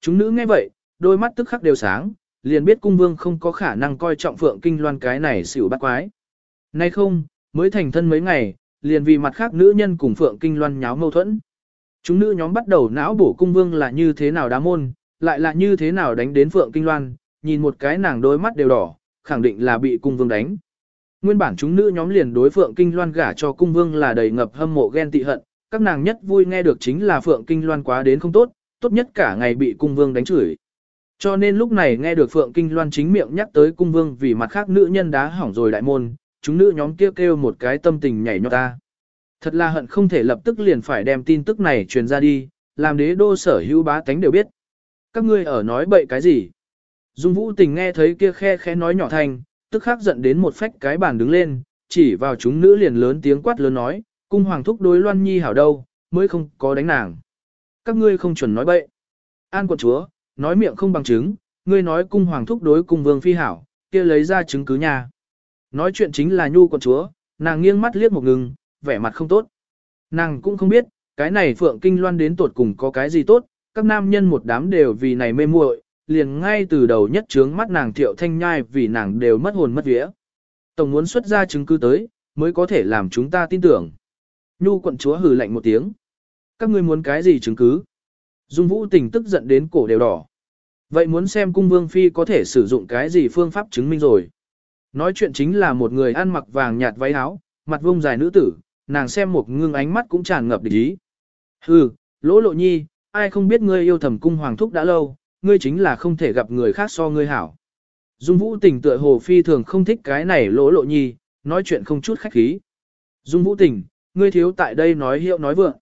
Chúng nữ nghe vậy, đôi mắt tức khắc đều sáng, liền biết cung vương không có khả năng coi trọng phượng kinh loan cái này xỉu bắt quái. Nay không, mới thành thân mấy ngày, liền vì mặt khác nữ nhân cùng phượng kinh loan nháo mâu thuẫn. Chúng nữ nhóm bắt đầu não bổ cung vương là như thế nào đá môn, lại là như thế nào đánh đến phượng kinh loan, nhìn một cái nàng đôi mắt đều đỏ, khẳng định là bị cung vương đánh. Nguyên bản chúng nữ nhóm liền đối phượng kinh loan gả cho cung vương là đầy ngập hâm mộ ghen tị hận, các nàng nhất vui nghe được chính là phượng kinh loan quá đến không tốt, tốt nhất cả ngày bị cung vương đánh chửi. Cho nên lúc này nghe được Phượng Kinh Loan chính miệng nhắc tới cung vương vì mặt khác nữ nhân đá hỏng rồi đại môn, chúng nữ nhóm kia kêu, kêu một cái tâm tình nhảy nhót ta. Thật là hận không thể lập tức liền phải đem tin tức này truyền ra đi, làm đế đô sở hữu bá tánh đều biết. Các ngươi ở nói bậy cái gì? Dung Vũ Tình nghe thấy kia khe khẽ nói nhỏ thanh, tức khắc giận đến một phách cái bàn đứng lên, chỉ vào chúng nữ liền lớn tiếng quát lớn nói, cung hoàng thúc đối Loan Nhi hảo đâu, mới không có đánh nàng. Các ngươi không chuẩn nói bậy. An quận chúa, nói miệng không bằng chứng, ngươi nói cung hoàng thúc đối cung vương phi hảo, kia lấy ra chứng cứ nhà. Nói chuyện chính là nhu quận chúa, nàng nghiêng mắt liếc một ngừng, vẻ mặt không tốt. Nàng cũng không biết, cái này phượng kinh loan đến tột cùng có cái gì tốt, các nam nhân một đám đều vì này mê muội, liền ngay từ đầu nhất trướng mắt nàng thiệu thanh nhai vì nàng đều mất hồn mất vía. Tổng muốn xuất ra chứng cứ tới, mới có thể làm chúng ta tin tưởng. Nhu quận chúa hừ lạnh một tiếng. Các ngươi muốn cái gì chứng cứ? Dung vũ tình tức giận đến cổ đều đỏ. Vậy muốn xem cung vương phi có thể sử dụng cái gì phương pháp chứng minh rồi. Nói chuyện chính là một người ăn mặc vàng nhạt váy áo, mặt vông dài nữ tử, nàng xem một ngưng ánh mắt cũng tràn ngập địch ý. Hừ, lỗ lộ nhi, ai không biết ngươi yêu thầm cung hoàng thúc đã lâu, ngươi chính là không thể gặp người khác so ngươi hảo. Dung vũ tình tựa hồ phi thường không thích cái này lỗ lộ nhi, nói chuyện không chút khách khí. Dung vũ tình, ngươi thiếu tại đây nói hiệu nói vượng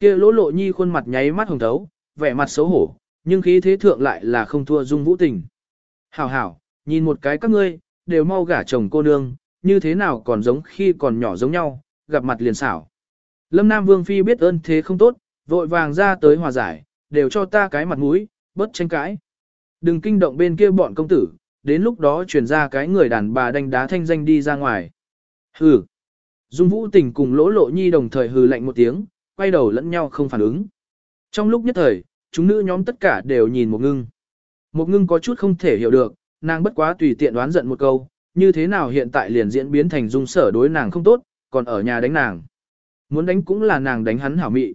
kia lỗ lộ nhi khuôn mặt nháy mắt hồng thấu, vẻ mặt xấu hổ, nhưng khí thế thượng lại là không thua dung vũ tình. Hảo hảo, nhìn một cái các ngươi, đều mau gả chồng cô nương, như thế nào còn giống khi còn nhỏ giống nhau, gặp mặt liền xảo. Lâm Nam Vương Phi biết ơn thế không tốt, vội vàng ra tới hòa giải, đều cho ta cái mặt mũi, bớt tranh cãi. Đừng kinh động bên kia bọn công tử, đến lúc đó truyền ra cái người đàn bà đánh đá thanh danh đi ra ngoài. Hừ. Dung Vũ Tình cùng Lỗ Lộ Nhi đồng thời hừ lạnh một tiếng, quay đầu lẫn nhau không phản ứng. Trong lúc nhất thời, chúng nữ nhóm tất cả đều nhìn một ngưng. Một ngưng có chút không thể hiểu được, nàng bất quá tùy tiện đoán giận một câu, như thế nào hiện tại liền diễn biến thành dung sở đối nàng không tốt, còn ở nhà đánh nàng. Muốn đánh cũng là nàng đánh hắn hảo mị.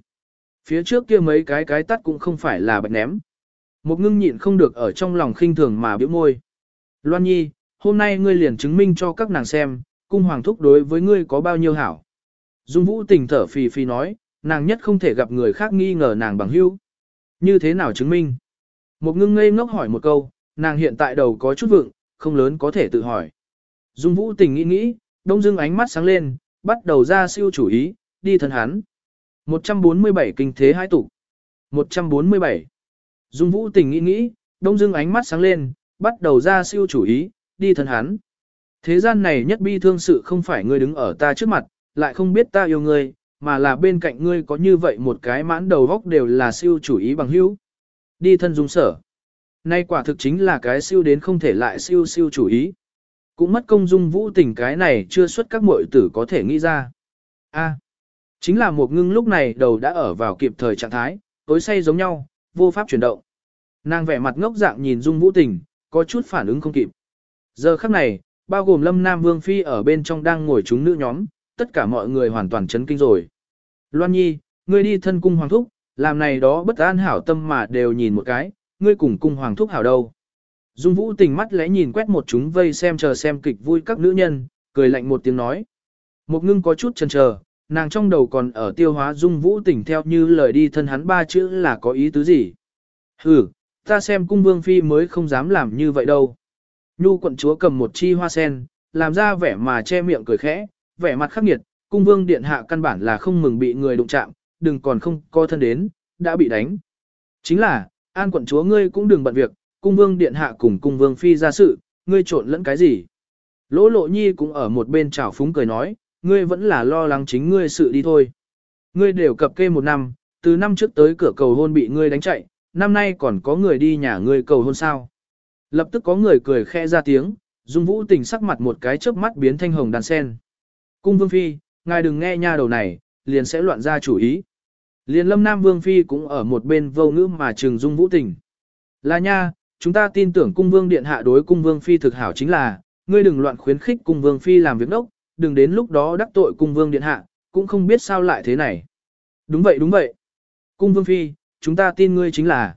Phía trước kia mấy cái cái tắt cũng không phải là bạch ném. Một ngưng nhịn không được ở trong lòng khinh thường mà biểu môi. Loan Nhi, hôm nay ngươi liền chứng minh cho các nàng xem, cung hoàng thúc đối với ngươi có bao nhiêu hảo. Dung vũ tình thở phì phì nói, nàng nhất không thể gặp người khác nghi ngờ nàng bằng hữu. Như thế nào chứng minh? Một ngưng ngây ngốc hỏi một câu, nàng hiện tại đầu có chút vượng, không lớn có thể tự hỏi. Dung vũ tình nghĩ nghĩ, đông dưng ánh mắt sáng lên, bắt đầu ra siêu chủ ý, đi thân hắn. 147 kinh thế hai tụ. 147. Dung vũ tình nghĩ nghĩ, đông dưng ánh mắt sáng lên, bắt đầu ra siêu chủ ý, đi thân hắn. Thế gian này nhất bi thương sự không phải ngươi đứng ở ta trước mặt, lại không biết ta yêu ngươi, mà là bên cạnh ngươi có như vậy một cái mãn đầu góc đều là siêu chủ ý bằng hữu. Đi thân dung sở. Nay quả thực chính là cái siêu đến không thể lại siêu siêu chủ ý. Cũng mất công dung vũ tình cái này chưa xuất các muội tử có thể nghĩ ra. A, à, chính là một ngưng lúc này đầu đã ở vào kịp thời trạng thái, tối say giống nhau, vô pháp chuyển động. Nàng vẻ mặt ngốc dạng nhìn dung vũ tình, có chút phản ứng không kịp. Giờ khắc này, bao gồm lâm nam vương phi ở bên trong đang ngồi chúng nữ nhóm, tất cả mọi người hoàn toàn chấn kinh rồi. Loan Nhi, ngươi đi thân cung hoàng thúc, làm này đó bất an hảo tâm mà đều nhìn một cái, ngươi cùng cung hoàng thúc hảo đâu. Dung Vũ tình mắt lẽ nhìn quét một chúng vây xem chờ xem kịch vui các nữ nhân, cười lạnh một tiếng nói. Một ngưng có chút chần chờ, nàng trong đầu còn ở tiêu hóa Dung Vũ tình theo như lời đi thân hắn ba chữ là có ý tứ gì. Ừ, ta xem cung vương phi mới không dám làm như vậy đâu. Nhu quận chúa cầm một chi hoa sen, làm ra vẻ mà che miệng cười khẽ, vẻ mặt khắc nghiệt, cung vương điện hạ căn bản là không mừng bị người đụng chạm, đừng còn không co thân đến, đã bị đánh. Chính là, an quận chúa ngươi cũng đừng bận việc, cung vương điện hạ cùng cung vương phi ra sự, ngươi trộn lẫn cái gì. Lỗ lộ nhi cũng ở một bên trào phúng cười nói, ngươi vẫn là lo lắng chính ngươi sự đi thôi. Ngươi đều cập kê một năm, từ năm trước tới cửa cầu hôn bị ngươi đánh chạy, năm nay còn có người đi nhà ngươi cầu hôn sao. Lập tức có người cười khẽ ra tiếng, dung vũ tình sắc mặt một cái chớp mắt biến thanh hồng đàn sen. Cung vương phi, ngài đừng nghe nha đầu này, liền sẽ loạn ra chủ ý. Liền lâm nam vương phi cũng ở một bên vô ngữ mà trừng dung vũ tình. Là nha, chúng ta tin tưởng cung vương điện hạ đối cung vương phi thực hảo chính là, ngươi đừng loạn khuyến khích cung vương phi làm việc đốc, đừng đến lúc đó đắc tội cung vương điện hạ, cũng không biết sao lại thế này. Đúng vậy đúng vậy. Cung vương phi, chúng ta tin ngươi chính là.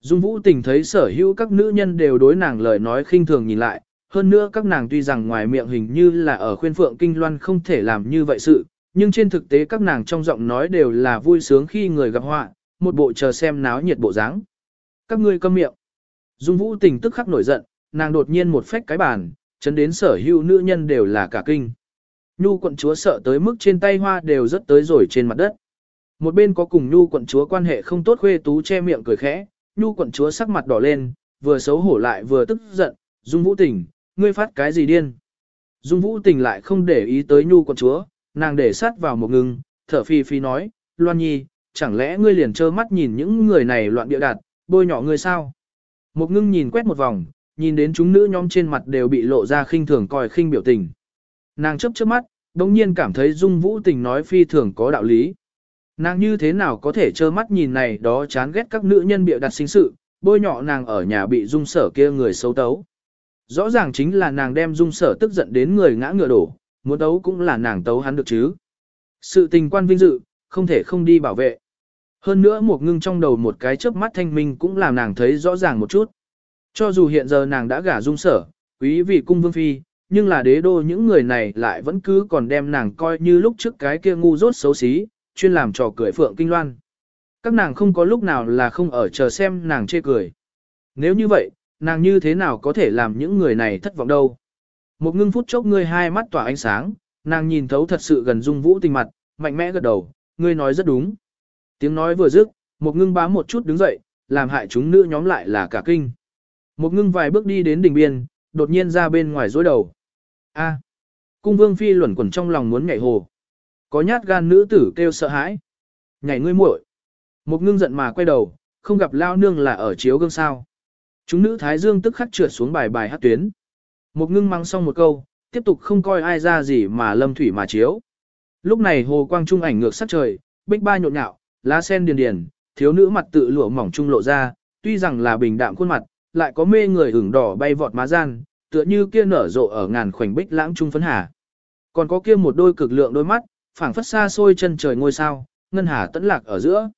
Dung Vũ Tình thấy sở hữu các nữ nhân đều đối nàng lời nói khinh thường nhìn lại, hơn nữa các nàng tuy rằng ngoài miệng hình như là ở khuyên phượng kinh loan không thể làm như vậy sự, nhưng trên thực tế các nàng trong giọng nói đều là vui sướng khi người gặp họa, một bộ chờ xem náo nhiệt bộ dáng. Các ngươi câm miệng. Dung Vũ Tình tức khắc nổi giận, nàng đột nhiên một phách cái bàn, chấn đến sở hữu nữ nhân đều là cả kinh. Nhu quận chúa sợ tới mức trên tay hoa đều rất tới rồi trên mặt đất. Một bên có cùng Nhu quận chúa quan hệ không tốt khuê tú che miệng cười khẽ, Nhu quận chúa sắc mặt đỏ lên, vừa xấu hổ lại vừa tức giận, Dung Vũ Tình, ngươi phát cái gì điên. Dung Vũ Tình lại không để ý tới Nhu quận chúa, nàng để sát vào một ngưng, thở phi phi nói, Loan Nhi, chẳng lẽ ngươi liền trơ mắt nhìn những người này loạn địa đạt, bôi nhỏ ngươi sao? Một ngưng nhìn quét một vòng, nhìn đến chúng nữ nhóm trên mặt đều bị lộ ra khinh thường coi khinh biểu tình. Nàng chấp chớp mắt, đồng nhiên cảm thấy Dung Vũ Tình nói phi thường có đạo lý. Nàng như thế nào có thể trơ mắt nhìn này đó chán ghét các nữ nhân bịa đặt sinh sự, bôi nhọ nàng ở nhà bị dung sở kia người xấu tấu. Rõ ràng chính là nàng đem dung sở tức giận đến người ngã ngựa đổ, muốn tấu cũng là nàng tấu hắn được chứ. Sự tình quan vinh dự, không thể không đi bảo vệ. Hơn nữa một ngưng trong đầu một cái chớp mắt thanh minh cũng làm nàng thấy rõ ràng một chút. Cho dù hiện giờ nàng đã gả dung sở, quý vị cung vương phi, nhưng là đế đô những người này lại vẫn cứ còn đem nàng coi như lúc trước cái kia ngu dốt xấu xí, chuyên làm trò cười phượng kinh loan. Các nàng không có lúc nào là không ở chờ xem nàng chê cười. Nếu như vậy, nàng như thế nào có thể làm những người này thất vọng đâu. Một ngưng phút chốc ngươi hai mắt tỏa ánh sáng, nàng nhìn thấu thật sự gần dung vũ tình mặt, mạnh mẽ gật đầu, ngươi nói rất đúng. Tiếng nói vừa dứt, một ngưng bám một chút đứng dậy, làm hại chúng nữ nhóm lại là cả kinh. Một ngưng vài bước đi đến đỉnh biên, đột nhiên ra bên ngoài dối đầu. A. cung vương phi luẩn quẩn trong lòng muốn nhảy hồ. Có nhát gan nữ tử kêu sợ hãi. Nhảy ngươi muội. Một ngưng giận mà quay đầu, không gặp lao nương là ở chiếu gương sao. Chúng nữ thái dương tức khắc trượt xuống bài bài hát tuyến. Một ngưng mang xong một câu, tiếp tục không coi ai ra gì mà lâm thủy mà chiếu. Lúc này hồ quang trung ảnh ngược sắc trời, bích ba nhộn nhạo, lá sen điền điền, thiếu nữ mặt tự lụa mỏng trung lộ ra, tuy rằng là bình đạm khuôn mặt, lại có mê người hưởng đỏ bay vọt má gian, tựa như kia nở rộ ở ngàn khoảnh bích lãng trung phấn hà. Còn có kia một đôi cực lượng đôi mắt, phảng phất xa xôi chân trời ngôi sao, ngân hà tẫn lạc ở giữa.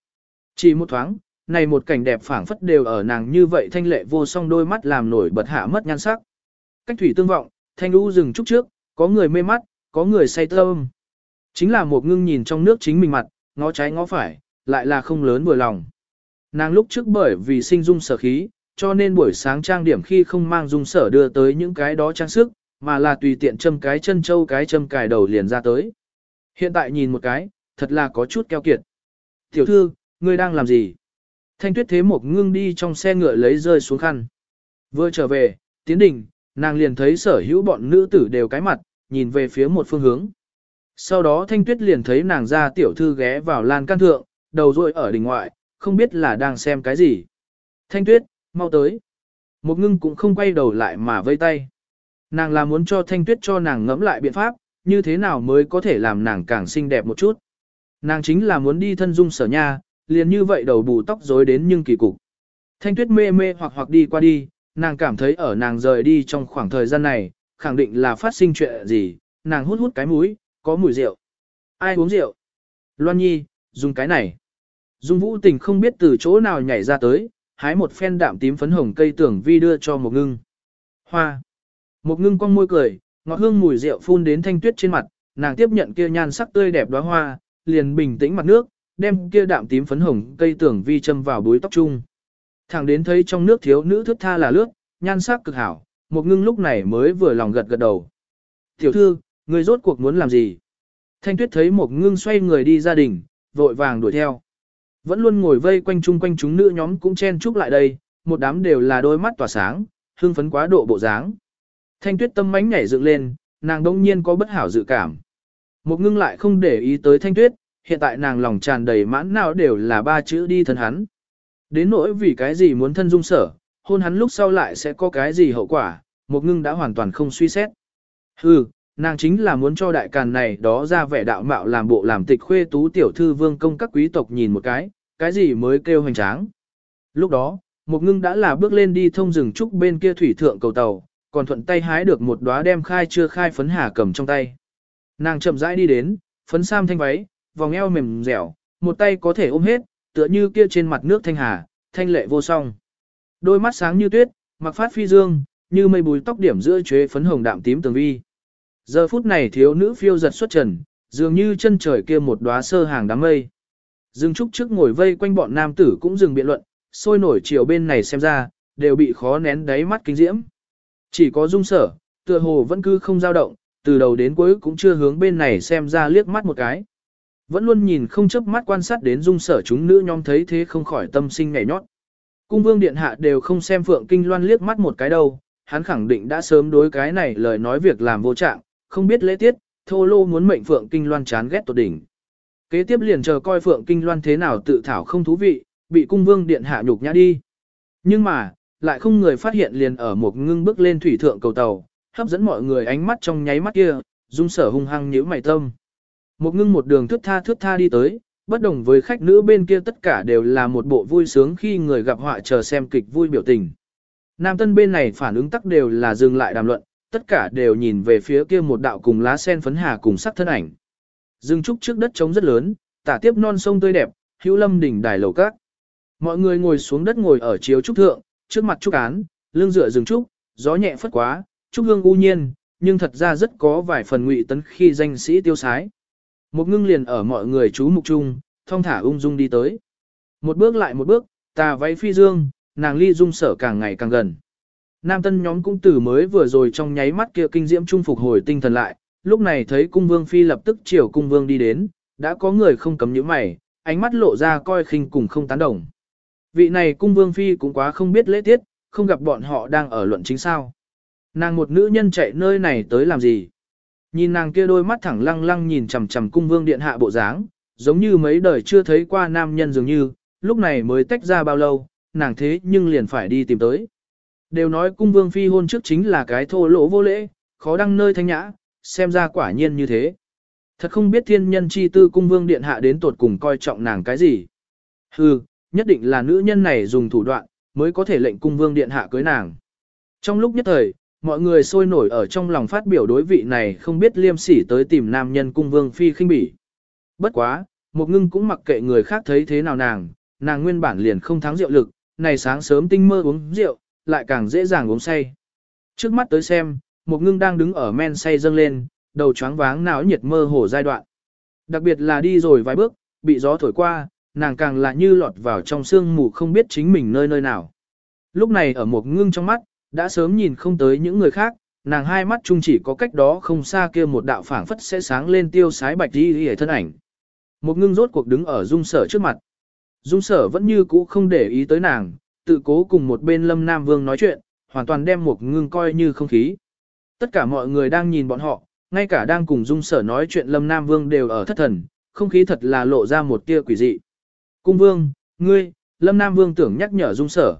Chỉ một thoáng, này một cảnh đẹp phảng phất đều ở nàng như vậy thanh lệ vô song đôi mắt làm nổi bật hạ mất nhan sắc. Cách thủy tương vọng, thanh u rừng trúc trước, có người mê mắt, có người say thơm. Chính là một ngưng nhìn trong nước chính mình mặt, ngó trái ngó phải, lại là không lớn vừa lòng. Nàng lúc trước bởi vì sinh dung sở khí, cho nên buổi sáng trang điểm khi không mang dung sở đưa tới những cái đó trang sức, mà là tùy tiện châm cái chân châu cái châm cài đầu liền ra tới. Hiện tại nhìn một cái, thật là có chút keo kiệt. Tiểu thư, ngươi đang làm gì? Thanh tuyết thế một ngưng đi trong xe ngựa lấy rơi xuống khăn. Vừa trở về, tiến đình, nàng liền thấy sở hữu bọn nữ tử đều cái mặt, nhìn về phía một phương hướng. Sau đó thanh tuyết liền thấy nàng ra tiểu thư ghé vào lan can thượng, đầu ruồi ở đỉnh ngoại, không biết là đang xem cái gì. Thanh tuyết, mau tới. Một ngưng cũng không quay đầu lại mà vây tay. Nàng là muốn cho thanh tuyết cho nàng ngẫm lại biện pháp, như thế nào mới có thể làm nàng càng xinh đẹp một chút. Nàng chính là muốn đi thân dung sở nha, liền như vậy đầu bù tóc rối đến nhưng kỳ cục. Thanh tuyết mê mê hoặc hoặc đi qua đi, nàng cảm thấy ở nàng rời đi trong khoảng thời gian này, khẳng định là phát sinh chuyện gì, nàng hút hút cái mũi, có mùi rượu. Ai uống rượu? Loan Nhi, dùng cái này. Dung Vũ Tình không biết từ chỗ nào nhảy ra tới, hái một phen đạm tím phấn hồng cây tưởng vi đưa cho một ngưng. Hoa. Một ngưng cong môi cười, ngọt hương mùi rượu phun đến thanh tuyết trên mặt, nàng tiếp nhận kia nhan sắc tươi đẹp đóa hoa, liền bình tĩnh mặt nước, đem kia đạm tím phấn hồng cây tưởng vi châm vào búi tóc chung. Thẳng đến thấy trong nước thiếu nữ thước tha là lướt, nhan sắc cực hảo, một ngưng lúc này mới vừa lòng gật gật đầu. Tiểu thư, người rốt cuộc muốn làm gì? Thanh tuyết thấy một ngưng xoay người đi gia đình, vội vàng đuổi theo. Vẫn luôn ngồi vây quanh chung quanh chúng nữ nhóm cũng chen chúc lại đây, một đám đều là đôi mắt tỏa sáng, hương phấn quá độ bộ dáng. Thanh tuyết tâm mánh nhảy dựng lên, nàng đông nhiên có bất hảo dự cảm. Một ngưng lại không để ý tới thanh tuyết, hiện tại nàng lòng tràn đầy mãn nào đều là ba chữ đi thân hắn. Đến nỗi vì cái gì muốn thân dung sở, hôn hắn lúc sau lại sẽ có cái gì hậu quả, một ngưng đã hoàn toàn không suy xét. Hừ, nàng chính là muốn cho đại càn này đó ra vẻ đạo mạo làm bộ làm tịch khuê tú tiểu thư vương công các quý tộc nhìn một cái, cái gì mới kêu hoành tráng. Lúc đó, một ngưng đã là bước lên đi thông rừng trúc bên kia thủy thượng cầu tàu, còn thuận tay hái được một đóa đem khai chưa khai phấn hà cầm trong tay. Nàng chậm rãi đi đến, phấn sam thanh váy, vòng eo mềm dẻo, một tay có thể ôm hết, tựa như kia trên mặt nước thanh hà, thanh lệ vô song. Đôi mắt sáng như tuyết, mặc phát phi dương, như mây bùi tóc điểm giữa chế phấn hồng đạm tím tường vi. Giờ phút này thiếu nữ phiêu giật xuất trần, dường như chân trời kia một đóa sơ hàng đám mây. Dương Trúc trước ngồi vây quanh bọn nam tử cũng dừng biện luận, sôi nổi chiều bên này xem ra, đều bị khó nén đáy mắt kinh diễm. Chỉ có dung sở, tựa hồ vẫn cứ không dao động, từ đầu đến cuối cũng chưa hướng bên này xem ra liếc mắt một cái. Vẫn luôn nhìn không chớp mắt quan sát đến dung sở chúng nữ nhóm thấy thế không khỏi tâm sinh nhảy nhót. Cung vương điện hạ đều không xem phượng kinh loan liếc mắt một cái đâu, hắn khẳng định đã sớm đối cái này lời nói việc làm vô trạng, không biết lễ tiết, thô lô muốn mệnh phượng kinh loan chán ghét tột đỉnh. Kế tiếp liền chờ coi phượng kinh loan thế nào tự thảo không thú vị, bị cung vương điện hạ nhục nhã đi. Nhưng mà, lại không người phát hiện liền ở một ngưng bước lên thủy thượng cầu tàu, hấp dẫn mọi người ánh mắt trong nháy mắt kia, dung sở hung hăng nhíu mày tâm. Một ngưng một đường thước tha thước tha đi tới, bất đồng với khách nữ bên kia tất cả đều là một bộ vui sướng khi người gặp họa chờ xem kịch vui biểu tình. Nam tân bên này phản ứng tắc đều là dừng lại đàm luận, tất cả đều nhìn về phía kia một đạo cùng lá sen phấn hà cùng sắc thân ảnh. Dương trúc trước đất trống rất lớn, tả tiếp non sông tươi đẹp, hữu lâm đỉnh đài lầu các. Mọi người ngồi xuống đất ngồi ở chiếu trúc thượng, trước mặt trúc án, lưng dựa rừng trúc, gió nhẹ phất quá, trúc hương u nhiên, nhưng thật ra rất có vài phần ngụy tấn khi danh sĩ tiêu sái. Một ngưng liền ở mọi người chú mục chung, thong thả ung dung đi tới. Một bước lại một bước, tà váy phi dương, nàng ly dung sở càng ngày càng gần. Nam tân nhóm cũng từ mới vừa rồi trong nháy mắt kia kinh diễm trung phục hồi tinh thần lại, lúc này thấy cung vương phi lập tức chiều cung vương đi đến, đã có người không cấm những mày, ánh mắt lộ ra coi khinh cùng không tán đồng. Vị này cung vương phi cũng quá không biết lễ tiết, không gặp bọn họ đang ở luận chính sao. Nàng một nữ nhân chạy nơi này tới làm gì? Nhìn nàng kia đôi mắt thẳng lăng lăng nhìn chằm chằm cung vương điện hạ bộ dáng, giống như mấy đời chưa thấy qua nam nhân dường như, lúc này mới tách ra bao lâu, nàng thế nhưng liền phải đi tìm tới. Đều nói cung vương phi hôn trước chính là cái thô lỗ vô lễ, khó đăng nơi thanh nhã, xem ra quả nhiên như thế. Thật không biết thiên nhân chi tư cung vương điện hạ đến tột cùng coi trọng nàng cái gì. Hừ, nhất định là nữ nhân này dùng thủ đoạn, mới có thể lệnh cung vương điện hạ cưới nàng. Trong lúc nhất thời, mọi người sôi nổi ở trong lòng phát biểu đối vị này không biết liêm sỉ tới tìm nam nhân cung vương phi khinh bỉ. Bất quá, một ngưng cũng mặc kệ người khác thấy thế nào nàng, nàng nguyên bản liền không thắng rượu lực, này sáng sớm tinh mơ uống rượu, lại càng dễ dàng uống say. Trước mắt tới xem, một ngưng đang đứng ở men say dâng lên, đầu choáng váng não nhiệt mơ hồ giai đoạn. Đặc biệt là đi rồi vài bước, bị gió thổi qua, nàng càng là như lọt vào trong sương mù không biết chính mình nơi nơi nào. Lúc này ở một ngưng trong mắt, đã sớm nhìn không tới những người khác, nàng hai mắt chung chỉ có cách đó không xa kia một đạo phảng phất sẽ sáng lên tiêu sái bạch đi hề thân ảnh. Một ngưng rốt cuộc đứng ở dung sở trước mặt. Dung sở vẫn như cũ không để ý tới nàng, tự cố cùng một bên lâm nam vương nói chuyện, hoàn toàn đem một ngưng coi như không khí. Tất cả mọi người đang nhìn bọn họ, ngay cả đang cùng dung sở nói chuyện lâm nam vương đều ở thất thần, không khí thật là lộ ra một tia quỷ dị. Cung vương, ngươi, lâm nam vương tưởng nhắc nhở dung sở.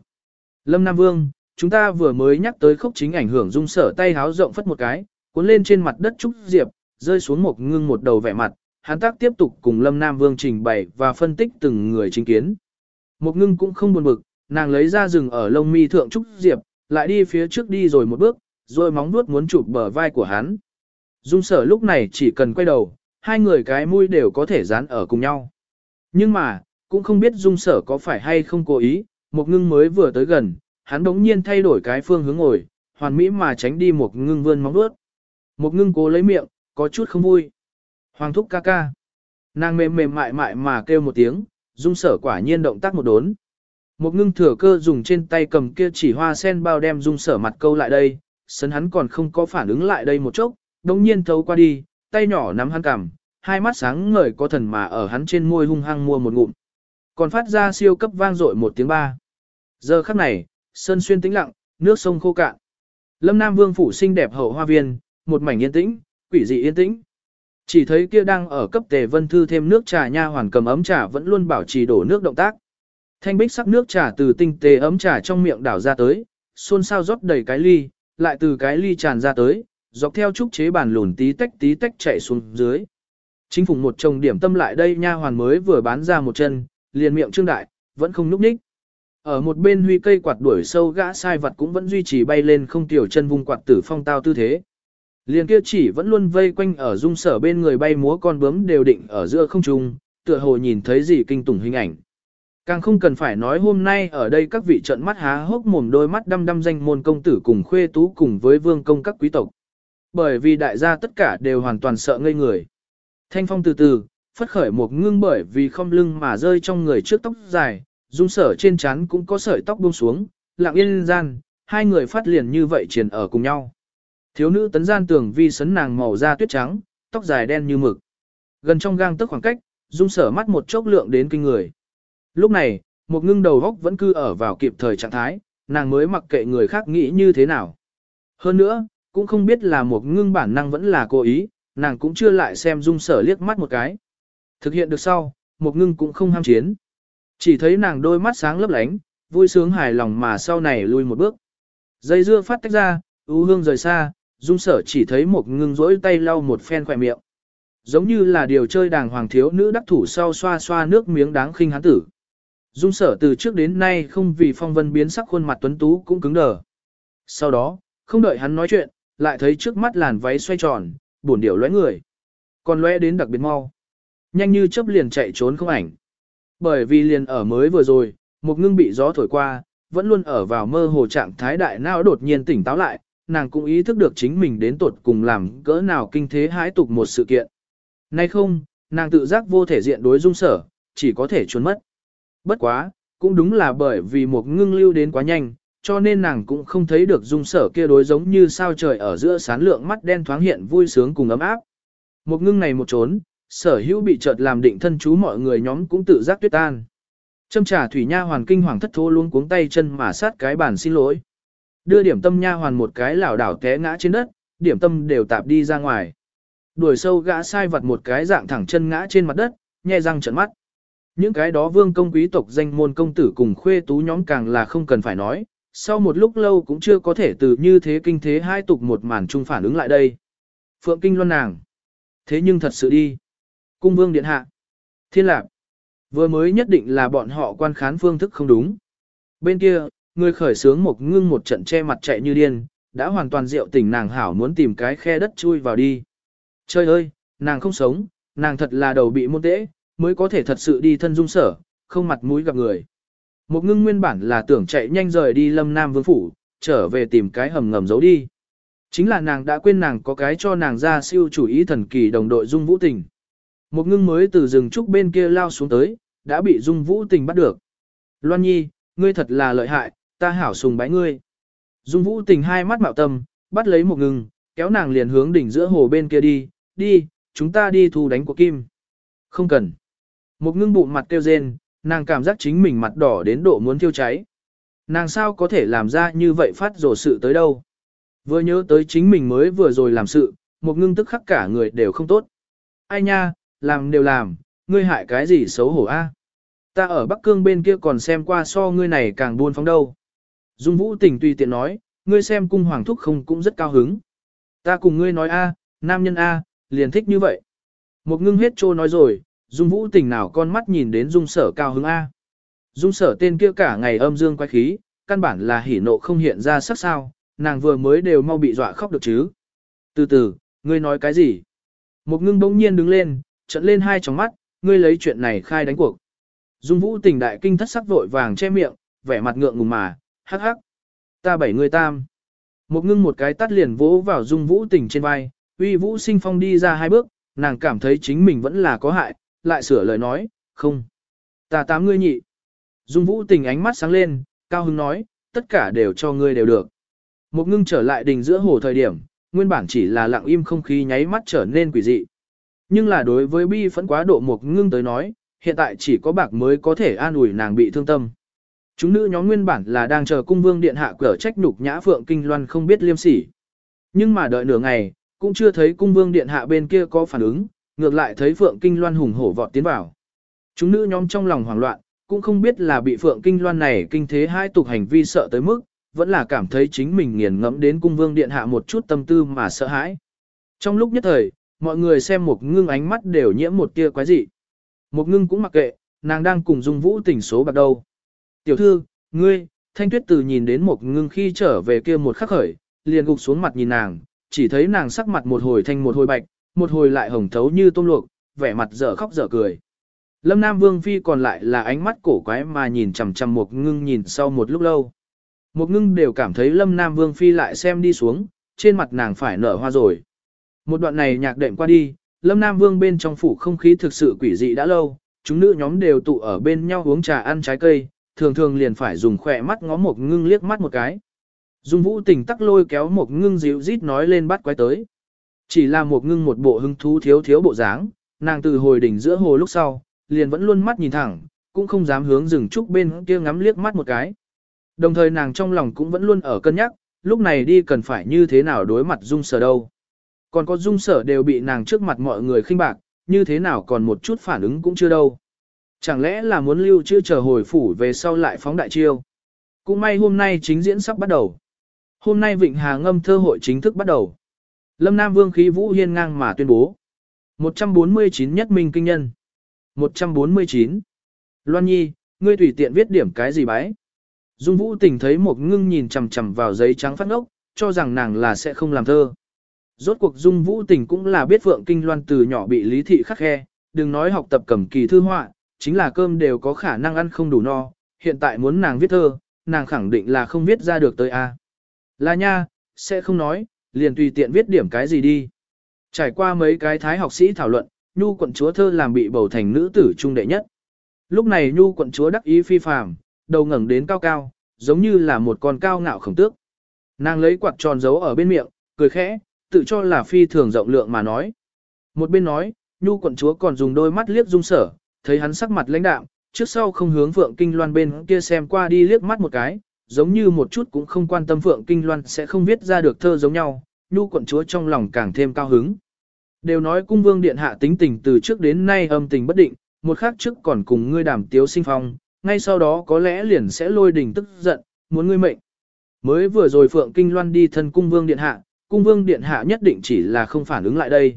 Lâm nam vương, chúng ta vừa mới nhắc tới khốc chính ảnh hưởng dung sở tay háo rộng phất một cái, cuốn lên trên mặt đất trúc diệp, rơi xuống một ngưng một đầu vẻ mặt, hắn tác tiếp tục cùng Lâm Nam Vương trình bày và phân tích từng người chính kiến. Một ngưng cũng không buồn bực, nàng lấy ra rừng ở lông mi thượng trúc diệp, lại đi phía trước đi rồi một bước, rồi móng vuốt muốn chụp bờ vai của hắn. Dung sở lúc này chỉ cần quay đầu, hai người cái mũi đều có thể dán ở cùng nhau. Nhưng mà, cũng không biết dung sở có phải hay không cố ý, một ngưng mới vừa tới gần, hắn đống nhiên thay đổi cái phương hướng ngồi, hoàn mỹ mà tránh đi một ngưng vươn móng vuốt. Một ngưng cố lấy miệng, có chút không vui. Hoàng thúc ca ca. Nàng mềm mềm mại mại mà kêu một tiếng, dung sở quả nhiên động tác một đốn. Một ngưng thừa cơ dùng trên tay cầm kia chỉ hoa sen bao đem dung sở mặt câu lại đây, sấn hắn còn không có phản ứng lại đây một chốc, đồng nhiên thấu qua đi, tay nhỏ nắm hắn cằm, hai mắt sáng ngời có thần mà ở hắn trên môi hung hăng mua một ngụm. Còn phát ra siêu cấp vang dội một tiếng ba. Giờ khắc này, sơn xuyên tĩnh lặng, nước sông khô cạn. Lâm Nam Vương phủ xinh đẹp hậu hoa viên, một mảnh yên tĩnh, quỷ dị yên tĩnh. Chỉ thấy kia đang ở cấp tề vân thư thêm nước trà nha hoàn cầm ấm trà vẫn luôn bảo trì đổ nước động tác. Thanh bích sắc nước trà từ tinh tế ấm trà trong miệng đảo ra tới, xôn xao rót đầy cái ly, lại từ cái ly tràn ra tới, dọc theo trúc chế bàn lùn tí tách tí tách chạy xuống dưới. Chính phủ một chồng điểm tâm lại đây nha hoàn mới vừa bán ra một chân, liền miệng trương đại, vẫn không núp ních. Ở một bên huy cây quạt đuổi sâu gã sai vật cũng vẫn duy trì bay lên không tiểu chân vung quạt tử phong tao tư thế. Liền kia chỉ vẫn luôn vây quanh ở dung sở bên người bay múa con bướm đều định ở giữa không trung, tựa hồ nhìn thấy gì kinh tủng hình ảnh. Càng không cần phải nói hôm nay ở đây các vị trận mắt há hốc mồm đôi mắt đăm đăm danh môn công tử cùng khuê tú cùng với vương công các quý tộc. Bởi vì đại gia tất cả đều hoàn toàn sợ ngây người. Thanh phong từ từ, phất khởi một ngưng bởi vì không lưng mà rơi trong người trước tóc dài, dung sở trên trán cũng có sợi tóc buông xuống, lặng yên gian, hai người phát liền như vậy triển ở cùng nhau. Thiếu nữ tấn gian tưởng vi sấn nàng màu da tuyết trắng, tóc dài đen như mực. Gần trong gang tức khoảng cách, dung sở mắt một chốc lượng đến kinh người. Lúc này, một ngưng đầu góc vẫn cư ở vào kịp thời trạng thái, nàng mới mặc kệ người khác nghĩ như thế nào. Hơn nữa, cũng không biết là một ngưng bản năng vẫn là cố ý, nàng cũng chưa lại xem dung sở liếc mắt một cái. Thực hiện được sau, một ngưng cũng không ham chiến. Chỉ thấy nàng đôi mắt sáng lấp lánh, vui sướng hài lòng mà sau này lui một bước. Dây dưa phát tách ra, ưu hương rời xa, dung sở chỉ thấy một ngưng rỗi tay lau một phen khỏe miệng. Giống như là điều chơi đàng hoàng thiếu nữ đắc thủ sau xoa xoa nước miếng đáng khinh hắn tử. Dung sở từ trước đến nay không vì phong vân biến sắc khuôn mặt tuấn tú cũng cứng đờ. Sau đó, không đợi hắn nói chuyện, lại thấy trước mắt làn váy xoay tròn, buồn điệu lóe người. Còn lóe đến đặc biệt mau. Nhanh như chớp liền chạy trốn không ảnh. Bởi vì liền ở mới vừa rồi, một ngưng bị gió thổi qua, vẫn luôn ở vào mơ hồ trạng thái đại não đột nhiên tỉnh táo lại, nàng cũng ý thức được chính mình đến tột cùng làm cỡ nào kinh thế hãi tục một sự kiện. Nay không, nàng tự giác vô thể diện đối dung sở, chỉ có thể trốn mất. Bất quá, cũng đúng là bởi vì một ngưng lưu đến quá nhanh, cho nên nàng cũng không thấy được dung sở kia đối giống như sao trời ở giữa sán lượng mắt đen thoáng hiện vui sướng cùng ấm áp. Một ngưng này một trốn, sở hữu bị chợt làm định thân chú mọi người nhóm cũng tự giác tuyết tan. Châm trà thủy nha hoàn kinh hoàng thất thố luôn cuống tay chân mà sát cái bàn xin lỗi. Đưa điểm tâm nha hoàn một cái lảo đảo té ngã trên đất, điểm tâm đều tạp đi ra ngoài. Đuổi sâu gã sai vật một cái dạng thẳng chân ngã trên mặt đất, nhẹ răng trợn mắt. Những cái đó vương công quý tộc danh môn công tử cùng khuê tú nhóm càng là không cần phải nói, sau một lúc lâu cũng chưa có thể từ như thế kinh thế hai tục một màn chung phản ứng lại đây. Phượng kinh loan nàng. Thế nhưng thật sự đi. Cung vương điện hạ. Thiên lạc. Vừa mới nhất định là bọn họ quan khán phương thức không đúng. Bên kia, người khởi sướng một ngưng một trận che mặt chạy như điên, đã hoàn toàn rượu tỉnh nàng hảo muốn tìm cái khe đất chui vào đi. Trời ơi, nàng không sống, nàng thật là đầu bị môn tễ, mới có thể thật sự đi thân dung sở, không mặt mũi gặp người. Một ngưng nguyên bản là tưởng chạy nhanh rời đi lâm nam vương phủ, trở về tìm cái hầm ngầm giấu đi. Chính là nàng đã quên nàng có cái cho nàng ra siêu chủ ý thần kỳ đồng đội dung vũ tình. Một ngưng mới từ rừng trúc bên kia lao xuống tới, đã bị dung vũ tình bắt được. Loan nhi, ngươi thật là lợi hại, ta hảo sùng bái ngươi. Dung vũ tình hai mắt mạo tâm, bắt lấy một ngưng, kéo nàng liền hướng đỉnh giữa hồ bên kia đi, đi, chúng ta đi thu đánh của kim. Không cần. Một ngưng bụng mặt kêu rên, nàng cảm giác chính mình mặt đỏ đến độ muốn thiêu cháy. Nàng sao có thể làm ra như vậy phát rổ sự tới đâu. Vừa nhớ tới chính mình mới vừa rồi làm sự, một ngưng tức khắc cả người đều không tốt. Ai nha, làm đều làm, ngươi hại cái gì xấu hổ a? Ta ở Bắc Cương bên kia còn xem qua so ngươi này càng buôn phóng đâu. Dung Vũ tỉnh tùy tiện nói, ngươi xem cung hoàng thúc không cũng rất cao hứng. Ta cùng ngươi nói a, nam nhân a, liền thích như vậy. Một ngưng hết trô nói rồi, Dung Vũ tình nào con mắt nhìn đến Dung sở cao hứng A. Dung sở tên kia cả ngày âm dương quay khí, căn bản là hỉ nộ không hiện ra sắc sao, nàng vừa mới đều mau bị dọa khóc được chứ. Từ từ, ngươi nói cái gì? Một ngưng bỗng nhiên đứng lên, trận lên hai tròng mắt, ngươi lấy chuyện này khai đánh cuộc. Dung Vũ tình đại kinh thất sắc vội vàng che miệng, vẻ mặt ngượng ngùng mà, hắc hắc. Ta bảy người tam. Một ngưng một cái tắt liền vỗ vào Dung Vũ tình trên vai, uy Vũ sinh phong đi ra hai bước, nàng cảm thấy chính mình vẫn là có hại, lại sửa lời nói, không. Ta tám ngươi nhị. Dung vũ tình ánh mắt sáng lên, cao hứng nói, tất cả đều cho ngươi đều được. Một ngưng trở lại đình giữa hồ thời điểm, nguyên bản chỉ là lặng im không khí nháy mắt trở nên quỷ dị. Nhưng là đối với bi phẫn quá độ một ngưng tới nói, hiện tại chỉ có bạc mới có thể an ủi nàng bị thương tâm. Chúng nữ nhóm nguyên bản là đang chờ cung vương điện hạ cửa trách nhục nhã phượng kinh loan không biết liêm sỉ. Nhưng mà đợi nửa ngày, cũng chưa thấy cung vương điện hạ bên kia có phản ứng, ngược lại thấy Phượng Kinh Loan hùng hổ vọt tiến vào. Chúng nữ nhóm trong lòng hoảng loạn, cũng không biết là bị Phượng Kinh Loan này kinh thế hai tục hành vi sợ tới mức, vẫn là cảm thấy chính mình nghiền ngẫm đến cung vương điện hạ một chút tâm tư mà sợ hãi. Trong lúc nhất thời, mọi người xem một ngưng ánh mắt đều nhiễm một tia quái dị. Một ngưng cũng mặc kệ, nàng đang cùng dung vũ tỉnh số bạc đầu. Tiểu thư, ngươi, thanh tuyết từ nhìn đến một ngưng khi trở về kia một khắc khởi, liền gục xuống mặt nhìn nàng, chỉ thấy nàng sắc mặt một hồi thanh một hồi bạch, một hồi lại hồng thấu như tôm luộc, vẻ mặt dở khóc dở cười. Lâm Nam Vương Phi còn lại là ánh mắt cổ quái mà nhìn chằm chằm một ngưng nhìn sau một lúc lâu. Một ngưng đều cảm thấy Lâm Nam Vương Phi lại xem đi xuống, trên mặt nàng phải nở hoa rồi. Một đoạn này nhạc đệm qua đi, Lâm Nam Vương bên trong phủ không khí thực sự quỷ dị đã lâu, chúng nữ nhóm đều tụ ở bên nhau uống trà ăn trái cây, thường thường liền phải dùng khỏe mắt ngó một ngưng liếc mắt một cái. Dung vũ tình tắc lôi kéo một ngưng dịu rít nói lên bắt quái tới. Chỉ là một ngưng một bộ hứng thú thiếu thiếu bộ dáng, nàng từ hồi đỉnh giữa hồ lúc sau, liền vẫn luôn mắt nhìn thẳng, cũng không dám hướng rừng trúc bên kia ngắm liếc mắt một cái. Đồng thời nàng trong lòng cũng vẫn luôn ở cân nhắc, lúc này đi cần phải như thế nào đối mặt dung sở đâu. Còn có dung sở đều bị nàng trước mặt mọi người khinh bạc, như thế nào còn một chút phản ứng cũng chưa đâu. Chẳng lẽ là muốn lưu chưa chờ hồi phủ về sau lại phóng đại chiêu. Cũng may hôm nay chính diễn sắp bắt đầu. Hôm nay Vịnh Hà ngâm thơ hội chính thức bắt đầu. Lâm Nam Vương khí vũ hiên ngang mà tuyên bố. 149 nhất minh kinh nhân. 149. Loan Nhi, ngươi tùy tiện viết điểm cái gì bái. Dung Vũ Tình thấy một ngưng nhìn chằm chằm vào giấy trắng phát ngốc, cho rằng nàng là sẽ không làm thơ. Rốt cuộc Dung Vũ Tình cũng là biết Phượng Kinh Loan từ nhỏ bị lý thị khắc khe, đừng nói học tập cầm kỳ thư họa, chính là cơm đều có khả năng ăn không đủ no, hiện tại muốn nàng viết thơ, nàng khẳng định là không viết ra được tới a. Là nha, sẽ không nói, liền tùy tiện viết điểm cái gì đi. Trải qua mấy cái thái học sĩ thảo luận, Nhu quận chúa thơ làm bị bầu thành nữ tử trung đệ nhất. Lúc này Nhu quận chúa đắc ý phi phàm, đầu ngẩng đến cao cao, giống như là một con cao ngạo khổng tước. Nàng lấy quạt tròn giấu ở bên miệng, cười khẽ, tự cho là phi thường rộng lượng mà nói. Một bên nói, Nhu quận chúa còn dùng đôi mắt liếc dung sở, thấy hắn sắc mặt lãnh đạm, trước sau không hướng Phượng Kinh Loan bên kia xem qua đi liếc mắt một cái, giống như một chút cũng không quan tâm Phượng Kinh Loan sẽ không viết ra được thơ giống nhau, Nhu quận chúa trong lòng càng thêm cao hứng. Đều nói cung vương điện hạ tính tình từ trước đến nay âm tình bất định, một khắc trước còn cùng ngươi đàm tiếu sinh phong, ngay sau đó có lẽ liền sẽ lôi đình tức giận, muốn ngươi mệnh. Mới vừa rồi Phượng Kinh Loan đi thân cung vương điện hạ, cung vương điện hạ nhất định chỉ là không phản ứng lại đây.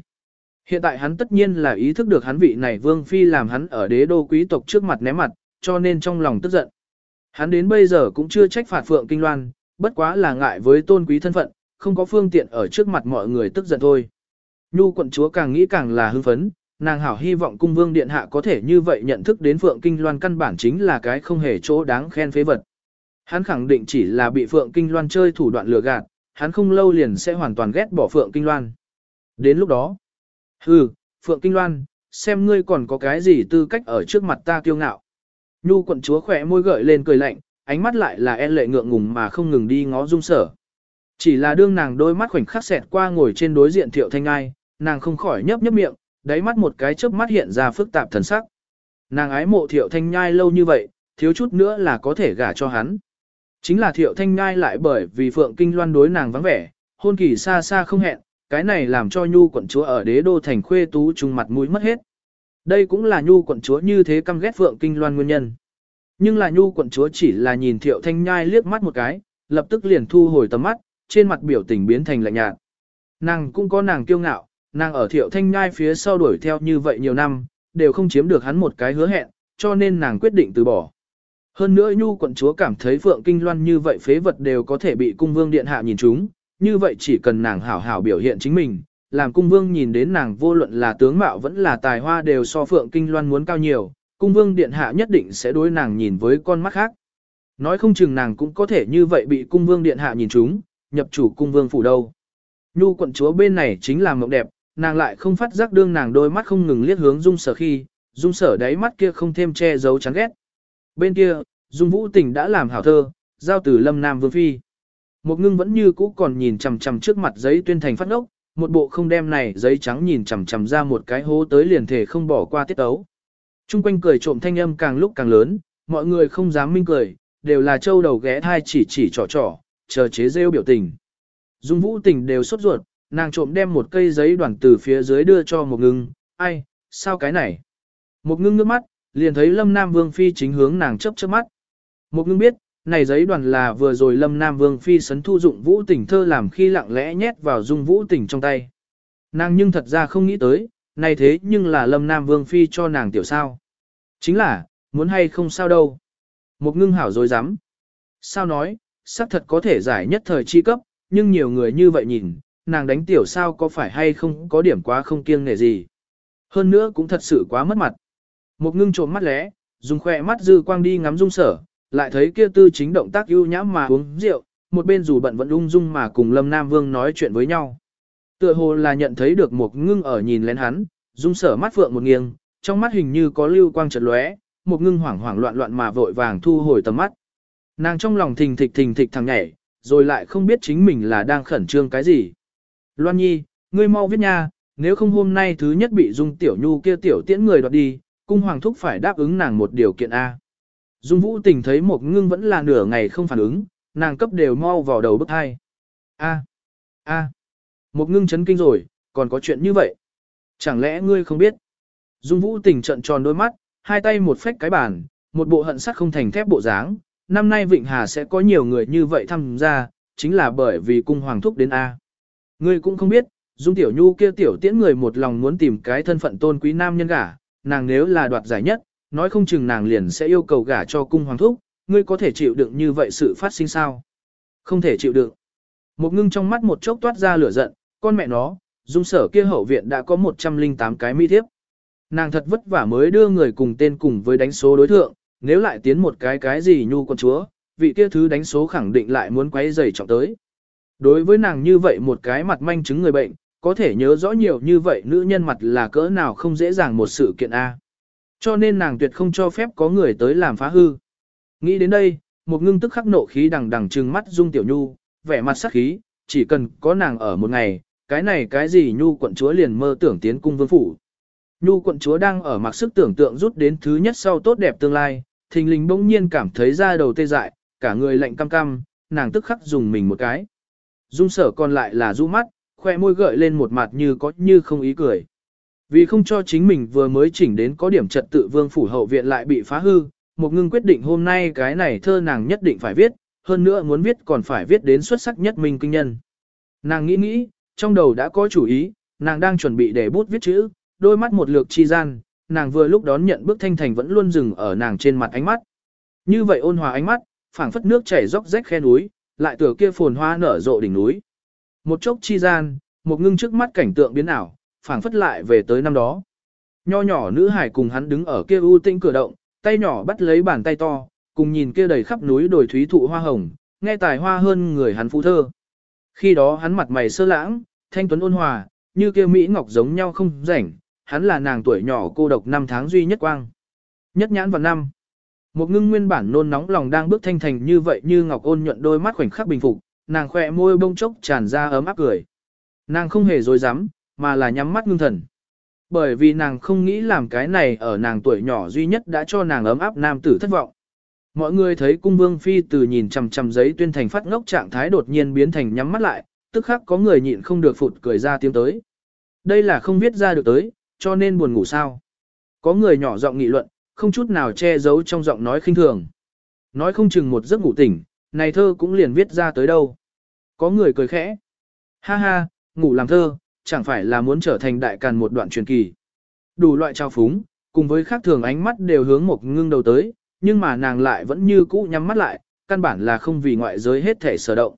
Hiện tại hắn tất nhiên là ý thức được hắn vị này vương phi làm hắn ở đế đô quý tộc trước mặt ném mặt, cho nên trong lòng tức giận. Hắn đến bây giờ cũng chưa trách phạt Phượng Kinh Loan, bất quá là ngại với tôn quý thân phận, không có phương tiện ở trước mặt mọi người tức giận thôi. Nhu quận chúa càng nghĩ càng là hưng phấn, nàng hảo hy vọng cung vương điện hạ có thể như vậy nhận thức đến Phượng Kinh Loan căn bản chính là cái không hề chỗ đáng khen phế vật. Hắn khẳng định chỉ là bị Phượng Kinh Loan chơi thủ đoạn lừa gạt, hắn không lâu liền sẽ hoàn toàn ghét bỏ Phượng Kinh Loan. Đến lúc đó, hừ, Phượng Kinh Loan, xem ngươi còn có cái gì tư cách ở trước mặt ta kiêu ngạo. Nhu quận chúa khỏe môi gợi lên cười lạnh, ánh mắt lại là e lệ ngượng ngùng mà không ngừng đi ngó dung sở. Chỉ là đương nàng đôi mắt khoảnh khắc xẹt qua ngồi trên đối diện thiệu thanh ai, nàng không khỏi nhấp nhấp miệng, đáy mắt một cái chớp mắt hiện ra phức tạp thần sắc. Nàng ái mộ thiệu thanh nhai lâu như vậy, thiếu chút nữa là có thể gả cho hắn. Chính là thiệu thanh nhai lại bởi vì phượng kinh loan đối nàng vắng vẻ, hôn kỳ xa xa không hẹn, cái này làm cho nhu quận chúa ở đế đô thành khuê tú trùng mặt mũi mất hết. Đây cũng là nhu quận chúa như thế căm ghét phượng kinh loan nguyên nhân. Nhưng là nhu quận chúa chỉ là nhìn thiệu thanh nhai liếc mắt một cái, lập tức liền thu hồi tầm mắt, trên mặt biểu tình biến thành lạnh nhạt. Nàng cũng có nàng kiêu ngạo, nàng ở thiệu thanh nhai phía sau đuổi theo như vậy nhiều năm, đều không chiếm được hắn một cái hứa hẹn, cho nên nàng quyết định từ bỏ. Hơn nữa nhu quận chúa cảm thấy Phượng Kinh Loan như vậy phế vật đều có thể bị cung vương điện hạ nhìn chúng, như vậy chỉ cần nàng hảo hảo biểu hiện chính mình, làm cung vương nhìn đến nàng vô luận là tướng mạo vẫn là tài hoa đều so Phượng Kinh Loan muốn cao nhiều, cung vương điện hạ nhất định sẽ đối nàng nhìn với con mắt khác. Nói không chừng nàng cũng có thể như vậy bị cung vương điện hạ nhìn chúng, nhập chủ cung vương phủ đâu. Nhu quận chúa bên này chính là mộng đẹp, nàng lại không phát giác đương nàng đôi mắt không ngừng liếc hướng dung sở khi, dung sở đáy mắt kia không thêm che giấu chán ghét. Bên kia, dung vũ tình đã làm hảo thơ, giao từ lâm nam vương phi. Một ngưng vẫn như cũ còn nhìn chằm chằm trước mặt giấy tuyên thành phát ốc, một bộ không đem này giấy trắng nhìn chằm chằm ra một cái hố tới liền thể không bỏ qua tiết tấu. Trung quanh cười trộm thanh âm càng lúc càng lớn, mọi người không dám minh cười, đều là châu đầu ghé thai chỉ chỉ trò trò, chờ chế rêu biểu tình. Dung vũ tình đều sốt ruột, nàng trộm đem một cây giấy đoàn từ phía dưới đưa cho một ngưng, ai, sao cái này? Một ngưng nước mắt, liền thấy Lâm Nam Vương Phi chính hướng nàng chấp chớp mắt. Một ngưng biết, này giấy đoàn là vừa rồi Lâm Nam Vương Phi sấn thu dụng vũ tình thơ làm khi lặng lẽ nhét vào dung vũ tình trong tay. Nàng nhưng thật ra không nghĩ tới, này thế nhưng là Lâm Nam Vương Phi cho nàng tiểu sao. Chính là, muốn hay không sao đâu. Một ngưng hảo rồi dám. Sao nói, xác thật có thể giải nhất thời chi cấp, nhưng nhiều người như vậy nhìn, nàng đánh tiểu sao có phải hay không có điểm quá không kiêng nể gì. Hơn nữa cũng thật sự quá mất mặt. Một ngưng trộm mắt lẽ, dùng khỏe mắt dư quang đi ngắm dung sở, lại thấy kia tư chính động tác ưu nhãm mà uống rượu, một bên dù bận vẫn ung dung mà cùng Lâm Nam Vương nói chuyện với nhau. Tựa hồ là nhận thấy được một ngưng ở nhìn lén hắn, dung sở mắt phượng một nghiêng, trong mắt hình như có lưu quang chợt lóe, một ngưng hoảng hoảng loạn loạn mà vội vàng thu hồi tầm mắt. Nàng trong lòng thình thịch thình thịch thằng nhảy, rồi lại không biết chính mình là đang khẩn trương cái gì. Loan Nhi, ngươi mau viết nha, nếu không hôm nay thứ nhất bị Dung Tiểu Nhu kia tiểu tiễn người đoạt đi, cung hoàng thúc phải đáp ứng nàng một điều kiện A. Dung Vũ Tình thấy một ngưng vẫn là nửa ngày không phản ứng, nàng cấp đều mau vào đầu bức hai. A, a, một ngưng chấn kinh rồi, còn có chuyện như vậy. Chẳng lẽ ngươi không biết? Dung Vũ Tình trận tròn đôi mắt, hai tay một phách cái bàn, một bộ hận sắt không thành thép bộ dáng. Năm nay Vịnh Hà sẽ có nhiều người như vậy tham gia, chính là bởi vì cung hoàng thúc đến A. Ngươi cũng không biết, Dung Tiểu Nhu kia tiểu tiễn người một lòng muốn tìm cái thân phận tôn quý nam nhân gả, nàng nếu là đoạt giải nhất, nói không chừng nàng liền sẽ yêu cầu gả cho cung hoàng thúc, ngươi có thể chịu đựng như vậy sự phát sinh sao? Không thể chịu đựng. Một ngưng trong mắt một chốc toát ra lửa giận, con mẹ nó, dung sở kia hậu viện đã có 108 cái mỹ thiếp. Nàng thật vất vả mới đưa người cùng tên cùng với đánh số đối thượng, nếu lại tiến một cái cái gì nhu con chúa, vị kia thứ đánh số khẳng định lại muốn quấy giày trọng tới. Đối với nàng như vậy một cái mặt manh chứng người bệnh, có thể nhớ rõ nhiều như vậy nữ nhân mặt là cỡ nào không dễ dàng một sự kiện A. Cho nên nàng tuyệt không cho phép có người tới làm phá hư. Nghĩ đến đây, một ngưng tức khắc nộ khí đằng đằng trừng mắt Dung Tiểu Nhu, vẻ mặt sắc khí, chỉ cần có nàng ở một ngày, cái này cái gì Nhu quận chúa liền mơ tưởng tiến cung vương phủ. Nhu quận chúa đang ở mặc sức tưởng tượng rút đến thứ nhất sau tốt đẹp tương lai, thình lình bỗng nhiên cảm thấy da đầu tê dại, cả người lạnh cam cam, nàng tức khắc dùng mình một cái. Dung sở còn lại là du mắt, khoe môi gợi lên một mặt như có như không ý cười. Vì không cho chính mình vừa mới chỉnh đến có điểm trật tự vương phủ hậu viện lại bị phá hư, một ngưng quyết định hôm nay cái này thơ nàng nhất định phải viết, hơn nữa muốn viết còn phải viết đến xuất sắc nhất minh kinh nhân. Nàng nghĩ nghĩ, trong đầu đã có chủ ý, nàng đang chuẩn bị để bút viết chữ, đôi mắt một lượt chi gian, nàng vừa lúc đón nhận bước thanh thành vẫn luôn dừng ở nàng trên mặt ánh mắt. Như vậy ôn hòa ánh mắt, phảng phất nước chảy róc rách khe núi, lại tựa kia phồn hoa nở rộ đỉnh núi. Một chốc chi gian, một ngưng trước mắt cảnh tượng biến ảo, phảng phất lại về tới năm đó. Nho nhỏ nữ hải cùng hắn đứng ở kia u tinh cửa động, tay nhỏ bắt lấy bàn tay to, cùng nhìn kia đầy khắp núi đồi thúy thụ hoa hồng, nghe tài hoa hơn người hắn phú thơ. Khi đó hắn mặt mày sơ lãng, thanh tuấn ôn hòa, như kia Mỹ Ngọc giống nhau không rảnh, hắn là nàng tuổi nhỏ cô độc năm tháng duy nhất quang. Nhất nhãn vào năm. Một ngưng nguyên bản nôn nóng lòng đang bước thanh thành như vậy như Ngọc ôn nhuận đôi mắt khoảnh khắc bình phục, nàng khỏe môi bông chốc tràn ra ấm áp cười. Nàng không hề dối dám, mà là nhắm mắt ngưng thần. Bởi vì nàng không nghĩ làm cái này ở nàng tuổi nhỏ duy nhất đã cho nàng ấm áp nam tử thất vọng. Mọi người thấy cung vương phi từ nhìn chằm chằm giấy tuyên thành phát ngốc trạng thái đột nhiên biến thành nhắm mắt lại, tức khắc có người nhịn không được phụt cười ra tiếng tới. Đây là không viết ra được tới, cho nên buồn ngủ sao. Có người nhỏ giọng nghị luận, không chút nào che giấu trong giọng nói khinh thường. Nói không chừng một giấc ngủ tỉnh, này thơ cũng liền viết ra tới đâu. Có người cười khẽ. Ha ha, ngủ làm thơ, chẳng phải là muốn trở thành đại càn một đoạn truyền kỳ. Đủ loại trao phúng, cùng với khác thường ánh mắt đều hướng một ngưng đầu tới, nhưng mà nàng lại vẫn như cũ nhắm mắt lại, căn bản là không vì ngoại giới hết thể sở động.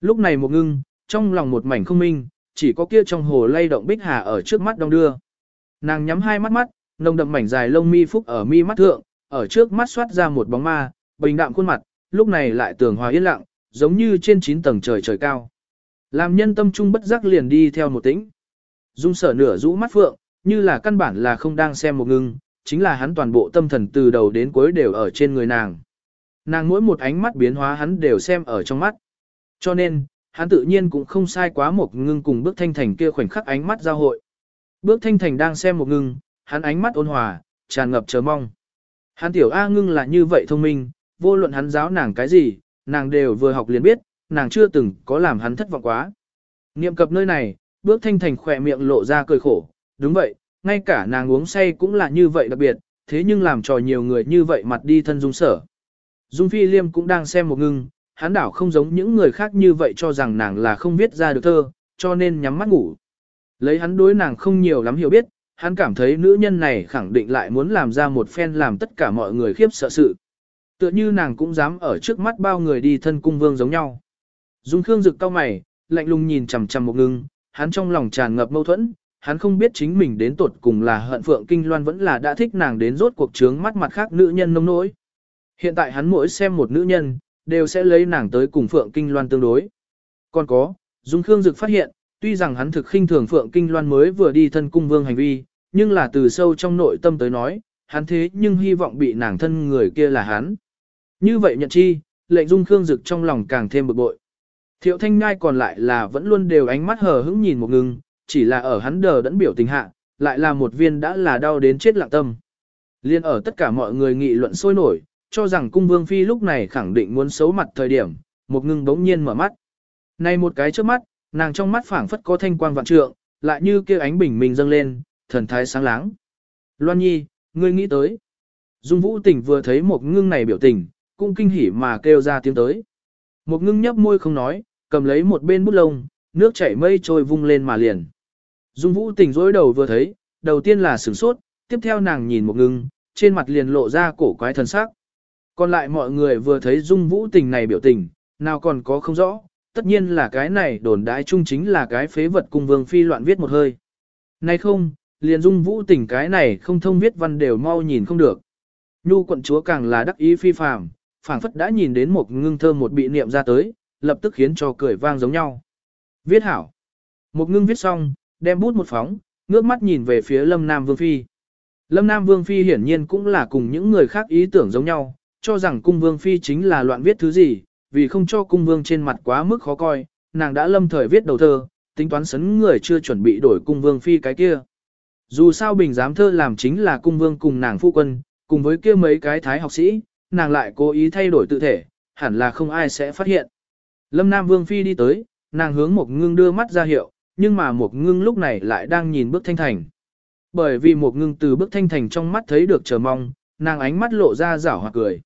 Lúc này một ngưng, trong lòng một mảnh không minh, chỉ có kia trong hồ lay động bích hà ở trước mắt đông đưa. Nàng nhắm hai mắt mắt, nồng đậm mảnh dài lông mi phúc ở mi mắt thượng, ở trước mắt xoát ra một bóng ma, bình đạm khuôn mặt, lúc này lại tường hòa yên lặng, giống như trên chín tầng trời trời cao. Làm nhân tâm trung bất giác liền đi theo một tĩnh. Dung sở nửa rũ mắt phượng, như là căn bản là không đang xem một ngưng, chính là hắn toàn bộ tâm thần từ đầu đến cuối đều ở trên người nàng. Nàng mỗi một ánh mắt biến hóa hắn đều xem ở trong mắt. Cho nên, hắn tự nhiên cũng không sai quá một ngưng cùng bước thanh thành kia khoảnh khắc ánh mắt giao hội. Bước thanh thành đang xem một ngưng, hắn ánh mắt ôn hòa, tràn ngập chờ mong. Hắn tiểu A ngưng là như vậy thông minh, vô luận hắn giáo nàng cái gì, nàng đều vừa học liền biết, nàng chưa từng có làm hắn thất vọng quá. Niệm cập nơi này, bước thanh thành khỏe miệng lộ ra cười khổ, đúng vậy, ngay cả nàng uống say cũng là như vậy đặc biệt, thế nhưng làm trò nhiều người như vậy mặt đi thân dung sở. Dung Phi Liêm cũng đang xem một ngưng, hắn đảo không giống những người khác như vậy cho rằng nàng là không viết ra được thơ, cho nên nhắm mắt ngủ. Lấy hắn đối nàng không nhiều lắm hiểu biết, hắn cảm thấy nữ nhân này khẳng định lại muốn làm ra một phen làm tất cả mọi người khiếp sợ sự. Tựa như nàng cũng dám ở trước mắt bao người đi thân cung vương giống nhau. Dung Khương rực cao mày, lạnh lùng nhìn chằm chằm một ngưng, hắn trong lòng tràn ngập mâu thuẫn, hắn không biết chính mình đến tột cùng là hận phượng kinh loan vẫn là đã thích nàng đến rốt cuộc trướng mắt mặt khác nữ nhân nông nỗi. Hiện tại hắn mỗi xem một nữ nhân, đều sẽ lấy nàng tới cùng phượng kinh loan tương đối. Còn có, Dung Khương Dực phát hiện, tuy rằng hắn thực khinh thường phượng kinh loan mới vừa đi thân cung vương hành vi, nhưng là từ sâu trong nội tâm tới nói, hắn thế nhưng hy vọng bị nàng thân người kia là hắn. Như vậy nhận chi, lệnh Dung Khương Dực trong lòng càng thêm bực bội. Thiệu thanh ngai còn lại là vẫn luôn đều ánh mắt hờ hững nhìn một ngừng, chỉ là ở hắn đờ đẫn biểu tình hạ, lại là một viên đã là đau đến chết lặng tâm. Liên ở tất cả mọi người nghị luận sôi nổi, cho rằng cung vương phi lúc này khẳng định muốn xấu mặt thời điểm, một ngưng bỗng nhiên mở mắt. Này một cái trước mắt, nàng trong mắt phảng phất có thanh quang vạn trượng, lại như kia ánh bình minh dâng lên, thần thái sáng láng. Loan nhi, ngươi nghĩ tới. Dung vũ tình vừa thấy một ngưng này biểu tình, cũng kinh hỉ mà kêu ra tiếng tới. Một ngưng nhấp môi không nói, cầm lấy một bên bút lông, nước chảy mây trôi vung lên mà liền. Dung vũ tình dối đầu vừa thấy, đầu tiên là sửng sốt, tiếp theo nàng nhìn một ngưng, trên mặt liền lộ ra cổ quái thần sắc. Còn lại mọi người vừa thấy dung vũ tình này biểu tình, nào còn có không rõ, tất nhiên là cái này đồn đãi chung chính là cái phế vật cung vương phi loạn viết một hơi. Này không, liền dung vũ tình cái này không thông viết văn đều mau nhìn không được. Nhu quận chúa càng là đắc ý phi phàm, phảng phất đã nhìn đến một ngưng thơ một bị niệm ra tới, lập tức khiến cho cười vang giống nhau. Viết hảo. Một ngưng viết xong, đem bút một phóng, ngước mắt nhìn về phía Lâm Nam Vương Phi. Lâm Nam Vương Phi hiển nhiên cũng là cùng những người khác ý tưởng giống nhau, cho rằng cung Vương Phi chính là loạn viết thứ gì, vì không cho cung Vương trên mặt quá mức khó coi, nàng đã lâm thời viết đầu thơ, tính toán sấn người chưa chuẩn bị đổi cung Vương Phi cái kia. Dù sao bình giám thơ làm chính là cung Vương cùng nàng phu quân, cùng với kia mấy cái thái học sĩ, nàng lại cố ý thay đổi tự thể, hẳn là không ai sẽ phát hiện. Lâm Nam Vương Phi đi tới, nàng hướng một ngưng đưa mắt ra hiệu, nhưng mà một ngưng lúc này lại đang nhìn bước thanh thành. Bởi vì một ngưng từ bước thanh thành trong mắt thấy được chờ mong, nàng ánh mắt lộ ra rảo hoặc cười.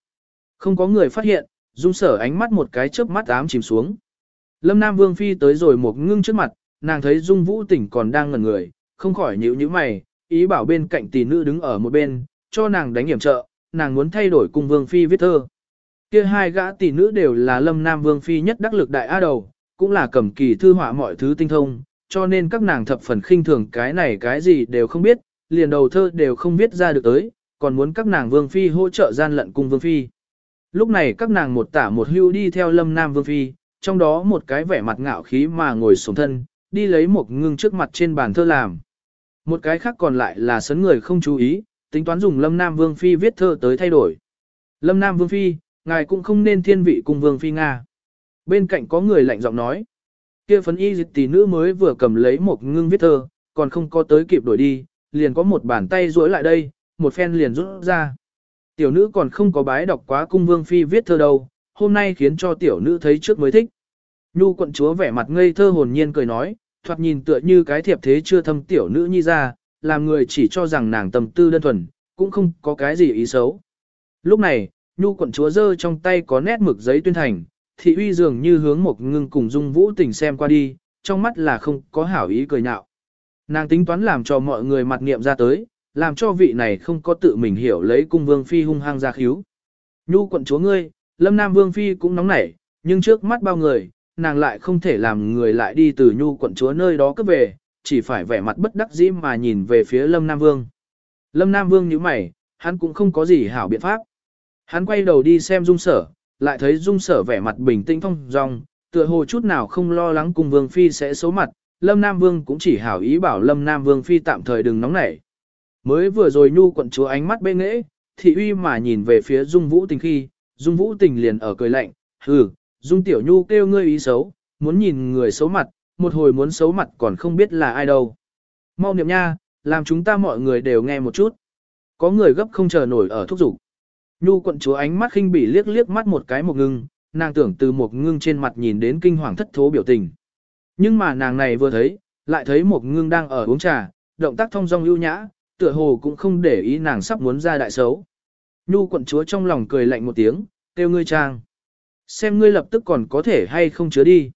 Không có người phát hiện, dung sở ánh mắt một cái chớp mắt ám chìm xuống. Lâm Nam Vương Phi tới rồi một ngưng trước mặt, nàng thấy dung vũ tỉnh còn đang ngẩn người, không khỏi nhíu nhíu mày, ý bảo bên cạnh tỷ nữ đứng ở một bên, cho nàng đánh hiểm trợ, nàng muốn thay đổi cùng Vương Phi viết thơ. Kia hai gã tỷ nữ đều là Lâm Nam Vương Phi nhất đắc lực đại á đầu, cũng là cầm kỳ thư họa mọi thứ tinh thông, cho nên các nàng thập phần khinh thường cái này cái gì đều không biết, liền đầu thơ đều không viết ra được tới, còn muốn các nàng Vương Phi hỗ trợ gian lận cung Vương Phi. Lúc này các nàng một tả một hưu đi theo Lâm Nam Vương Phi, trong đó một cái vẻ mặt ngạo khí mà ngồi xuống thân, đi lấy một ngưng trước mặt trên bàn thơ làm. Một cái khác còn lại là sấn người không chú ý, tính toán dùng Lâm Nam Vương Phi viết thơ tới thay đổi. Lâm Nam Vương Phi, ngài cũng không nên thiên vị cung Vương Phi Nga. Bên cạnh có người lạnh giọng nói. Kia phấn y dịch tỷ nữ mới vừa cầm lấy một ngưng viết thơ, còn không có tới kịp đổi đi, liền có một bàn tay duỗi lại đây, một phen liền rút ra. Tiểu nữ còn không có bái đọc quá cung vương phi viết thơ đâu, hôm nay khiến cho tiểu nữ thấy trước mới thích. Nhu quận chúa vẻ mặt ngây thơ hồn nhiên cười nói, thoạt nhìn tựa như cái thiệp thế chưa thâm tiểu nữ nhi ra, làm người chỉ cho rằng nàng tầm tư đơn thuần, cũng không có cái gì ý xấu. Lúc này, Nhu quận chúa giơ trong tay có nét mực giấy tuyên thành, thị uy dường như hướng một ngưng cùng dung vũ tình xem qua đi, trong mắt là không có hảo ý cười nhạo. Nàng tính toán làm cho mọi người mặt niệm ra tới, làm cho vị này không có tự mình hiểu lấy cung vương phi hung hăng ra khíu. Nhu quận chúa ngươi, lâm nam vương phi cũng nóng nảy, nhưng trước mắt bao người, nàng lại không thể làm người lại đi từ nhu quận chúa nơi đó cướp về, chỉ phải vẻ mặt bất đắc dĩ mà nhìn về phía lâm nam vương. Lâm nam vương như mày, hắn cũng không có gì hảo biện pháp. Hắn quay đầu đi xem dung sở, lại thấy dung sở vẻ mặt bình tĩnh phong dong, tựa hồ chút nào không lo lắng cùng vương phi sẽ xấu mặt, lâm nam vương cũng chỉ hảo ý bảo lâm nam vương phi tạm thời đừng nóng nảy. Mới vừa rồi nhu quận chúa ánh mắt bê nghễ, thị uy mà nhìn về phía dung vũ tình khi, dung vũ tình liền ở cười lạnh, hừ, dung tiểu nhu kêu ngươi ý xấu, muốn nhìn người xấu mặt, một hồi muốn xấu mặt còn không biết là ai đâu. Mau niệm nha, làm chúng ta mọi người đều nghe một chút. Có người gấp không chờ nổi ở thúc dục Nhu quận chúa ánh mắt khinh bỉ liếc liếc mắt một cái một ngưng, nàng tưởng từ một ngưng trên mặt nhìn đến kinh hoàng thất thố biểu tình. Nhưng mà nàng này vừa thấy, lại thấy một ngưng đang ở uống trà, động tác thông dong ưu nhã, tựa hồ cũng không để ý nàng sắp muốn ra đại xấu. Nhu quận chúa trong lòng cười lạnh một tiếng, kêu ngươi trang. Xem ngươi lập tức còn có thể hay không chứa đi.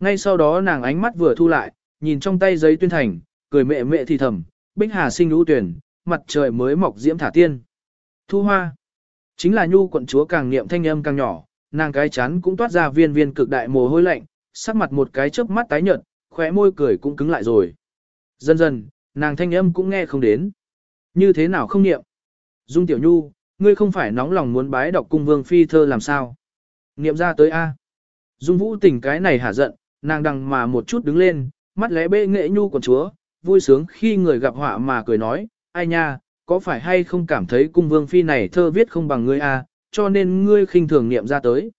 Ngay sau đó nàng ánh mắt vừa thu lại, nhìn trong tay giấy tuyên thành, cười mẹ mẹ thì thầm, bích hà sinh lũ tuyển, mặt trời mới mọc diễm thả tiên. Thu hoa. Chính là nhu quận chúa càng niệm thanh âm càng nhỏ, nàng cái chán cũng toát ra viên viên cực đại mồ hôi lạnh, sắc mặt một cái chớp mắt tái nhợt, khóe môi cười cũng cứng lại rồi. Dần dần, nàng thanh âm cũng nghe không đến. Như thế nào không niệm? Dung Tiểu Nhu, ngươi không phải nóng lòng muốn bái đọc cung vương phi thơ làm sao? Niệm ra tới A. Dung Vũ tỉnh cái này hả giận, nàng đằng mà một chút đứng lên, mắt lẽ bê nghệ nhu quần chúa, vui sướng khi người gặp họa mà cười nói, ai nha, có phải hay không cảm thấy cung vương phi này thơ viết không bằng ngươi a, cho nên ngươi khinh thường niệm ra tới.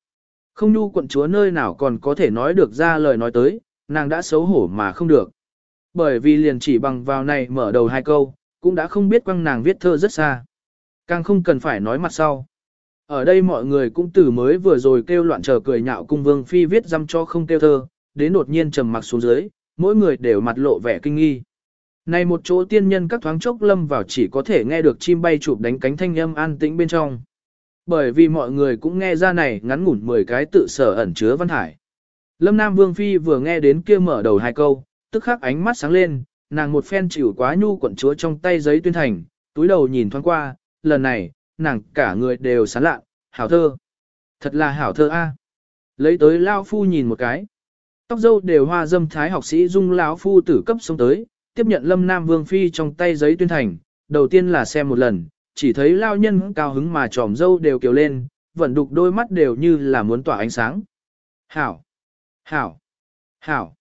Không nhu quận chúa nơi nào còn có thể nói được ra lời nói tới, nàng đã xấu hổ mà không được. Bởi vì liền chỉ bằng vào này mở đầu hai câu, cũng đã không biết quăng nàng viết thơ rất xa. Càng không cần phải nói mặt sau. Ở đây mọi người cũng từ mới vừa rồi kêu loạn chờ cười nhạo cung vương phi viết dăm cho không kêu thơ, đến đột nhiên trầm mặc xuống dưới, mỗi người đều mặt lộ vẻ kinh nghi. Này một chỗ tiên nhân các thoáng chốc lâm vào chỉ có thể nghe được chim bay chụp đánh cánh thanh âm an tĩnh bên trong. Bởi vì mọi người cũng nghe ra này ngắn ngủn 10 cái tự sở ẩn chứa văn hải. Lâm Nam Vương Phi vừa nghe đến kia mở đầu hai câu, tức khắc ánh mắt sáng lên, nàng một phen chịu quá nhu quận chúa trong tay giấy tuyên thành, túi đầu nhìn thoáng qua, lần này, nàng cả người đều sán lạ, hảo thơ. Thật là hảo thơ a. Lấy tới Lao Phu nhìn một cái. Tóc dâu đều hoa dâm thái học sĩ dung lão phu tử cấp xuống tới, tiếp nhận lâm nam vương phi trong tay giấy tuyên thành, đầu tiên là xem một lần, chỉ thấy lao nhân cao hứng mà tròm dâu đều kiều lên, vẫn đục đôi mắt đều như là muốn tỏa ánh sáng. Hảo! Hảo! Hảo!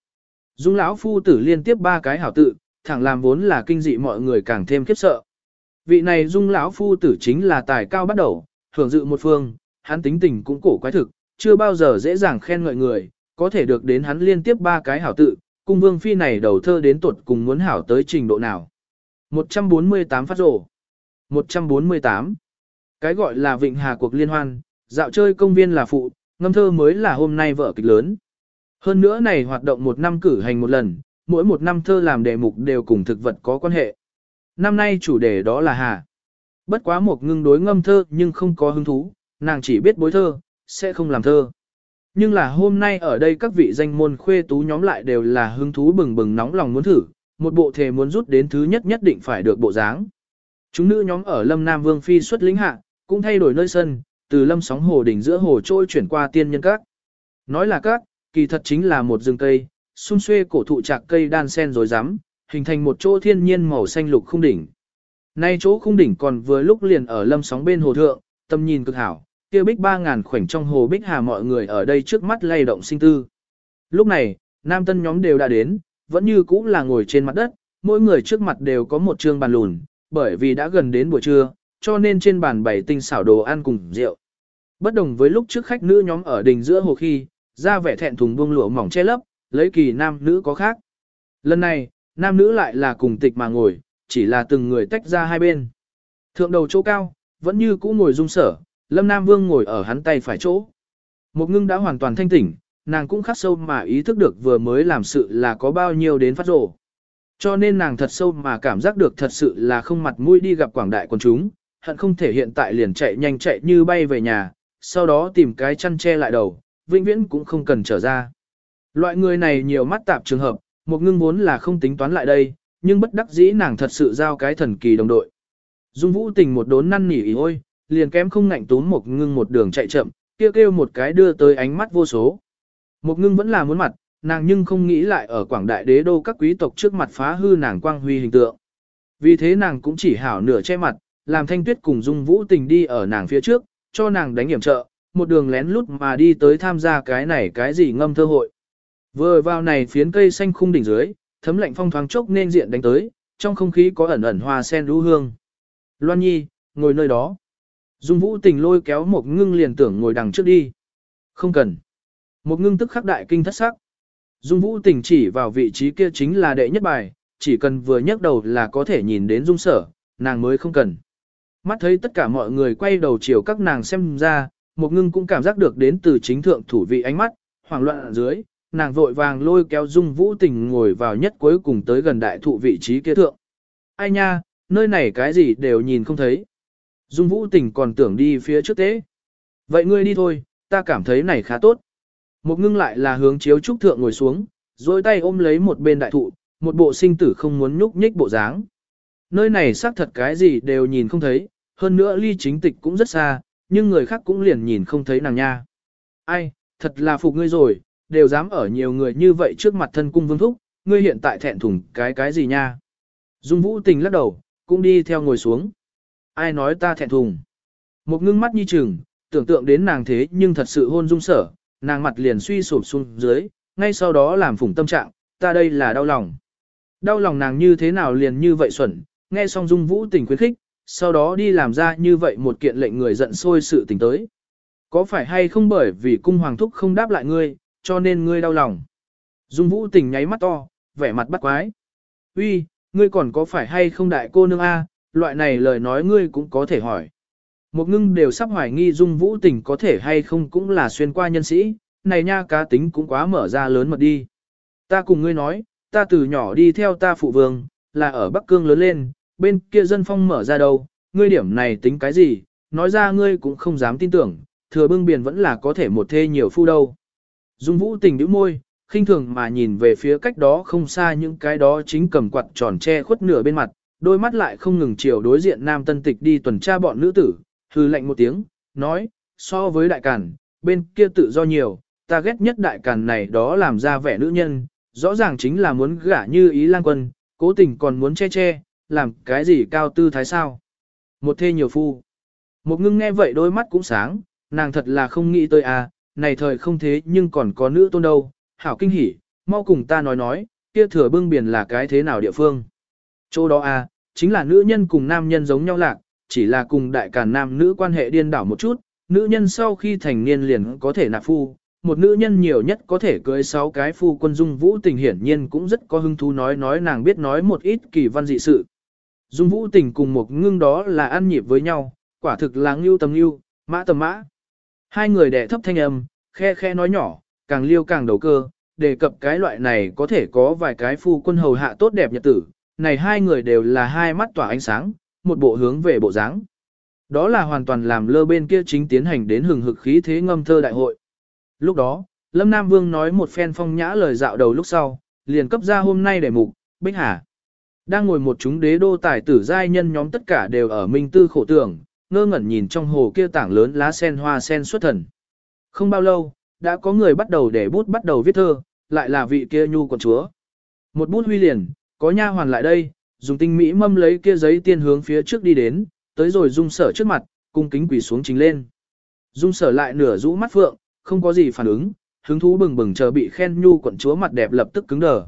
Dung lão phu tử liên tiếp ba cái hảo tự, thẳng làm vốn là kinh dị mọi người càng thêm khiếp sợ. Vị này dung lão phu tử chính là tài cao bắt đầu, hưởng dự một phương, hắn tính tình cũng cổ quái thực, chưa bao giờ dễ dàng khen ngợi người, có thể được đến hắn liên tiếp ba cái hảo tự, cung vương phi này đầu thơ đến tuột cùng muốn hảo tới trình độ nào. 148 phát rổ. 148. Cái gọi là Vịnh Hà cuộc liên hoan, dạo chơi công viên là phụ, ngâm thơ mới là hôm nay vở kịch lớn. Hơn nữa này hoạt động một năm cử hành một lần, mỗi một năm thơ làm đề mục đều cùng thực vật có quan hệ. Năm nay chủ đề đó là Hà. Bất quá một ngưng đối ngâm thơ nhưng không có hứng thú, nàng chỉ biết bối thơ, sẽ không làm thơ. Nhưng là hôm nay ở đây các vị danh môn khuê tú nhóm lại đều là hứng thú bừng bừng nóng lòng muốn thử, một bộ thể muốn rút đến thứ nhất nhất định phải được bộ dáng. Chúng nữ nhóm ở Lâm Nam Vương Phi xuất lính hạ, cũng thay đổi nơi sân, từ lâm sóng hồ đỉnh giữa hồ trôi chuyển qua tiên nhân các. Nói là các, kỳ thật chính là một rừng cây, xung xuê cổ thụ trạc cây đan sen rồi rắm hình thành một chỗ thiên nhiên màu xanh lục khung đỉnh. Nay chỗ khung đỉnh còn vừa lúc liền ở lâm sóng bên hồ thượng, tâm nhìn cực hảo, kia bích ba ngàn khoảnh trong hồ bích hà mọi người ở đây trước mắt lay động sinh tư. Lúc này, nam tân nhóm đều đã đến, vẫn như cũ là ngồi trên mặt đất, mỗi người trước mặt đều có một trương bàn lùn, bởi vì đã gần đến buổi trưa, cho nên trên bàn bày tinh xảo đồ ăn cùng rượu. Bất đồng với lúc trước khách nữ nhóm ở đình giữa hồ khi, ra vẻ thẹn thùng buông lụa mỏng che lấp, lấy kỳ nam nữ có khác. Lần này, nam nữ lại là cùng tịch mà ngồi, chỉ là từng người tách ra hai bên. Thượng đầu chỗ cao, vẫn như cũ ngồi dung sở, Lâm Nam Vương ngồi ở hắn tay phải chỗ. Một ngưng đã hoàn toàn thanh tỉnh, nàng cũng khắc sâu mà ý thức được vừa mới làm sự là có bao nhiêu đến phát rổ. Cho nên nàng thật sâu mà cảm giác được thật sự là không mặt mũi đi gặp quảng đại quần chúng, hận không thể hiện tại liền chạy nhanh chạy như bay về nhà, sau đó tìm cái chăn che lại đầu, vĩnh viễn cũng không cần trở ra. Loại người này nhiều mắt tạp trường hợp, một ngưng vốn là không tính toán lại đây, nhưng bất đắc dĩ nàng thật sự giao cái thần kỳ đồng đội. Dung vũ tình một đốn năn nỉ ý ôi, liền kém không ngạnh tún một ngưng một đường chạy chậm, kêu kêu một cái đưa tới ánh mắt vô số. Một ngưng vẫn là muốn mặt, nàng nhưng không nghĩ lại ở quảng đại đế đô các quý tộc trước mặt phá hư nàng quang huy hình tượng. Vì thế nàng cũng chỉ hảo nửa che mặt, làm thanh tuyết cùng dung vũ tình đi ở nàng phía trước, cho nàng đánh hiểm trợ, một đường lén lút mà đi tới tham gia cái này cái gì ngâm thơ hội. Vừa vào này phiến cây xanh khung đỉnh dưới, thấm lạnh phong thoáng chốc nên diện đánh tới, trong không khí có ẩn ẩn hoa sen đu hương. Loan Nhi, ngồi nơi đó. Dung vũ tình lôi kéo một ngưng liền tưởng ngồi đằng trước đi. Không cần. Một ngưng tức khắc đại kinh thất sắc. Dung vũ tình chỉ vào vị trí kia chính là đệ nhất bài, chỉ cần vừa nhấc đầu là có thể nhìn đến dung sở, nàng mới không cần. Mắt thấy tất cả mọi người quay đầu chiều các nàng xem ra, một ngưng cũng cảm giác được đến từ chính thượng thủ vị ánh mắt, hoảng loạn ở dưới, nàng vội vàng lôi kéo dung vũ tình ngồi vào nhất cuối cùng tới gần đại thụ vị trí kia thượng. Ai nha, nơi này cái gì đều nhìn không thấy. Dung Vũ Tình còn tưởng đi phía trước tế. Vậy ngươi đi thôi, ta cảm thấy này khá tốt. Một ngưng lại là hướng chiếu trúc thượng ngồi xuống, rồi tay ôm lấy một bên đại thụ, một bộ sinh tử không muốn nhúc nhích bộ dáng. Nơi này xác thật cái gì đều nhìn không thấy, hơn nữa ly chính tịch cũng rất xa, nhưng người khác cũng liền nhìn không thấy nàng nha. Ai, thật là phục ngươi rồi, đều dám ở nhiều người như vậy trước mặt thân cung vương thúc, ngươi hiện tại thẹn thùng cái cái gì nha. Dung Vũ Tình lắc đầu, cũng đi theo ngồi xuống. Ai nói ta thẹn thùng. Một ngưng mắt như chừng, tưởng tượng đến nàng thế nhưng thật sự hôn dung sở, nàng mặt liền suy sụp xuống dưới, ngay sau đó làm phủng tâm trạng, ta đây là đau lòng. Đau lòng nàng như thế nào liền như vậy xuẩn, nghe xong Dung Vũ Tình khuyến khích, sau đó đi làm ra như vậy một kiện lệnh người giận sôi sự tình tới. Có phải hay không bởi vì cung hoàng thúc không đáp lại ngươi, cho nên ngươi đau lòng. Dung Vũ Tình nháy mắt to, vẻ mặt bắt quái. Uy, ngươi còn có phải hay không đại cô nương A, loại này lời nói ngươi cũng có thể hỏi. Một ngưng đều sắp hoài nghi Dung Vũ Tình có thể hay không cũng là xuyên qua nhân sĩ, này nha cá tính cũng quá mở ra lớn mật đi. Ta cùng ngươi nói, ta từ nhỏ đi theo ta phụ vương, là ở Bắc Cương lớn lên, bên kia dân phong mở ra đâu, ngươi điểm này tính cái gì, nói ra ngươi cũng không dám tin tưởng, thừa bưng biển vẫn là có thể một thê nhiều phu đâu. Dung Vũ Tình nhíu môi, khinh thường mà nhìn về phía cách đó không xa những cái đó chính cầm quạt tròn che khuất nửa bên mặt, đôi mắt lại không ngừng chiều đối diện nam tân tịch đi tuần tra bọn nữ tử, hư lệnh một tiếng, nói, so với đại càn, bên kia tự do nhiều, ta ghét nhất đại càn này đó làm ra vẻ nữ nhân, rõ ràng chính là muốn gả như ý lang quân, cố tình còn muốn che che, làm cái gì cao tư thái sao. Một thê nhiều phu. Một ngưng nghe vậy đôi mắt cũng sáng, nàng thật là không nghĩ tới à, này thời không thế nhưng còn có nữ tôn đâu, hảo kinh hỉ, mau cùng ta nói nói, kia thừa bưng biển là cái thế nào địa phương. Chỗ đó à, chính là nữ nhân cùng nam nhân giống nhau lạc, chỉ là cùng đại cả nam nữ quan hệ điên đảo một chút, nữ nhân sau khi thành niên liền có thể nạp phu, một nữ nhân nhiều nhất có thể cưới sáu cái phu quân dung vũ tình hiển nhiên cũng rất có hứng thú nói nói nàng biết nói một ít kỳ văn dị sự. Dung vũ tình cùng một ngưng đó là ăn nhịp với nhau, quả thực là ngưu tầm ngưu, mã tầm mã. Hai người đẻ thấp thanh âm, khe khe nói nhỏ, càng liêu càng đầu cơ, đề cập cái loại này có thể có vài cái phu quân hầu hạ tốt đẹp nhật tử, này hai người đều là hai mắt tỏa ánh sáng, một bộ hướng về bộ dáng. Đó là hoàn toàn làm lơ bên kia chính tiến hành đến hừng hực khí thế ngâm thơ đại hội. Lúc đó, Lâm Nam Vương nói một phen phong nhã lời dạo đầu lúc sau, liền cấp ra hôm nay để mục, Bích Hà. Đang ngồi một chúng đế đô tài tử giai nhân nhóm tất cả đều ở minh tư khổ tưởng, ngơ ngẩn nhìn trong hồ kia tảng lớn lá sen hoa sen xuất thần. Không bao lâu, đã có người bắt đầu để bút bắt đầu viết thơ, lại là vị kia nhu quận chúa. Một bút huy liền, có nha hoàn lại đây, dùng tinh mỹ mâm lấy kia giấy tiên hướng phía trước đi đến, tới rồi dung sở trước mặt, cung kính quỳ xuống chính lên. Dung sở lại nửa rũ mắt phượng, không có gì phản ứng, hứng thú bừng bừng chờ bị khen nhu quận chúa mặt đẹp lập tức cứng đờ.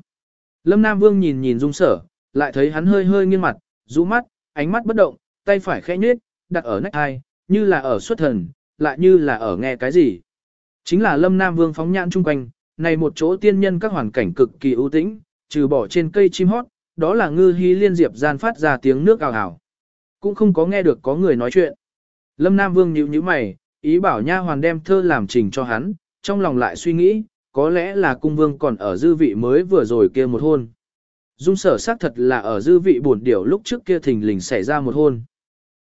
Lâm Nam Vương nhìn nhìn dung sở, lại thấy hắn hơi hơi nghiêng mặt, rũ mắt, ánh mắt bất động, tay phải khẽ nhếch, đặt ở nách hai, như là ở xuất thần, lại như là ở nghe cái gì. Chính là Lâm Nam Vương phóng nhãn chung quanh, này một chỗ tiên nhân các hoàn cảnh cực kỳ ưu tĩnh, trừ bỏ trên cây chim hót, đó là ngư hy liên diệp gian phát ra tiếng nước ào ào. Cũng không có nghe được có người nói chuyện. Lâm Nam Vương nhíu nhíu mày, ý bảo nha hoàn đem thơ làm trình cho hắn, trong lòng lại suy nghĩ, có lẽ là cung vương còn ở dư vị mới vừa rồi kia một hôn. Dung sở xác thật là ở dư vị buồn điểu lúc trước kia thình lình xảy ra một hôn.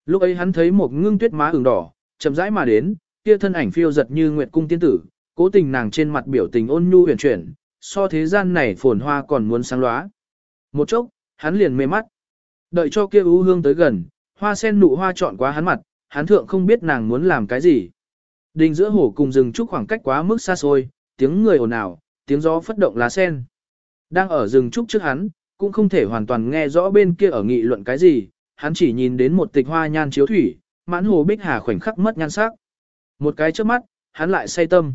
Lúc ấy hắn thấy một ngưng tuyết má ửng đỏ, chậm rãi mà đến, kia thân ảnh phiêu giật như nguyệt cung tiên tử, cố tình nàng trên mặt biểu tình ôn nhu huyền chuyển, so thế gian này phồn hoa còn muốn sáng lóa. Một chốc, hắn liền mê mắt. Đợi cho kia ưu hương tới gần, hoa sen nụ hoa trọn quá hắn mặt, hắn thượng không biết nàng muốn làm cái gì. Đình giữa hồ cùng rừng trúc khoảng cách quá mức xa xôi, tiếng người ồn ào, tiếng gió phất động lá sen. Đang ở rừng trúc trước hắn, cũng không thể hoàn toàn nghe rõ bên kia ở nghị luận cái gì, hắn chỉ nhìn đến một tịch hoa nhan chiếu thủy, mãn hồ bích hà khoảnh khắc mất nhan sắc. Một cái trước mắt, hắn lại say tâm.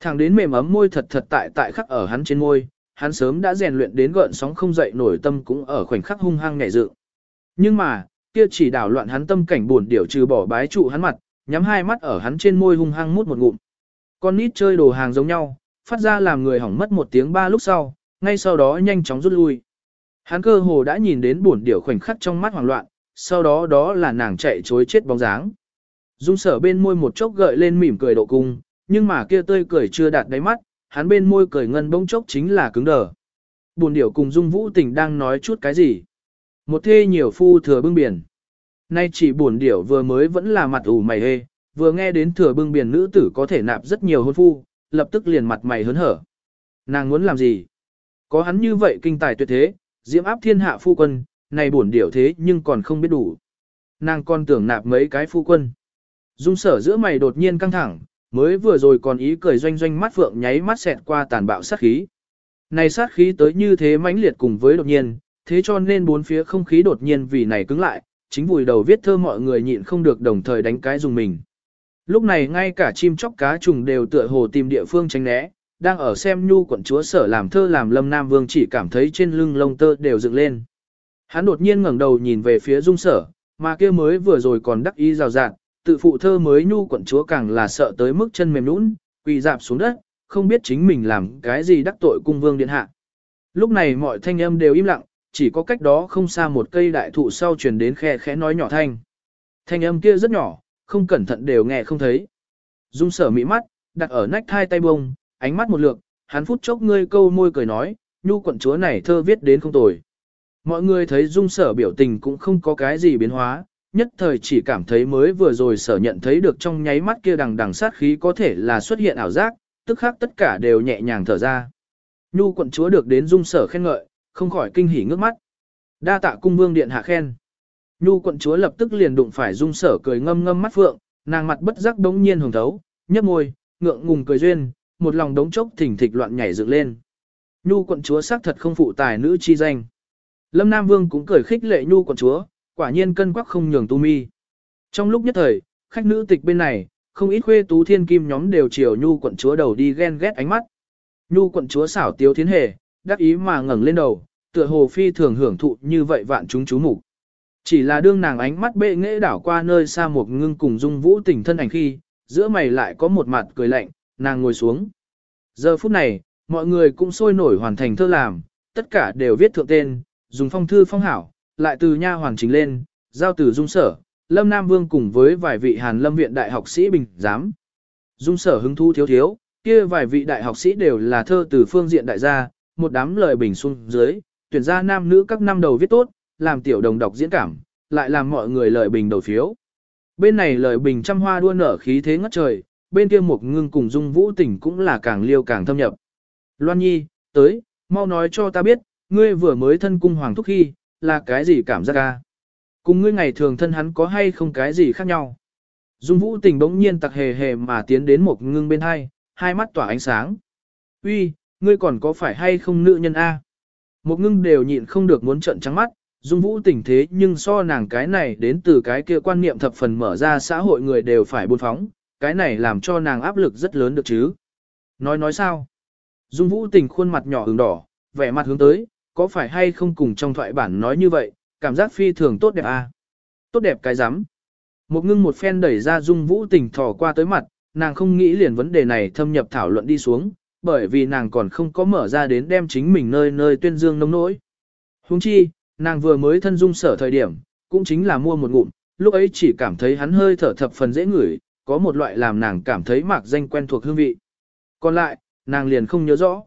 Thẳng đến mềm ấm môi thật thật tại tại khắc ở hắn trên môi, hắn sớm đã rèn luyện đến gợn sóng không dậy nổi tâm cũng ở khoảnh khắc hung hăng nhẹ dự. Nhưng mà, kia chỉ đảo loạn hắn tâm cảnh buồn điểu trừ bỏ bái trụ hắn mặt, nhắm hai mắt ở hắn trên môi hung hăng mút một ngụm. Con nít chơi đồ hàng giống nhau, phát ra làm người hỏng mất một tiếng ba lúc sau, ngay sau đó nhanh chóng rút lui. Hắn cơ hồ đã nhìn đến buồn điểu khoảnh khắc trong mắt hoảng loạn, sau đó đó là nàng chạy chối chết bóng dáng. Dung sở bên môi một chốc gợi lên mỉm cười độ cung, nhưng mà kia tươi cười chưa đạt đáy mắt, hắn bên môi cười ngân bỗng chốc chính là cứng đờ. Buồn điểu cùng Dung Vũ Tình đang nói chút cái gì? Một thê nhiều phu thừa bưng biển. Nay chỉ buồn điểu vừa mới vẫn là mặt ủ mày hê, vừa nghe đến thừa bưng biển nữ tử có thể nạp rất nhiều hôn phu, lập tức liền mặt mày hớn hở. Nàng muốn làm gì? Có hắn như vậy kinh tài tuyệt thế, diễm áp thiên hạ phu quân, này buồn điểu thế nhưng còn không biết đủ. Nàng còn tưởng nạp mấy cái phu quân. Dung sở giữa mày đột nhiên căng thẳng, mới vừa rồi còn ý cười doanh doanh mắt phượng nháy mắt xẹt qua tàn bạo sát khí. Này sát khí tới như thế mãnh liệt cùng với đột nhiên, thế cho nên bốn phía không khí đột nhiên vì này cứng lại, chính vùi đầu viết thơ mọi người nhịn không được đồng thời đánh cái dùng mình. Lúc này ngay cả chim chóc cá trùng đều tựa hồ tìm địa phương tránh né, đang ở xem nhu quận chúa sở làm thơ làm lâm nam vương chỉ cảm thấy trên lưng lông tơ đều dựng lên. Hắn đột nhiên ngẩng đầu nhìn về phía dung sở, mà kia mới vừa rồi còn đắc ý rào rạt, tự phụ thơ mới nhu quận chúa càng là sợ tới mức chân mềm nũng, quỳ dạp xuống đất, không biết chính mình làm cái gì đắc tội cung vương điện hạ. Lúc này mọi thanh âm đều im lặng, chỉ có cách đó không xa một cây đại thụ sau truyền đến khe khẽ nói nhỏ thanh. Thanh âm kia rất nhỏ, không cẩn thận đều nghe không thấy. Dung sở mỹ mắt, đặt ở nách thai tay bông, ánh mắt một lượt, hắn phút chốc ngươi câu môi cười nói, nhu quận chúa này thơ viết đến không tồi. Mọi người thấy dung sở biểu tình cũng không có cái gì biến hóa, nhất thời chỉ cảm thấy mới vừa rồi sở nhận thấy được trong nháy mắt kia đằng đằng sát khí có thể là xuất hiện ảo giác, tức khác tất cả đều nhẹ nhàng thở ra. Nhu quận chúa được đến dung sở khen ngợi, không khỏi kinh hỉ ngước mắt. Đa tạ cung vương điện hạ khen. Nhu quận chúa lập tức liền đụng phải dung sở cười ngâm ngâm mắt phượng, nàng mặt bất giác đống nhiên hồng thấu, nhấp môi, ngượng ngùng cười duyên, một lòng đống chốc thỉnh thịch loạn nhảy dựng lên. Nhu quận chúa xác thật không phụ tài nữ chi danh. Lâm Nam Vương cũng cười khích lệ Nhu quận chúa, quả nhiên cân quắc không nhường tu mi. Trong lúc nhất thời, khách nữ tịch bên này, không ít khuê tú thiên kim nhóm đều chiều Nhu quận chúa đầu đi ghen ghét ánh mắt. Nhu quận chúa xảo tiếu thiến hề, đắc ý mà ngẩng lên đầu, tựa hồ phi thường hưởng thụ như vậy vạn chúng chú mục. Chỉ là đương nàng ánh mắt bệ nghệ đảo qua nơi xa một ngưng cùng dung vũ tình thân ảnh khi, giữa mày lại có một mặt cười lạnh, nàng ngồi xuống. Giờ phút này, mọi người cũng sôi nổi hoàn thành thơ làm, tất cả đều viết thượng tên, dùng phong thư phong hảo, lại từ nha hoàn chính lên, giao từ dung sở, lâm nam vương cùng với vài vị hàn lâm viện đại học sĩ bình giám. Dung sở hứng thu thiếu thiếu, kia vài vị đại học sĩ đều là thơ từ phương diện đại gia, một đám lời bình xuân dưới, tuyển ra nam nữ các năm đầu viết tốt, làm tiểu đồng đọc diễn cảm, lại làm mọi người lời bình đầu phiếu. Bên này lời bình trăm hoa đua nở khí thế ngất trời, bên kia một ngưng cùng dung vũ tình cũng là càng liêu càng thâm nhập. Loan Nhi, tới, mau nói cho ta biết, ngươi vừa mới thân cung hoàng thúc khi, là cái gì cảm giác ca? Cùng ngươi ngày thường thân hắn có hay không cái gì khác nhau? Dung vũ tình bỗng nhiên tặc hề hề mà tiến đến một ngưng bên hai, hai mắt tỏa ánh sáng. Uy, ngươi còn có phải hay không nữ nhân A? Một ngưng đều nhịn không được muốn trận trắng mắt, dung vũ tình thế nhưng so nàng cái này đến từ cái kia quan niệm thập phần mở ra xã hội người đều phải buôn phóng, cái này làm cho nàng áp lực rất lớn được chứ. Nói nói sao? Dung vũ tình khuôn mặt nhỏ ửng đỏ, vẻ mặt hướng tới, có phải hay không cùng trong thoại bản nói như vậy, cảm giác phi thường tốt đẹp à? Tốt đẹp cái rắm Một ngưng một phen đẩy ra dung vũ tình thò qua tới mặt, nàng không nghĩ liền vấn đề này thâm nhập thảo luận đi xuống, bởi vì nàng còn không có mở ra đến đem chính mình nơi nơi tuyên dương nông nỗi. Huống chi, nàng vừa mới thân dung sở thời điểm, cũng chính là mua một ngụm, lúc ấy chỉ cảm thấy hắn hơi thở thập phần dễ ngửi, có một loại làm nàng cảm thấy mạc danh quen thuộc hương vị. Còn lại, nàng liền không nhớ rõ.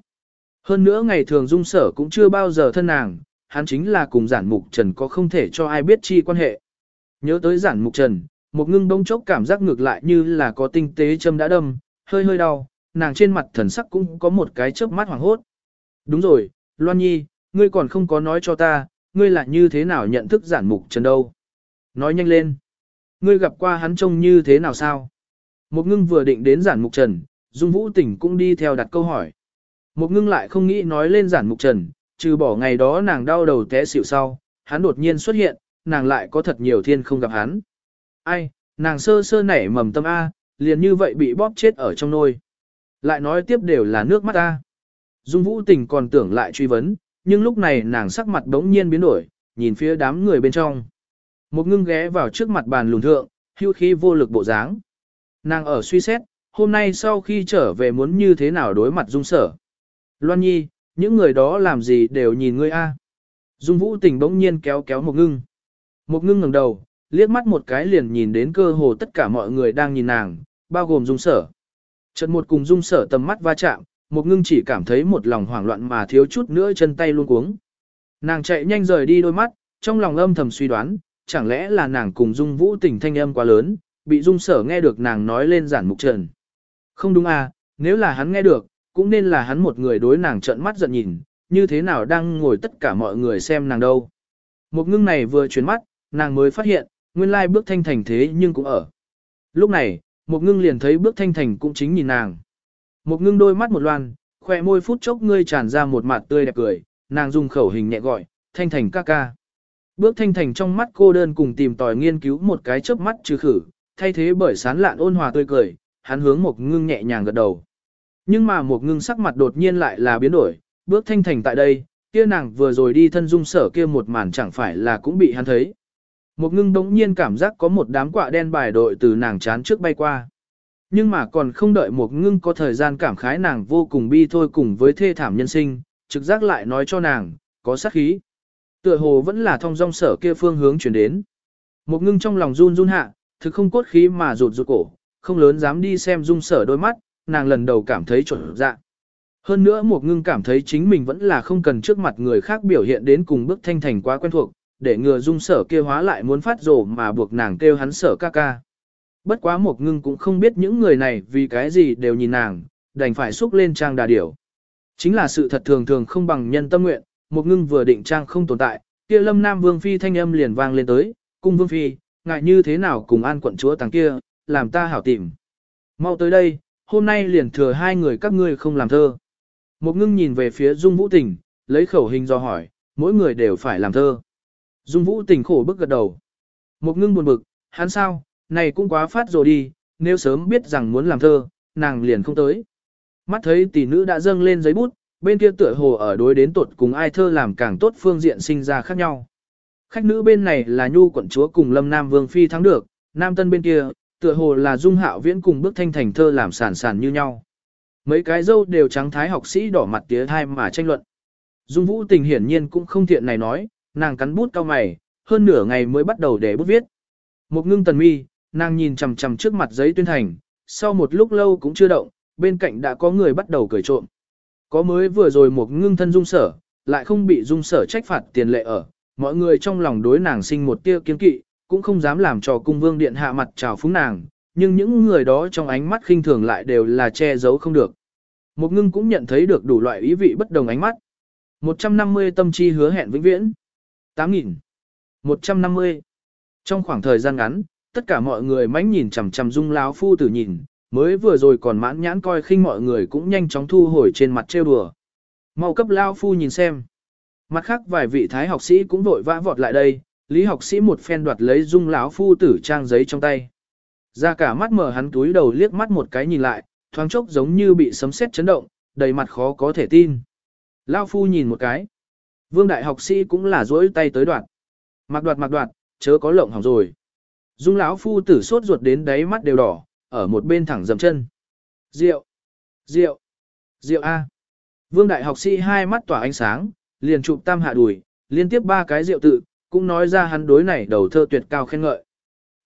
Hơn nữa ngày thường dung sở cũng chưa bao giờ thân nàng, hắn chính là cùng giản mục trần có không thể cho ai biết chi quan hệ. Nhớ tới giản mục trần, một ngưng bông chốc cảm giác ngược lại như là có tinh tế châm đã đâm, hơi hơi đau, nàng trên mặt thần sắc cũng có một cái chớp mắt hoàng hốt. Đúng rồi, Loan Nhi, ngươi còn không có nói cho ta, ngươi là như thế nào nhận thức giản mục trần đâu. Nói nhanh lên. Ngươi gặp qua hắn trông như thế nào sao? Một ngưng vừa định đến giản mục trần, Dung Vũ Tỉnh cũng đi theo đặt câu hỏi. Một ngưng lại không nghĩ nói lên giản mục trần, trừ bỏ ngày đó nàng đau đầu té xỉu sau, hắn đột nhiên xuất hiện, nàng lại có thật nhiều thiên không gặp hắn. Ai, nàng sơ sơ nảy mầm tâm A, liền như vậy bị bóp chết ở trong nôi. Lại nói tiếp đều là nước mắt A. Dung Vũ Tình còn tưởng lại truy vấn, nhưng lúc này nàng sắc mặt đống nhiên biến đổi, nhìn phía đám người bên trong. Một ngưng ghé vào trước mặt bàn lùn thượng, hưu khí vô lực bộ dáng. Nàng ở suy xét, hôm nay sau khi trở về muốn như thế nào đối mặt dung sở. Loan nhi, những người đó làm gì đều nhìn ngươi a. Dung vũ tình bỗng nhiên kéo kéo một ngưng. Một ngưng ngẩng đầu, liếc mắt một cái liền nhìn đến cơ hồ tất cả mọi người đang nhìn nàng, bao gồm dung sở. Trận một cùng dung sở tầm mắt va chạm, một ngưng chỉ cảm thấy một lòng hoảng loạn mà thiếu chút nữa chân tay luôn cuống. Nàng chạy nhanh rời đi đôi mắt, trong lòng âm thầm suy đoán, chẳng lẽ là nàng cùng dung vũ tình thanh âm quá lớn, bị dung sở nghe được nàng nói lên giản mục trần. Không đúng à, nếu là hắn nghe được, cũng nên là hắn một người đối nàng trợn mắt giận nhìn, như thế nào đang ngồi tất cả mọi người xem nàng đâu. Một ngưng này vừa chuyển mắt, nàng mới phát hiện, nguyên lai bước thanh thành thế nhưng cũng ở. Lúc này, một ngưng liền thấy bước thanh thành cũng chính nhìn nàng. Một ngưng đôi mắt một loan, khỏe môi phút chốc ngươi tràn ra một mặt tươi đẹp cười, nàng dùng khẩu hình nhẹ gọi, thanh thành ca ca. Bước thanh thành trong mắt cô đơn cùng tìm tòi nghiên cứu một cái chớp mắt trừ khử, thay thế bởi sán lạn ôn hòa tươi cười, hắn hướng một ngưng nhẹ nhàng gật đầu. Nhưng mà một ngưng sắc mặt đột nhiên lại là biến đổi, bước thanh thành tại đây, kia nàng vừa rồi đi thân dung sở kia một màn chẳng phải là cũng bị hắn thấy. Một ngưng đống nhiên cảm giác có một đám quạ đen bài đội từ nàng chán trước bay qua. Nhưng mà còn không đợi một ngưng có thời gian cảm khái nàng vô cùng bi thôi cùng với thê thảm nhân sinh, trực giác lại nói cho nàng, có sát khí. Tựa hồ vẫn là thông dong sở kia phương hướng chuyển đến. Một ngưng trong lòng run run hạ, thực không cốt khí mà rụt rụt cổ, không lớn dám đi xem dung sở đôi mắt, nàng lần đầu cảm thấy chuẩn dạ. Hơn nữa một ngưng cảm thấy chính mình vẫn là không cần trước mặt người khác biểu hiện đến cùng bức thanh thành quá quen thuộc, để ngừa dung sở kia hóa lại muốn phát rổ mà buộc nàng kêu hắn sở ca ca. Bất quá một ngưng cũng không biết những người này vì cái gì đều nhìn nàng, đành phải xúc lên trang đà điểu. Chính là sự thật thường thường không bằng nhân tâm nguyện, một ngưng vừa định trang không tồn tại, kia lâm nam vương phi thanh âm liền vang lên tới, cung vương phi, ngại như thế nào cùng an quận chúa tàng kia, làm ta hảo tìm. Mau tới đây, hôm nay liền thừa hai người các ngươi không làm thơ. Một ngưng nhìn về phía Dung Vũ Tình, lấy khẩu hình do hỏi, mỗi người đều phải làm thơ. Dung Vũ Tình khổ bức gật đầu. Một ngưng buồn bực, hắn sao, này cũng quá phát rồi đi, nếu sớm biết rằng muốn làm thơ, nàng liền không tới. Mắt thấy tỷ nữ đã dâng lên giấy bút, bên kia tựa hồ ở đối đến tuột cùng ai thơ làm càng tốt phương diện sinh ra khác nhau. Khách nữ bên này là Nhu quận chúa cùng Lâm Nam Vương Phi thắng được, Nam Tân bên kia, tựa hồ là Dung Hạo Viễn cùng bước thanh thành thơ làm sản sản như nhau. Mấy cái dâu đều trắng thái học sĩ đỏ mặt tía thai mà tranh luận. Dung Vũ Tình hiển nhiên cũng không thiện này nói, nàng cắn bút cao mày, hơn nửa ngày mới bắt đầu để bút viết. Một ngưng tần mi, nàng nhìn chằm chằm trước mặt giấy tuyên thành, sau một lúc lâu cũng chưa động, bên cạnh đã có người bắt đầu cười trộm. Có mới vừa rồi một ngưng thân dung sở, lại không bị dung sở trách phạt tiền lệ ở, mọi người trong lòng đối nàng sinh một tia kiên kỵ, cũng không dám làm cho cung vương điện hạ mặt chào phúng nàng, nhưng những người đó trong ánh mắt khinh thường lại đều là che giấu không được. Một ngưng cũng nhận thấy được đủ loại ý vị bất đồng ánh mắt. 150 tâm chi hứa hẹn vĩnh viễn. 8.000. 150. Trong khoảng thời gian ngắn, tất cả mọi người mánh nhìn chằm chằm dung láo phu tử nhìn, mới vừa rồi còn mãn nhãn coi khinh mọi người cũng nhanh chóng thu hồi trên mặt trêu đùa. Mau cấp lao phu nhìn xem. Mặt khác vài vị thái học sĩ cũng vội vã vọt lại đây, lý học sĩ một phen đoạt lấy dung lão phu tử trang giấy trong tay. Ra cả mắt mở hắn túi đầu liếc mắt một cái nhìn lại, thoáng chốc giống như bị sấm sét chấn động, đầy mặt khó có thể tin. Lao phu nhìn một cái. Vương đại học sĩ cũng là dỗi tay tới đoạt. Mặc đoạt mặc đoạt, chớ có lộng hỏng rồi. Dung lão phu tử sốt ruột đến đáy mắt đều đỏ, ở một bên thẳng dầm chân. Rượu! Rượu! Rượu A! Vương đại học sĩ hai mắt tỏa ánh sáng, liền chụp tam hạ đùi, liên tiếp ba cái rượu tự, cũng nói ra hắn đối này đầu thơ tuyệt cao khen ngợi.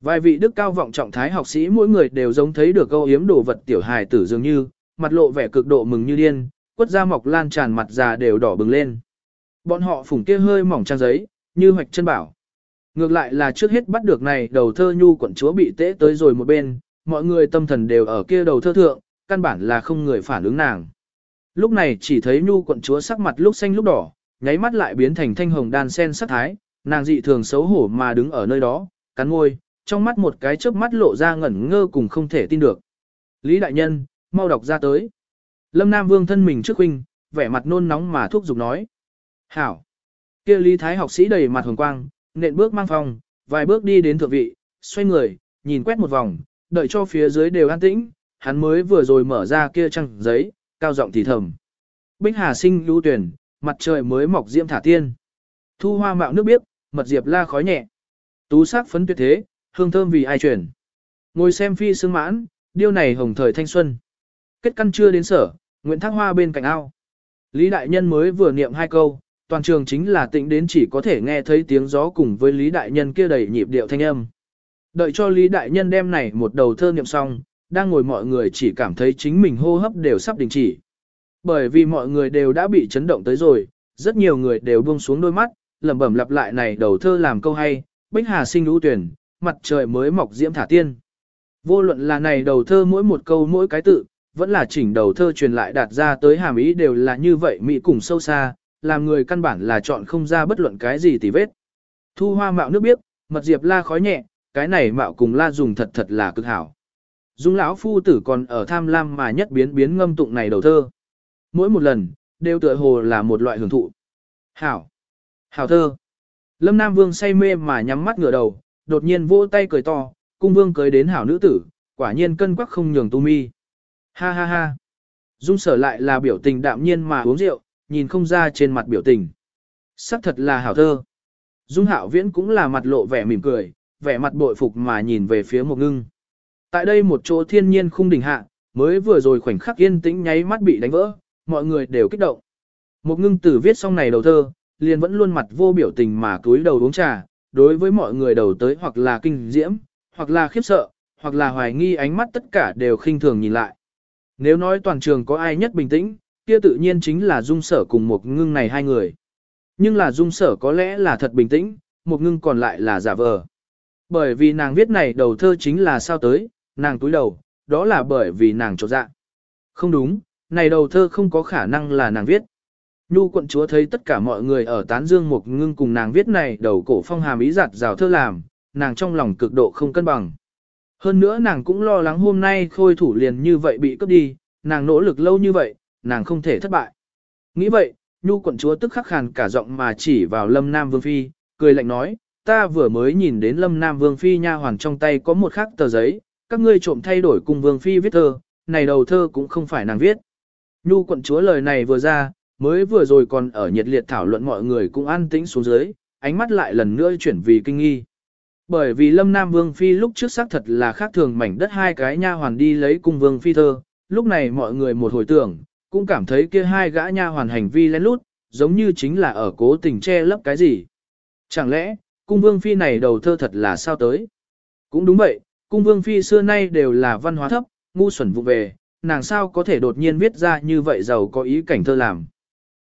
Vài vị đức cao vọng trọng thái học sĩ mỗi người đều giống thấy được câu hiếm đồ vật tiểu hài tử dường như, mặt lộ vẻ cực độ mừng như điên, quất da mọc lan tràn mặt già đều đỏ bừng lên. Bọn họ phủng kia hơi mỏng trang giấy, như hoạch chân bảo. Ngược lại là trước hết bắt được này đầu thơ nhu quận chúa bị tễ tới rồi một bên, mọi người tâm thần đều ở kia đầu thơ thượng, căn bản là không người phản ứng nàng. Lúc này chỉ thấy nhu quận chúa sắc mặt lúc xanh lúc đỏ, nháy mắt lại biến thành thanh hồng đan sen sắc thái, nàng dị thường xấu hổ mà đứng ở nơi đó, cắn môi, trong mắt một cái chớp mắt lộ ra ngẩn ngơ cùng không thể tin được. Lý đại nhân, mau đọc ra tới. Lâm Nam Vương thân mình trước huynh, vẻ mặt nôn nóng mà thúc giục nói. Hảo. kia Lý Thái học sĩ đầy mặt hồng quang, nện bước mang phòng, vài bước đi đến thượng vị, xoay người, nhìn quét một vòng, đợi cho phía dưới đều an tĩnh, hắn mới vừa rồi mở ra kia trăng giấy, cao giọng thì thầm. Bích Hà sinh lưu tuyển, mặt trời mới mọc diễm thả tiên. Thu hoa mạo nước biếc, mật diệp la khói nhẹ. Tú sắc phấn tuyệt thế, hương thơm vì ai truyền. Ngồi xem phi sương mãn, điêu này hồng thời thanh xuân. Kết căn chưa đến sở, nguyện thác hoa bên cạnh ao. Lý đại nhân mới vừa niệm hai câu, toàn trường chính là tĩnh đến chỉ có thể nghe thấy tiếng gió cùng với Lý đại nhân kia đầy nhịp điệu thanh âm. Đợi cho Lý đại nhân đem này một đầu thơ niệm xong, đang ngồi mọi người chỉ cảm thấy chính mình hô hấp đều sắp đình chỉ. Bởi vì mọi người đều đã bị chấn động tới rồi, rất nhiều người đều buông xuống đôi mắt, lẩm bẩm lặp lại này đầu thơ làm câu hay, Bích Hà sinh lũ tuyển, mặt trời mới mọc diễm thả tiên. Vô luận là này đầu thơ mỗi một câu mỗi cái tự, vẫn là chỉnh đầu thơ truyền lại đạt ra tới hàm ý đều là như vậy mỹ cùng sâu xa, làm người căn bản là chọn không ra bất luận cái gì tì vết. Thu hoa mạo nước biếc, mật diệp la khói nhẹ, cái này mạo cùng la dùng thật thật là cực hảo. Dung lão phu tử còn ở tham lam mà nhất biến biến ngâm tụng này đầu thơ. Mỗi một lần, đều tựa hồ là một loại hưởng thụ. Hảo! Hảo thơ! Lâm Nam Vương say mê mà nhắm mắt ngửa đầu, đột nhiên vỗ tay cười to, cung vương cưới đến hảo nữ tử, quả nhiên cân quắc không nhường tu mi. Ha ha ha! Dung sở lại là biểu tình đạm nhiên mà uống rượu, nhìn không ra trên mặt biểu tình. Sắc thật là hảo thơ. Dung hạo viễn cũng là mặt lộ vẻ mỉm cười, vẻ mặt bội phục mà nhìn về phía một ngưng. Tại đây một chỗ thiên nhiên khung đỉnh hạ, mới vừa rồi khoảnh khắc yên tĩnh nháy mắt bị đánh vỡ, mọi người đều kích động. Một ngưng tử viết xong này đầu thơ, liền vẫn luôn mặt vô biểu tình mà cúi đầu uống trà, đối với mọi người đầu tới hoặc là kinh diễm, hoặc là khiếp sợ, hoặc là hoài nghi ánh mắt tất cả đều khinh thường nhìn lại. Nếu nói toàn trường có ai nhất bình tĩnh, kia tự nhiên chính là dung sở cùng một ngưng này hai người. Nhưng là dung sở có lẽ là thật bình tĩnh, một ngưng còn lại là giả vờ. Bởi vì nàng viết này đầu thơ chính là sao tới, nàng túi đầu, đó là bởi vì nàng trột dạ. Không đúng, này đầu thơ không có khả năng là nàng viết. Nhu quận chúa thấy tất cả mọi người ở tán dương một ngưng cùng nàng viết này đầu cổ phong hàm ý giặt rào thơ làm, nàng trong lòng cực độ không cân bằng. Hơn nữa nàng cũng lo lắng hôm nay khôi thủ liền như vậy bị cướp đi, nàng nỗ lực lâu như vậy, nàng không thể thất bại. Nghĩ vậy, Nhu quận chúa tức khắc khàn cả giọng mà chỉ vào Lâm Nam Vương Phi, cười lạnh nói, ta vừa mới nhìn đến Lâm Nam Vương Phi nha hoàn trong tay có một khắc tờ giấy, các ngươi trộm thay đổi cùng Vương Phi viết thơ, này đầu thơ cũng không phải nàng viết. Nhu quận chúa lời này vừa ra, mới vừa rồi còn ở nhiệt liệt thảo luận mọi người cũng an tĩnh xuống dưới, ánh mắt lại lần nữa chuyển vì kinh nghi. Bởi vì Lâm Nam Vương Phi lúc trước xác thật là khác thường mảnh đất hai cái nha hoàn đi lấy cung Vương Phi thơ, lúc này mọi người một hồi tưởng, cũng cảm thấy kia hai gã nha hoàn hành vi lén lút, giống như chính là ở cố tình che lấp cái gì. Chẳng lẽ, cung Vương Phi này đầu thơ thật là sao tới? Cũng đúng vậy, cung Vương Phi xưa nay đều là văn hóa thấp, ngu xuẩn vụ về, nàng sao có thể đột nhiên viết ra như vậy giàu có ý cảnh thơ làm.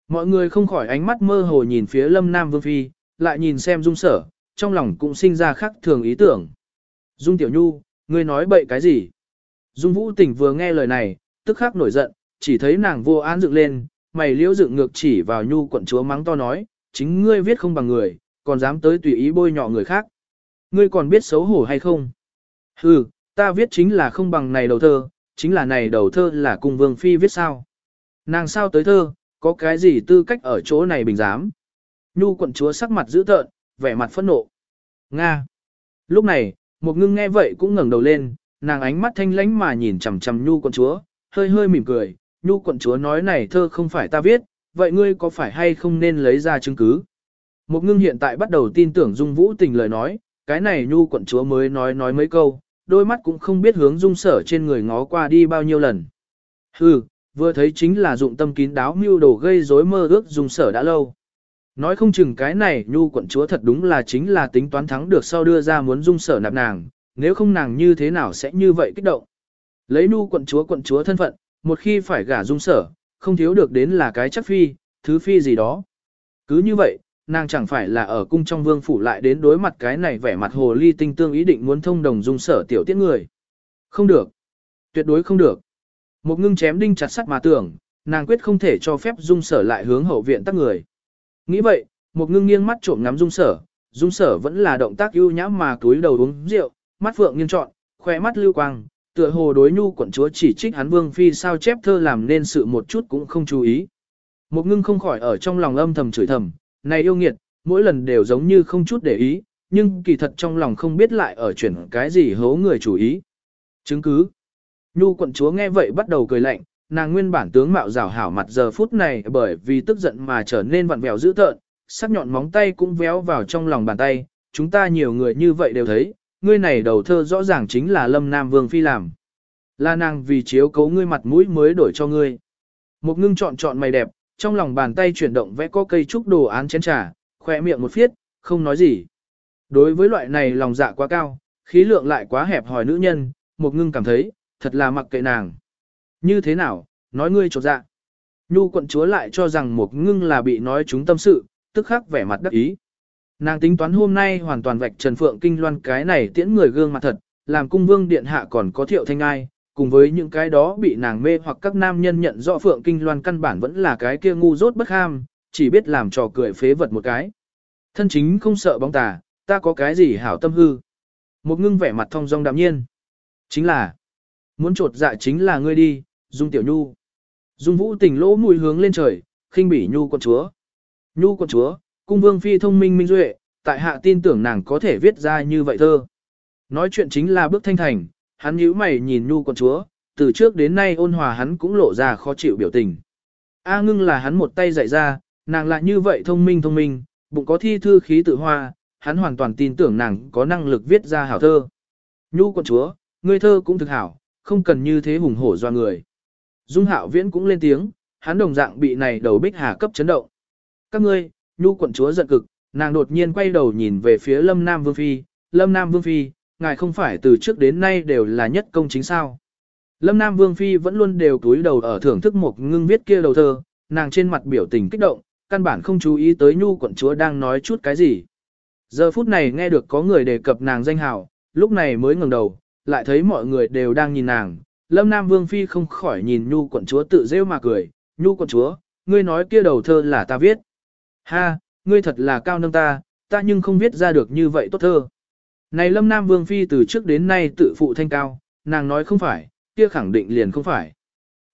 Mọi người không khỏi ánh mắt mơ hồ nhìn phía lâm nam vương phi, lại nhìn xem dung sở, trong lòng cũng sinh ra khác thường ý tưởng. Dung tiểu nhu, ngươi nói bậy cái gì? Dung vũ tỉnh vừa nghe lời này, tức khắc nổi giận, chỉ thấy nàng vô an dựng lên, mày liễu dựng ngược chỉ vào nhu quận chúa mắng to nói, chính ngươi viết không bằng người, còn dám tới tùy ý bôi nhọ người khác. Ngươi còn biết xấu hổ hay không? Hừ, ta viết chính là không bằng này đầu thơ, chính là này đầu thơ là cùng vương phi viết sao. Nàng sao tới thơ, có cái gì tư cách ở chỗ này bình giám. Nhu quận chúa sắc mặt dữ tợn, vẻ mặt phẫn nộ. Nga. Lúc này, một ngưng nghe vậy cũng ngẩng đầu lên, nàng ánh mắt thanh lãnh mà nhìn chằm chằm Nhu quận chúa, hơi hơi mỉm cười. Nhu quận chúa nói này thơ không phải ta viết, vậy ngươi có phải hay không nên lấy ra chứng cứ? Một ngưng hiện tại bắt đầu tin tưởng Dung Vũ tình lời nói, cái này Nhu quận chúa mới nói nói mấy câu, đôi mắt cũng không biết hướng Dung sở trên người ngó qua đi bao nhiêu lần. Hừ, vừa thấy chính là dụng tâm kín đáo mưu đồ gây rối mơ ước Dung sở đã lâu. Nói không chừng cái này Nhu quận chúa thật đúng là chính là tính toán thắng được sau đưa ra muốn Dung sở nạp nàng, nếu không nàng như thế nào sẽ như vậy kích động. Lấy Nhu quận chúa quận chúa thân phận, một khi phải gả Dung sở, không thiếu được đến là cái chắc phi, thứ phi gì đó. Cứ như vậy, nàng chẳng phải là ở cung trong vương phủ lại đến đối mặt cái này vẻ mặt hồ ly tinh tương ý định muốn thông đồng dung sở tiểu tiết người. Không được. Tuyệt đối không được. Một ngưng chém đinh chặt sắt mà tưởng, nàng quyết không thể cho phép dung sở lại hướng hậu viện tắc người. Nghĩ vậy, một ngưng nghiêng mắt trộm ngắm dung sở, dung sở vẫn là động tác ưu nhãm mà túi đầu uống rượu, mắt phượng nghiêng trọn, khoe mắt lưu quang, tựa hồ đối nhu quận chúa chỉ trích hắn vương phi sao chép thơ làm nên sự một chút cũng không chú ý. Một ngưng không khỏi ở trong lòng âm thầm chửi thầm, này yêu nghiệt, mỗi lần đều giống như không chút để ý, nhưng kỳ thật trong lòng không biết lại ở chuyển cái gì hố người chủ ý. Chứng cứ. Nhu quận chúa nghe vậy bắt đầu cười lạnh, nàng nguyên bản tướng mạo rảo hảo mặt giờ phút này bởi vì tức giận mà trở nên vặn vẹo dữ tợn, sắc nhọn móng tay cũng véo vào trong lòng bàn tay, chúng ta nhiều người như vậy đều thấy, ngươi này đầu thơ rõ ràng chính là Lâm Nam Vương Phi làm. Là nàng vì chiếu cấu ngươi mặt mũi mới đổi cho ngươi. Một ngưng chọn chọn mày đẹp, trong lòng bàn tay chuyển động vẽ có cây trúc đồ án chén trà, khỏe miệng một phiết, không nói gì. Đối với loại này lòng dạ quá cao, khí lượng lại quá hẹp hòi nữ nhân, một ngưng cảm thấy, thật là mặc kệ nàng. Như thế nào, nói ngươi trột dạ. Nhu quận chúa lại cho rằng một ngưng là bị nói chúng tâm sự, tức khắc vẻ mặt đắc ý. Nàng tính toán hôm nay hoàn toàn vạch Trần Phượng Kinh Loan cái này tiễn người gương mặt thật, làm cung vương điện hạ còn có thiệu thanh ai, cùng với những cái đó bị nàng mê hoặc các nam nhân nhận rõ Phượng Kinh Loan căn bản vẫn là cái kia ngu dốt bất ham, chỉ biết làm trò cười phế vật một cái. Thân chính không sợ bóng tà, ta có cái gì hảo tâm hư. Một ngưng vẻ mặt thông dong đạm nhiên. Chính là, Muốn trột dạ chính là ngươi đi, Dung Tiểu Nhu. Dung Vũ tỉnh lỗ mùi hướng lên trời, khinh bỉ Nhu con chúa. Nhu con chúa, cung vương phi thông minh minh duệ, tại hạ tin tưởng nàng có thể viết ra như vậy thơ. Nói chuyện chính là bước thanh thành, hắn nhíu mày nhìn Nhu con chúa, từ trước đến nay ôn hòa hắn cũng lộ ra khó chịu biểu tình. A ngưng là hắn một tay dạy ra, nàng lại như vậy thông minh thông minh, bụng có thi thư khí tự hoa, hắn hoàn toàn tin tưởng nàng có năng lực viết ra hảo thơ. Nhu con chúa, ngươi thơ cũng thực hảo, không cần như thế hùng hổ doa người. Dung hạo viễn cũng lên tiếng, hắn đồng dạng bị này đầu bích hà cấp chấn động. Các ngươi, nhu quận chúa giận cực, nàng đột nhiên quay đầu nhìn về phía lâm nam vương phi, lâm nam vương phi, ngài không phải từ trước đến nay đều là nhất công chính sao. Lâm Nam Vương Phi vẫn luôn đều túi đầu ở thưởng thức một ngưng viết kia đầu thơ, nàng trên mặt biểu tình kích động, căn bản không chú ý tới nhu quận chúa đang nói chút cái gì. Giờ phút này nghe được có người đề cập nàng danh hào, lúc này mới ngẩng đầu, lại thấy mọi người đều đang nhìn nàng. Lâm Nam Vương Phi không khỏi nhìn nhu quận chúa tự rêu mà cười, nhu quận chúa, ngươi nói kia đầu thơ là ta viết. Ha, ngươi thật là cao nâng ta, ta nhưng không viết ra được như vậy tốt thơ. Này Lâm Nam Vương Phi từ trước đến nay tự phụ thanh cao, nàng nói không phải, kia khẳng định liền không phải.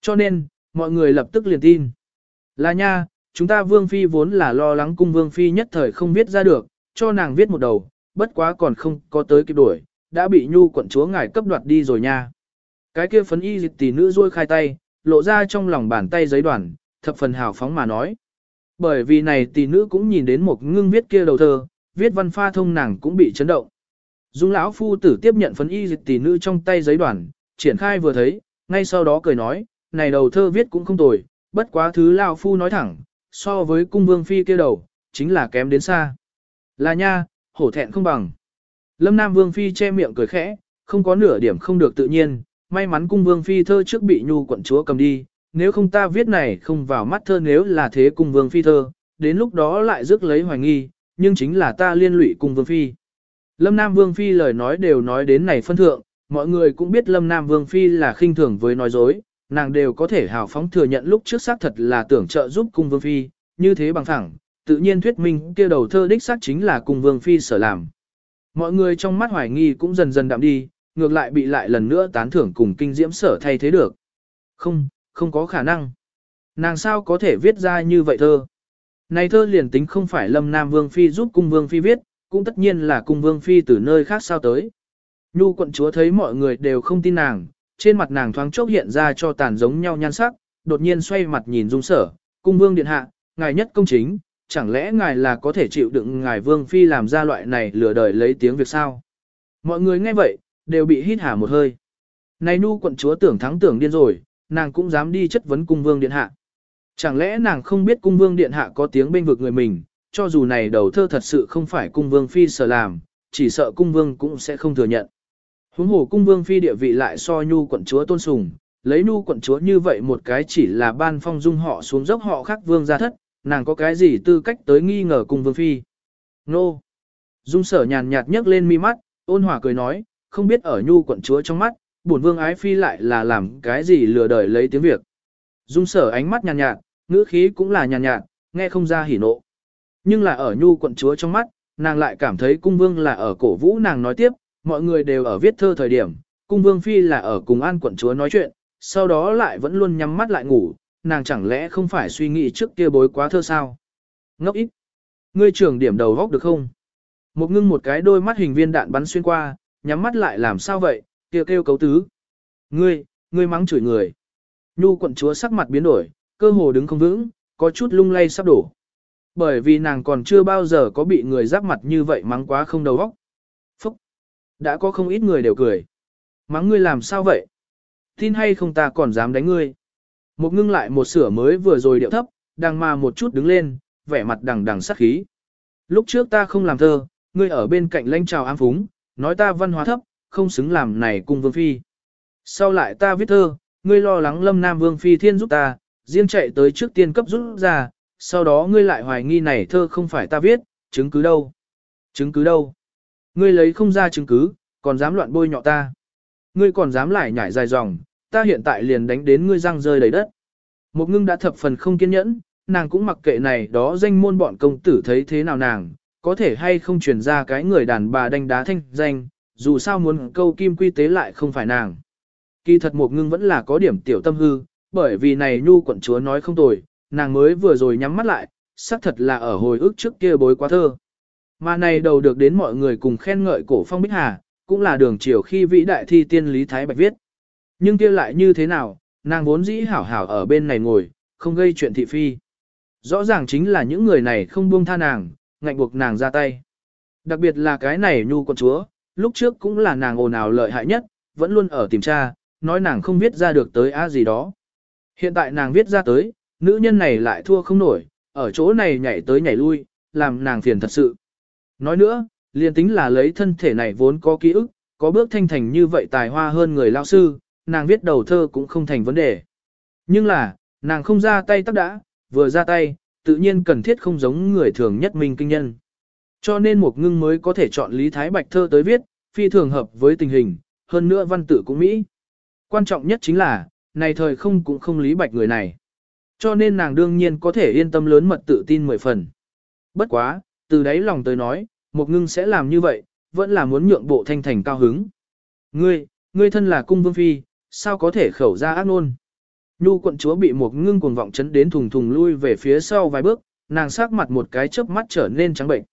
Cho nên, mọi người lập tức liền tin. Là nha, chúng ta Vương Phi vốn là lo lắng cung Vương Phi nhất thời không viết ra được, cho nàng viết một đầu, bất quá còn không có tới kịp đuổi, đã bị nhu quận chúa ngài cấp đoạt đi rồi nha. Cái kia phấn y dịch tỷ nữ ruôi khai tay, lộ ra trong lòng bàn tay giấy đoàn, thập phần hào phóng mà nói. Bởi vì này tỷ nữ cũng nhìn đến một ngưng viết kia đầu thơ, viết văn pha thông nàng cũng bị chấn động. Dung lão phu tử tiếp nhận phấn y dịch tỷ nữ trong tay giấy đoàn, triển khai vừa thấy, ngay sau đó cười nói, này đầu thơ viết cũng không tồi, bất quá thứ lão phu nói thẳng, so với cung vương phi kia đầu, chính là kém đến xa. Là nha, hổ thẹn không bằng. Lâm Nam Vương Phi che miệng cười khẽ, không có nửa điểm không được tự nhiên, may mắn cung Vương Phi thơ trước bị nhu quận chúa cầm đi, nếu không ta viết này không vào mắt thơ nếu là thế cung Vương Phi thơ, đến lúc đó lại rước lấy hoài nghi, nhưng chính là ta liên lụy cung Vương Phi. Lâm Nam Vương Phi lời nói đều nói đến này phân thượng, mọi người cũng biết Lâm Nam Vương Phi là khinh thường với nói dối, nàng đều có thể hào phóng thừa nhận lúc trước xác thật là tưởng trợ giúp cung Vương Phi, như thế bằng thẳng, tự nhiên thuyết minh kia đầu thơ đích xác chính là cung Vương Phi sở làm. Mọi người trong mắt hoài nghi cũng dần dần đạm đi, ngược lại bị lại lần nữa tán thưởng cùng kinh diễm sở thay thế được. Không, không có khả năng. Nàng sao có thể viết ra như vậy thơ? Này thơ liền tính không phải Lâm Nam Vương Phi giúp cung Vương Phi viết, cũng tất nhiên là cung Vương Phi từ nơi khác sao tới. Nhu quận chúa thấy mọi người đều không tin nàng, trên mặt nàng thoáng chốc hiện ra cho tàn giống nhau nhan sắc, đột nhiên xoay mặt nhìn dung sở, cung Vương Điện Hạ, ngài nhất công chính, chẳng lẽ ngài là có thể chịu đựng ngài vương phi làm ra loại này lừa đời lấy tiếng việc sao? Mọi người nghe vậy, đều bị hít hả một hơi. Này nu quận chúa tưởng thắng tưởng điên rồi, nàng cũng dám đi chất vấn cung vương điện hạ. Chẳng lẽ nàng không biết cung vương điện hạ có tiếng bên vực người mình, cho dù này đầu thơ thật sự không phải cung vương phi sở làm, chỉ sợ cung vương cũng sẽ không thừa nhận. Huống hồ cung vương phi địa vị lại so nhu quận chúa tôn sùng, lấy nhu quận chúa như vậy một cái chỉ là ban phong dung họ xuống dốc họ khác vương gia thất, nàng có cái gì tư cách tới nghi ngờ cùng vương phi. Nô! Dung sở nhàn nhạt nhấc lên mi mắt, ôn hòa cười nói, không biết ở nhu quận chúa trong mắt, bổn vương ái phi lại là làm cái gì lừa đời lấy tiếng việc. Dung sở ánh mắt nhàn nhạt, ngữ khí cũng là nhàn nhạt, nghe không ra hỉ nộ. Nhưng là ở nhu quận chúa trong mắt, nàng lại cảm thấy cung vương là ở cổ vũ nàng nói tiếp, mọi người đều ở viết thơ thời điểm, cung vương phi là ở cùng an quận chúa nói chuyện, sau đó lại vẫn luôn nhắm mắt lại ngủ, nàng chẳng lẽ không phải suy nghĩ trước kia bối quá thơ sao? Ngốc ít. Ngươi trưởng điểm đầu góc được không? Một ngưng một cái đôi mắt hình viên đạn bắn xuyên qua, nhắm mắt lại làm sao vậy, kia kêu, kêu cấu tứ. Ngươi, ngươi mắng chửi người. Nhu quận chúa sắc mặt biến đổi, cơ hồ đứng không vững, có chút lung lay sắp đổ. Bởi vì nàng còn chưa bao giờ có bị người giáp mặt như vậy mắng quá không đầu óc. Phúc! Đã có không ít người đều cười. Mắng ngươi làm sao vậy? Tin hay không ta còn dám đánh ngươi? Một ngưng lại một sửa mới vừa rồi điệu thấp, đang mà một chút đứng lên, vẻ mặt đằng đằng sát khí. Lúc trước ta không làm thơ, ngươi ở bên cạnh lãnh trào ám phúng, nói ta văn hóa thấp, không xứng làm này cung vương phi. Sau lại ta viết thơ, ngươi lo lắng lâm nam vương phi thiên giúp ta, riêng chạy tới trước tiên cấp rút ra, sau đó ngươi lại hoài nghi này thơ không phải ta viết, chứng cứ đâu? Chứng cứ đâu? Ngươi lấy không ra chứng cứ, còn dám loạn bôi nhọ ta. Ngươi còn dám lại nhảy dài dòng, ta hiện tại liền đánh đến ngươi răng rơi đầy đất. Một ngưng đã thập phần không kiên nhẫn, nàng cũng mặc kệ này đó danh môn bọn công tử thấy thế nào nàng, có thể hay không truyền ra cái người đàn bà đánh đá thanh danh, dù sao muốn câu kim quy tế lại không phải nàng. Kỳ thật một ngưng vẫn là có điểm tiểu tâm hư, bởi vì này nhu quận chúa nói không tồi, nàng mới vừa rồi nhắm mắt lại, xác thật là ở hồi ức trước kia bối quá thơ. Mà này đầu được đến mọi người cùng khen ngợi cổ phong bích hà, cũng là đường chiều khi vĩ đại thi tiên Lý Thái Bạch viết. Nhưng kia lại như thế nào, nàng vốn dĩ hảo hảo ở bên này ngồi, không gây chuyện thị phi. Rõ ràng chính là những người này không buông tha nàng, ngạnh buộc nàng ra tay. Đặc biệt là cái này nhu con chúa, lúc trước cũng là nàng ồn ào lợi hại nhất, vẫn luôn ở tìm tra, nói nàng không viết ra được tới á gì đó. Hiện tại nàng viết ra tới, nữ nhân này lại thua không nổi, ở chỗ này nhảy tới nhảy lui, làm nàng phiền thật sự. Nói nữa, liền tính là lấy thân thể này vốn có ký ức, có bước thanh thành như vậy tài hoa hơn người lao sư, nàng viết đầu thơ cũng không thành vấn đề. Nhưng là, nàng không ra tay tắc đã, vừa ra tay, tự nhiên cần thiết không giống người thường nhất minh kinh nhân. Cho nên một ngưng mới có thể chọn Lý Thái Bạch thơ tới viết, phi thường hợp với tình hình, hơn nữa văn tự cũng Mỹ. Quan trọng nhất chính là, này thời không cũng không Lý Bạch người này. Cho nên nàng đương nhiên có thể yên tâm lớn mật tự tin mười phần. Bất quá, từ đấy lòng tới nói, một ngưng sẽ làm như vậy, vẫn là muốn nhượng bộ thanh thành cao hứng. Ngươi, ngươi thân là cung vương phi, sao có thể khẩu ra ác nôn. Nhu quận chúa bị một ngưng cuồng vọng chấn đến thùng thùng lui về phía sau vài bước, nàng sắc mặt một cái chớp mắt trở nên trắng bệnh.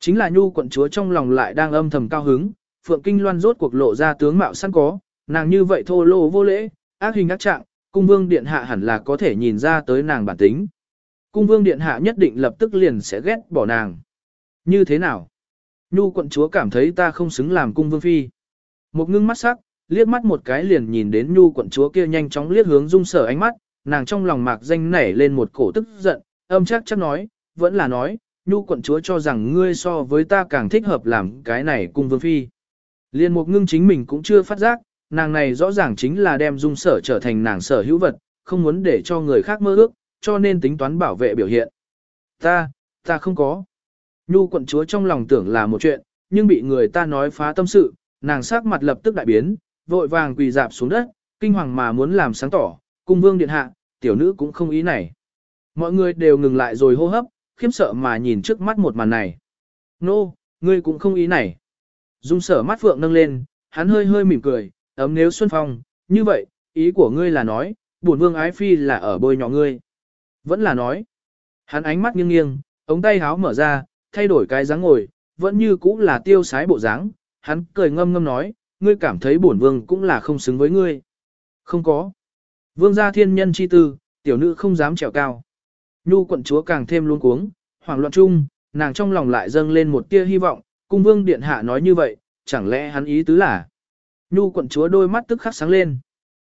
Chính là nhu quận chúa trong lòng lại đang âm thầm cao hứng, phượng kinh loan rốt cuộc lộ ra tướng mạo sẵn có, nàng như vậy thô lô vô lễ, ác hình ác trạng, cung vương điện hạ hẳn là có thể nhìn ra tới nàng bản tính. Cung vương điện hạ nhất định lập tức liền sẽ ghét bỏ nàng. Như thế nào? Nhu quận chúa cảm thấy ta không xứng làm cung vương phi. Một ngưng mắt sắc, liếc mắt một cái liền nhìn đến nhu quận chúa kia nhanh chóng liếc hướng dung sở ánh mắt, nàng trong lòng mạc danh nảy lên một cổ tức giận, âm chắc chắc nói, vẫn là nói, nhu quận chúa cho rằng ngươi so với ta càng thích hợp làm cái này cung vương phi. Liên một ngưng chính mình cũng chưa phát giác, nàng này rõ ràng chính là đem dung sở trở thành nàng sở hữu vật, không muốn để cho người khác mơ ước, cho nên tính toán bảo vệ biểu hiện. Ta, ta không có. Nhu quận chúa trong lòng tưởng là một chuyện, nhưng bị người ta nói phá tâm sự, nàng sắc mặt lập tức đại biến, vội vàng quỳ dạp xuống đất, kinh hoàng mà muốn làm sáng tỏ, cung vương điện hạ, tiểu nữ cũng không ý này. Mọi người đều ngừng lại rồi hô hấp, khiếp sợ mà nhìn trước mắt một màn này. Nô, no, ngươi cũng không ý này. Dung sở mắt phượng nâng lên, hắn hơi hơi mỉm cười, ấm nếu xuân phong, như vậy, ý của ngươi là nói, bổn vương ái phi là ở bôi nhỏ ngươi. Vẫn là nói. Hắn ánh mắt nghiêng nghiêng, ống tay háo mở ra, thay đổi cái dáng ngồi, vẫn như cũ là tiêu sái bộ dáng. Hắn cười ngâm ngâm nói, ngươi cảm thấy bổn vương cũng là không xứng với ngươi. Không có. Vương gia thiên nhân chi tư, tiểu nữ không dám trèo cao. Nhu quận chúa càng thêm luôn cuống, hoảng loạn chung, nàng trong lòng lại dâng lên một tia hy vọng, cung vương điện hạ nói như vậy, chẳng lẽ hắn ý tứ là. Nhu quận chúa đôi mắt tức khắc sáng lên.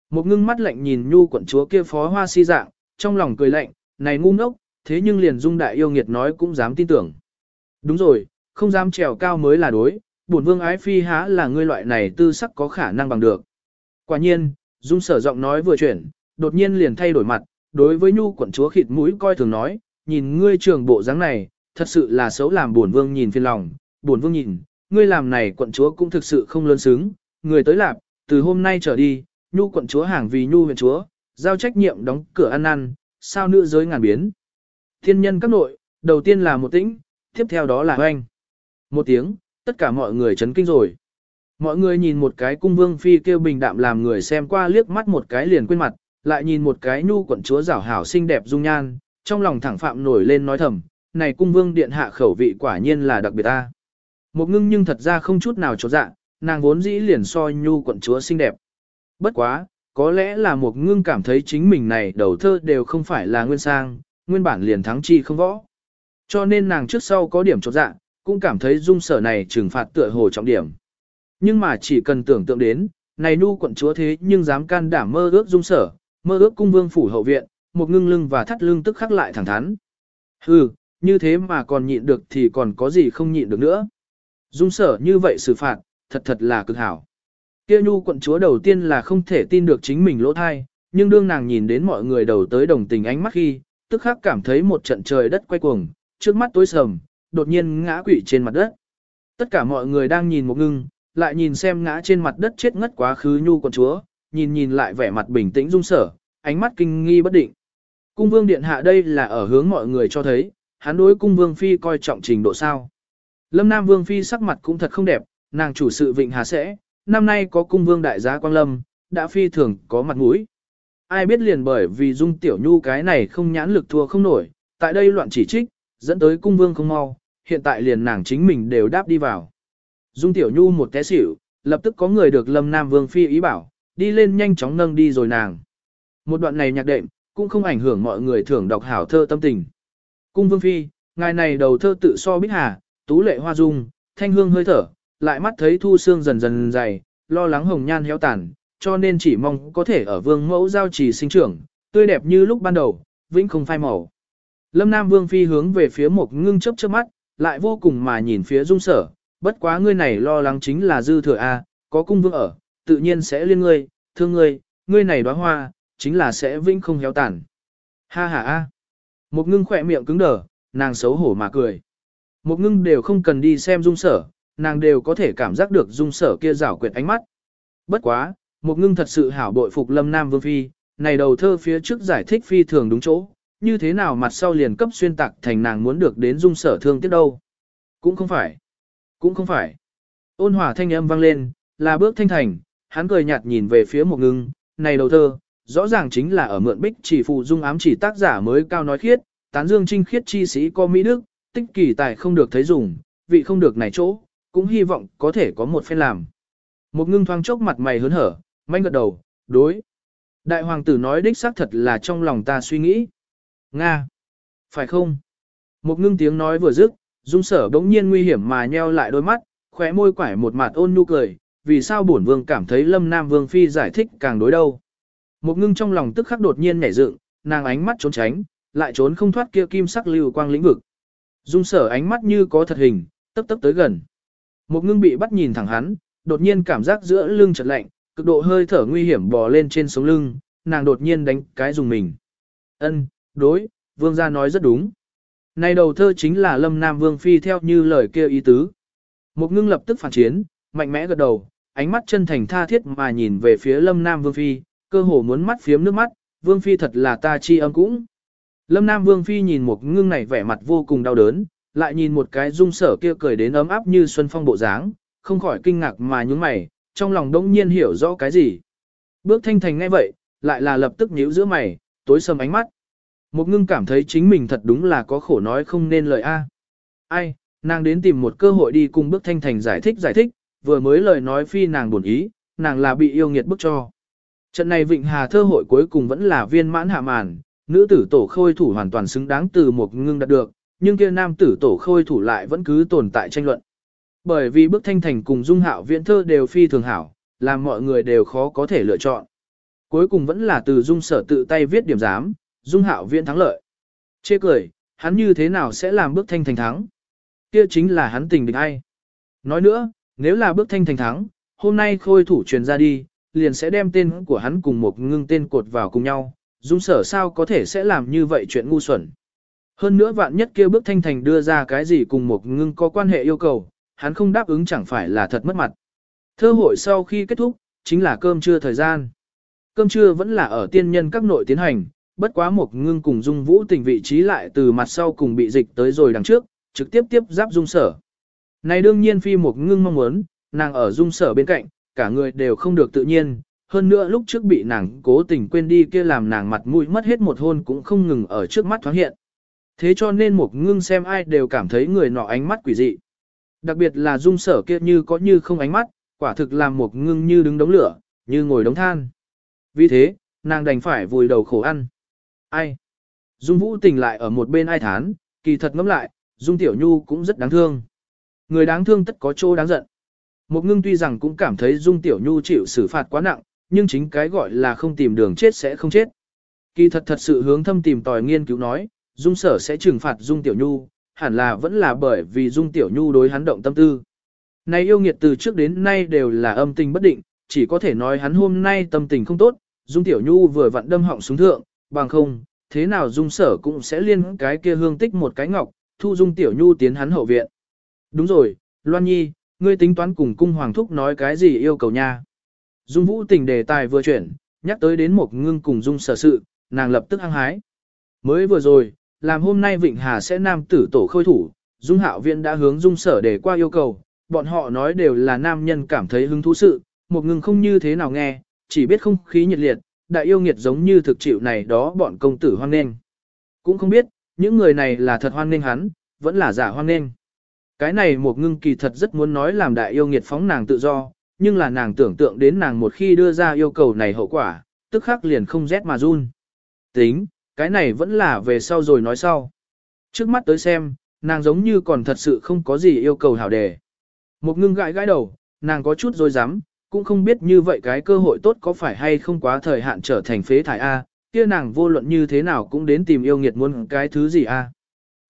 Một ngưng mắt lạnh nhìn nhu quận chúa kia phó hoa si dạng, trong lòng cười lạnh, này ngu ngốc, thế nhưng liền dung đại yêu nghiệt nói cũng dám tin tưởng. Đúng rồi, không dám trèo cao mới là đối, bổn vương ái phi há là ngươi loại này tư sắc có khả năng bằng được. Quả nhiên, dung sở giọng nói vừa chuyển, đột nhiên liền thay đổi mặt, đối với nhu quận chúa khịt mũi coi thường nói, nhìn ngươi trường bộ dáng này, thật sự là xấu làm bổn vương nhìn phiền lòng, bổn vương nhìn, ngươi làm này quận chúa cũng thực sự không lớn xứng, người tới lạp, từ hôm nay trở đi, nhu quận chúa hàng vì nhu huyện chúa, giao trách nhiệm đóng cửa ăn ăn, sao nữ giới ngàn biến. Thiên nhân các nội, đầu tiên là một tĩnh, tiếp theo đó là hoanh. Một tiếng, tất cả mọi người chấn kinh rồi. Mọi người nhìn một cái cung vương phi kêu bình đạm làm người xem qua liếc mắt một cái liền quên mặt, lại nhìn một cái nhu quận chúa rảo hảo xinh đẹp dung nhan, trong lòng thẳng phạm nổi lên nói thầm, này cung vương điện hạ khẩu vị quả nhiên là đặc biệt ta. Một ngưng nhưng thật ra không chút nào chỗ dạ, nàng vốn dĩ liền so nhu quận chúa xinh đẹp. Bất quá, có lẽ là một ngưng cảm thấy chính mình này đầu thơ đều không phải là nguyên sang, nguyên bản liền thắng chi không võ. Cho nên nàng trước sau có điểm chỗ dạ, cũng cảm thấy dung sở này trừng phạt tựa hồ trọng điểm. Nhưng mà chỉ cần tưởng tượng đến, này nu quận chúa thế nhưng dám can đảm mơ ước dung sở, mơ ước cung vương phủ hậu viện, một ngưng lưng và thắt lưng tức khắc lại thẳng thắn. Hừ, như thế mà còn nhịn được thì còn có gì không nhịn được nữa. Dung sở như vậy xử phạt, thật thật là cực hảo. Kia nhu quận chúa đầu tiên là không thể tin được chính mình lỗ thai, nhưng đương nàng nhìn đến mọi người đầu tới đồng tình ánh mắt khi, tức khắc cảm thấy một trận trời đất quay cuồng, trước mắt tối sầm, đột nhiên ngã quỵ trên mặt đất. Tất cả mọi người đang nhìn một ngưng, lại nhìn xem ngã trên mặt đất chết ngất quá khứ nhu quận chúa, nhìn nhìn lại vẻ mặt bình tĩnh dung sở, ánh mắt kinh nghi bất định. Cung vương điện hạ đây là ở hướng mọi người cho thấy, hắn đối cung vương phi coi trọng trình độ sao. Lâm Nam vương phi sắc mặt cũng thật không đẹp, nàng chủ sự vịnh hà sẽ, năm nay có cung vương đại giá Quang Lâm, đã phi thường có mặt mũi. Ai biết liền bởi vì Dung Tiểu Nhu cái này không nhãn lực thua không nổi, tại đây loạn chỉ trích, dẫn tới cung vương không mau, hiện tại liền nàng chính mình đều đáp đi vào. Dung Tiểu Nhu một té xỉu, lập tức có người được Lâm Nam Vương Phi ý bảo, đi lên nhanh chóng nâng đi rồi nàng. Một đoạn này nhạc đệm, cũng không ảnh hưởng mọi người thưởng đọc hảo thơ tâm tình. Cung Vương Phi, ngài này đầu thơ tự so bích hà, tú lệ hoa dung, thanh hương hơi thở, lại mắt thấy thu xương dần dần dày, lo lắng hồng nhan héo tàn, cho nên chỉ mong có thể ở vương mẫu giao trì sinh trưởng, tươi đẹp như lúc ban đầu, vĩnh không phai màu. Lâm Nam Vương Phi hướng về phía một ngưng chấp chớp mắt, lại vô cùng mà nhìn phía dung sở, bất quá ngươi này lo lắng chính là dư thừa A, có cung vương ở, tự nhiên sẽ liên ngươi, thương ngươi, ngươi này đóa hoa, chính là sẽ vĩnh không héo tàn. Ha ha a. Một ngưng khỏe miệng cứng đờ, nàng xấu hổ mà cười. Một ngưng đều không cần đi xem dung sở, nàng đều có thể cảm giác được dung sở kia rảo quyệt ánh mắt. Bất quá, một ngưng thật sự hảo bội phục lâm nam vương phi, này đầu thơ phía trước giải thích phi thường đúng chỗ, như thế nào mặt sau liền cấp xuyên tạc thành nàng muốn được đến dung sở thương tiếc đâu. Cũng không phải. Cũng không phải. Ôn hòa thanh âm vang lên, là bước thanh thành, hắn cười nhạt nhìn về phía một ngưng, này đầu thơ, rõ ràng chính là ở mượn bích chỉ phụ dung ám chỉ tác giả mới cao nói khiết, tán dương trinh khiết chi sĩ có mỹ đức, tích kỳ tài không được thấy dùng, vị không được này chỗ, cũng hy vọng có thể có một phen làm. Một ngưng thoáng chốc mặt mày hớn hở, manh gật đầu, đối. Đại hoàng tử nói đích xác thật là trong lòng ta suy nghĩ. Nga. Phải không? Một ngưng tiếng nói vừa dứt, dung sở bỗng nhiên nguy hiểm mà nheo lại đôi mắt, khóe môi quải một mặt ôn nhu cười, vì sao bổn vương cảm thấy lâm nam vương phi giải thích càng đối đâu. Một ngưng trong lòng tức khắc đột nhiên nhảy dựng, nàng ánh mắt trốn tránh, lại trốn không thoát kia kim sắc lưu quang lĩnh vực. Dung sở ánh mắt như có thật hình, tấp tấp tới gần. Một ngưng bị bắt nhìn thẳng hắn, đột nhiên cảm giác giữa lưng chợt lạnh, cực độ hơi thở nguy hiểm bò lên trên sống lưng, nàng đột nhiên đánh cái dùng mình. Ân, đối, vương gia nói rất đúng. Này đầu thơ chính là lâm nam vương phi theo như lời kia ý tứ. Một ngưng lập tức phản chiến, mạnh mẽ gật đầu, ánh mắt chân thành tha thiết mà nhìn về phía lâm nam vương phi, cơ hồ muốn mắt phiếm nước mắt, vương phi thật là ta chi âm cũng. Lâm nam vương phi nhìn một ngưng này vẻ mặt vô cùng đau đớn, lại nhìn một cái dung sở kia cười đến ấm áp như xuân phong bộ dáng, không khỏi kinh ngạc mà nhướng mày, trong lòng đông nhiên hiểu rõ cái gì. Bước thanh thành ngay vậy, lại là lập tức nhíu giữa mày, tối sầm ánh mắt. Một ngưng cảm thấy chính mình thật đúng là có khổ nói không nên lời A. Ai, nàng đến tìm một cơ hội đi cùng bước thanh thành giải thích giải thích, vừa mới lời nói phi nàng buồn ý, nàng là bị yêu nghiệt bức cho. Trận này Vịnh Hà thơ hội cuối cùng vẫn là viên mãn hạ màn, nữ tử tổ khôi thủ hoàn toàn xứng đáng từ một ngưng đạt được, nhưng kia nam tử tổ khôi thủ lại vẫn cứ tồn tại tranh luận. Bởi vì bức thanh thành cùng dung hạo viễn thơ đều phi thường hảo, làm mọi người đều khó có thể lựa chọn. Cuối cùng vẫn là từ dung sở tự tay viết điểm giám, dung hạo viễn thắng lợi. Chê cười, hắn như thế nào sẽ làm bước thanh thành thắng? Kia chính là hắn tình địch ai? Nói nữa, nếu là bước thanh thành thắng, hôm nay khôi thủ truyền ra đi, liền sẽ đem tên của hắn cùng một ngưng tên cột vào cùng nhau. Dung sở sao có thể sẽ làm như vậy chuyện ngu xuẩn. Hơn nữa vạn nhất kia bước thanh thành đưa ra cái gì cùng một ngưng có quan hệ yêu cầu, hắn không đáp ứng chẳng phải là thật mất mặt. Thơ hội sau khi kết thúc, chính là cơm trưa thời gian. Cơm trưa vẫn là ở tiên nhân các nội tiến hành, bất quá một ngưng cùng dung vũ tình vị trí lại từ mặt sau cùng bị dịch tới rồi đằng trước, trực tiếp tiếp giáp dung sở. Này đương nhiên phi một ngưng mong muốn, nàng ở dung sở bên cạnh, cả người đều không được tự nhiên, hơn nữa lúc trước bị nàng cố tình quên đi kia làm nàng mặt mũi mất hết một hôn cũng không ngừng ở trước mắt thoáng hiện. Thế cho nên một ngưng xem ai đều cảm thấy người nọ ánh mắt quỷ dị. Đặc biệt là dung sở kia như có như không ánh mắt, quả thực làm một ngưng như đứng đống lửa, như ngồi đống than. Vì thế, nàng đành phải vùi đầu khổ ăn. Ai? Dung vũ tình lại ở một bên ai thán, kỳ thật ngẫm lại, Dung tiểu nhu cũng rất đáng thương. Người đáng thương tất có chỗ đáng giận. Một ngưng tuy rằng cũng cảm thấy Dung Tiểu Nhu chịu xử phạt quá nặng, nhưng chính cái gọi là không tìm đường chết sẽ không chết. Kỳ thật thật sự hướng thâm tìm tòi nghiên cứu nói, Dung sở sẽ trừng phạt Dung Tiểu Nhu, hẳn là vẫn là bởi vì Dung Tiểu Nhu đối hắn động tâm tư. Này yêu nghiệt từ trước đến nay đều là âm tình bất định, chỉ có thể nói hắn hôm nay tâm tình không tốt, Dung Tiểu Nhu vừa vặn đâm họng xuống thượng, bằng không, thế nào Dung sở cũng sẽ liên cái kia hương tích một cái ngọc, thu Dung Tiểu Nhu tiến hắn hậu viện. Đúng rồi, Loan Nhi, ngươi tính toán cùng cung hoàng thúc nói cái gì yêu cầu nha. Dung vũ tình đề tài vừa chuyển, nhắc tới đến một ngưng cùng dung sở sự, nàng lập tức hăng hái. Mới vừa rồi, làm hôm nay Vịnh Hà sẽ nam tử tổ khôi thủ, dung hạo viện đã hướng dung sở để qua yêu cầu, bọn họ nói đều là nam nhân cảm thấy hứng thú sự, một ngưng không như thế nào nghe, chỉ biết không khí nhiệt liệt, đại yêu nghiệt giống như thực chịu này đó bọn công tử hoan nghênh. Cũng không biết, những người này là thật hoan nghênh hắn, vẫn là giả hoan nghênh. Cái này một ngưng kỳ thật rất muốn nói làm đại yêu nghiệt phóng nàng tự do, nhưng là nàng tưởng tượng đến nàng một khi đưa ra yêu cầu này hậu quả, tức khắc liền không rét mà run. Tính, cái này vẫn là về sau rồi nói sau. Trước mắt tới xem, nàng giống như còn thật sự không có gì yêu cầu hảo đề. Một ngưng gãi gãi đầu, nàng có chút dối rắm cũng không biết như vậy cái cơ hội tốt có phải hay không quá thời hạn trở thành phế thải A, kia nàng vô luận như thế nào cũng đến tìm yêu nghiệt muốn cái thứ gì A.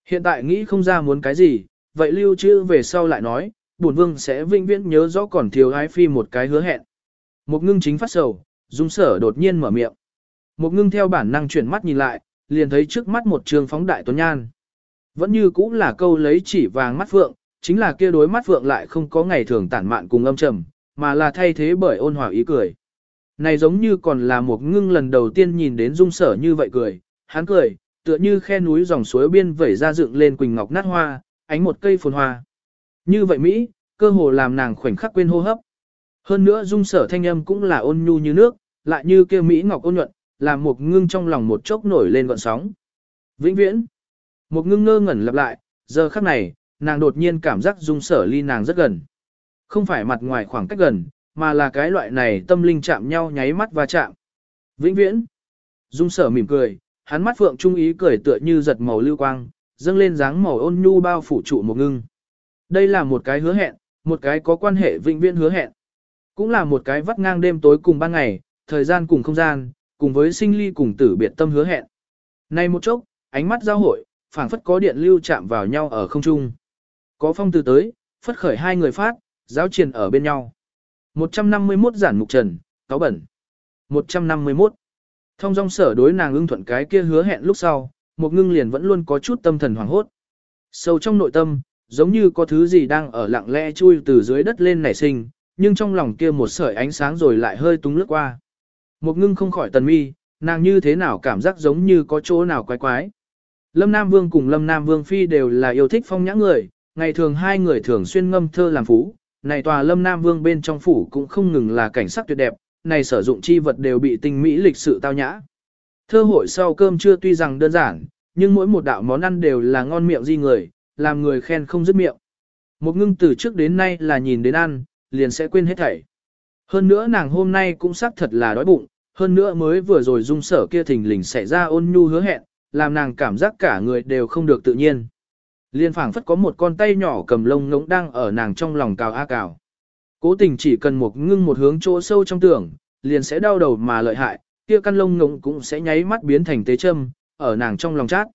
Hiện tại nghĩ không ra muốn cái gì, vậy lưu trữ về sau lại nói, bổn vương sẽ vinh viễn nhớ rõ còn thiếu ái phi một cái hứa hẹn. Một ngưng chính phát sầu, dung sở đột nhiên mở miệng. Một ngưng theo bản năng chuyển mắt nhìn lại, liền thấy trước mắt một trường phóng đại tuấn nhan. Vẫn như cũng là câu lấy chỉ vàng mắt phượng, chính là kia đối mắt phượng lại không có ngày thường tản mạn cùng âm trầm, mà là thay thế bởi ôn hòa ý cười. Này giống như còn là một ngưng lần đầu tiên nhìn đến dung sở như vậy cười, hắn cười, tựa như khe núi dòng suối biên vẩy ra dựng lên quỳnh ngọc nát hoa, ánh một cây phồn hoa. Như vậy Mỹ, cơ hồ làm nàng khoảnh khắc quên hô hấp. Hơn nữa dung sở thanh âm cũng là ôn nhu như nước, lại như kia Mỹ ngọc ôn nhuận, làm một ngưng trong lòng một chốc nổi lên gọn sóng. Vĩnh viễn. Một ngưng ngơ ngẩn lặp lại, giờ khắc này, nàng đột nhiên cảm giác dung sở ly nàng rất gần. Không phải mặt ngoài khoảng cách gần, mà là cái loại này tâm linh chạm nhau nháy mắt và chạm. Vĩnh viễn. Dung sở mỉm cười, hắn mắt phượng trung ý cười tựa như giật màu lưu quang, dâng lên dáng màu ôn nhu bao phủ trụ một ngưng. Đây là một cái hứa hẹn, một cái có quan hệ vĩnh viễn hứa hẹn. Cũng là một cái vắt ngang đêm tối cùng ban ngày, thời gian cùng không gian, cùng với sinh ly cùng tử biệt tâm hứa hẹn. Này một chốc, ánh mắt giao hội, phảng phất có điện lưu chạm vào nhau ở không trung. Có phong từ tới, phất khởi hai người phát, giáo triền ở bên nhau. 151 giản mục trần, cáo bẩn. 151. Thông dong sở đối nàng ưng thuận cái kia hứa hẹn lúc sau, một ngưng liền vẫn luôn có chút tâm thần hoảng hốt. Sâu trong nội tâm, giống như có thứ gì đang ở lặng lẽ chui từ dưới đất lên nảy sinh, nhưng trong lòng kia một sợi ánh sáng rồi lại hơi túng lướt qua. Một ngưng không khỏi tần mi, nàng như thế nào cảm giác giống như có chỗ nào quái quái. Lâm Nam Vương cùng Lâm Nam Vương Phi đều là yêu thích phong nhã người, ngày thường hai người thường xuyên ngâm thơ làm phú, này tòa Lâm Nam Vương bên trong phủ cũng không ngừng là cảnh sắc tuyệt đẹp, này sử dụng chi vật đều bị tinh mỹ lịch sự tao nhã. Thơ hội sau cơm trưa tuy rằng đơn giản, nhưng mỗi một đạo món ăn đều là ngon miệng di người, làm người khen không dứt miệng. Một ngưng từ trước đến nay là nhìn đến ăn, liền sẽ quên hết thảy. Hơn nữa nàng hôm nay cũng xác thật là đói bụng, hơn nữa mới vừa rồi dung sở kia thình lình xảy ra ôn nhu hứa hẹn, làm nàng cảm giác cả người đều không được tự nhiên. Liên phảng phất có một con tay nhỏ cầm lông ngỗng đang ở nàng trong lòng cào a cào. Cố tình chỉ cần một ngưng một hướng chỗ sâu trong tưởng, liền sẽ đau đầu mà lợi hại, kia căn lông ngỗng cũng sẽ nháy mắt biến thành tế châm, ở nàng trong lòng chát.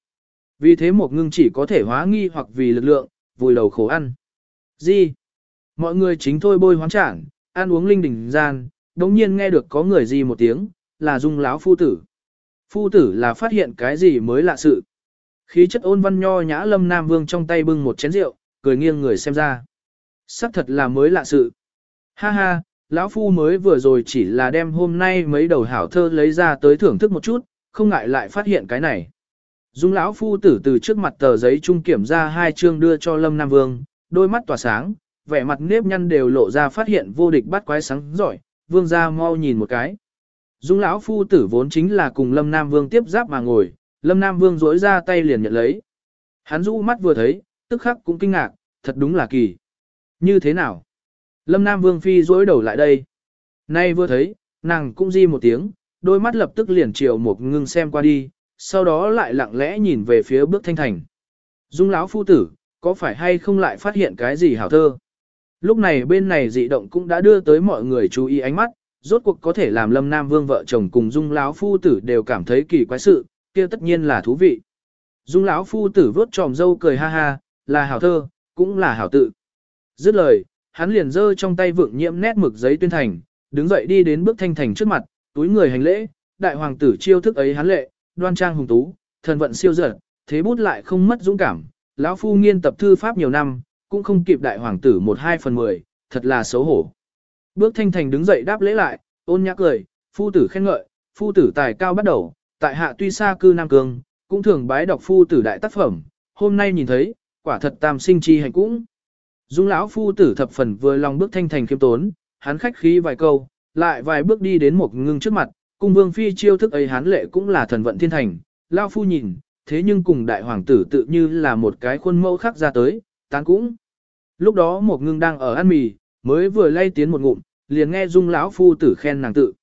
Vì thế một ngưng chỉ có thể hóa nghi hoặc vì lực lượng, vùi đầu khổ ăn. Gì? Mọi người chính thôi bôi hoán trảng, ăn uống linh đỉnh gian, đống nhiên nghe được có người gì một tiếng, là dung láo phu tử. Phu tử là phát hiện cái gì mới lạ sự. Khí chất ôn văn nho nhã lâm nam vương trong tay bưng một chén rượu, cười nghiêng người xem ra. Sắc thật là mới lạ sự. Ha ha, lão phu mới vừa rồi chỉ là đem hôm nay mấy đầu hảo thơ lấy ra tới thưởng thức một chút, không ngại lại phát hiện cái này. Dung lão phu tử từ trước mặt tờ giấy trung kiểm ra hai chương đưa cho Lâm Nam Vương, đôi mắt tỏa sáng, vẻ mặt nếp nhăn đều lộ ra phát hiện vô địch bắt quái sáng giỏi, vương gia mau nhìn một cái. Dung lão phu tử vốn chính là cùng Lâm Nam Vương tiếp giáp mà ngồi, Lâm Nam Vương duỗi ra tay liền nhận lấy. Hắn rũ mắt vừa thấy, tức khắc cũng kinh ngạc, thật đúng là kỳ. Như thế nào? Lâm Nam Vương phi duỗi đầu lại đây. Nay vừa thấy, nàng cũng di một tiếng, đôi mắt lập tức liền chiều một ngưng xem qua đi, sau đó lại lặng lẽ nhìn về phía bước thanh thành. Dung lão phu tử, có phải hay không lại phát hiện cái gì hảo thơ? Lúc này bên này dị động cũng đã đưa tới mọi người chú ý ánh mắt, rốt cuộc có thể làm Lâm Nam Vương vợ chồng cùng Dung lão phu tử đều cảm thấy kỳ quái sự, kia tất nhiên là thú vị. Dung lão phu tử vớt tròm dâu cười ha ha, là hảo thơ, cũng là hảo tự. Dứt lời, hắn liền giơ trong tay vượng nhiễm nét mực giấy tuyên thành, đứng dậy đi đến bước thanh thành trước mặt, túi người hành lễ, đại hoàng tử chiêu thức ấy hắn lệ, đoan trang hùng tú, thần vận siêu dở, thế bút lại không mất dũng cảm, lão phu nghiên tập thư pháp nhiều năm, cũng không kịp đại hoàng tử một hai phần mười, thật là xấu hổ. Bước thanh thành đứng dậy đáp lễ lại, ôn nhã cười, phu tử khen ngợi, phu tử tài cao bắt đầu, tại hạ tuy xa cư Nam Cương, cũng thường bái đọc phu tử đại tác phẩm, hôm nay nhìn thấy, quả thật tam sinh chi hành cũng. Dung lão phu tử thập phần vừa lòng bước thanh thành khiêm tốn, hắn khách khí vài câu, Lại vài bước đi đến một ngưng trước mặt, cung vương phi chiêu thức ấy hán lệ cũng là thần vận thiên thành, lao phu nhìn, thế nhưng cùng đại hoàng tử tự như là một cái khuôn mẫu khác ra tới, tán cũng. Lúc đó một ngưng đang ở ăn mì, mới vừa lay tiến một ngụm, liền nghe dung lão phu tử khen nàng tự.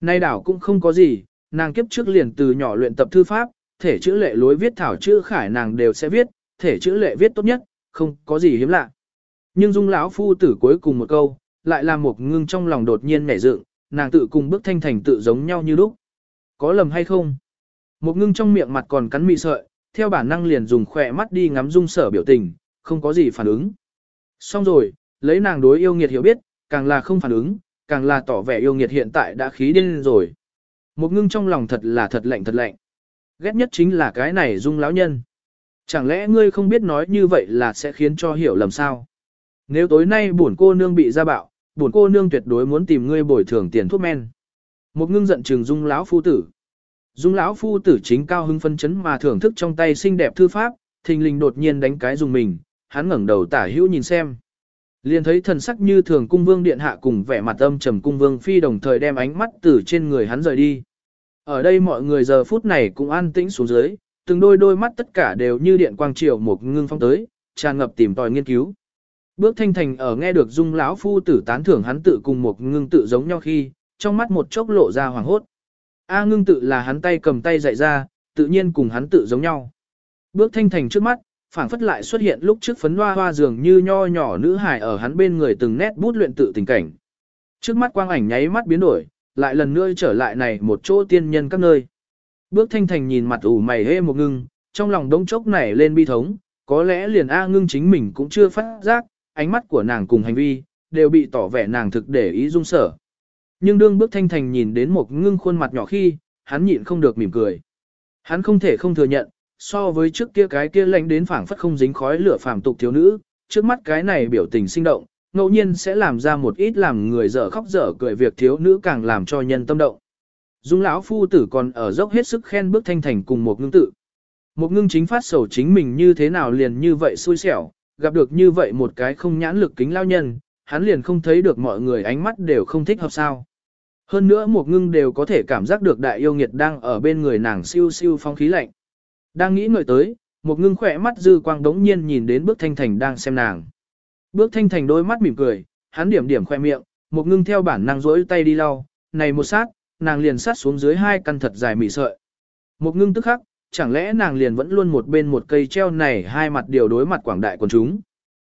Nay đảo cũng không có gì, nàng kiếp trước liền từ nhỏ luyện tập thư pháp, thể chữ lệ lối viết thảo chữ khải nàng đều sẽ viết, thể chữ lệ viết tốt nhất, không có gì hiếm lạ. Nhưng dung lão phu tử cuối cùng một câu, lại làm một ngưng trong lòng đột nhiên nảy dựng, nàng tự cùng bước thanh thành tự giống nhau như lúc. Có lầm hay không? Một ngưng trong miệng mặt còn cắn mị sợi, theo bản năng liền dùng khỏe mắt đi ngắm dung sở biểu tình, không có gì phản ứng. Xong rồi, lấy nàng đối yêu nghiệt hiểu biết, càng là không phản ứng, càng là tỏ vẻ yêu nghiệt hiện tại đã khí điên rồi. Một ngưng trong lòng thật là thật lạnh thật lạnh. Ghét nhất chính là cái này dung lão nhân. Chẳng lẽ ngươi không biết nói như vậy là sẽ khiến cho hiểu lầm sao? Nếu tối nay bổn cô nương bị ra bạo, bổn cô nương tuyệt đối muốn tìm ngươi bồi thường tiền thuốc men. Một ngưng giận trừng dung lão phu tử. Dung lão phu tử chính cao hưng phân chấn mà thưởng thức trong tay xinh đẹp thư pháp, thình lình đột nhiên đánh cái dùng mình, hắn ngẩng đầu tả hữu nhìn xem. Liền thấy thần sắc như thường cung vương điện hạ cùng vẻ mặt âm trầm cung vương phi đồng thời đem ánh mắt từ trên người hắn rời đi. Ở đây mọi người giờ phút này cũng an tĩnh xuống dưới, từng đôi đôi mắt tất cả đều như điện quang triều một ngưng phong tới, tràn ngập tìm tòi nghiên cứu. Bước thanh thành ở nghe được dung lão phu tử tán thưởng hắn tự cùng một ngưng tự giống nhau khi, trong mắt một chốc lộ ra hoàng hốt. A ngưng tự là hắn tay cầm tay dạy ra, tự nhiên cùng hắn tự giống nhau. Bước thanh thành trước mắt, phảng phất lại xuất hiện lúc trước phấn hoa hoa dường như nho nhỏ nữ hài ở hắn bên người từng nét bút luyện tự tình cảnh. Trước mắt quang ảnh nháy mắt biến đổi, lại lần nữa trở lại này một chỗ tiên nhân các nơi. Bước thanh thành nhìn mặt ủ mày hê một ngưng, trong lòng đống chốc nảy lên bi thống, có lẽ liền A ngưng chính mình cũng chưa phát giác, ánh mắt của nàng cùng hành vi, đều bị tỏ vẻ nàng thực để ý dung sở. Nhưng đương bước thanh thành nhìn đến một ngưng khuôn mặt nhỏ khi, hắn nhịn không được mỉm cười. Hắn không thể không thừa nhận, so với trước kia cái kia lạnh đến phảng phất không dính khói lửa phàm tục thiếu nữ, trước mắt cái này biểu tình sinh động, ngẫu nhiên sẽ làm ra một ít làm người dở khóc dở cười việc thiếu nữ càng làm cho nhân tâm động. Dung lão phu tử còn ở dốc hết sức khen bước thanh thành cùng một ngưng tự. Một ngưng chính phát sầu chính mình như thế nào liền như vậy xui xẻo, gặp được như vậy một cái không nhãn lực kính lao nhân, hắn liền không thấy được mọi người ánh mắt đều không thích hợp sao. Hơn nữa một ngưng đều có thể cảm giác được đại yêu nghiệt đang ở bên người nàng siêu siêu phong khí lạnh. Đang nghĩ ngợi tới, một ngưng khỏe mắt dư quang đống nhiên nhìn đến bước thanh thành đang xem nàng. Bước thanh thành đôi mắt mỉm cười, hắn điểm điểm khoe miệng, một ngưng theo bản năng rỗi tay đi lau, này một sát, nàng liền sát xuống dưới hai căn thật dài mị sợi. Một ngưng tức khắc, chẳng lẽ nàng liền vẫn luôn một bên một cây treo này hai mặt điều đối mặt quảng đại quần chúng.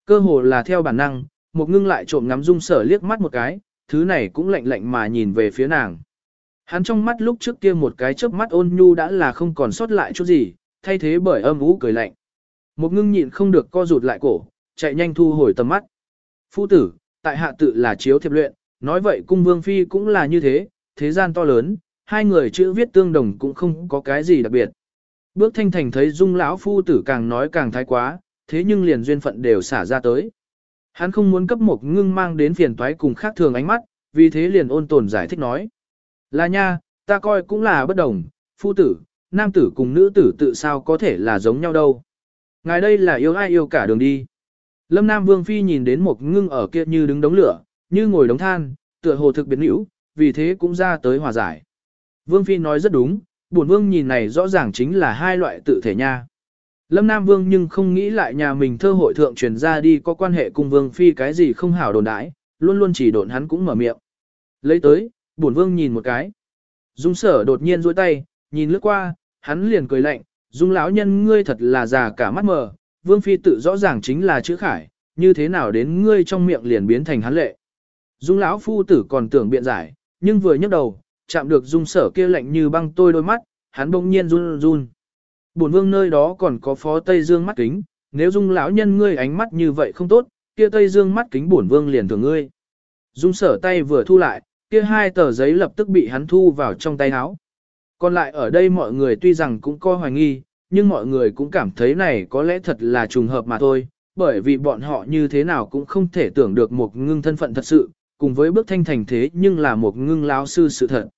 Cơ hồ là theo bản năng, một ngưng lại trộm ngắm dung sở liếc mắt một cái, thứ này cũng lạnh lạnh mà nhìn về phía nàng. Hắn trong mắt lúc trước kia một cái chớp mắt ôn nhu đã là không còn sót lại chút gì, thay thế bởi âm ú cười lạnh. Một ngưng nhịn không được co rụt lại cổ, chạy nhanh thu hồi tầm mắt. Phu tử, tại hạ tự là chiếu thiệp luyện, nói vậy cung vương phi cũng là như thế, thế gian to lớn, hai người chữ viết tương đồng cũng không có cái gì đặc biệt. Bước thanh thành thấy dung lão phu tử càng nói càng thái quá, thế nhưng liền duyên phận đều xả ra tới. Hắn không muốn cấp một ngưng mang đến phiền toái cùng khác thường ánh mắt, vì thế liền ôn tồn giải thích nói. Là nha, ta coi cũng là bất đồng, phu tử, nam tử cùng nữ tử tự sao có thể là giống nhau đâu. Ngài đây là yêu ai yêu cả đường đi. Lâm Nam Vương Phi nhìn đến một ngưng ở kia như đứng đống lửa, như ngồi đống than, tựa hồ thực biến hữu, vì thế cũng ra tới hòa giải. Vương Phi nói rất đúng, bổn Vương nhìn này rõ ràng chính là hai loại tự thể nha. Lâm Nam Vương nhưng không nghĩ lại nhà mình thơ hội thượng truyền ra đi có quan hệ cùng Vương Phi cái gì không hảo đồn đãi, luôn luôn chỉ đồn hắn cũng mở miệng. Lấy tới, bổn Vương nhìn một cái. Dung sở đột nhiên duỗi tay, nhìn lướt qua, hắn liền cười lạnh, Dung lão nhân ngươi thật là già cả mắt mờ, Vương Phi tự rõ ràng chính là chữ khải, như thế nào đến ngươi trong miệng liền biến thành hắn lệ. Dung lão phu tử còn tưởng biện giải, nhưng vừa nhấc đầu, chạm được dung sở kia lạnh như băng tôi đôi mắt, hắn bỗng nhiên run run. Bổn vương nơi đó còn có phó Tây Dương mắt kính, nếu dung lão nhân ngươi ánh mắt như vậy không tốt, kia Tây Dương mắt kính bổn vương liền thưởng ngươi. Dung sở tay vừa thu lại, kia hai tờ giấy lập tức bị hắn thu vào trong tay áo. Còn lại ở đây mọi người tuy rằng cũng coi hoài nghi, nhưng mọi người cũng cảm thấy này có lẽ thật là trùng hợp mà thôi, bởi vì bọn họ như thế nào cũng không thể tưởng được một ngưng thân phận thật sự, cùng với bước thanh thành thế nhưng là một ngưng lão sư sự thật.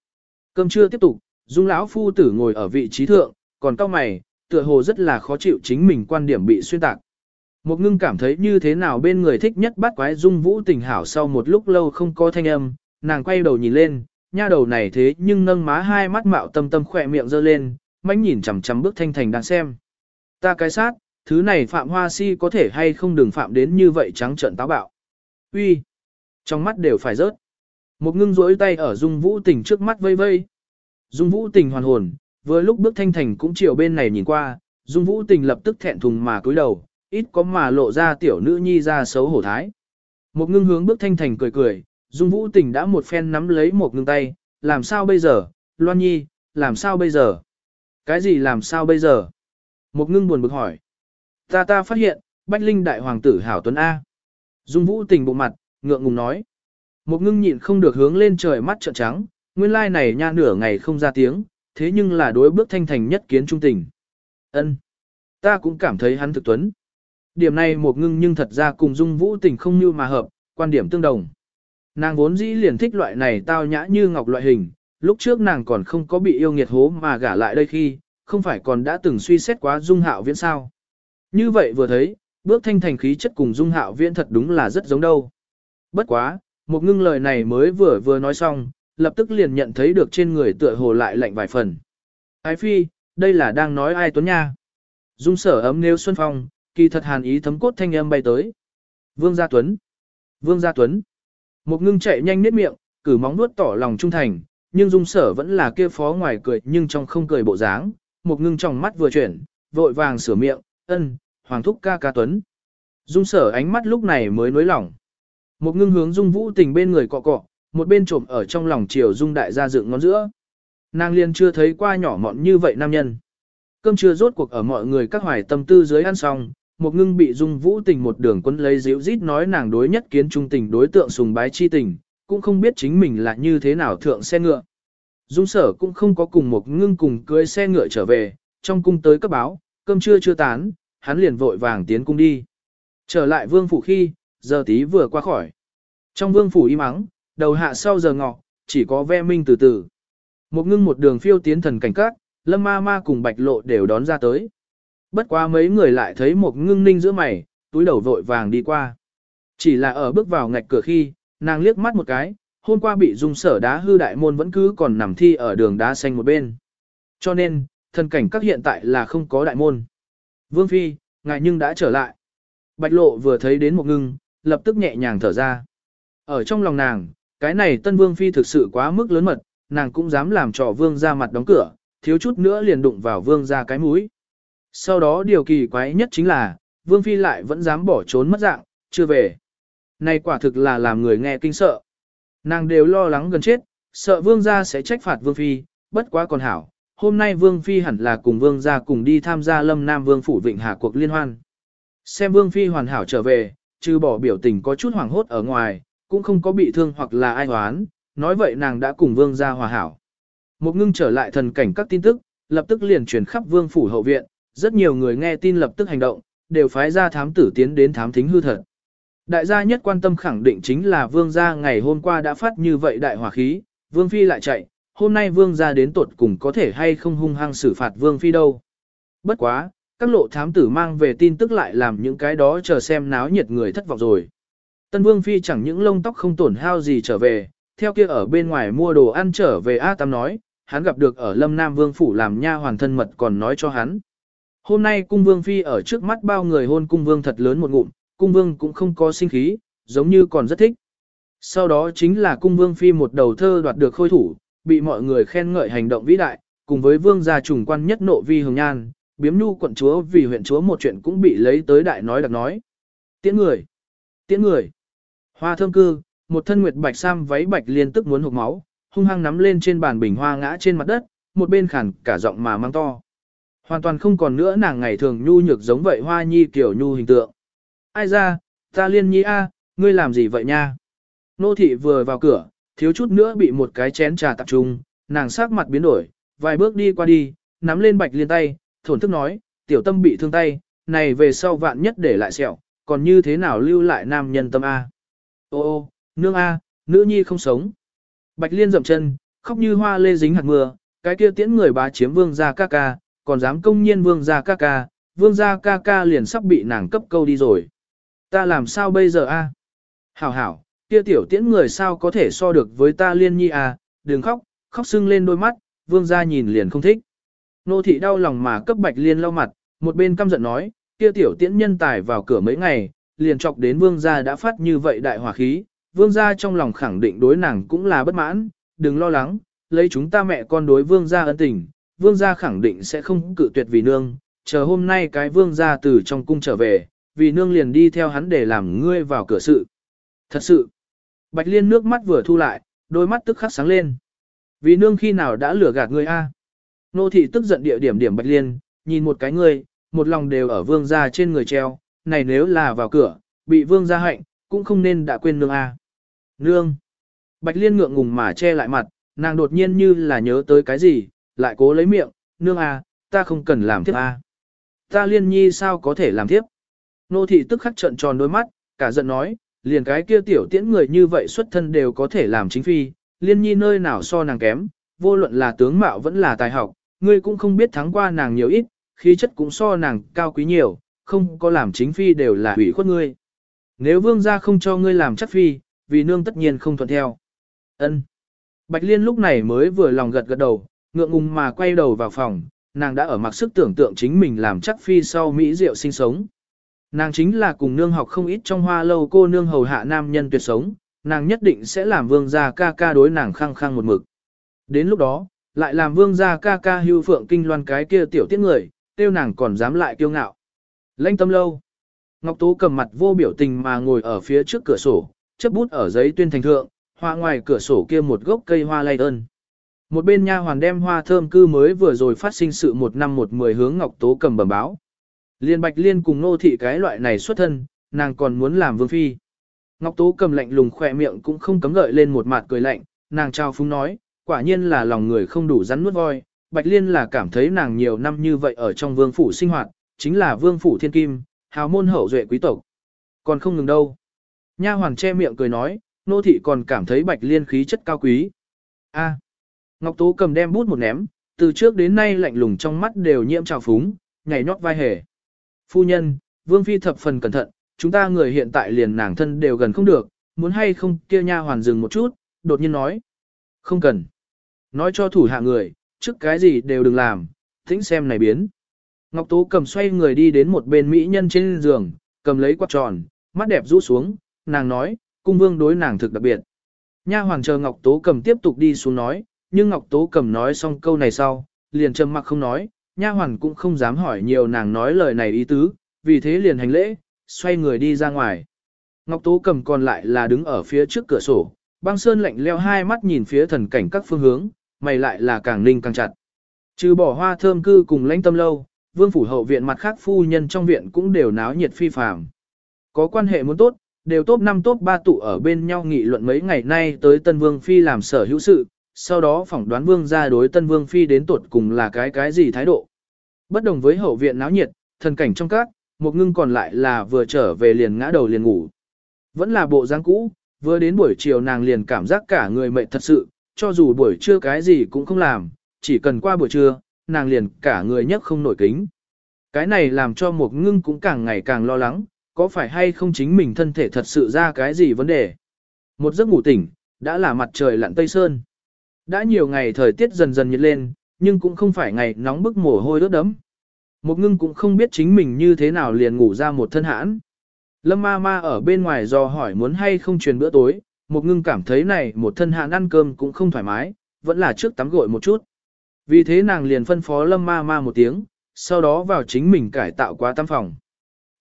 Cơm trưa tiếp tục, Dung lão phu tử ngồi ở vị trí thượng, còn cao mày, tựa hồ rất là khó chịu chính mình quan điểm bị xuyên tạc. Một ngưng cảm thấy như thế nào bên người thích nhất bắt quái Dung vũ tình hảo sau một lúc lâu không có thanh âm, nàng quay đầu nhìn lên, nha đầu này thế nhưng nâng má hai mắt mạo tâm tâm khỏe miệng dơ lên, mánh nhìn chằm chằm bước thanh thành đang xem. Ta cái sát, thứ này phạm hoa si có thể hay không đừng phạm đến như vậy trắng trợn táo bạo. Uy, trong mắt đều phải rớt. Một ngưng rỗi tay ở dung vũ tình trước mắt vây vây. Dung vũ tình hoàn hồn, vừa lúc bước thanh thành cũng chiều bên này nhìn qua, dung vũ tình lập tức thẹn thùng mà cúi đầu, ít có mà lộ ra tiểu nữ nhi ra xấu hổ thái. Một ngưng hướng bước thanh thành cười cười, dung vũ tình đã một phen nắm lấy một ngưng tay, làm sao bây giờ, Loan Nhi, làm sao bây giờ? Cái gì làm sao bây giờ? Một ngưng buồn bực hỏi. Ta ta phát hiện, Bách Linh đại hoàng tử hảo tuấn A. Dung vũ tình bộ mặt, ngượng ngùng nói. Một ngưng nhịn không được hướng lên trời mắt trợn trắng, nguyên lai này nha nửa ngày không ra tiếng, thế nhưng là đối bước thanh thành nhất kiến trung tình. Ân, Ta cũng cảm thấy hắn thực tuấn. Điểm này một ngưng nhưng thật ra cùng dung vũ tình không như mà hợp, quan điểm tương đồng. Nàng vốn dĩ liền thích loại này tao nhã như ngọc loại hình, lúc trước nàng còn không có bị yêu nghiệt hố mà gả lại đây khi, không phải còn đã từng suy xét quá dung hạo viễn sao. Như vậy vừa thấy, bước thanh thành khí chất cùng dung hạo viễn thật đúng là rất giống đâu. Bất quá, một ngưng lời này mới vừa vừa nói xong, lập tức liền nhận thấy được trên người tựa hồ lại lạnh vài phần. Ái phi, đây là đang nói ai tuấn nha. Dung sở ấm nêu xuân phong, kỳ thật hàn ý thấm cốt thanh âm bay tới. Vương Gia Tuấn. Vương Gia Tuấn. Một ngưng chạy nhanh nết miệng, cử móng nuốt tỏ lòng trung thành, nhưng dung sở vẫn là kia phó ngoài cười nhưng trong không cười bộ dáng. Một ngưng trong mắt vừa chuyển, vội vàng sửa miệng, ân, hoàng thúc ca ca Tuấn. Dung sở ánh mắt lúc này mới nối lỏng. Một ngưng hướng dung vũ tình bên người cọ cọ, một bên trộm ở trong lòng chiều dung đại gia dựng ngón giữa. Nàng liền chưa thấy qua nhỏ mọn như vậy nam nhân. Cơm trưa rốt cuộc ở mọi người các hoài tâm tư dưới ăn xong, một ngưng bị dung vũ tình một đường quân lấy díu rít nói nàng đối nhất kiến trung tình đối tượng sùng bái chi tình, cũng không biết chính mình là như thế nào thượng xe ngựa. Dung sở cũng không có cùng một ngưng cùng cưới xe ngựa trở về, trong cung tới cấp báo, cơm trưa chưa tán, hắn liền vội vàng tiến cung đi. Trở lại vương phủ khi, giờ tí vừa qua khỏi. Trong vương phủ im ắng, đầu hạ sau giờ ngọ, chỉ có ve minh từ từ. Một ngưng một đường phiêu tiến thần cảnh các, lâm ma ma cùng bạch lộ đều đón ra tới. Bất quá mấy người lại thấy một ngưng ninh giữa mày, túi đầu vội vàng đi qua. Chỉ là ở bước vào ngạch cửa khi, nàng liếc mắt một cái, hôm qua bị dung sở đá hư đại môn vẫn cứ còn nằm thi ở đường đá xanh một bên. Cho nên, thần cảnh các hiện tại là không có đại môn. Vương Phi, ngài nhưng đã trở lại. Bạch lộ vừa thấy đến một ngưng, lập tức nhẹ nhàng thở ra. Ở trong lòng nàng, cái này tân vương phi thực sự quá mức lớn mật, nàng cũng dám làm trò vương ra mặt đóng cửa, thiếu chút nữa liền đụng vào vương ra cái mũi. Sau đó điều kỳ quái nhất chính là, vương phi lại vẫn dám bỏ trốn mất dạng, chưa về. Này quả thực là làm người nghe kinh sợ. Nàng đều lo lắng gần chết, sợ vương gia sẽ trách phạt vương phi, bất quá còn hảo. Hôm nay vương phi hẳn là cùng vương gia cùng đi tham gia lâm nam vương phủ vịnh hà cuộc liên hoan. Xem vương phi hoàn hảo trở về, trừ bỏ biểu tình có chút hoảng hốt ở ngoài, cũng không có bị thương hoặc là ai hoán, nói vậy nàng đã cùng vương gia hòa hảo. Một ngưng trở lại thần cảnh các tin tức, lập tức liền truyền khắp vương phủ hậu viện, rất nhiều người nghe tin lập tức hành động, đều phái ra thám tử tiến đến thám thính hư thật. Đại gia nhất quan tâm khẳng định chính là vương gia ngày hôm qua đã phát như vậy đại hỏa khí, vương phi lại chạy, hôm nay vương gia đến tột cùng có thể hay không hung hăng xử phạt vương phi đâu. Bất quá, các lộ thám tử mang về tin tức lại làm những cái đó chờ xem náo nhiệt người thất vọng rồi. Tân Vương Phi chẳng những lông tóc không tổn hao gì trở về, theo kia ở bên ngoài mua đồ ăn trở về A Tam nói, hắn gặp được ở Lâm Nam Vương Phủ làm nha hoàn thân mật còn nói cho hắn. Hôm nay cung Vương Phi ở trước mắt bao người hôn cung Vương thật lớn một ngụm, cung Vương cũng không có sinh khí, giống như còn rất thích. Sau đó chính là cung Vương Phi một đầu thơ đoạt được khôi thủ, bị mọi người khen ngợi hành động vĩ đại, cùng với Vương gia trùng quan nhất nộ vi hồng nhan, biếm nhu quận chúa vì huyện chúa một chuyện cũng bị lấy tới đại nói đặc nói. Tiễn người! Tiễn người! Hoa thơm cư, một thân nguyệt bạch sam váy bạch liên tức muốn hộc máu, hung hăng nắm lên trên bàn bình hoa ngã trên mặt đất, một bên khản cả giọng mà mang to. Hoàn toàn không còn nữa nàng ngày thường nhu nhược giống vậy hoa nhi kiểu nhu hình tượng. Ai ra, ta liên nhi a, ngươi làm gì vậy nha? Nô thị vừa vào cửa, thiếu chút nữa bị một cái chén trà tập trung, nàng sắc mặt biến đổi, vài bước đi qua đi, nắm lên bạch liên tay, thổn thức nói, tiểu tâm bị thương tay, này về sau vạn nhất để lại sẹo, còn như thế nào lưu lại nam nhân tâm A. Ô ô, nương A, nữ nhi không sống. Bạch liên dậm chân, khóc như hoa lê dính hạt mưa, cái kia tiễn người bá chiếm vương gia ca ca, còn dám công nhiên vương gia ca ca, vương gia ca ca liền sắp bị nàng cấp câu đi rồi. Ta làm sao bây giờ A? Hảo hảo, kia tiểu tiễn người sao có thể so được với ta liên nhi à, đừng khóc, khóc sưng lên đôi mắt, vương gia nhìn liền không thích. Nô thị đau lòng mà cấp bạch liên lau mặt, một bên căm giận nói, kia tiểu tiễn nhân tài vào cửa mấy ngày, liền chọc đến vương gia đã phát như vậy đại hỏa khí, vương gia trong lòng khẳng định đối nàng cũng là bất mãn, đừng lo lắng, lấy chúng ta mẹ con đối vương gia ân tình, vương gia khẳng định sẽ không cự tuyệt vì nương, chờ hôm nay cái vương gia từ trong cung trở về, vì nương liền đi theo hắn để làm ngươi vào cửa sự. Thật sự, Bạch Liên nước mắt vừa thu lại, đôi mắt tức khắc sáng lên. Vì nương khi nào đã lừa gạt ngươi a? Nô thị tức giận địa điểm điểm Bạch Liên, nhìn một cái ngươi, một lòng đều ở vương gia trên người treo, này nếu là vào cửa, bị vương gia hạnh, cũng không nên đã quên nương a. Nương. Bạch Liên ngượng ngùng mà che lại mặt, nàng đột nhiên như là nhớ tới cái gì, lại cố lấy miệng, nương a, ta không cần làm tiếp a. Ta liên nhi sao có thể làm tiếp? Nô thị tức khắc trợn tròn đôi mắt, cả giận nói, liền cái kia tiểu tiễn người như vậy xuất thân đều có thể làm chính phi, liên nhi nơi nào so nàng kém, vô luận là tướng mạo vẫn là tài học, ngươi cũng không biết thắng qua nàng nhiều ít, khí chất cũng so nàng cao quý nhiều, không có làm chính phi đều là hủy khuất ngươi. Nếu vương gia không cho ngươi làm chắc phi, vì nương tất nhiên không thuận theo. Ân. Bạch Liên lúc này mới vừa lòng gật gật đầu, ngượng ngùng mà quay đầu vào phòng, nàng đã ở mặc sức tưởng tượng chính mình làm chắc phi sau Mỹ diệu sinh sống. Nàng chính là cùng nương học không ít trong hoa lâu cô nương hầu hạ nam nhân tuyệt sống, nàng nhất định sẽ làm vương gia ca ca đối nàng khăng khăng một mực. Đến lúc đó, lại làm vương gia ca ca hưu phượng kinh loan cái kia tiểu tiết người, tiêu nàng còn dám lại kiêu ngạo. Lênh tâm lâu. Ngọc Tú cầm mặt vô biểu tình mà ngồi ở phía trước cửa sổ, chấp bút ở giấy tuyên thành thượng, hoa ngoài cửa sổ kia một gốc cây hoa lay ơn. Một bên nha hoàn đem hoa thơm cư mới vừa rồi phát sinh sự một năm một mười hướng Ngọc Tố cầm bẩm báo. Liên Bạch Liên cùng nô thị cái loại này xuất thân, nàng còn muốn làm vương phi. Ngọc Tố cầm lạnh lùng khỏe miệng cũng không cấm gợi lên một mặt cười lạnh, nàng trao phúng nói, quả nhiên là lòng người không đủ rắn nuốt voi. Bạch Liên là cảm thấy nàng nhiều năm như vậy ở trong vương phủ sinh hoạt, chính là vương phủ thiên kim, hào môn hậu duệ quý tộc. Còn không ngừng đâu. Nha hoàng che miệng cười nói, nô thị còn cảm thấy Bạch Liên khí chất cao quý. A. Ngọc Tố cầm đem bút một ném, từ trước đến nay lạnh lùng trong mắt đều nhiễm trào phúng, nhảy nhót vai hề. Phu nhân, Vương Phi thập phần cẩn thận, chúng ta người hiện tại liền nàng thân đều gần không được, muốn hay không kia nha hoàn dừng một chút, đột nhiên nói. Không cần. Nói cho thủ hạ người, trước cái gì đều đừng làm, tính xem này biến. Ngọc tú cầm xoay người đi đến một bên mỹ nhân trên giường, cầm lấy quạt tròn, mắt đẹp rũ xuống, nàng nói, cung vương đối nàng thực đặc biệt. Nha hoàng chờ Ngọc Tố cầm tiếp tục đi xuống nói, nhưng Ngọc Tố cầm nói xong câu này sau, liền trầm mặc không nói, nha hoàn cũng không dám hỏi nhiều nàng nói lời này ý tứ, vì thế liền hành lễ, xoay người đi ra ngoài. Ngọc Tố cầm còn lại là đứng ở phía trước cửa sổ, băng sơn lạnh leo hai mắt nhìn phía thần cảnh các phương hướng, mày lại là càng ninh càng chặt. Trừ bỏ hoa thơm cư cùng lãnh tâm lâu, vương phủ hậu viện mặt khác phu nhân trong viện cũng đều náo nhiệt phi phàm. Có quan hệ muốn tốt, đều top 5 top 3 tụ ở bên nhau nghị luận mấy ngày nay tới Tân Vương Phi làm sở hữu sự, sau đó phỏng đoán Vương gia đối Tân Vương Phi đến tuột cùng là cái cái gì thái độ. Bất đồng với hậu viện náo nhiệt, thần cảnh trong các, một ngưng còn lại là vừa trở về liền ngã đầu liền ngủ. Vẫn là bộ dáng cũ, vừa đến buổi chiều nàng liền cảm giác cả người mệt thật sự, cho dù buổi trưa cái gì cũng không làm, chỉ cần qua buổi trưa, nàng liền cả người nhấc không nổi kính. Cái này làm cho một ngưng cũng càng ngày càng lo lắng, có phải hay không chính mình thân thể thật sự ra cái gì vấn đề. Một giấc ngủ tỉnh, đã là mặt trời lặn tây sơn. Đã nhiều ngày thời tiết dần dần nhiệt lên, nhưng cũng không phải ngày nóng bức mồ hôi ướt đấm. Một ngưng cũng không biết chính mình như thế nào liền ngủ ra một thân hãn. Lâm ma ma ở bên ngoài do hỏi muốn hay không truyền bữa tối, một ngưng cảm thấy này một thân hãn ăn cơm cũng không thoải mái, vẫn là trước tắm gội một chút. Vì thế nàng liền phân phó lâm ma ma một tiếng, sau đó vào chính mình cải tạo quá tam phòng.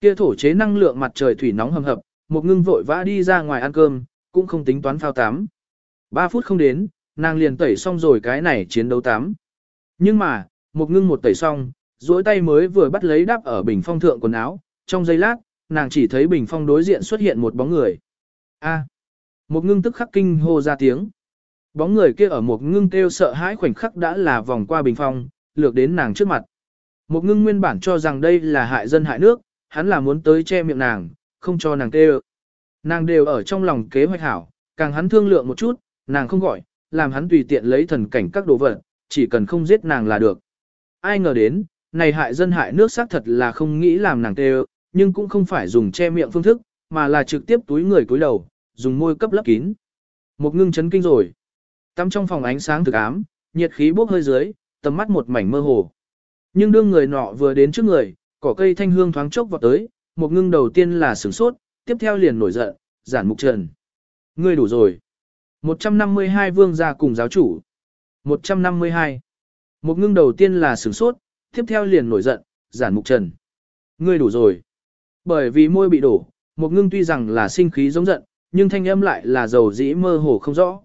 Kia thổ chế năng lượng mặt trời thủy nóng hầm hập, một ngưng vội vã đi ra ngoài ăn cơm, cũng không tính toán phao tắm. Ba phút không đến, nàng liền tẩy xong rồi cái này chiến đấu tám Nhưng mà, một ngưng một tẩy xong, duỗi tay mới vừa bắt lấy đáp ở bình phong thượng quần áo, trong giây lát, nàng chỉ thấy bình phong đối diện xuất hiện một bóng người. A. một ngưng tức khắc kinh hô ra tiếng. Bóng người kia ở một ngưng kêu sợ hãi khoảnh khắc đã là vòng qua bình phong, lược đến nàng trước mặt. Một ngưng nguyên bản cho rằng đây là hại dân hại nước, hắn là muốn tới che miệng nàng, không cho nàng kêu. Nàng đều ở trong lòng kế hoạch hảo, càng hắn thương lượng một chút, nàng không gọi, làm hắn tùy tiện lấy thần cảnh các đồ vật, chỉ cần không giết nàng là được. Ai ngờ đến, này hại dân hại nước xác thật là không nghĩ làm nàng tê nhưng cũng không phải dùng che miệng phương thức, mà là trực tiếp túi người cúi đầu, dùng môi cấp lấp kín. Một ngưng chấn kinh rồi. Tắm trong phòng ánh sáng thực ám, nhiệt khí bốc hơi dưới, tầm mắt một mảnh mơ hồ. Nhưng đương người nọ vừa đến trước người, cỏ cây thanh hương thoáng chốc vào tới, một ngưng đầu tiên là sửng sốt, tiếp theo liền nổi giận, giản mục trần. Ngươi đủ rồi. 152 vương gia cùng giáo chủ. 152. Một ngưng đầu tiên là sửng sốt, tiếp theo liền nổi giận, giản mục trần. Ngươi đủ rồi. Bởi vì môi bị đổ, một ngưng tuy rằng là sinh khí giống giận, nhưng thanh âm lại là dầu dĩ mơ hồ không rõ.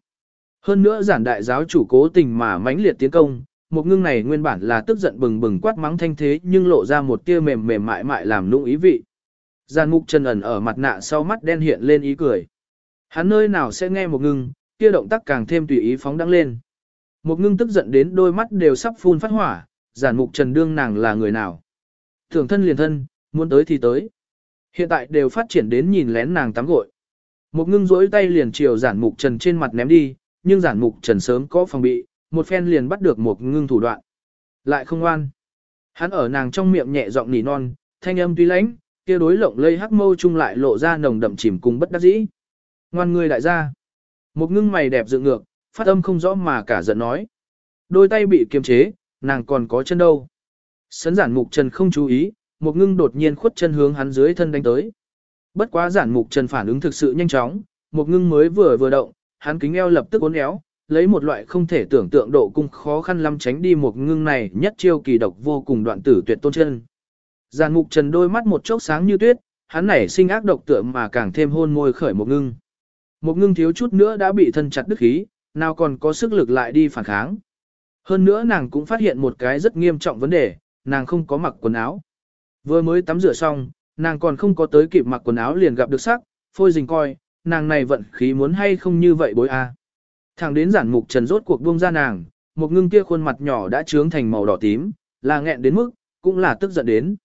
Hơn nữa giản đại giáo chủ cố tình mà mãnh liệt tiến công, một ngưng này nguyên bản là tức giận bừng bừng quát mắng thanh thế nhưng lộ ra một tia mềm mềm mại mại làm nũng ý vị. Giàn mục trần ẩn ở mặt nạ sau mắt đen hiện lên ý cười. Hắn nơi nào sẽ nghe một ngưng, kia động tác càng thêm tùy ý phóng đăng lên. Một ngưng tức giận đến đôi mắt đều sắp phun phát hỏa, giản mục trần đương nàng là người nào. Thường thân liền thân, muốn tới thì tới. Hiện tại đều phát triển đến nhìn lén nàng tắm gội. Một ngưng rỗi tay liền chiều giản mục trần trên mặt ném đi, nhưng giản mục trần sớm có phòng bị, một phen liền bắt được một ngưng thủ đoạn. Lại không ngoan. Hắn ở nàng trong miệng nhẹ giọng nỉ non, thanh âm tuy lãnh, kia đối lộng lây hắc mâu chung lại lộ ra nồng đậm chìm cùng bất đắc dĩ. Ngoan người đại gia. Một ngưng mày đẹp dựng ngược, phát âm không rõ mà cả giận nói. Đôi tay bị kiềm chế, nàng còn có chân đâu. Sấn giản mục trần không chú ý, một ngưng đột nhiên khuất chân hướng hắn dưới thân đánh tới. Bất quá giản mục trần phản ứng thực sự nhanh chóng, một ngưng mới vừa vừa động, hắn kính eo lập tức uốn éo, lấy một loại không thể tưởng tượng độ cung khó khăn lắm tránh đi một ngưng này nhất chiêu kỳ độc vô cùng đoạn tử tuyệt tôn chân. Giàn mục trần đôi mắt một chốc sáng như tuyết, hắn nảy sinh ác độc tượng mà càng thêm hôn môi khởi một ngưng. Một ngưng thiếu chút nữa đã bị thân chặt đứt khí, nào còn có sức lực lại đi phản kháng. Hơn nữa nàng cũng phát hiện một cái rất nghiêm trọng vấn đề, nàng không có mặc quần áo. Vừa mới tắm rửa xong, nàng còn không có tới kịp mặc quần áo liền gặp được sắc, phôi dình coi, nàng này vận khí muốn hay không như vậy bối a. Thằng đến giản mục trần rốt cuộc buông ra nàng, một ngưng kia khuôn mặt nhỏ đã trướng thành màu đỏ tím, là nghẹn đến mức, cũng là tức giận đến.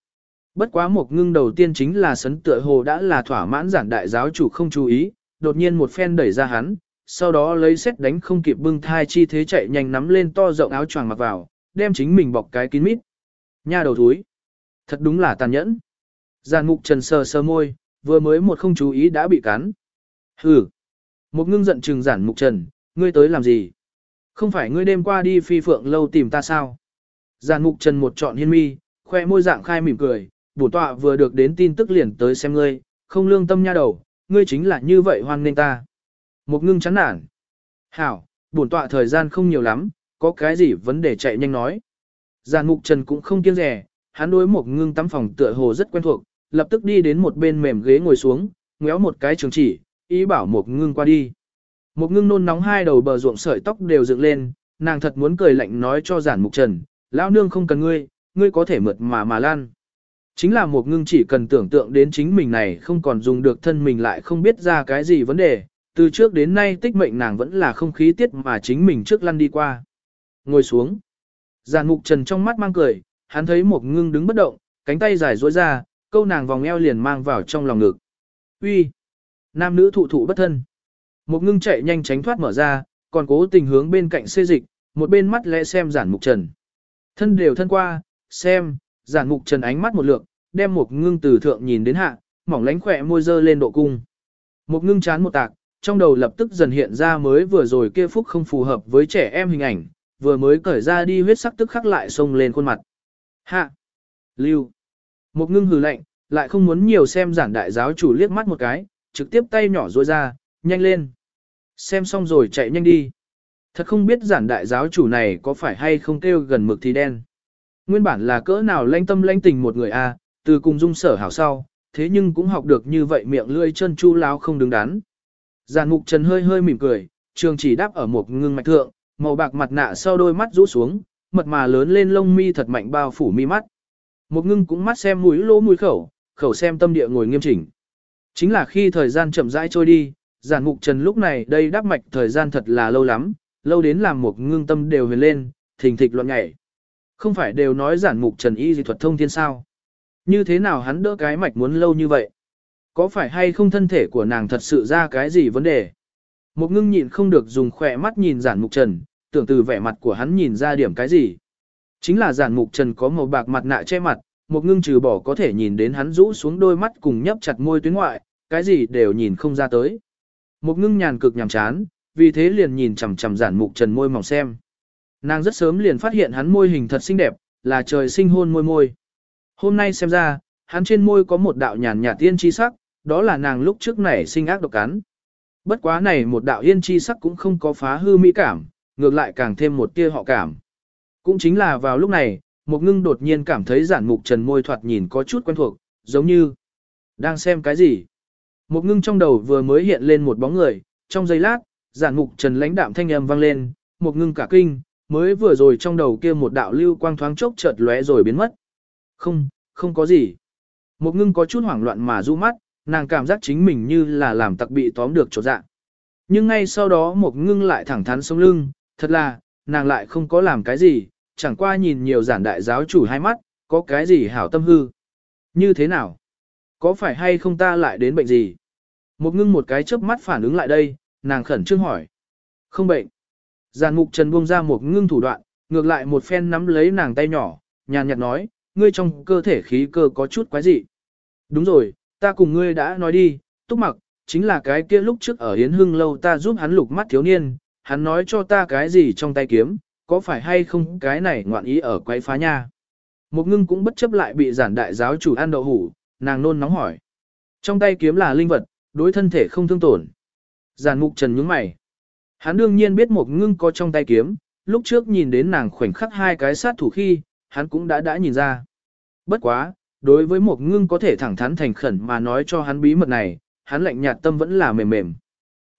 Bất quá một ngưng đầu tiên chính là sấn tựa hồ đã là thỏa mãn giản đại giáo chủ không chú ý, đột nhiên một phen đẩy ra hắn, sau đó lấy xét đánh không kịp bưng thai chi thế chạy nhanh nắm lên to rộng áo choàng mặc vào, đem chính mình bọc cái kín mít. Nha đầu thúi. Thật đúng là tàn nhẫn. Giàn mục trần sờ sờ môi, vừa mới một không chú ý đã bị cắn. Hừ. Một ngưng giận trừng giản mục trần, ngươi tới làm gì? Không phải ngươi đêm qua đi phi phượng lâu tìm ta sao? Giàn mục trần một trọn hiên mi, khoe môi dạng khai mỉm cười, bổ tọa vừa được đến tin tức liền tới xem ngươi, không lương tâm nha đầu, ngươi chính là như vậy hoan nên ta. Một ngưng chán nản. Hảo, bổn tọa thời gian không nhiều lắm, có cái gì vấn đề chạy nhanh nói. Giàn mục trần cũng không kiêng rẻ, hắn đối một ngưng tắm phòng tựa hồ rất quen thuộc, lập tức đi đến một bên mềm ghế ngồi xuống, ngéo một cái trường chỉ, ý bảo một ngưng qua đi. Một ngưng nôn nóng hai đầu bờ ruộng sợi tóc đều dựng lên, nàng thật muốn cười lạnh nói cho giản mục trần, lão nương không cần ngươi, ngươi có thể mượt mà mà lan. Chính là một ngưng chỉ cần tưởng tượng đến chính mình này không còn dùng được thân mình lại không biết ra cái gì vấn đề, từ trước đến nay tích mệnh nàng vẫn là không khí tiết mà chính mình trước lăn đi qua. Ngồi xuống. Giàn mục trần trong mắt mang cười, hắn thấy một ngưng đứng bất động, cánh tay dài duỗi ra, câu nàng vòng eo liền mang vào trong lòng ngực. Uy, Nam nữ thụ thụ bất thân. Một ngưng chạy nhanh tránh thoát mở ra, còn cố tình hướng bên cạnh xê dịch, một bên mắt lẽ xem giản mục trần. Thân đều thân qua, xem, giản mục trần ánh mắt một lượng, đem một ngưng từ thượng nhìn đến hạ, mỏng lánh khỏe môi dơ lên độ cung. Một ngưng chán một tạc, trong đầu lập tức dần hiện ra mới vừa rồi kia phúc không phù hợp với trẻ em hình ảnh, vừa mới cởi ra đi huyết sắc tức khắc lại xông lên khuôn mặt. Hạ! Lưu! Một ngưng hừ lạnh, lại không muốn nhiều xem giản đại giáo chủ liếc mắt một cái, trực tiếp tay nhỏ rối ra, nhanh lên. Xem xong rồi chạy nhanh đi. Thật không biết giản đại giáo chủ này có phải hay không kêu gần mực thì đen. Nguyên bản là cỡ nào lanh tâm lanh tình một người a, từ cùng dung sở hảo sau, thế nhưng cũng học được như vậy miệng lưỡi chân chu láo không đứng đắn. Giàn mục trần hơi hơi mỉm cười, trường chỉ đáp ở một ngưng mạch thượng, màu bạc mặt nạ sau đôi mắt rũ xuống, mật mà lớn lên lông mi thật mạnh bao phủ mi mắt. Một ngưng cũng mắt xem mũi lỗ mũi khẩu, khẩu xem tâm địa ngồi nghiêm chỉnh. Chính là khi thời gian chậm rãi trôi đi, giản mục trần lúc này đây đáp mạch thời gian thật là lâu lắm, lâu đến làm một ngưng tâm đều huyền lên, thình thịch loạn nhảy. Không phải đều nói giản mục trần y dị thuật thông thiên sao. Như thế nào hắn đỡ cái mạch muốn lâu như vậy? Có phải hay không thân thể của nàng thật sự ra cái gì vấn đề? Một ngưng nhịn không được dùng khỏe mắt nhìn giản mục trần, tưởng từ vẻ mặt của hắn nhìn ra điểm cái gì. Chính là giản mục trần có màu bạc mặt nạ che mặt, một ngưng trừ bỏ có thể nhìn đến hắn rũ xuống đôi mắt cùng nhấp chặt môi tuyến ngoại, cái gì đều nhìn không ra tới. Một ngưng nhàn cực nhàm chán, vì thế liền nhìn chằm chằm giản mục trần môi mỏng xem. Nàng rất sớm liền phát hiện hắn môi hình thật xinh đẹp, là trời sinh hôn môi môi. Hôm nay xem ra, hắn trên môi có một đạo nhàn nhạt tiên chi sắc, đó là nàng lúc trước này sinh ác độc cắn. Bất quá này một đạo yên chi sắc cũng không có phá hư mỹ cảm, ngược lại càng thêm một tia họ cảm. Cũng chính là vào lúc này, một ngưng đột nhiên cảm thấy giản mục trần môi thoạt nhìn có chút quen thuộc, giống như đang xem cái gì. Một ngưng trong đầu vừa mới hiện lên một bóng người, trong giây lát, giản mục trần lãnh đạm thanh âm vang lên, một ngưng cả kinh, mới vừa rồi trong đầu kia một đạo lưu quang thoáng chốc chợt lóe rồi biến mất. Không, không có gì. Một ngưng có chút hoảng loạn mà du mắt, nàng cảm giác chính mình như là làm tặc bị tóm được chỗ dạng. Nhưng ngay sau đó một ngưng lại thẳng thắn sống lưng, thật là, nàng lại không có làm cái gì, chẳng qua nhìn nhiều giản đại giáo chủ hai mắt, có cái gì hảo tâm hư. Như thế nào? Có phải hay không ta lại đến bệnh gì? Một ngưng một cái chớp mắt phản ứng lại đây, nàng khẩn trương hỏi. Không bệnh. Giàn mục trần buông ra một ngưng thủ đoạn, ngược lại một phen nắm lấy nàng tay nhỏ, nhàn nhạt nói, ngươi trong cơ thể khí cơ có chút quái dị. Đúng rồi, ta cùng ngươi đã nói đi, túc mặc, chính là cái kia lúc trước ở Hiến Hưng lâu ta giúp hắn lục mắt thiếu niên, hắn nói cho ta cái gì trong tay kiếm, có phải hay không cái này ngoạn ý ở quái phá nha. Một ngưng cũng bất chấp lại bị giản đại giáo chủ ăn đậu hủ, nàng nôn nóng hỏi. Trong tay kiếm là linh vật, đối thân thể không thương tổn. Giản mục trần nhướng mày. Hắn đương nhiên biết một ngưng có trong tay kiếm, lúc trước nhìn đến nàng khoảnh khắc hai cái sát thủ khi, hắn cũng đã đã nhìn ra. Bất quá, đối với một ngưng có thể thẳng thắn thành khẩn mà nói cho hắn bí mật này, hắn lạnh nhạt tâm vẫn là mềm mềm.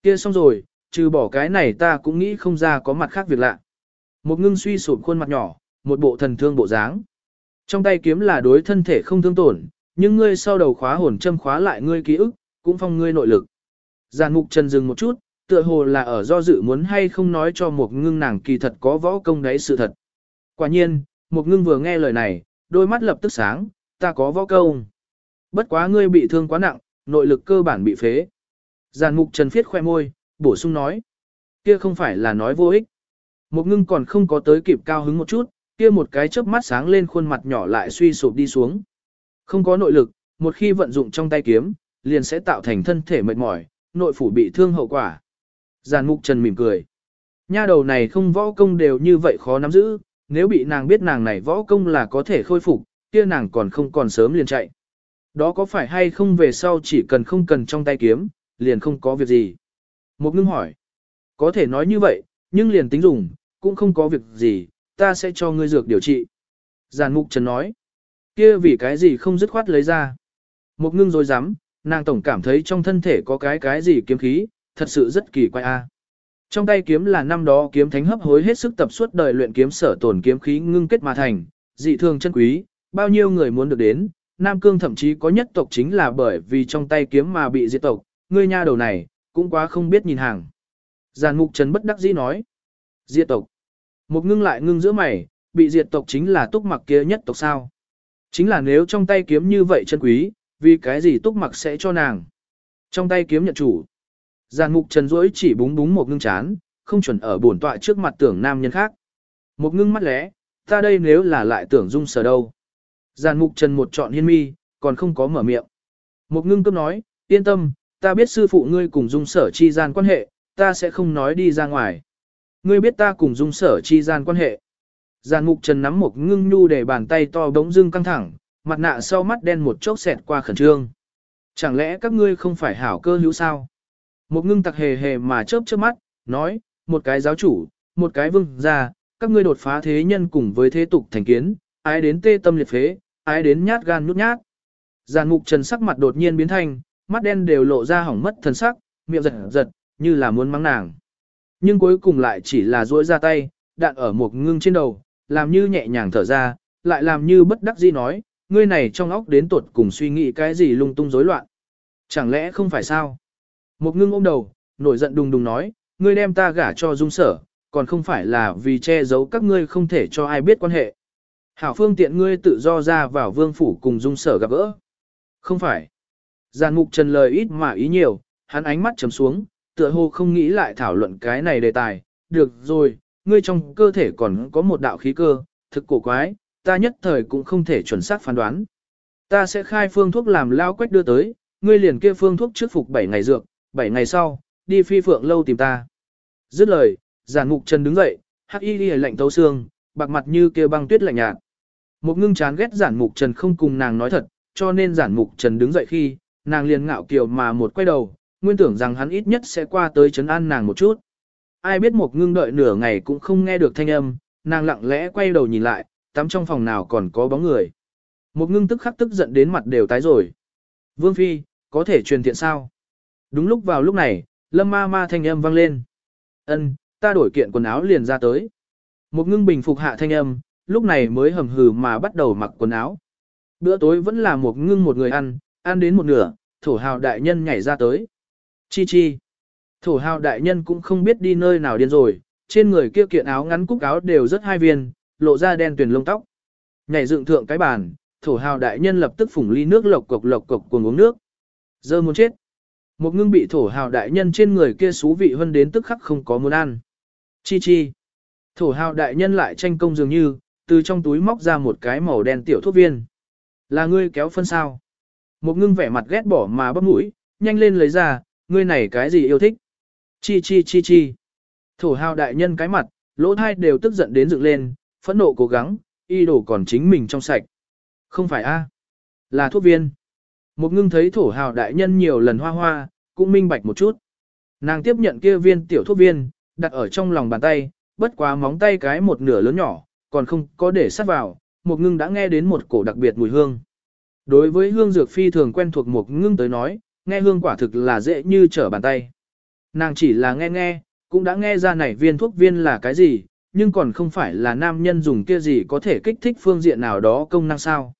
Kia xong rồi, trừ bỏ cái này ta cũng nghĩ không ra có mặt khác việc lạ. Một ngưng suy sụp khuôn mặt nhỏ, một bộ thần thương bộ dáng. Trong tay kiếm là đối thân thể không thương tổn, nhưng ngươi sau đầu khóa hồn châm khóa lại ngươi ký ức, cũng phong ngươi nội lực. Giàn mục trần dừng một chút, tựa hồ là ở do dự muốn hay không nói cho một ngưng nàng kỳ thật có võ công đấy sự thật. Quả nhiên, một ngưng vừa nghe lời này, đôi mắt lập tức sáng, ta có võ công. Bất quá ngươi bị thương quá nặng, nội lực cơ bản bị phế. Giàn mục trần phiết khoe môi, bổ sung nói. Kia không phải là nói vô ích. Một ngưng còn không có tới kịp cao hứng một chút, kia một cái chớp mắt sáng lên khuôn mặt nhỏ lại suy sụp đi xuống. Không có nội lực, một khi vận dụng trong tay kiếm, liền sẽ tạo thành thân thể mệt mỏi, nội phủ bị thương hậu quả. Giàn mục trần mỉm cười. Nha đầu này không võ công đều như vậy khó nắm giữ, nếu bị nàng biết nàng này võ công là có thể khôi phục, kia nàng còn không còn sớm liền chạy. Đó có phải hay không về sau chỉ cần không cần trong tay kiếm, liền không có việc gì. Một ngưng hỏi. Có thể nói như vậy, nhưng liền tính dùng, cũng không có việc gì, ta sẽ cho ngươi dược điều trị. Giàn mục trần nói. kia vì cái gì không dứt khoát lấy ra. Một ngưng rồi dám, nàng tổng cảm thấy trong thân thể có cái cái gì kiếm khí, thật sự rất kỳ quái a. Trong tay kiếm là năm đó kiếm thánh hấp hối hết sức tập suốt đời luyện kiếm sở tổn kiếm khí ngưng kết mà thành, dị thường chân quý, bao nhiêu người muốn được đến, Nam Cương thậm chí có nhất tộc chính là bởi vì trong tay kiếm mà bị diệt tộc, ngươi nha đầu này, cũng quá không biết nhìn hàng. Giàn mục trần bất đắc dĩ nói. Diệt tộc. Một ngưng lại ngưng giữa mày, bị diệt tộc chính là túc mặc kia nhất tộc sao. Chính là nếu trong tay kiếm như vậy chân quý, vì cái gì túc mặc sẽ cho nàng. Trong tay kiếm nhận chủ. Giàn mục trần rỗi chỉ búng búng một ngưng chán, không chuẩn ở bổn tọa trước mặt tưởng nam nhân khác. Một ngưng mắt lẽ, ta đây nếu là lại tưởng dung sở đâu. Giàn mục trần một trọn hiên mi, còn không có mở miệng. Một ngưng cấp nói, yên tâm, ta biết sư phụ ngươi cùng dung sở chi gian quan hệ, ta sẽ không nói đi ra ngoài. Ngươi biết ta cùng dung sở chi gian quan hệ. Giàn mục trần nắm một ngưng nhu để bàn tay to bỗng dưng căng thẳng, mặt nạ sau mắt đen một chốc xẹt qua khẩn trương. Chẳng lẽ các ngươi không phải hảo cơ hữu sao? Một ngưng tặc hề hề mà chớp chớp mắt, nói, một cái giáo chủ, một cái vương gia, các ngươi đột phá thế nhân cùng với thế tục thành kiến, ai đến tê tâm liệt phế, ai đến nhát gan nhút nhát. Giàn mục trần sắc mặt đột nhiên biến thành, mắt đen đều lộ ra hỏng mất thần sắc, miệng giật giật, như là muốn mắng nàng. Nhưng cuối cùng lại chỉ là duỗi ra tay, đạn ở một ngưng trên đầu, làm như nhẹ nhàng thở ra, lại làm như bất đắc dĩ nói, ngươi này trong óc đến tuột cùng suy nghĩ cái gì lung tung rối loạn. Chẳng lẽ không phải sao? Một ngưng ôm đầu, nổi giận đùng đùng nói, ngươi đem ta gả cho dung sở, còn không phải là vì che giấu các ngươi không thể cho ai biết quan hệ. Hảo phương tiện ngươi tự do ra vào vương phủ cùng dung sở gặp gỡ. Không phải. Giàn mục trần lời ít mà ý nhiều, hắn ánh mắt trầm xuống, tựa hồ không nghĩ lại thảo luận cái này đề tài. Được rồi, ngươi trong cơ thể còn có một đạo khí cơ, thực cổ quái, ta nhất thời cũng không thể chuẩn xác phán đoán. Ta sẽ khai phương thuốc làm lao quách đưa tới, ngươi liền kia phương thuốc trước phục 7 ngày dược, 7 ngày sau, đi phi phượng lâu tìm ta. Dứt lời, giản ngục trần đứng dậy, hắc y đi lạnh tấu xương, bạc mặt như kia băng tuyết lạnh nhạt. Một ngưng chán ghét giản mục trần không cùng nàng nói thật, cho nên giản mục trần đứng dậy khi, nàng liền ngạo kiều mà một quay đầu, nguyên tưởng rằng hắn ít nhất sẽ qua tới chấn an nàng một chút. Ai biết một ngưng đợi nửa ngày cũng không nghe được thanh âm, nàng lặng lẽ quay đầu nhìn lại, tắm trong phòng nào còn có bóng người. Một ngưng tức khắc tức giận đến mặt đều tái rồi. Vương Phi, có thể truyền thiện sao? Đúng lúc vào lúc này, lâm ma ma thanh âm vang lên. Ân, ta đổi kiện quần áo liền ra tới. Một ngưng bình phục hạ thanh âm, lúc này mới hầm hừ mà bắt đầu mặc quần áo. Bữa tối vẫn là một ngưng một người ăn, ăn đến một nửa, thổ hào đại nhân nhảy ra tới. Chi chi. Thổ hào đại nhân cũng không biết đi nơi nào điên rồi, trên người kia kiện áo ngắn cúc áo đều rất hai viên, lộ ra đen tuyền lông tóc. Nhảy dựng thượng cái bàn, thổ hào đại nhân lập tức phủng ly nước lộc cộc lộc cộc cuồng uống nước. Giờ muốn chết. Một ngưng bị thổ hào đại nhân trên người kia xú vị hơn đến tức khắc không có muốn ăn. Chi chi. Thổ hào đại nhân lại tranh công dường như, từ trong túi móc ra một cái màu đen tiểu thuốc viên. Là ngươi kéo phân sao. Một ngưng vẻ mặt ghét bỏ mà bắp mũi, nhanh lên lấy ra, ngươi này cái gì yêu thích. Chi chi chi chi. Thổ hào đại nhân cái mặt, lỗ thai đều tức giận đến dựng lên, phẫn nộ cố gắng, y đổ còn chính mình trong sạch. Không phải a, là thuốc viên. Một ngưng thấy thổ hào đại nhân nhiều lần hoa hoa, cũng minh bạch một chút. Nàng tiếp nhận kia viên tiểu thuốc viên, đặt ở trong lòng bàn tay, bất quá móng tay cái một nửa lớn nhỏ, còn không có để sát vào, một ngưng đã nghe đến một cổ đặc biệt mùi hương. Đối với hương dược phi thường quen thuộc một ngưng tới nói, nghe hương quả thực là dễ như trở bàn tay. Nàng chỉ là nghe nghe, cũng đã nghe ra này viên thuốc viên là cái gì, nhưng còn không phải là nam nhân dùng kia gì có thể kích thích phương diện nào đó công năng sao.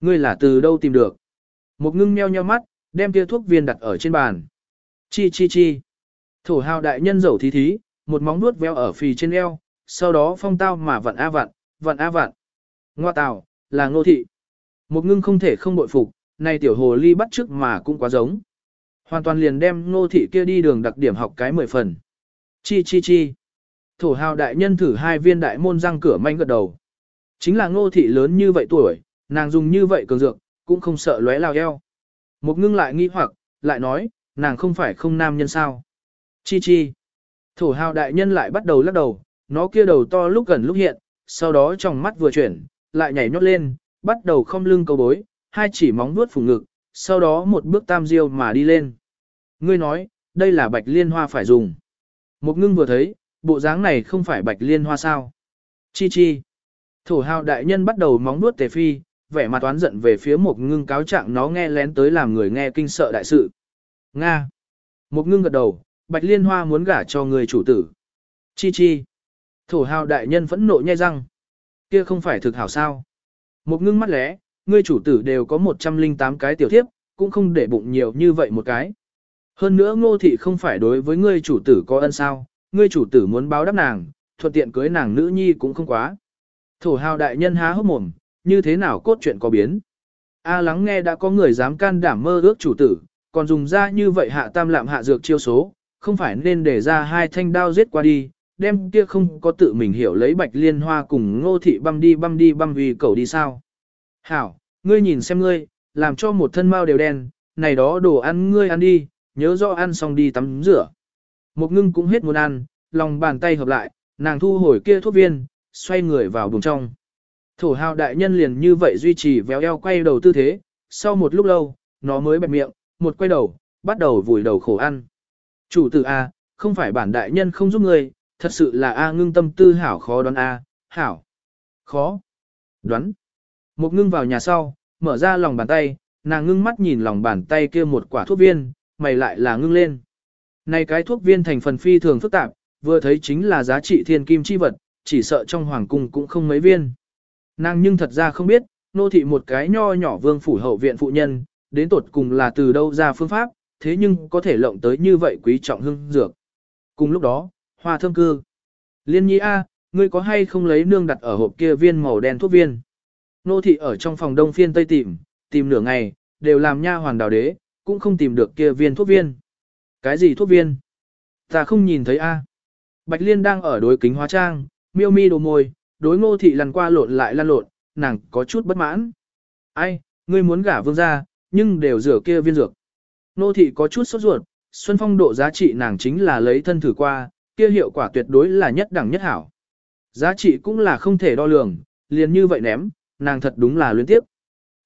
Ngươi là từ đâu tìm được? Một ngưng meo nheo mắt, đem kia thuốc viên đặt ở trên bàn. Chi chi chi. Thổ hào đại nhân dầu thí thí, một móng nuốt véo ở phì trên eo, sau đó phong tao mà vặn a vặn, vặn a vặn. Ngoa tào, là ngô thị. Một ngưng không thể không bội phục, này tiểu hồ ly bắt trước mà cũng quá giống. Hoàn toàn liền đem ngô thị kia đi đường đặc điểm học cái mười phần. Chi chi chi. Thổ hào đại nhân thử hai viên đại môn răng cửa manh gật đầu. Chính là ngô thị lớn như vậy tuổi, nàng dùng như vậy cường dược, cũng không sợ lóe lao eo. Một ngưng lại nghi hoặc, lại nói, nàng không phải không nam nhân sao. Chi chi. Thổ hào đại nhân lại bắt đầu lắc đầu, nó kia đầu to lúc gần lúc hiện, sau đó trong mắt vừa chuyển, lại nhảy nhót lên, bắt đầu không lưng cầu bối, hai chỉ móng vuốt phủ ngực, sau đó một bước tam diêu mà đi lên. Ngươi nói, đây là bạch liên hoa phải dùng. Một ngưng vừa thấy, bộ dáng này không phải bạch liên hoa sao. Chi chi. Thổ hào đại nhân bắt đầu móng vuốt tề phi, vẻ mặt toán giận về phía một ngưng cáo trạng nó nghe lén tới làm người nghe kinh sợ đại sự. Nga. Một ngưng gật đầu, bạch liên hoa muốn gả cho người chủ tử. Chi chi. Thổ hào đại nhân phẫn nộ nhai răng. Kia không phải thực hảo sao. Một ngưng mắt lẽ, ngươi chủ tử đều có 108 cái tiểu thiếp, cũng không để bụng nhiều như vậy một cái. Hơn nữa ngô thị không phải đối với ngươi chủ tử có ân sao, ngươi chủ tử muốn báo đáp nàng, thuận tiện cưới nàng nữ nhi cũng không quá. Thổ hào đại nhân há hốc mồm, như thế nào cốt chuyện có biến. A lắng nghe đã có người dám can đảm mơ ước chủ tử, còn dùng ra như vậy hạ tam lạm hạ dược chiêu số, không phải nên để ra hai thanh đao giết qua đi, đem kia không có tự mình hiểu lấy bạch liên hoa cùng ngô thị băm đi băm đi băm vì cầu đi sao. Hảo, ngươi nhìn xem ngươi, làm cho một thân mau đều đen, này đó đồ ăn ngươi ăn đi, nhớ rõ ăn xong đi tắm rửa. Một ngưng cũng hết muốn ăn, lòng bàn tay hợp lại, nàng thu hồi kia thuốc viên, xoay người vào buồng trong. Thổ hào đại nhân liền như vậy duy trì véo eo quay đầu tư thế, sau một lúc lâu, nó mới bẹp miệng, một quay đầu, bắt đầu vùi đầu khổ ăn. Chủ tử A, không phải bản đại nhân không giúp người, thật sự là A ngưng tâm tư hảo khó đoán A, hảo, khó, đoán. Một ngưng vào nhà sau, mở ra lòng bàn tay, nàng ngưng mắt nhìn lòng bàn tay kia một quả thuốc viên, mày lại là ngưng lên. Này cái thuốc viên thành phần phi thường phức tạp, vừa thấy chính là giá trị thiên kim chi vật, chỉ sợ trong hoàng cung cũng không mấy viên. Nàng nhưng thật ra không biết, nô thị một cái nho nhỏ vương phủ hậu viện phụ nhân, đến tột cùng là từ đâu ra phương pháp, thế nhưng có thể lộng tới như vậy quý trọng hương dược. Cùng lúc đó, hoa thơm cư. Liên nhi A, ngươi có hay không lấy nương đặt ở hộp kia viên màu đen thuốc viên? Nô thị ở trong phòng đông phiên tây tìm, tìm nửa ngày, đều làm nha hoàn đào đế, cũng không tìm được kia viên thuốc viên. Cái gì thuốc viên? Ta không nhìn thấy A. Bạch Liên đang ở đối kính hóa trang, miêu mi đồ môi, đối ngô thị lăn qua lộn lại lăn lộn, nàng có chút bất mãn. Ai, ngươi muốn gả vương gia, nhưng đều rửa kia viên dược. Ngô thị có chút sốt ruột, Xuân Phong độ giá trị nàng chính là lấy thân thử qua, kia hiệu quả tuyệt đối là nhất đẳng nhất hảo. Giá trị cũng là không thể đo lường, liền như vậy ném, nàng thật đúng là luyến tiếp.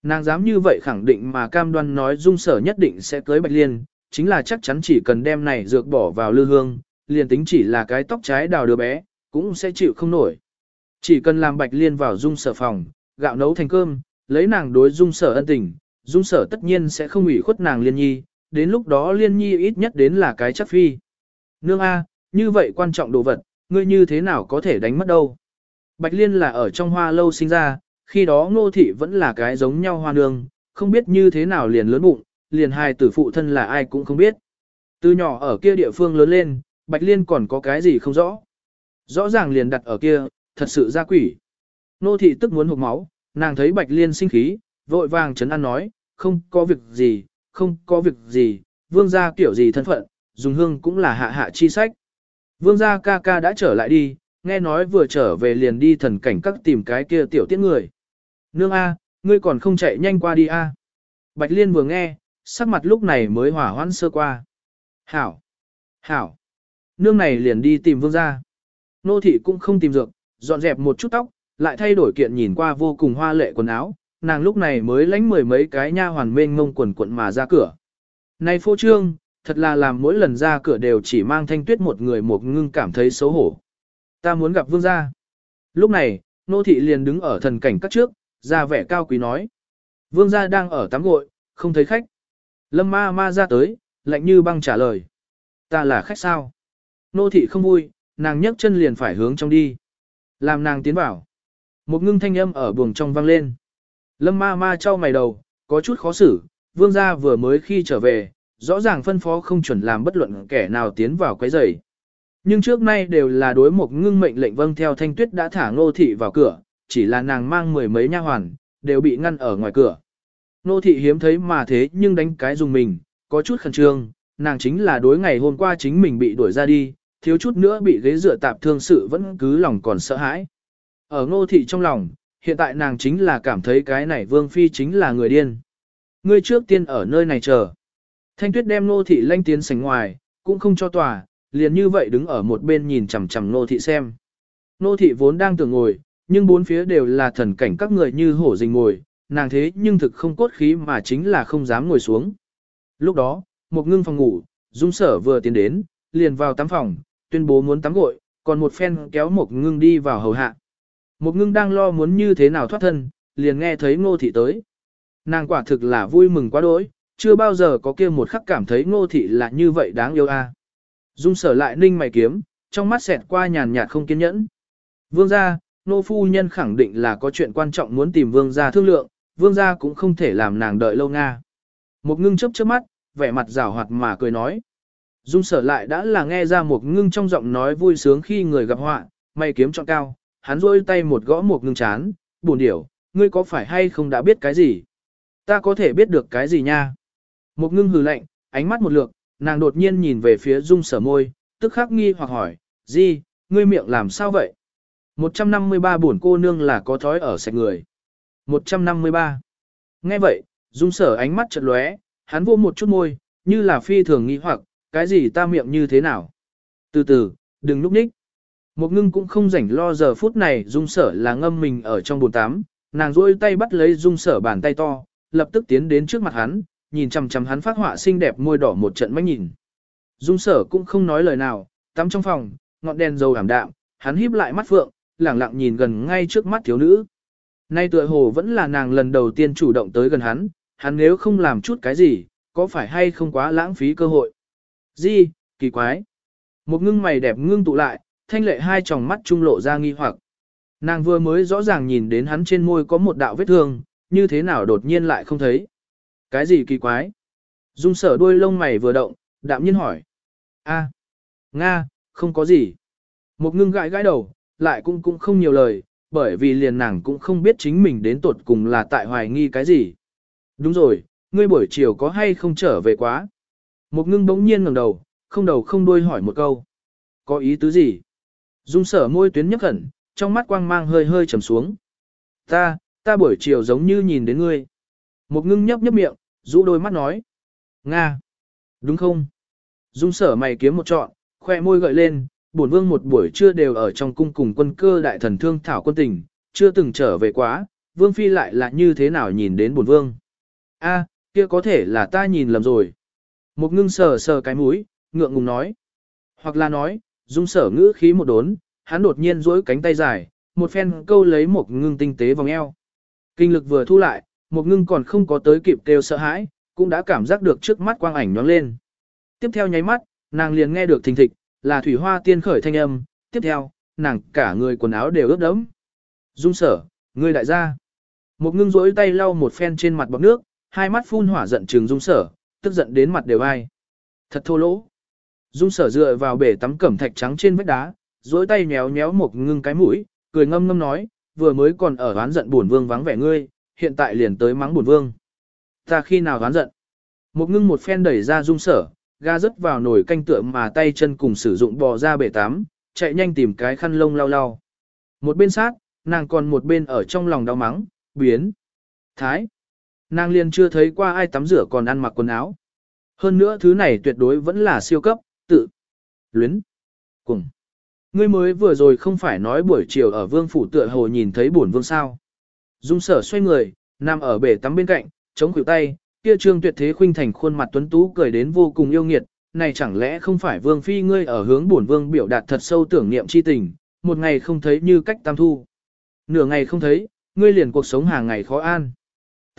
Nàng dám như vậy khẳng định mà cam đoan nói dung sở nhất định sẽ cưới Bạch Liên, chính là chắc chắn chỉ cần đem này dược bỏ vào lư hương, liền tính chỉ là cái tóc trái đào đứa bé, cũng sẽ chịu không nổi. Chỉ cần làm Bạch Liên vào dung sở phòng, gạo nấu thành cơm, lấy nàng đối dung sở ân tình, dung sở tất nhiên sẽ không ủy khuất nàng liên nhi, đến lúc đó liên nhi ít nhất đến là cái chắc phi. Nương A, như vậy quan trọng đồ vật, ngươi như thế nào có thể đánh mất đâu. Bạch Liên là ở trong hoa lâu sinh ra, khi đó ngô thị vẫn là cái giống nhau hoa nương, không biết như thế nào liền lớn bụng, liền hai tử phụ thân là ai cũng không biết. Từ nhỏ ở kia địa phương lớn lên, Bạch Liên còn có cái gì không rõ. Rõ ràng liền đặt ở kia, thật sự ra quỷ. Nô thị tức muốn hụt máu, nàng thấy Bạch Liên sinh khí, vội vàng chấn an nói, không có việc gì, không có việc gì, vương gia kiểu gì thân phận, dùng hương cũng là hạ hạ chi sách. Vương gia ca ca đã trở lại đi, nghe nói vừa trở về liền đi thần cảnh các tìm cái kia tiểu tiết người. Nương A, ngươi còn không chạy nhanh qua đi A. Bạch Liên vừa nghe, sắc mặt lúc này mới hỏa hoãn sơ qua. Hảo! Hảo! Nương này liền đi tìm vương gia. Nô thị cũng không tìm dược, dọn dẹp một chút tóc, lại thay đổi kiện nhìn qua vô cùng hoa lệ quần áo, nàng lúc này mới lánh mười mấy cái nha hoàn mênh ngông quần quận mà ra cửa. Này phô trương, thật là làm mỗi lần ra cửa đều chỉ mang thanh tuyết một người một ngưng cảm thấy xấu hổ. Ta muốn gặp vương gia. Lúc này, nô thị liền đứng ở thần cảnh các trước, ra vẻ cao quý nói. Vương gia đang ở tắm gội, không thấy khách. Lâm ma ma ra tới, lạnh như băng trả lời. Ta là khách sao? Nô thị không vui, nàng nhấc chân liền phải hướng trong đi. Làm nàng tiến vào. Một ngưng thanh âm ở buồng trong vang lên. Lâm ma ma trao mày đầu, có chút khó xử, vương gia vừa mới khi trở về, rõ ràng phân phó không chuẩn làm bất luận kẻ nào tiến vào quấy rầy. Nhưng trước nay đều là đối một ngưng mệnh lệnh vâng theo thanh tuyết đã thả ngô thị vào cửa, chỉ là nàng mang mười mấy nha hoàn, đều bị ngăn ở ngoài cửa. Ngô thị hiếm thấy mà thế nhưng đánh cái dùng mình, có chút khẩn trương, nàng chính là đối ngày hôm qua chính mình bị đuổi ra đi, thiếu chút nữa bị ghế dựa tạp thương sự vẫn cứ lòng còn sợ hãi. Ở ngô thị trong lòng, hiện tại nàng chính là cảm thấy cái này vương phi chính là người điên. Ngươi trước tiên ở nơi này chờ. Thanh tuyết đem ngô thị lanh tiến sánh ngoài, cũng không cho tòa, liền như vậy đứng ở một bên nhìn chằm chằm ngô thị xem. Ngô thị vốn đang tưởng ngồi, nhưng bốn phía đều là thần cảnh các người như hổ rình ngồi, nàng thế nhưng thực không cốt khí mà chính là không dám ngồi xuống. Lúc đó, một ngưng phòng ngủ, dung sở vừa tiến đến, liền vào tắm phòng, tuyên bố muốn tắm gội, còn một phen kéo một ngưng đi vào hầu hạ. Một ngưng đang lo muốn như thế nào thoát thân, liền nghe thấy ngô thị tới. Nàng quả thực là vui mừng quá đỗi, chưa bao giờ có kia một khắc cảm thấy ngô thị là như vậy đáng yêu a. À. Dung sở lại ninh mày kiếm, trong mắt xẹt qua nhàn nhạt không kiên nhẫn. Vương gia, nô phu nhân khẳng định là có chuyện quan trọng muốn tìm vương gia thương lượng, vương gia cũng không thể làm nàng đợi lâu nga. Một ngưng chớp chớp mắt, vẻ mặt rào hoạt mà cười nói. Dung sở lại đã là nghe ra một ngưng trong giọng nói vui sướng khi người gặp họa, mày kiếm chọn cao, hắn rôi tay một gõ một ngưng chán, buồn điểu, ngươi có phải hay không đã biết cái gì? Ta có thể biết được cái gì nha? Một ngưng hừ lạnh, ánh mắt một lượt, nàng đột nhiên nhìn về phía dung sở môi, tức khắc nghi hoặc hỏi, gì, ngươi miệng làm sao vậy? 153 buồn cô nương là có thói ở sạch người. 153. Nghe vậy, dung sở ánh mắt chợt lóe, hắn vô một chút môi, như là phi thường nghi hoặc, cái gì ta miệng như thế nào? Từ từ, đừng núp ních. Một ngưng cũng không rảnh lo giờ phút này dung sở là ngâm mình ở trong bồn tắm, nàng rôi tay bắt lấy dung sở bàn tay to, lập tức tiến đến trước mặt hắn, nhìn chằm chằm hắn phát họa xinh đẹp môi đỏ một trận mắt nhìn. Dung sở cũng không nói lời nào, tắm trong phòng, ngọn đèn dầu ảm đạm, hắn híp lại mắt phượng, lẳng lặng nhìn gần ngay trước mắt thiếu nữ. Nay tựa hồ vẫn là nàng lần đầu tiên chủ động tới gần hắn, hắn nếu không làm chút cái gì, có phải hay không quá lãng phí cơ hội. Gì, kỳ quái. Một ngưng mày đẹp ngưng tụ lại, thanh lệ hai tròng mắt trung lộ ra nghi hoặc. Nàng vừa mới rõ ràng nhìn đến hắn trên môi có một đạo vết thương, như thế nào đột nhiên lại không thấy. Cái gì kỳ quái? Dung sở đuôi lông mày vừa động, đạm nhiên hỏi. a Nga, không có gì. Một ngưng gãi gãi đầu, lại cũng cũng không nhiều lời, bởi vì liền nàng cũng không biết chính mình đến tột cùng là tại hoài nghi cái gì. Đúng rồi, ngươi buổi chiều có hay không trở về quá? Một ngưng bỗng nhiên ngẩng đầu, không đầu không đuôi hỏi một câu. Có ý tứ gì? Dung sở môi tuyến nhấp khẩn, trong mắt quang mang hơi hơi trầm xuống. Ta, ta buổi chiều giống như nhìn đến ngươi. Một ngưng nhấp nhấp miệng, rũ đôi mắt nói. Nga. Đúng không? dung sở mày kiếm một trọn, khoe môi gợi lên, bổn vương một buổi trưa đều ở trong cung cùng quân cơ đại thần thương thảo quân tình, chưa từng trở về quá, vương phi lại là như thế nào nhìn đến bổn vương. A, kia có thể là ta nhìn lầm rồi. Một ngưng sờ sờ cái mũi, ngượng ngùng nói. Hoặc là nói, dung sở ngữ khí một đốn, hắn đột nhiên duỗi cánh tay dài, một phen câu lấy một ngưng tinh tế vòng eo. Kinh lực vừa thu lại, một ngưng còn không có tới kịp kêu sợ hãi, cũng đã cảm giác được trước mắt quang ảnh nhoáng lên. Tiếp theo nháy mắt, nàng liền nghe được thình thịch, là thủy hoa tiên khởi thanh âm, tiếp theo, nàng cả người quần áo đều ướt đẫm. Dung sở, người đại gia. Một ngưng rỗi tay lau một phen trên mặt bọc nước, hai mắt phun hỏa giận trừng dung sở, tức giận đến mặt đều ai. Thật thô lỗ. Dung sở dựa vào bể tắm cẩm thạch trắng trên vách đá, rỗi tay nhéo nhéo một ngưng cái mũi, cười ngâm ngâm nói, vừa mới còn ở oán giận buồn vương vắng vẻ ngươi, hiện tại liền tới mắng buồn vương. Ta khi nào oán giận? Một ngưng một phen đẩy ra dung sở, ga rớt vào nồi canh tượng mà tay chân cùng sử dụng bò ra bể tắm, chạy nhanh tìm cái khăn lông lau lau. Một bên sát, nàng còn một bên ở trong lòng đau mắng, biến. Thái. Nàng liền chưa thấy qua ai tắm rửa còn ăn mặc quần áo. Hơn nữa thứ này tuyệt đối vẫn là siêu cấp, tự. Luyến. Cùng. Ngươi mới vừa rồi không phải nói buổi chiều ở vương phủ tựa hồ nhìn thấy bổn vương sao. Dung sở xoay người, nằm ở bể tắm bên cạnh, chống khuỷu tay, kia trương tuyệt thế khuynh thành khuôn mặt tuấn tú cười đến vô cùng yêu nghiệt, này chẳng lẽ không phải vương phi ngươi ở hướng bổn vương biểu đạt thật sâu tưởng niệm chi tình, một ngày không thấy như cách tam thu. Nửa ngày không thấy, ngươi liền cuộc sống hàng ngày khó an.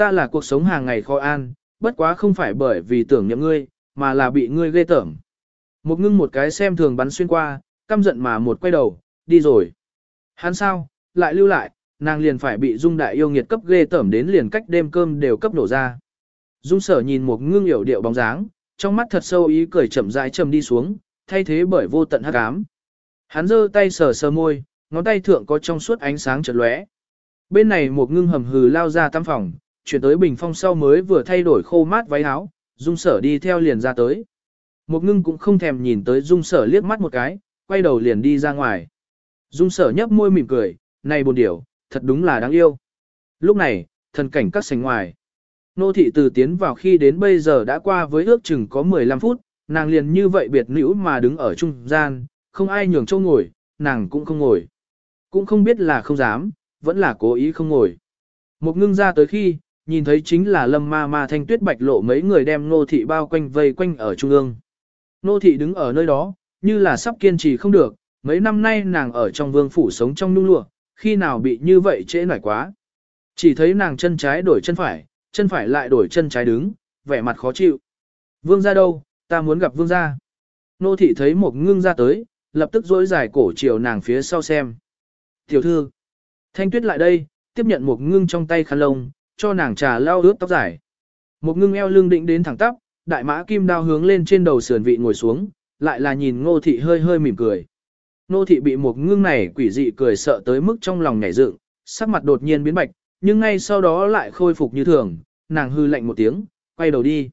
Ta là cuộc sống hàng ngày khó an, bất quá không phải bởi vì tưởng nhậm ngươi, mà là bị ngươi ghê tởm. Một ngưng một cái xem thường bắn xuyên qua, căm giận mà một quay đầu, đi rồi. Hắn sao, lại lưu lại, nàng liền phải bị dung đại yêu nghiệt cấp ghê tởm đến liền cách đêm cơm đều cấp nổ ra. Dung sở nhìn một ngưng hiểu điệu bóng dáng, trong mắt thật sâu ý cười chậm rãi chậm đi xuống, thay thế bởi vô tận hắc ám. Hắn giơ tay sờ sờ môi, ngón tay thượng có trong suốt ánh sáng chợt lóe. Bên này một ngưng hầm hừ lao ra tam phòng, chuyển tới bình phong sau mới vừa thay đổi khô mát váy áo, dung sở đi theo liền ra tới. Một ngưng cũng không thèm nhìn tới dung sở liếc mắt một cái, quay đầu liền đi ra ngoài. Dung sở nhấp môi mỉm cười, này buồn điểu, thật đúng là đáng yêu. Lúc này, thần cảnh các sành ngoài. Nô thị từ tiến vào khi đến bây giờ đã qua với ước chừng có 15 phút, nàng liền như vậy biệt nữ mà đứng ở trung gian, không ai nhường châu ngồi, nàng cũng không ngồi. Cũng không biết là không dám, vẫn là cố ý không ngồi. Một ngưng ra tới khi, nhìn thấy chính là lâm ma ma thanh tuyết bạch lộ mấy người đem nô thị bao quanh vây quanh ở trung ương. Nô thị đứng ở nơi đó, như là sắp kiên trì không được, mấy năm nay nàng ở trong vương phủ sống trong nung lụa, khi nào bị như vậy trễ nải quá. Chỉ thấy nàng chân trái đổi chân phải, chân phải lại đổi chân trái đứng, vẻ mặt khó chịu. Vương ra đâu, ta muốn gặp vương ra. Nô thị thấy một ngưng ra tới, lập tức dối dài cổ chiều nàng phía sau xem. Tiểu thư, thanh tuyết lại đây, tiếp nhận một ngưng trong tay khăn lông, cho nàng trà lau ướt tóc dài. Một ngưng eo lưng định đến thẳng tắp, đại mã kim đao hướng lên trên đầu sườn vị ngồi xuống, lại là nhìn ngô thị hơi hơi mỉm cười. Ngô thị bị một ngưng này quỷ dị cười sợ tới mức trong lòng nhảy dựng, sắc mặt đột nhiên biến bạch, nhưng ngay sau đó lại khôi phục như thường, nàng hư lạnh một tiếng, quay đầu đi.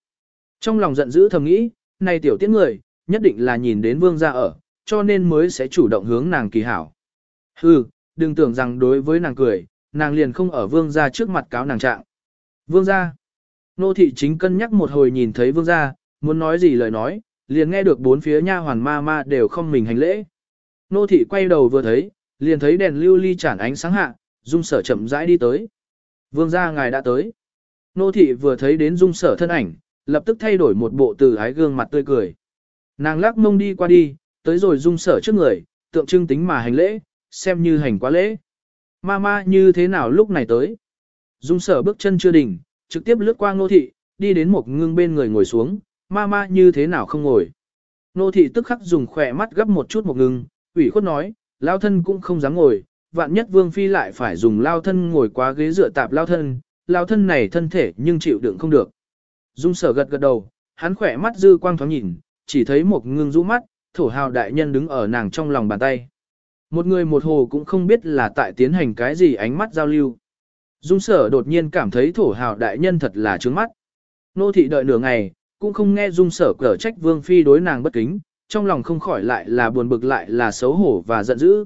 Trong lòng giận dữ thầm nghĩ, này tiểu tiết người, nhất định là nhìn đến vương gia ở, cho nên mới sẽ chủ động hướng nàng kỳ hảo. Hừ, đừng tưởng rằng đối với nàng cười, nàng liền không ở vương gia trước mặt cáo nàng trạng. Vương gia. Nô thị chính cân nhắc một hồi nhìn thấy vương gia, muốn nói gì lời nói, liền nghe được bốn phía nha hoàn ma ma đều không mình hành lễ. Nô thị quay đầu vừa thấy, liền thấy đèn lưu ly chản ánh sáng hạ, dung sở chậm rãi đi tới. Vương gia ngài đã tới. Nô thị vừa thấy đến dung sở thân ảnh, lập tức thay đổi một bộ từ ái gương mặt tươi cười. Nàng lắc mông đi qua đi, tới rồi dung sở trước người, tượng trưng tính mà hành lễ, xem như hành quá lễ. Ma ma như thế nào lúc này tới? Dung sở bước chân chưa đỉnh, trực tiếp lướt qua nô thị, đi đến một ngưng bên người ngồi xuống, ma ma như thế nào không ngồi. Nô thị tức khắc dùng khỏe mắt gấp một chút một ngưng, ủy khuất nói, lao thân cũng không dám ngồi, vạn nhất vương phi lại phải dùng lao thân ngồi qua ghế dựa tạp lao thân, lao thân này thân thể nhưng chịu đựng không được. Dung sở gật gật đầu, hắn khỏe mắt dư quang thoáng nhìn, chỉ thấy một ngưng rũ mắt, thổ hào đại nhân đứng ở nàng trong lòng bàn tay. Một người một hồ cũng không biết là tại tiến hành cái gì ánh mắt giao lưu. Dung sở đột nhiên cảm thấy thổ hào đại nhân thật là trướng mắt. Nô thị đợi nửa ngày, cũng không nghe dung sở cở trách vương phi đối nàng bất kính, trong lòng không khỏi lại là buồn bực lại là xấu hổ và giận dữ.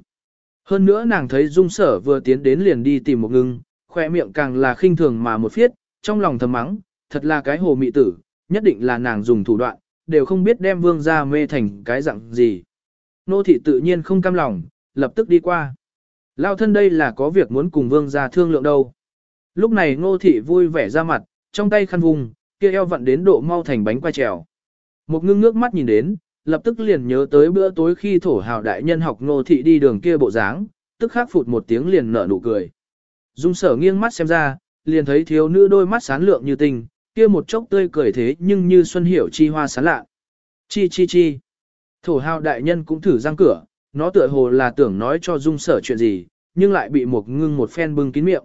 Hơn nữa nàng thấy dung sở vừa tiến đến liền đi tìm một ngưng, khoe miệng càng là khinh thường mà một phiết, trong lòng thầm mắng, thật là cái hồ mị tử, nhất định là nàng dùng thủ đoạn, đều không biết đem vương gia mê thành cái dạng gì. Nô thị tự nhiên không cam lòng, lập tức đi qua. Lao thân đây là có việc muốn cùng vương gia thương lượng đâu. Lúc này ngô thị vui vẻ ra mặt, trong tay khăn vùng, kia eo vặn đến độ mau thành bánh quai trèo. Một ngưng nước mắt nhìn đến, lập tức liền nhớ tới bữa tối khi thổ hào đại nhân học ngô thị đi đường kia bộ dáng, tức khắc phụt một tiếng liền nở nụ cười. Dung sở nghiêng mắt xem ra, liền thấy thiếu nữ đôi mắt sáng lượng như tình, kia một chốc tươi cười thế nhưng như xuân hiểu chi hoa sáng lạ. Chi chi chi. Thổ hào đại nhân cũng thử răng cửa, nó tựa hồ là tưởng nói cho dung sở chuyện gì, nhưng lại bị một ngưng một phen bưng kín miệng.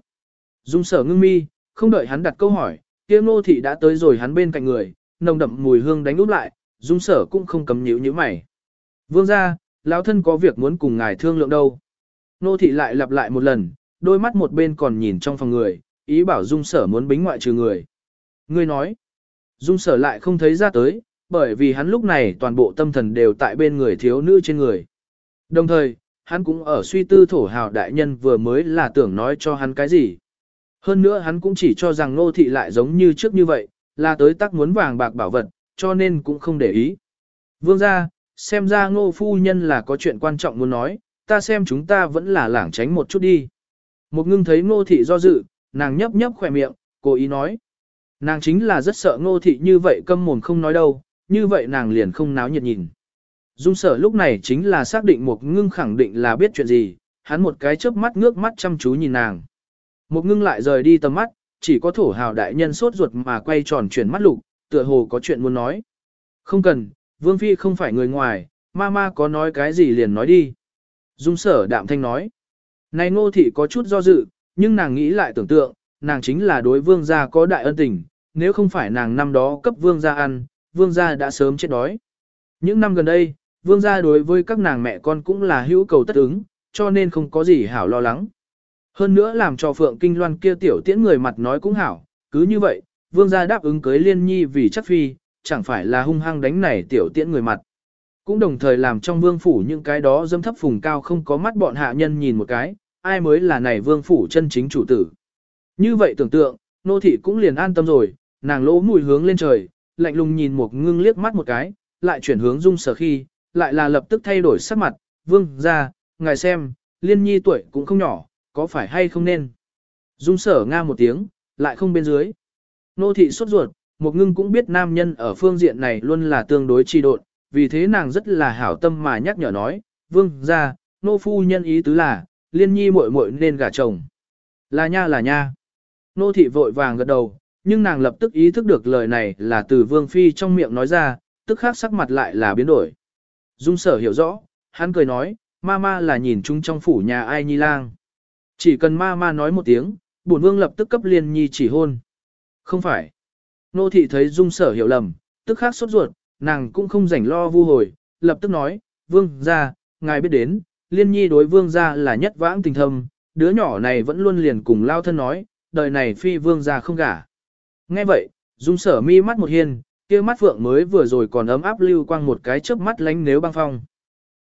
Dung sở ngưng mi, không đợi hắn đặt câu hỏi, kia nô thị đã tới rồi hắn bên cạnh người, nồng đậm mùi hương đánh úp lại, dung sở cũng không cấm nhíu như mày. Vương ra, lão thân có việc muốn cùng ngài thương lượng đâu. Nô thị lại lặp lại một lần, đôi mắt một bên còn nhìn trong phòng người, ý bảo dung sở muốn bính ngoại trừ người. Ngươi nói, dung sở lại không thấy ra tới, bởi vì hắn lúc này toàn bộ tâm thần đều tại bên người thiếu nữ trên người. Đồng thời, hắn cũng ở suy tư thổ hào đại nhân vừa mới là tưởng nói cho hắn cái gì. Hơn nữa hắn cũng chỉ cho rằng nô thị lại giống như trước như vậy, là tới tắc muốn vàng bạc bảo vật, cho nên cũng không để ý. Vương ra, xem ra ngô phu nhân là có chuyện quan trọng muốn nói, ta xem chúng ta vẫn là lảng tránh một chút đi. Một ngưng thấy ngô thị do dự, nàng nhấp nhấp khỏe miệng, cố ý nói. Nàng chính là rất sợ ngô thị như vậy câm mồm không nói đâu, như vậy nàng liền không náo nhiệt nhìn. Dung sở lúc này chính là xác định một ngưng khẳng định là biết chuyện gì, hắn một cái chớp mắt ngước mắt chăm chú nhìn nàng. Một ngưng lại rời đi tầm mắt, chỉ có thổ hào đại nhân sốt ruột mà quay tròn chuyển mắt lục, tựa hồ có chuyện muốn nói. Không cần, Vương Phi không phải người ngoài, ma ma có nói cái gì liền nói đi. Dung sở đạm thanh nói. Này ngô thị có chút do dự, nhưng nàng nghĩ lại tưởng tượng, nàng chính là đối vương gia có đại ân tình, nếu không phải nàng năm đó cấp vương gia ăn, vương gia đã sớm chết đói. Những năm gần đây, vương gia đối với các nàng mẹ con cũng là hữu cầu tất ứng, cho nên không có gì hảo lo lắng. Hơn nữa làm cho Phượng Kinh Loan kia tiểu tiễn người mặt nói cũng hảo, cứ như vậy, vương gia đáp ứng cưới liên nhi vì chắc phi, chẳng phải là hung hăng đánh này tiểu tiễn người mặt. Cũng đồng thời làm trong vương phủ những cái đó dâm thấp phùng cao không có mắt bọn hạ nhân nhìn một cái, ai mới là này vương phủ chân chính chủ tử. Như vậy tưởng tượng, nô thị cũng liền an tâm rồi, nàng lỗ mùi hướng lên trời, lạnh lùng nhìn một ngưng liếc mắt một cái, lại chuyển hướng dung sở khi, lại là lập tức thay đổi sắc mặt, vương ra, ngài xem, liên nhi tuổi cũng không nhỏ, có phải hay không nên. Dung sở nga một tiếng, lại không bên dưới. Nô thị sốt ruột, một ngưng cũng biết nam nhân ở phương diện này luôn là tương đối trì độn, vì thế nàng rất là hảo tâm mà nhắc nhở nói, vương ra, nô phu nhân ý tứ là, liên nhi muội muội nên gả chồng. Là nha là nha. Nô thị vội vàng gật đầu, nhưng nàng lập tức ý thức được lời này là từ vương phi trong miệng nói ra, tức khác sắc mặt lại là biến đổi. Dung sở hiểu rõ, hắn cười nói, ma ma là nhìn chung trong phủ nhà ai nhi lang. Chỉ cần ma ma nói một tiếng, bổn vương lập tức cấp liên nhi chỉ hôn. Không phải. Nô thị thấy dung sở hiểu lầm, tức khắc sốt ruột, nàng cũng không rảnh lo vu hồi, lập tức nói, vương ra, ngài biết đến, liên nhi đối vương ra là nhất vãng tình thâm, đứa nhỏ này vẫn luôn liền cùng lao thân nói, đời này phi vương ra không gả. Nghe vậy, dung sở mi mắt một hiên, kia mắt phượng mới vừa rồi còn ấm áp lưu quang một cái chớp mắt lánh nếu băng phong.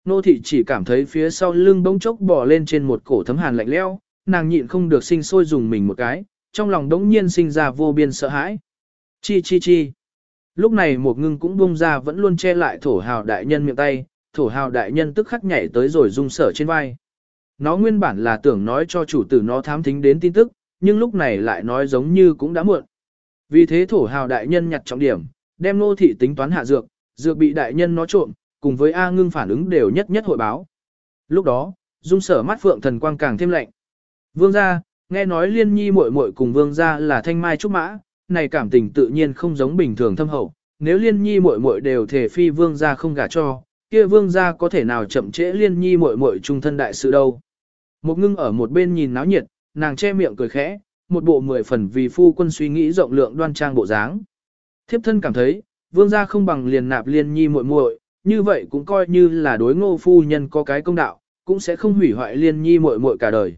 Nô thị chỉ cảm thấy phía sau lưng bỗng chốc bò lên trên một cổ thấm hàn lạnh lẽo, nàng nhịn không được sinh sôi dùng mình một cái, trong lòng đống nhiên sinh ra vô biên sợ hãi. Chi chi chi. Lúc này một ngưng cũng buông ra vẫn luôn che lại thổ hào đại nhân miệng tay, thổ hào đại nhân tức khắc nhảy tới rồi rung sở trên vai. Nó nguyên bản là tưởng nói cho chủ tử nó thám thính đến tin tức, nhưng lúc này lại nói giống như cũng đã muộn. Vì thế thổ hào đại nhân nhặt trọng điểm, đem nô thị tính toán hạ dược, dược bị đại nhân nó trộm, cùng với A ngưng phản ứng đều nhất nhất hội báo. Lúc đó, dung sở mắt phượng thần quang càng thêm lạnh. Vương gia, nghe nói liên nhi muội muội cùng vương gia là thanh mai trúc mã, này cảm tình tự nhiên không giống bình thường thâm hậu. Nếu liên nhi muội muội đều thể phi vương gia không gả cho, kia vương gia có thể nào chậm trễ liên nhi muội muội trung thân đại sự đâu. Một ngưng ở một bên nhìn náo nhiệt, nàng che miệng cười khẽ, một bộ mười phần vì phu quân suy nghĩ rộng lượng đoan trang bộ dáng. Thiếp thân cảm thấy, vương gia không bằng liền nạp liên nhi muội muội, như vậy cũng coi như là đối ngô phu nhân có cái công đạo, cũng sẽ không hủy hoại liên nhi muội muội cả đời.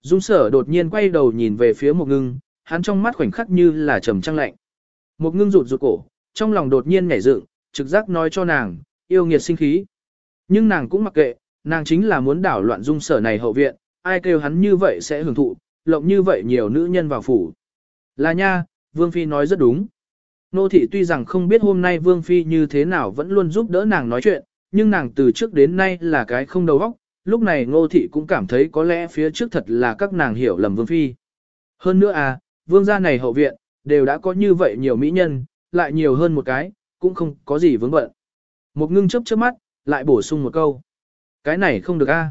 Dung sở đột nhiên quay đầu nhìn về phía một ngưng, hắn trong mắt khoảnh khắc như là trầm trăng lạnh. Một ngưng rụt rụt cổ, trong lòng đột nhiên nhảy dựng, trực giác nói cho nàng, yêu nghiệt sinh khí. Nhưng nàng cũng mặc kệ, nàng chính là muốn đảo loạn dung sở này hậu viện, ai kêu hắn như vậy sẽ hưởng thụ, lộng như vậy nhiều nữ nhân vào phủ. Là nha, Vương Phi nói rất đúng. Nô thị tuy rằng không biết hôm nay Vương Phi như thế nào vẫn luôn giúp đỡ nàng nói chuyện, nhưng nàng từ trước đến nay là cái không đầu óc, lúc này Nô thị cũng cảm thấy có lẽ phía trước thật là các nàng hiểu lầm Vương Phi. Hơn nữa à, Vương gia này hậu viện, đều đã có như vậy nhiều mỹ nhân, lại nhiều hơn một cái, cũng không có gì vướng bận. Một ngưng chớp chớp mắt, lại bổ sung một câu. Cái này không được a.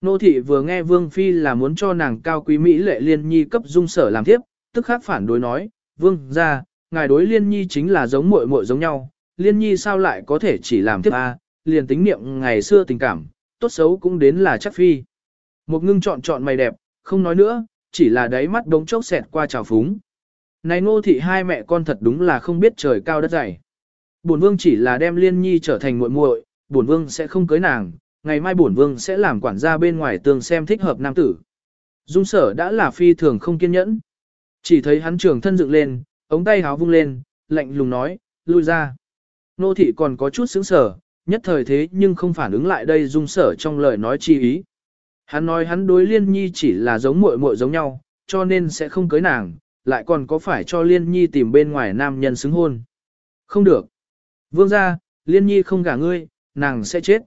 Nô thị vừa nghe Vương Phi là muốn cho nàng cao quý Mỹ lệ liên nhi cấp dung sở làm tiếp, tức khắc phản đối nói, Vương ra, ngài đối liên nhi chính là giống muội muội giống nhau, liên nhi sao lại có thể chỉ làm tiếp a? liền tính niệm ngày xưa tình cảm, tốt xấu cũng đến là chắc phi. Một ngưng chọn chọn mày đẹp, không nói nữa, chỉ là đáy mắt đống chốc xẹt qua trào phúng. Này ngô thị hai mẹ con thật đúng là không biết trời cao đất dày. Bổn vương chỉ là đem liên nhi trở thành muội muội, bổn vương sẽ không cưới nàng, ngày mai bổn vương sẽ làm quản gia bên ngoài tường xem thích hợp nam tử. Dung sở đã là phi thường không kiên nhẫn. Chỉ thấy hắn trường thân dựng lên, ống tay háo vung lên, lạnh lùng nói, lui ra. Nô thị còn có chút sững sở, nhất thời thế nhưng không phản ứng lại đây dung sở trong lời nói chi ý. Hắn nói hắn đối liên nhi chỉ là giống muội muội giống nhau, cho nên sẽ không cưới nàng, lại còn có phải cho liên nhi tìm bên ngoài nam nhân xứng hôn. Không được. Vương ra, liên nhi không gả ngươi, nàng sẽ chết.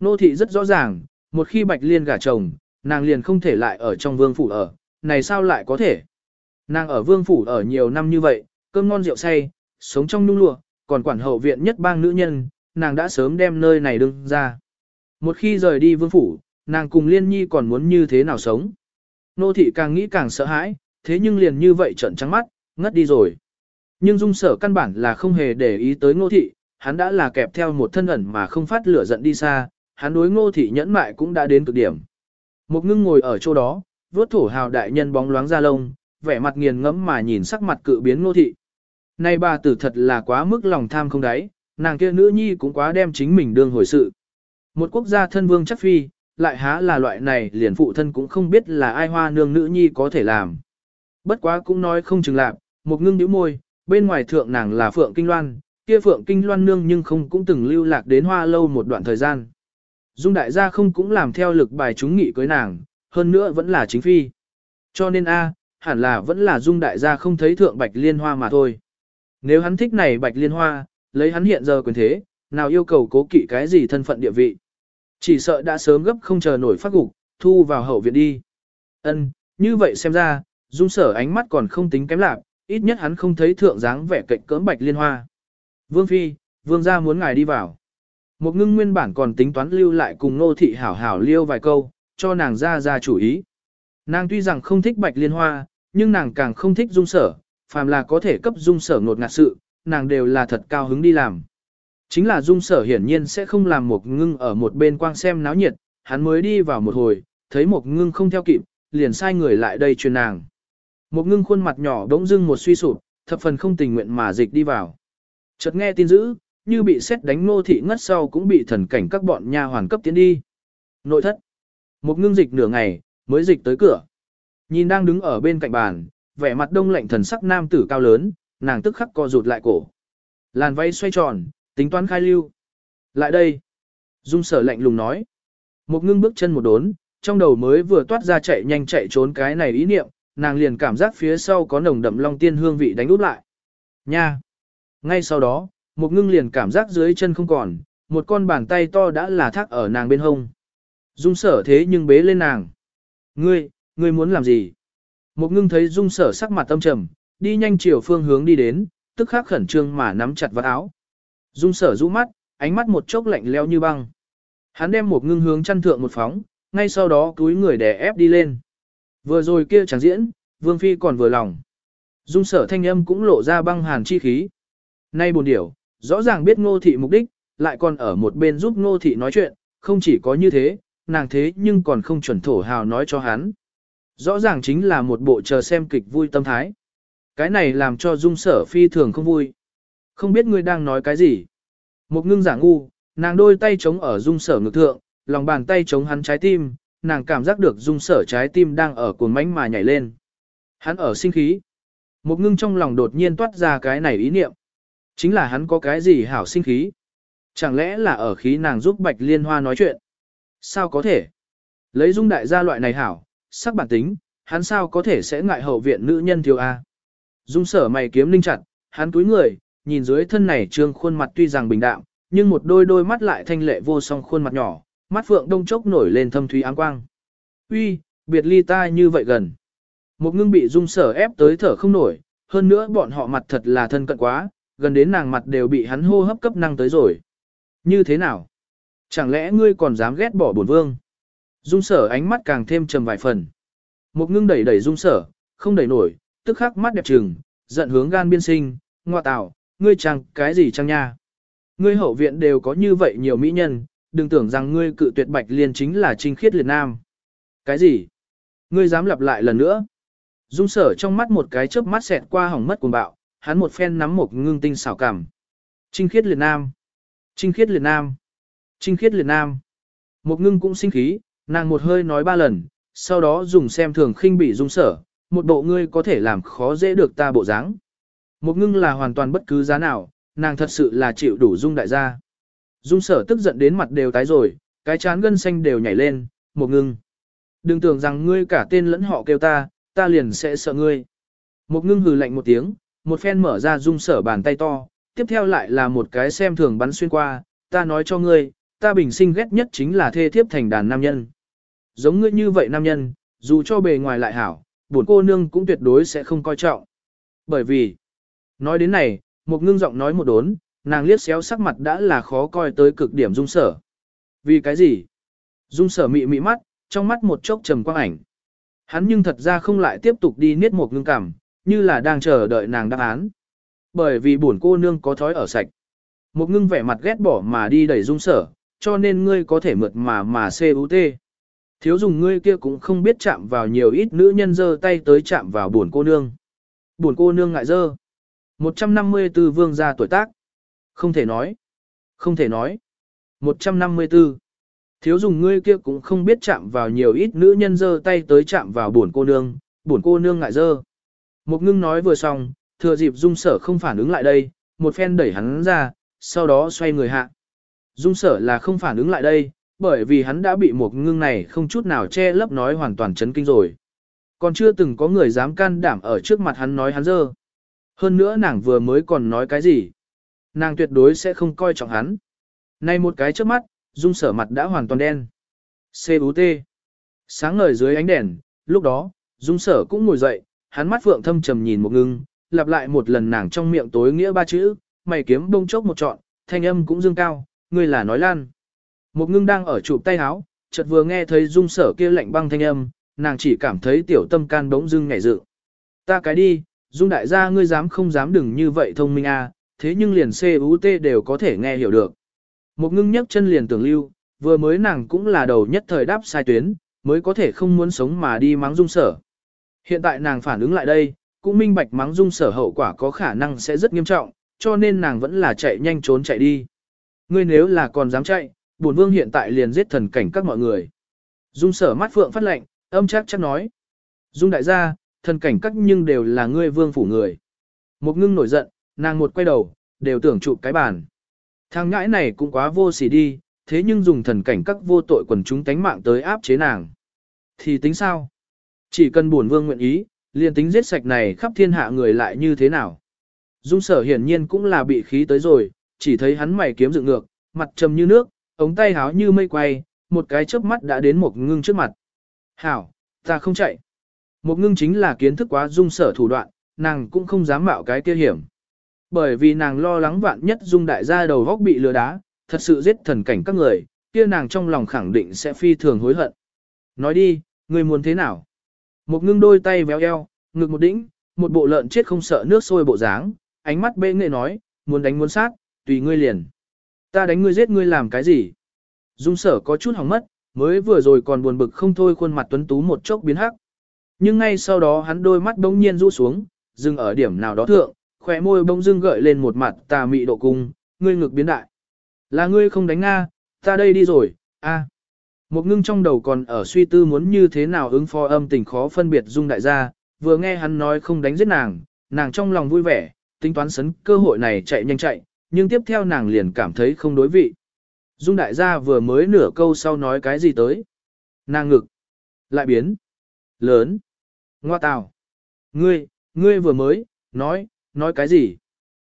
Nô thị rất rõ ràng, một khi bạch liên gả chồng, nàng liền không thể lại ở trong vương phủ ở, này sao lại có thể. Nàng ở vương phủ ở nhiều năm như vậy, cơm ngon rượu say, sống trong nung lụa, còn quản hậu viện nhất bang nữ nhân, nàng đã sớm đem nơi này đương ra. Một khi rời đi vương phủ, nàng cùng liên nhi còn muốn như thế nào sống. Nô thị càng nghĩ càng sợ hãi, thế nhưng liền như vậy trận trắng mắt, ngất đi rồi. Nhưng dung sở căn bản là không hề để ý tới ngô thị, hắn đã là kẹp theo một thân ẩn mà không phát lửa giận đi xa, hắn đối ngô thị nhẫn mại cũng đã đến cực điểm. Một ngưng ngồi ở chỗ đó, vuốt thổ hào đại nhân bóng loáng ra lông, vẻ mặt nghiền ngẫm mà nhìn sắc mặt cự biến nô thị. Nay bà tử thật là quá mức lòng tham không đáy, nàng kia nữ nhi cũng quá đem chính mình đương hồi sự. Một quốc gia thân vương chắc phi, lại há là loại này liền phụ thân cũng không biết là ai hoa nương nữ nhi có thể làm. Bất quá cũng nói không chừng lạc, một ngưng nhíu môi, bên ngoài thượng nàng là Phượng Kinh Loan, kia Phượng Kinh Loan nương nhưng không cũng từng lưu lạc đến hoa lâu một đoạn thời gian. Dung đại gia không cũng làm theo lực bài chúng nghị cưới nàng, hơn nữa vẫn là chính phi. Cho nên a, hẳn là vẫn là dung đại gia không thấy thượng bạch liên hoa mà thôi. Nếu hắn thích này bạch liên hoa, lấy hắn hiện giờ quyền thế, nào yêu cầu cố kỵ cái gì thân phận địa vị. Chỉ sợ đã sớm gấp không chờ nổi phát gục, thu vào hậu viện đi. Ân, như vậy xem ra, dung sở ánh mắt còn không tính kém lạc, ít nhất hắn không thấy thượng dáng vẻ cạnh cỡm bạch liên hoa. Vương Phi, vương gia muốn ngài đi vào. Một ngưng nguyên bản còn tính toán lưu lại cùng nô thị hảo hảo liêu vài câu, cho nàng ra ra chủ ý. Nàng tuy rằng không thích bạch liên hoa, nhưng nàng càng không thích dung sở, phàm là có thể cấp dung sở ngột ngạt sự, nàng đều là thật cao hứng đi làm. Chính là dung sở hiển nhiên sẽ không làm một ngưng ở một bên quang xem náo nhiệt, hắn mới đi vào một hồi, thấy một ngưng không theo kịp, liền sai người lại đây truyền nàng. Một ngưng khuôn mặt nhỏ đống dưng một suy sụp, thập phần không tình nguyện mà dịch đi vào. Chợt nghe tin dữ, như bị xét đánh nô thị ngất sau cũng bị thần cảnh các bọn nha hoàn cấp tiến đi. Nội thất. Một ngưng dịch nửa ngày, mới dịch tới cửa. Nhìn đang đứng ở bên cạnh bàn, vẻ mặt đông lạnh thần sắc nam tử cao lớn, nàng tức khắc co rụt lại cổ. Làn váy xoay tròn, tính toán khai lưu. Lại đây. Dung sở lạnh lùng nói. Một ngưng bước chân một đốn, trong đầu mới vừa toát ra chạy nhanh chạy trốn cái này ý niệm, nàng liền cảm giác phía sau có nồng đậm long tiên hương vị đánh úp lại. Nha! Ngay sau đó, một ngưng liền cảm giác dưới chân không còn, một con bàn tay to đã là thác ở nàng bên hông. Dung sở thế nhưng bế lên nàng. Ngươi, ngươi muốn làm gì? Một ngưng thấy dung sở sắc mặt tâm trầm, đi nhanh chiều phương hướng đi đến, tức khắc khẩn trương mà nắm chặt vào áo. Dung sở rũ mắt, ánh mắt một chốc lạnh leo như băng. Hắn đem một ngưng hướng chăn thượng một phóng, ngay sau đó túi người đè ép đi lên. Vừa rồi kia chẳng diễn, Vương Phi còn vừa lòng. Dung sở thanh âm cũng lộ ra băng hàn chi khí. Nay buồn điểu, rõ ràng biết ngô thị mục đích, lại còn ở một bên giúp ngô thị nói chuyện, không chỉ có như thế, nàng thế nhưng còn không chuẩn thổ hào nói cho hắn. Rõ ràng chính là một bộ chờ xem kịch vui tâm thái. Cái này làm cho dung sở phi thường không vui. Không biết ngươi đang nói cái gì. Một ngưng giả ngu, nàng đôi tay chống ở dung sở ngực thượng, lòng bàn tay chống hắn trái tim, nàng cảm giác được dung sở trái tim đang ở cuồng mánh mà nhảy lên. Hắn ở sinh khí. Một ngưng trong lòng đột nhiên toát ra cái này ý niệm. Chính là hắn có cái gì hảo sinh khí. Chẳng lẽ là ở khí nàng giúp Bạch Liên Hoa nói chuyện? Sao có thể? Lấy dung đại gia loại này hảo, sắc bản tính, hắn sao có thể sẽ ngại hậu viện nữ nhân thiếu A. Dung sở mày kiếm linh chặt, hắn túi người, nhìn dưới thân này trương khuôn mặt tuy rằng bình đạm, nhưng một đôi đôi mắt lại thanh lệ vô song khuôn mặt nhỏ, mắt phượng đông chốc nổi lên thâm thúy áng quang. Uy, biệt ly ta như vậy gần. Một ngưng bị dung sở ép tới thở không nổi, hơn nữa bọn họ mặt thật là thân cận quá, gần đến nàng mặt đều bị hắn hô hấp cấp năng tới rồi. Như thế nào? Chẳng lẽ ngươi còn dám ghét bỏ bổn vương? Dung sở ánh mắt càng thêm trầm vài phần. Một ngưng đẩy đẩy dung sở, không đẩy nổi, tức khắc mắt đẹp trừng, giận hướng gan biên sinh, ngoa tạo, ngươi chẳng cái gì chăng nha. Ngươi hậu viện đều có như vậy nhiều mỹ nhân, đừng tưởng rằng ngươi cự tuyệt bạch liên chính là trinh khiết liệt nam. Cái gì? Ngươi dám lặp lại lần nữa? Dung sở trong mắt một cái chớp mắt xẹt qua hỏng mất cuồng bạo, hắn một phen nắm một ngưng tinh xảo cảm. Trinh khiết liệt nam. Trinh khiết liệt nam. Trinh khiết liệt nam. Một ngưng cũng sinh khí, nàng một hơi nói ba lần, sau đó dùng xem thường khinh bị dung sở, một bộ ngươi có thể làm khó dễ được ta bộ dáng. Một ngưng là hoàn toàn bất cứ giá nào, nàng thật sự là chịu đủ dung đại gia. Dung sở tức giận đến mặt đều tái rồi, cái chán gân xanh đều nhảy lên, một ngưng. Đừng tưởng rằng ngươi cả tên lẫn họ kêu ta, ta liền sẽ sợ ngươi. Một ngưng hừ lạnh một tiếng, một phen mở ra dung sở bàn tay to, tiếp theo lại là một cái xem thường bắn xuyên qua, ta nói cho ngươi, ta bình sinh ghét nhất chính là thê thiếp thành đàn nam nhân. Giống ngươi như vậy nam nhân, dù cho bề ngoài lại hảo, buồn cô nương cũng tuyệt đối sẽ không coi trọng. Bởi vì, nói đến này, một ngưng giọng nói một đốn, nàng liếc xéo sắc mặt đã là khó coi tới cực điểm dung sở. Vì cái gì? Dung sở mị mị mắt, trong mắt một chốc trầm quang ảnh. Hắn nhưng thật ra không lại tiếp tục đi niết một ngưng cảm, như là đang chờ đợi nàng đáp án. Bởi vì buồn cô nương có thói ở sạch. Một ngưng vẻ mặt ghét bỏ mà đi đẩy dung sở, cho nên ngươi có thể mượt mà mà CUT. Thiếu dùng ngươi kia cũng không biết chạm vào nhiều ít nữ nhân dơ tay tới chạm vào buồn cô nương. Buồn cô nương ngại dơ. 154 vương gia tuổi tác. Không thể nói. Không thể nói. 154. Thiếu dùng ngươi kia cũng không biết chạm vào nhiều ít nữ nhân dơ tay tới chạm vào buồn cô nương, buồn cô nương ngại dơ. Một ngưng nói vừa xong, thừa dịp dung sở không phản ứng lại đây, một phen đẩy hắn ra, sau đó xoay người hạ. Dung sở là không phản ứng lại đây, bởi vì hắn đã bị một ngưng này không chút nào che lấp nói hoàn toàn chấn kinh rồi. Còn chưa từng có người dám can đảm ở trước mặt hắn nói hắn dơ. Hơn nữa nàng vừa mới còn nói cái gì. Nàng tuyệt đối sẽ không coi trọng hắn. Này một cái trước mắt, dung sở mặt đã hoàn toàn đen. C.U.T. Sáng ngời dưới ánh đèn, lúc đó, dung sở cũng ngồi dậy, hắn mắt phượng thâm trầm nhìn một ngưng, lặp lại một lần nàng trong miệng tối nghĩa ba chữ, mày kiếm bông chốc một trọn, thanh âm cũng dương cao, ngươi là nói lan. Một ngưng đang ở chụp tay áo, chợt vừa nghe thấy dung sở kia lạnh băng thanh âm, nàng chỉ cảm thấy tiểu tâm can bỗng dưng nhảy dự. Ta cái đi, dung đại gia ngươi dám không dám đừng như vậy thông minh a, thế nhưng liền CUT đều có thể nghe hiểu được. Một ngưng nhấc chân liền tưởng lưu, vừa mới nàng cũng là đầu nhất thời đáp sai tuyến, mới có thể không muốn sống mà đi mắng dung sở. Hiện tại nàng phản ứng lại đây, cũng minh bạch mắng dung sở hậu quả có khả năng sẽ rất nghiêm trọng, cho nên nàng vẫn là chạy nhanh trốn chạy đi. Ngươi nếu là còn dám chạy, bổn vương hiện tại liền giết thần cảnh các mọi người. Dung sở mắt phượng phát lệnh, âm chắc chắc nói. Dung đại gia, thần cảnh các nhưng đều là ngươi vương phủ người. Một ngưng nổi giận, nàng một quay đầu, đều tưởng chụp cái bàn. Thằng ngãi này cũng quá vô sỉ đi, thế nhưng dùng thần cảnh các vô tội quần chúng tánh mạng tới áp chế nàng. Thì tính sao? Chỉ cần bổn vương nguyện ý, liền tính giết sạch này khắp thiên hạ người lại như thế nào? Dung sở hiển nhiên cũng là bị khí tới rồi, chỉ thấy hắn mày kiếm dựng ngược, mặt trầm như nước, ống tay háo như mây quay, một cái chớp mắt đã đến một ngưng trước mặt. Hảo, ta không chạy. Một ngưng chính là kiến thức quá dung sở thủ đoạn, nàng cũng không dám mạo cái kia hiểm. Bởi vì nàng lo lắng vạn nhất dung đại gia đầu góc bị lừa đá, thật sự giết thần cảnh các người, kia nàng trong lòng khẳng định sẽ phi thường hối hận. Nói đi, người muốn thế nào? Một ngưng đôi tay véo eo, ngực một đĩnh, một bộ lợn chết không sợ nước sôi bộ dáng, ánh mắt bê nghệ nói, muốn đánh muốn sát, tùy ngươi liền. Ta đánh ngươi giết ngươi làm cái gì? Dung sở có chút hỏng mất, mới vừa rồi còn buồn bực không thôi khuôn mặt tuấn tú một chốc biến hắc. Nhưng ngay sau đó hắn đôi mắt bỗng nhiên rũ xuống, dừng ở điểm nào đó thượng, khỏe môi bỗng dưng gợi lên một mặt tà mị độ cung, ngươi ngực biến đại. Là ngươi không đánh Nga, ta đây đi rồi, a. Một ngưng trong đầu còn ở suy tư muốn như thế nào ứng phó âm tình khó phân biệt dung đại gia, vừa nghe hắn nói không đánh giết nàng, nàng trong lòng vui vẻ, tính toán sấn cơ hội này chạy nhanh chạy, nhưng tiếp theo nàng liền cảm thấy không đối vị. Dung đại gia vừa mới nửa câu sau nói cái gì tới. Nàng ngực. Lại biến. Lớn. Ngoa tào. Ngươi, ngươi vừa mới, nói, nói cái gì?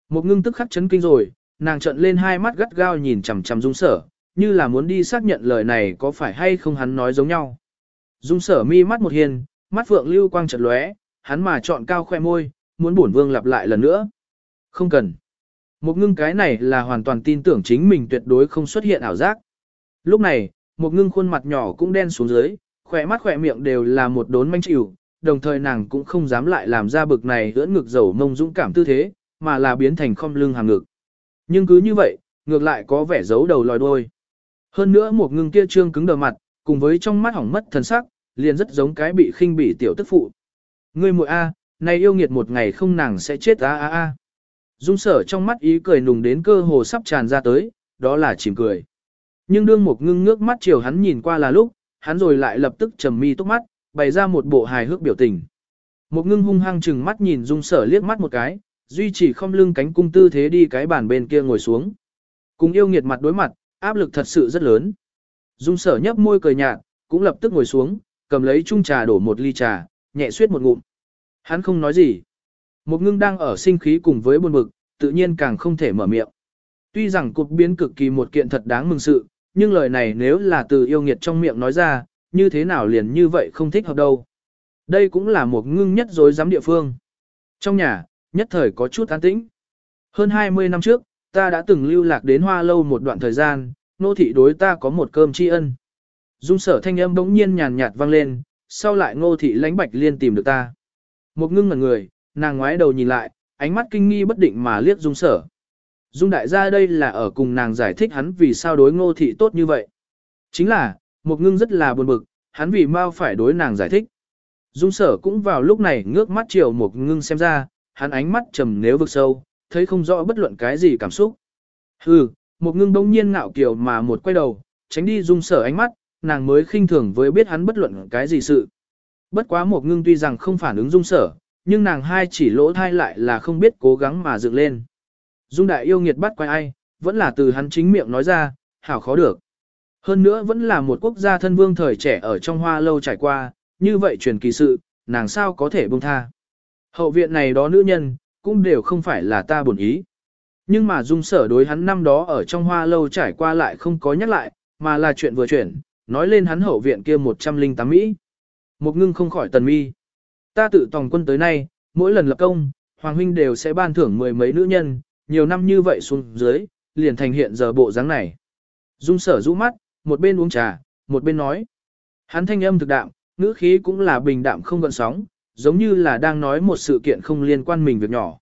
Một ngưng tức khắc chấn kinh rồi, nàng trợn lên hai mắt gắt gao nhìn chằm chằm dung sở, như là muốn đi xác nhận lời này có phải hay không hắn nói giống nhau. Dung sở mi mắt một hiền, mắt phượng lưu quang chợt lóe, hắn mà chọn cao khoe môi, muốn bổn vương lặp lại lần nữa. Không cần. Một ngưng cái này là hoàn toàn tin tưởng chính mình tuyệt đối không xuất hiện ảo giác. Lúc này, một ngưng khuôn mặt nhỏ cũng đen xuống dưới, khỏe mắt khỏe miệng đều là một đốn manh chịu, đồng thời nàng cũng không dám lại làm ra bực này ưỡn ngực dầu mông dũng cảm tư thế, mà là biến thành không lưng hàng ngực. Nhưng cứ như vậy, ngược lại có vẻ giấu đầu lòi đuôi. Hơn nữa một ngưng kia trương cứng đờ mặt, cùng với trong mắt hỏng mất thần sắc, liền rất giống cái bị khinh bỉ tiểu tức phụ. Ngươi muội a, này yêu nghiệt một ngày không nàng sẽ chết a a a. Dung sở trong mắt ý cười nùng đến cơ hồ sắp tràn ra tới, đó là chìm cười. Nhưng đương một ngưng ngước mắt chiều hắn nhìn qua là lúc, hắn rồi lại lập tức trầm mi túc mắt, bày ra một bộ hài hước biểu tình. Một ngưng hung hăng chừng mắt nhìn dung sở liếc mắt một cái, duy chỉ không lưng cánh cung tư thế đi cái bàn bên kia ngồi xuống. Cùng yêu nghiệt mặt đối mặt, áp lực thật sự rất lớn. Dung sở nhấp môi cười nhạt, cũng lập tức ngồi xuống, cầm lấy chung trà đổ một ly trà, nhẹ suyết một ngụm. Hắn không nói gì. Một ngưng đang ở sinh khí cùng với buồn bực, tự nhiên càng không thể mở miệng. Tuy rằng cục biến cực kỳ một kiện thật đáng mừng sự, nhưng lời này nếu là từ yêu nghiệt trong miệng nói ra, như thế nào liền như vậy không thích hợp đâu. Đây cũng là một ngưng nhất dối giám địa phương. Trong nhà, nhất thời có chút an tĩnh. Hơn 20 năm trước, ta đã từng lưu lạc đến hoa lâu một đoạn thời gian, nô thị đối ta có một cơm tri ân. Dung sở thanh âm bỗng nhiên nhàn nhạt vang lên, sau lại ngô thị lãnh bạch liên tìm được ta. Một ngưng ngẩn người, nàng ngoái đầu nhìn lại, ánh mắt kinh nghi bất định mà liếc dung sở. Dung đại gia đây là ở cùng nàng giải thích hắn vì sao đối ngô thị tốt như vậy. Chính là, một ngưng rất là buồn bực, hắn vì mau phải đối nàng giải thích. Dung sở cũng vào lúc này ngước mắt chiều một ngưng xem ra, hắn ánh mắt trầm nếu vực sâu, thấy không rõ bất luận cái gì cảm xúc. Hừ, một ngưng bỗng nhiên ngạo kiều mà một quay đầu, tránh đi dung sở ánh mắt, nàng mới khinh thường với biết hắn bất luận cái gì sự. Bất quá một ngưng tuy rằng không phản ứng dung sở, nhưng nàng hai chỉ lỗ thai lại là không biết cố gắng mà dựng lên. Dung đại yêu nghiệt bắt quay ai, vẫn là từ hắn chính miệng nói ra, hảo khó được. Hơn nữa vẫn là một quốc gia thân vương thời trẻ ở trong hoa lâu trải qua, như vậy truyền kỳ sự, nàng sao có thể buông tha. Hậu viện này đó nữ nhân, cũng đều không phải là ta buồn ý. Nhưng mà dung sở đối hắn năm đó ở trong hoa lâu trải qua lại không có nhắc lại, mà là chuyện vừa chuyển, nói lên hắn hậu viện kia 108 Mỹ. Một ngưng không khỏi tần mi. Ta tự tòng quân tới nay, mỗi lần lập công, Hoàng huynh đều sẽ ban thưởng mười mấy nữ nhân, nhiều năm như vậy xuống dưới, liền thành hiện giờ bộ dáng này. Dung sở rũ mắt, một bên uống trà, một bên nói. Hắn thanh âm thực đạm, ngữ khí cũng là bình đạm không gợn sóng, giống như là đang nói một sự kiện không liên quan mình việc nhỏ.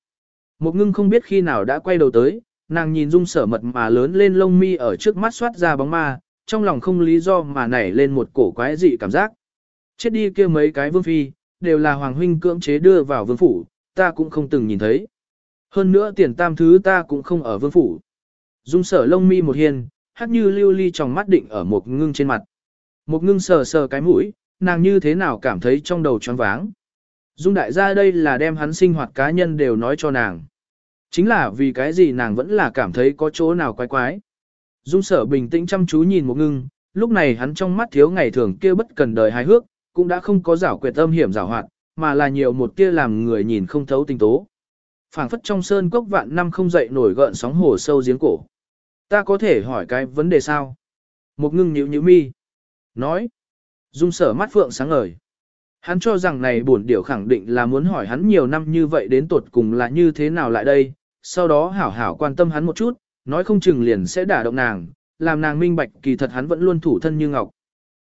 Một ngưng không biết khi nào đã quay đầu tới, nàng nhìn dung sở mật mà lớn lên lông mi ở trước mắt xoát ra bóng ma, trong lòng không lý do mà nảy lên một cổ quái dị cảm giác. Chết đi kia mấy cái vương phi, đều là hoàng huynh cưỡng chế đưa vào vương phủ, ta cũng không từng nhìn thấy. Hơn nữa tiền tam thứ ta cũng không ở vương phủ. Dung sở lông mi một hiền, hát như lưu ly trong mắt định ở một ngưng trên mặt. Một ngưng sờ sờ cái mũi, nàng như thế nào cảm thấy trong đầu choáng váng. Dung đại gia đây là đem hắn sinh hoạt cá nhân đều nói cho nàng. Chính là vì cái gì nàng vẫn là cảm thấy có chỗ nào quái quái. Dung sở bình tĩnh chăm chú nhìn một ngưng, lúc này hắn trong mắt thiếu ngày thường kia bất cần đời hài hước, cũng đã không có giảo quyệt âm hiểm giảo hoạt, mà là nhiều một tia làm người nhìn không thấu tình tố. phảng phất trong sơn cốc vạn năm không dậy nổi gợn sóng hồ sâu giếng cổ. Ta có thể hỏi cái vấn đề sao? Một ngưng nhíu nhíu mi. Nói. Dung sở mắt phượng sáng ngời. Hắn cho rằng này buồn điểu khẳng định là muốn hỏi hắn nhiều năm như vậy đến tuột cùng là như thế nào lại đây, sau đó hảo hảo quan tâm hắn một chút, nói không chừng liền sẽ đả động nàng, làm nàng minh bạch kỳ thật hắn vẫn luôn thủ thân như ngọc.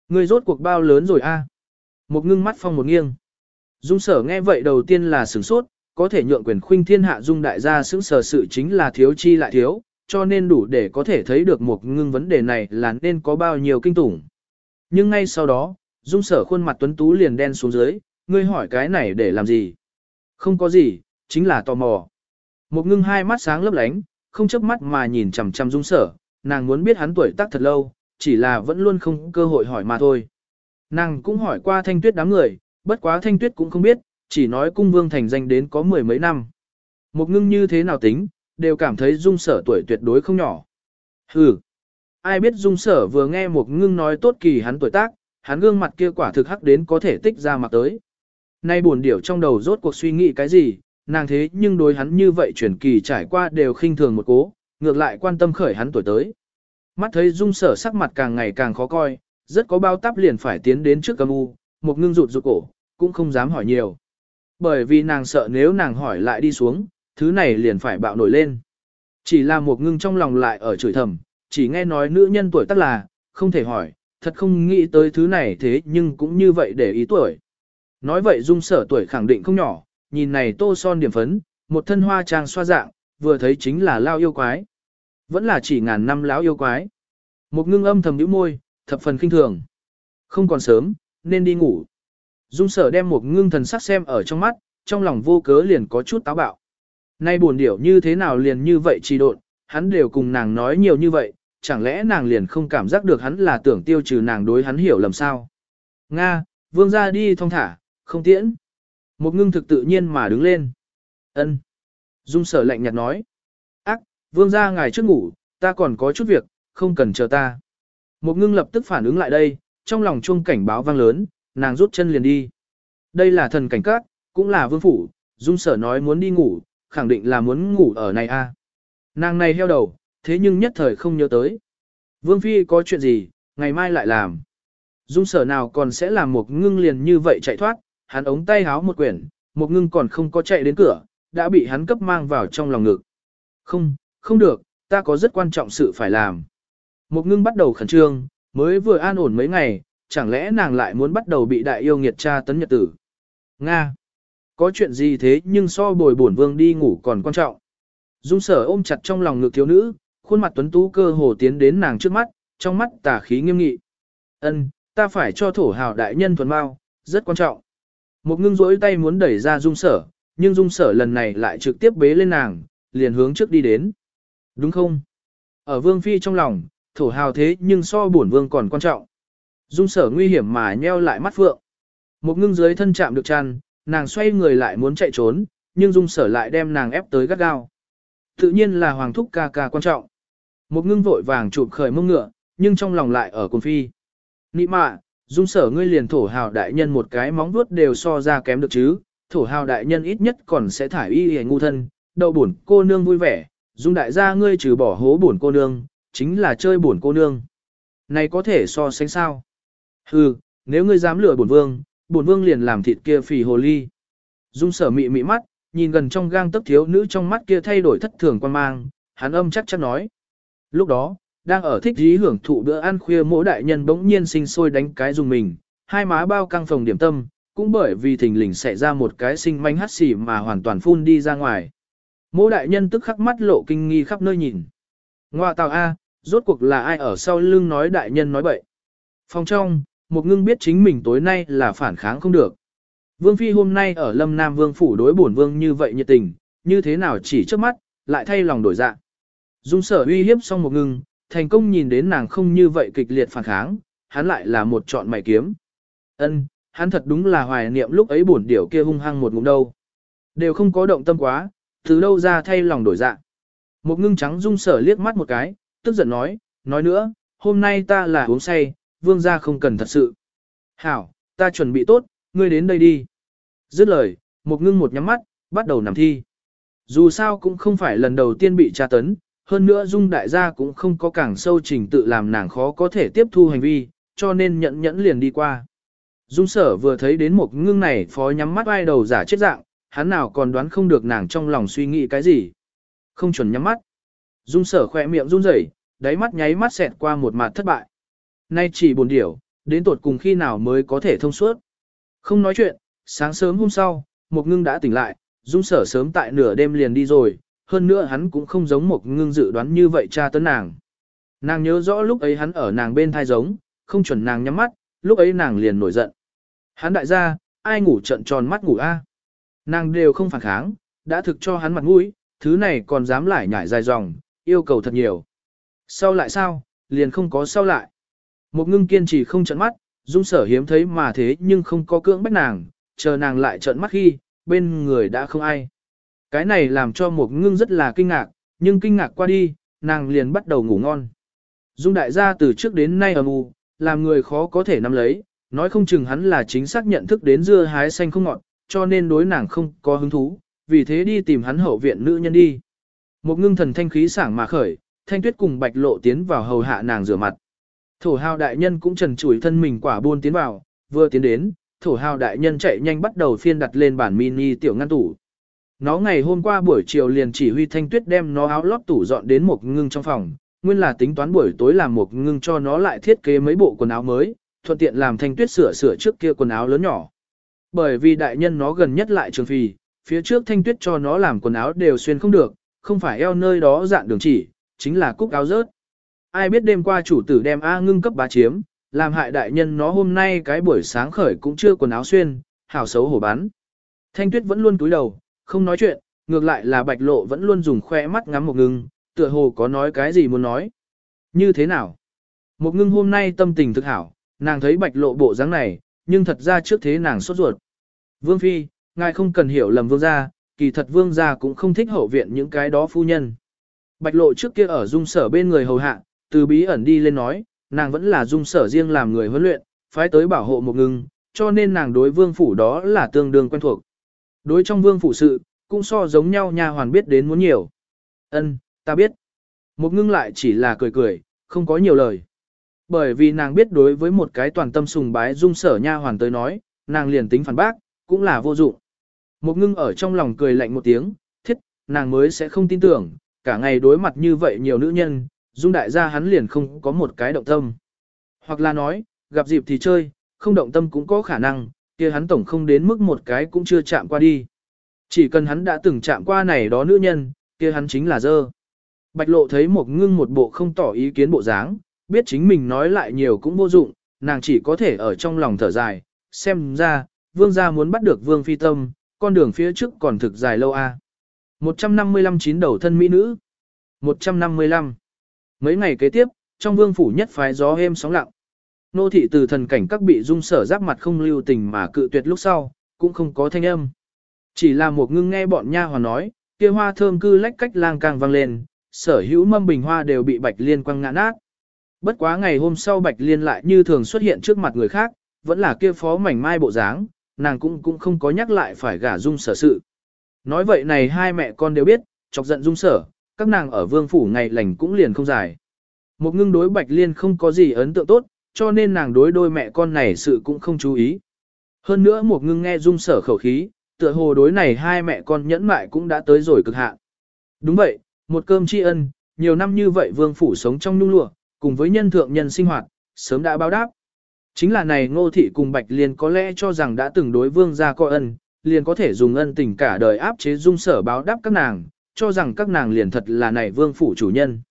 Người rốt cuộc bao lớn rồi a? Một ngưng mắt phong một nghiêng. Dung sở nghe vậy đầu tiên là sửng sốt, có thể nhượng quyền khuynh thiên hạ dung đại gia sững sở sự chính là thiếu chi lại thiếu, cho nên đủ để có thể thấy được một ngưng vấn đề này là nên có bao nhiêu kinh tủng. Nhưng ngay sau đó, dung sở khuôn mặt tuấn tú liền đen xuống dưới, ngươi hỏi cái này để làm gì? Không có gì, chính là tò mò. Một ngưng hai mắt sáng lấp lánh, không chớp mắt mà nhìn chằm chằm dung sở, nàng muốn biết hắn tuổi tác thật lâu, chỉ là vẫn luôn không cơ hội hỏi mà thôi. Nàng cũng hỏi qua thanh tuyết đám người, bất quá thanh tuyết cũng không biết, chỉ nói cung vương thành danh đến có mười mấy năm. Một ngưng như thế nào tính, đều cảm thấy dung sở tuổi tuyệt đối không nhỏ. Hừ, ai biết dung sở vừa nghe một ngưng nói tốt kỳ hắn tuổi tác, hắn gương mặt kia quả thực hắc đến có thể tích ra mặt tới. Nay buồn điểu trong đầu rốt cuộc suy nghĩ cái gì, nàng thế nhưng đối hắn như vậy chuyển kỳ trải qua đều khinh thường một cố, ngược lại quan tâm khởi hắn tuổi tới. Mắt thấy dung sở sắc mặt càng ngày càng khó coi, rất có bao táp liền phải tiến đến trước cầm u, một ngưng rụt rụt cổ, cũng không dám hỏi nhiều. Bởi vì nàng sợ nếu nàng hỏi lại đi xuống, thứ này liền phải bạo nổi lên. Chỉ là một ngưng trong lòng lại ở chửi thầm, chỉ nghe nói nữ nhân tuổi tác là, không thể hỏi, thật không nghĩ tới thứ này thế nhưng cũng như vậy để ý tuổi. Nói vậy dung sở tuổi khẳng định không nhỏ, nhìn này tô son điểm phấn, một thân hoa trang xoa dạng, vừa thấy chính là lao yêu quái. Vẫn là chỉ ngàn năm lão yêu quái. Một ngưng âm thầm nhíu môi, thập phần kinh thường. Không còn sớm, nên đi ngủ. Dung sở đem một ngưng thần sắc xem ở trong mắt, trong lòng vô cớ liền có chút táo bạo. Nay buồn điểu như thế nào liền như vậy trì độn, hắn đều cùng nàng nói nhiều như vậy, chẳng lẽ nàng liền không cảm giác được hắn là tưởng tiêu trừ nàng đối hắn hiểu lầm sao? Nga, vương ra đi thong thả, không tiễn. Một ngưng thực tự nhiên mà đứng lên. ân Dung sở lạnh nhạt nói. Ác, vương ra ngài trước ngủ, ta còn có chút việc, không cần chờ ta. Một ngưng lập tức phản ứng lại đây, trong lòng chuông cảnh báo vang lớn, nàng rút chân liền đi. Đây là thần cảnh các, cũng là vương phủ, dung sở nói muốn đi ngủ, khẳng định là muốn ngủ ở này a. Nàng này heo đầu, thế nhưng nhất thời không nhớ tới. Vương Phi có chuyện gì, ngày mai lại làm. Dung sở nào còn sẽ làm một ngưng liền như vậy chạy thoát, hắn ống tay háo một quyển, một ngưng còn không có chạy đến cửa, đã bị hắn cấp mang vào trong lòng ngực. Không, không được, ta có rất quan trọng sự phải làm. Một ngưng bắt đầu khẩn trương, mới vừa an ổn mấy ngày, chẳng lẽ nàng lại muốn bắt đầu bị đại yêu nghiệt tra tấn nhật tử. Nga! Có chuyện gì thế nhưng so bồi bổn vương đi ngủ còn quan trọng. Dung sở ôm chặt trong lòng ngực thiếu nữ, khuôn mặt tuấn tú cơ hồ tiến đến nàng trước mắt, trong mắt tà khí nghiêm nghị. Ân, ta phải cho thổ hào đại nhân thuần bao, rất quan trọng. Một ngưng rỗi tay muốn đẩy ra dung sở, nhưng dung sở lần này lại trực tiếp bế lên nàng, liền hướng trước đi đến. Đúng không? Ở vương phi trong lòng, thổ hào thế nhưng so bổn vương còn quan trọng. Dung sở nguy hiểm mà nheo lại mắt phượng. Một ngưng dưới thân chạm được chăn, nàng xoay người lại muốn chạy trốn, nhưng dung sở lại đem nàng ép tới gắt gao. Tự nhiên là hoàng thúc ca ca quan trọng. Một ngưng vội vàng chụp khởi mông ngựa, nhưng trong lòng lại ở cồn phi. Nị mạ, dung sở ngươi liền thổ hào đại nhân một cái móng vuốt đều so ra kém được chứ, thổ hào đại nhân ít nhất còn sẽ thải y hề ngu thân, đậu buồn cô nương vui vẻ, dung đại gia ngươi trừ bỏ hố buồn cô nương, chính là chơi buồn cô nương. Này có thể so sánh sao? Hừ, nếu ngươi dám lừa bổn vương, bổn vương liền làm thịt kia phì hồ ly. Dung sở mị mị mắt, nhìn gần trong gang tấc thiếu nữ trong mắt kia thay đổi thất thường quan mang, hắn âm chắc chắn nói. Lúc đó, đang ở thích dí hưởng thụ bữa ăn khuya mỗi đại nhân bỗng nhiên sinh sôi đánh cái dùng mình, hai má bao căng phòng điểm tâm, cũng bởi vì thình lình xảy ra một cái sinh manh hắt xỉ mà hoàn toàn phun đi ra ngoài. Mỗi đại nhân tức khắc mắt lộ kinh nghi khắp nơi nhìn. Ngoà tào A, rốt cuộc là ai ở sau lưng nói đại nhân nói bậy. Phòng trong, một ngưng biết chính mình tối nay là phản kháng không được. Vương Phi hôm nay ở Lâm Nam Vương phủ đối bổn Vương như vậy nhiệt tình, như thế nào chỉ trước mắt, lại thay lòng đổi dạ. Dung sở uy hiếp xong một ngưng, thành công nhìn đến nàng không như vậy kịch liệt phản kháng, hắn lại là một chọn mày kiếm. Ân, hắn thật đúng là hoài niệm lúc ấy bổn điểu kia hung hăng một ngụm đâu. Đều không có động tâm quá, từ đâu ra thay lòng đổi dạ. Một ngưng trắng dung sở liếc mắt một cái, tức giận nói, nói nữa, hôm nay ta là uống say, vương gia không cần thật sự. Hảo, ta chuẩn bị tốt, ngươi đến đây đi. Dứt lời, một ngưng một nhắm mắt, bắt đầu nằm thi. Dù sao cũng không phải lần đầu tiên bị tra tấn, hơn nữa dung đại gia cũng không có càng sâu trình tự làm nàng khó có thể tiếp thu hành vi, cho nên nhẫn nhẫn liền đi qua. Dung sở vừa thấy đến một ngưng này phó nhắm mắt ai đầu giả chết dạng, hắn nào còn đoán không được nàng trong lòng suy nghĩ cái gì. Không chuẩn nhắm mắt. Dung sở khỏe miệng run rẩy, đáy mắt nháy mắt xẹt qua một mặt thất bại. Nay chỉ buồn điểu, đến tột cùng khi nào mới có thể thông suốt. Không nói chuyện, sáng sớm hôm sau, một ngưng đã tỉnh lại, dung sở sớm tại nửa đêm liền đi rồi, hơn nữa hắn cũng không giống một ngưng dự đoán như vậy cha tấn nàng. Nàng nhớ rõ lúc ấy hắn ở nàng bên thai giống, không chuẩn nàng nhắm mắt, lúc ấy nàng liền nổi giận. Hắn đại gia, ai ngủ trận tròn mắt ngủ a? Nàng đều không phản kháng, đã thực cho hắn mặt mũi, thứ này còn dám lại nhảy dài dòng, yêu cầu thật nhiều. Sau lại sao, liền không có sau lại. Một ngưng kiên trì không trận mắt, dung sở hiếm thấy mà thế nhưng không có cưỡng bách nàng, chờ nàng lại trận mắt khi, bên người đã không ai. Cái này làm cho một ngưng rất là kinh ngạc, nhưng kinh ngạc qua đi, nàng liền bắt đầu ngủ ngon. Dung đại gia từ trước đến nay ở mù, làm người khó có thể nắm lấy, nói không chừng hắn là chính xác nhận thức đến dưa hái xanh không ngọt, cho nên đối nàng không có hứng thú, vì thế đi tìm hắn hậu viện nữ nhân đi. Một ngưng thần thanh khí sảng mà khởi, thanh tuyết cùng bạch lộ tiến vào hầu hạ nàng rửa mặt. Thổ hào đại nhân cũng trần chủi thân mình quả buôn tiến vào, vừa tiến đến, thổ hào đại nhân chạy nhanh bắt đầu phiên đặt lên bản mini tiểu ngăn tủ. Nó ngày hôm qua buổi chiều liền chỉ huy thanh tuyết đem nó áo lót tủ dọn đến một ngưng trong phòng, nguyên là tính toán buổi tối làm một ngưng cho nó lại thiết kế mấy bộ quần áo mới, thuận tiện làm thanh tuyết sửa sửa trước kia quần áo lớn nhỏ. Bởi vì đại nhân nó gần nhất lại trường phì, phía trước thanh tuyết cho nó làm quần áo đều xuyên không được, không phải eo nơi đó dạn đường chỉ, chính là cúc áo rớt. Ai biết đêm qua chủ tử đem A ngưng cấp bá chiếm, làm hại đại nhân nó hôm nay cái buổi sáng khởi cũng chưa quần áo xuyên, hảo xấu hổ bán. Thanh tuyết vẫn luôn túi đầu, không nói chuyện, ngược lại là bạch lộ vẫn luôn dùng khoe mắt ngắm một ngưng, tựa hồ có nói cái gì muốn nói. Như thế nào? Một ngưng hôm nay tâm tình thực hảo, nàng thấy bạch lộ bộ dáng này, nhưng thật ra trước thế nàng sốt ruột. Vương Phi, ngài không cần hiểu lầm vương gia, kỳ thật vương gia cũng không thích hậu viện những cái đó phu nhân. Bạch lộ trước kia ở dung sở bên người hầu hạ, từ bí ẩn đi lên nói, nàng vẫn là dung sở riêng làm người huấn luyện, phái tới bảo hộ một ngưng, cho nên nàng đối vương phủ đó là tương đương quen thuộc. Đối trong vương phủ sự, cũng so giống nhau nha hoàn biết đến muốn nhiều. Ân, ta biết. Một ngưng lại chỉ là cười cười, không có nhiều lời. Bởi vì nàng biết đối với một cái toàn tâm sùng bái dung sở nha hoàn tới nói, nàng liền tính phản bác, cũng là vô dụng. Một ngưng ở trong lòng cười lạnh một tiếng, thiết, nàng mới sẽ không tin tưởng, cả ngày đối mặt như vậy nhiều nữ nhân, dung đại gia hắn liền không có một cái động tâm. Hoặc là nói, gặp dịp thì chơi, không động tâm cũng có khả năng, kia hắn tổng không đến mức một cái cũng chưa chạm qua đi. Chỉ cần hắn đã từng chạm qua này đó nữ nhân, kia hắn chính là dơ. Bạch lộ thấy một ngưng một bộ không tỏ ý kiến bộ dáng, biết chính mình nói lại nhiều cũng vô dụng, nàng chỉ có thể ở trong lòng thở dài, xem ra, vương gia muốn bắt được vương phi tâm, con đường phía trước còn thực dài lâu a. À. 155 chín đầu thân mỹ nữ. 155. Mấy ngày kế tiếp, trong vương phủ nhất phái gió êm sóng lặng. Nô thị từ thần cảnh các bị dung sở giáp mặt không lưu tình mà cự tuyệt lúc sau, cũng không có thanh âm. Chỉ là một ngưng nghe bọn nha hoàn nói, kia hoa thơm cư lách cách lang càng vang lên, sở hữu mâm bình hoa đều bị bạch liên quăng ngã nát. Bất quá ngày hôm sau bạch liên lại như thường xuất hiện trước mặt người khác, vẫn là kia phó mảnh mai bộ dáng, nàng cũng cũng không có nhắc lại phải gả dung sở sự. Nói vậy này hai mẹ con đều biết, chọc giận dung sở, các nàng ở vương phủ ngày lành cũng liền không dài. Một ngưng đối bạch liên không có gì ấn tượng tốt, cho nên nàng đối đôi mẹ con này sự cũng không chú ý. Hơn nữa một ngưng nghe dung sở khẩu khí, tựa hồ đối này hai mẹ con nhẫn mại cũng đã tới rồi cực hạn. Đúng vậy, một cơm tri ân, nhiều năm như vậy vương phủ sống trong nhung lụa, cùng với nhân thượng nhân sinh hoạt, sớm đã báo đáp. Chính là này ngô thị cùng bạch liên có lẽ cho rằng đã từng đối vương gia coi ân, liền có thể dùng ân tình cả đời áp chế dung sở báo đáp các nàng, cho rằng các nàng liền thật là này vương phủ chủ nhân.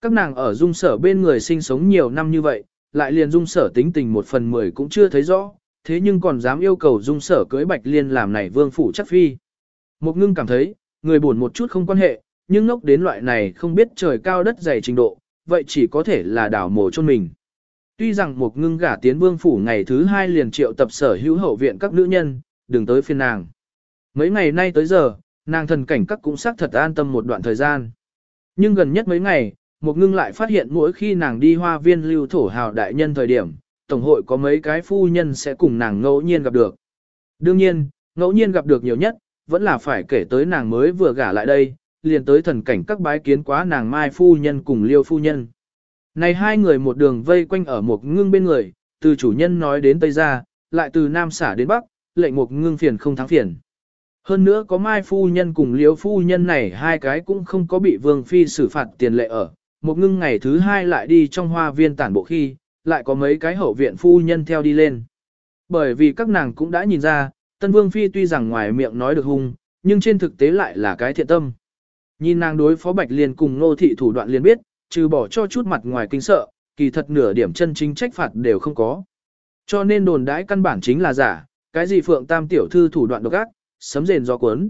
Các nàng ở dung sở bên người sinh sống nhiều năm như vậy, lại liền dung sở tính tình một phần mười cũng chưa thấy rõ, thế nhưng còn dám yêu cầu dung sở cưới bạch liên làm này vương phủ chắc phi. Một ngưng cảm thấy, người buồn một chút không quan hệ, nhưng ngốc đến loại này không biết trời cao đất dày trình độ, vậy chỉ có thể là đảo mồ chôn mình. Tuy rằng một ngưng gả tiến vương phủ ngày thứ hai liền triệu tập sở hữu hậu viện các nữ nhân, đừng tới phiên nàng. Mấy ngày nay tới giờ, nàng thần cảnh các cũng xác thật an tâm một đoạn thời gian. Nhưng gần nhất mấy ngày, một ngưng lại phát hiện mỗi khi nàng đi hoa viên lưu thổ hào đại nhân thời điểm, tổng hội có mấy cái phu nhân sẽ cùng nàng ngẫu nhiên gặp được. Đương nhiên, ngẫu nhiên gặp được nhiều nhất, vẫn là phải kể tới nàng mới vừa gả lại đây, liền tới thần cảnh các bái kiến quá nàng mai phu nhân cùng liêu phu nhân. Này hai người một đường vây quanh ở một ngưng bên người, từ chủ nhân nói đến tây ra, lại từ nam xả đến bắc, lệnh một ngưng phiền không thắng phiền. Hơn nữa có mai phu nhân cùng Liễu phu nhân này hai cái cũng không có bị vương phi xử phạt tiền lệ ở. Một ngưng ngày thứ hai lại đi trong hoa viên tản bộ khi, lại có mấy cái hậu viện phu nhân theo đi lên. Bởi vì các nàng cũng đã nhìn ra, tân vương phi tuy rằng ngoài miệng nói được hung, nhưng trên thực tế lại là cái thiện tâm. Nhìn nàng đối phó bạch liên cùng nô thị thủ đoạn liền biết, trừ bỏ cho chút mặt ngoài kinh sợ, kỳ thật nửa điểm chân chính trách phạt đều không có. Cho nên đồn đãi căn bản chính là giả, cái gì phượng tam tiểu thư thủ đoạn độc ác, sấm rền do cuốn.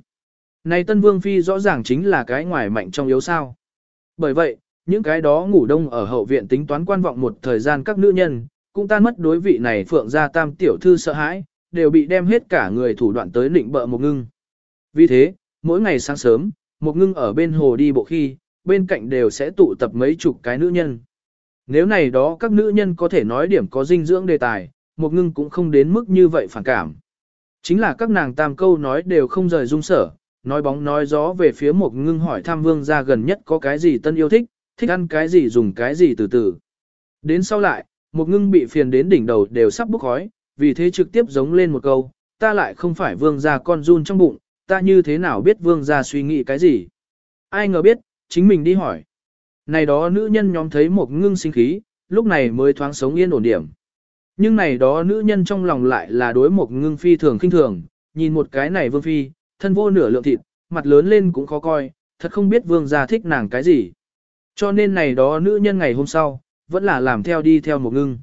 Này tân vương phi rõ ràng chính là cái ngoài mạnh trong yếu sao. Bởi vậy, những cái đó ngủ đông ở hậu viện tính toán quan vọng một thời gian các nữ nhân, cũng tan mất đối vị này phượng gia tam tiểu thư sợ hãi, đều bị đem hết cả người thủ đoạn tới định bợ một ngưng. Vì thế, mỗi ngày sáng sớm, một ngưng ở bên hồ đi bộ khi, bên cạnh đều sẽ tụ tập mấy chục cái nữ nhân. Nếu này đó các nữ nhân có thể nói điểm có dinh dưỡng đề tài, một ngưng cũng không đến mức như vậy phản cảm. Chính là các nàng tam câu nói đều không rời dung sở, nói bóng nói gió về phía một ngưng hỏi tham vương gia gần nhất có cái gì tân yêu thích, thích ăn cái gì dùng cái gì từ từ. Đến sau lại, một ngưng bị phiền đến đỉnh đầu đều sắp bốc khói, vì thế trực tiếp giống lên một câu, ta lại không phải vương gia con run trong bụng, ta như thế nào biết vương gia suy nghĩ cái gì. Ai ngờ biết, chính mình đi hỏi. Này đó nữ nhân nhóm thấy một ngưng sinh khí, lúc này mới thoáng sống yên ổn điểm. Nhưng này đó nữ nhân trong lòng lại là đối một ngưng phi thường khinh thường, nhìn một cái này vương phi, thân vô nửa lượng thịt, mặt lớn lên cũng khó coi, thật không biết vương gia thích nàng cái gì. Cho nên này đó nữ nhân ngày hôm sau, vẫn là làm theo đi theo một ngưng.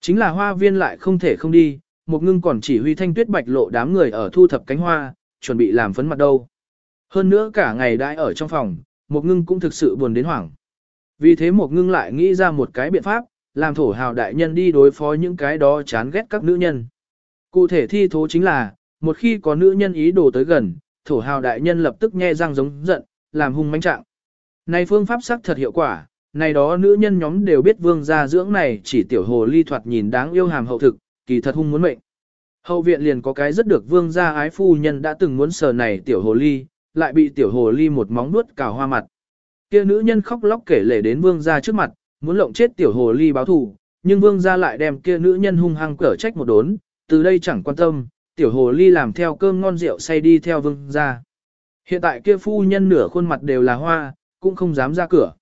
Chính là hoa viên lại không thể không đi, một ngưng còn chỉ huy thanh tuyết bạch lộ đám người ở thu thập cánh hoa, chuẩn bị làm phấn mặt đâu. Hơn nữa cả ngày đãi ở trong phòng, một ngưng cũng thực sự buồn đến hoảng. Vì thế một ngưng lại nghĩ ra một cái biện pháp, làm thổ hào đại nhân đi đối phó những cái đó chán ghét các nữ nhân. Cụ thể thi thố chính là, một khi có nữ nhân ý đồ tới gần, thổ hào đại nhân lập tức nghe răng giống giận, làm hung manh trạng. Này phương pháp sắc thật hiệu quả, này đó nữ nhân nhóm đều biết vương gia dưỡng này chỉ tiểu hồ ly thoạt nhìn đáng yêu hàm hậu thực, kỳ thật hung muốn mệnh. Hậu viện liền có cái rất được vương gia ái phu nhân đã từng muốn sờ này tiểu hồ ly, lại bị tiểu hồ ly một móng nuốt cào hoa mặt. Kia nữ nhân khóc lóc kể lể đến vương gia trước mặt, muốn lộng chết tiểu hồ ly báo thù, nhưng vương gia lại đem kia nữ nhân hung hăng cở trách một đốn, từ đây chẳng quan tâm, tiểu hồ ly làm theo cơm ngon rượu say đi theo vương gia. Hiện tại kia phu nhân nửa khuôn mặt đều là hoa, cũng không dám ra cửa.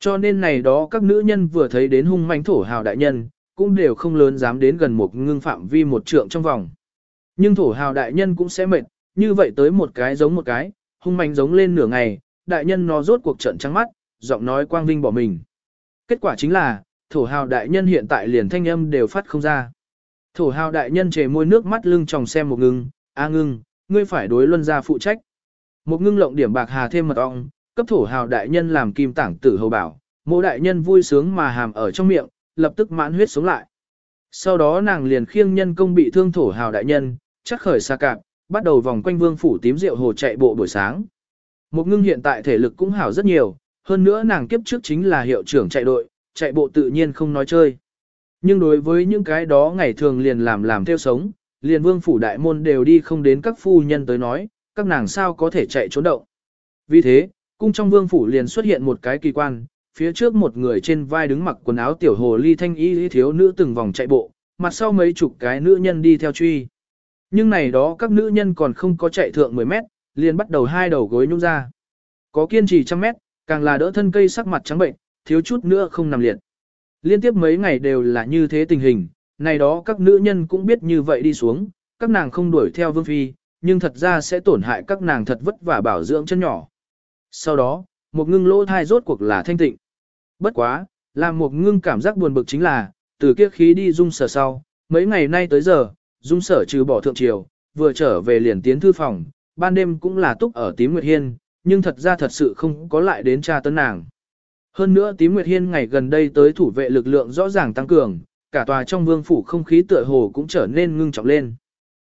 Cho nên này đó các nữ nhân vừa thấy đến hung manh thổ hào đại nhân, cũng đều không lớn dám đến gần một ngưng phạm vi một trượng trong vòng. Nhưng thổ hào đại nhân cũng sẽ mệt, như vậy tới một cái giống một cái, hung mạnh giống lên nửa ngày, đại nhân nó rốt cuộc trận trắng mắt, giọng nói quang vinh bỏ mình. Kết quả chính là, thổ hào đại nhân hiện tại liền thanh âm đều phát không ra. Thổ hào đại nhân chề môi nước mắt lưng tròng xem một ngưng, a ngưng, ngươi phải đối luân ra phụ trách. Một ngưng lộng điểm bạc hà thêm mật ong, cấp thổ hào đại nhân làm kim tảng tử hầu bảo, mộ đại nhân vui sướng mà hàm ở trong miệng, lập tức mãn huyết sống lại. Sau đó nàng liền khiêng nhân công bị thương thổ hào đại nhân, chắc khởi xa cạp, bắt đầu vòng quanh vương phủ tím rượu hồ chạy bộ buổi sáng. Một ngưng hiện tại thể lực cũng hảo rất nhiều, hơn nữa nàng kiếp trước chính là hiệu trưởng chạy đội, chạy bộ tự nhiên không nói chơi. Nhưng đối với những cái đó ngày thường liền làm làm theo sống, liền vương phủ đại môn đều đi không đến các phu nhân tới nói, các nàng sao có thể chạy trốn động. Vì thế, cung trong vương phủ liền xuất hiện một cái kỳ quan, phía trước một người trên vai đứng mặc quần áo tiểu hồ ly thanh y thiếu nữ từng vòng chạy bộ, mặt sau mấy chục cái nữ nhân đi theo truy. Nhưng này đó các nữ nhân còn không có chạy thượng 10 mét, liền bắt đầu hai đầu gối nhung ra. Có kiên trì trăm mét, càng là đỡ thân cây sắc mặt trắng bệnh, thiếu chút nữa không nằm liệt. Liên tiếp mấy ngày đều là như thế tình hình, này đó các nữ nhân cũng biết như vậy đi xuống, các nàng không đuổi theo vương phi, nhưng thật ra sẽ tổn hại các nàng thật vất vả bảo dưỡng chân nhỏ. Sau đó, một ngưng lỗ thai rốt cuộc là thanh tịnh. Bất quá, làm một ngưng cảm giác buồn bực chính là, từ kia khí đi dung sở sau, mấy ngày nay tới giờ, dung sở trừ bỏ thượng triều, vừa trở về liền tiến thư phòng, ban đêm cũng là túc ở tím nguyệt hiên, nhưng thật ra thật sự không có lại đến tra tấn nàng. Hơn nữa tím nguyệt hiên ngày gần đây tới thủ vệ lực lượng rõ ràng tăng cường, cả tòa trong vương phủ không khí tựa hồ cũng trở nên ngưng trọng lên.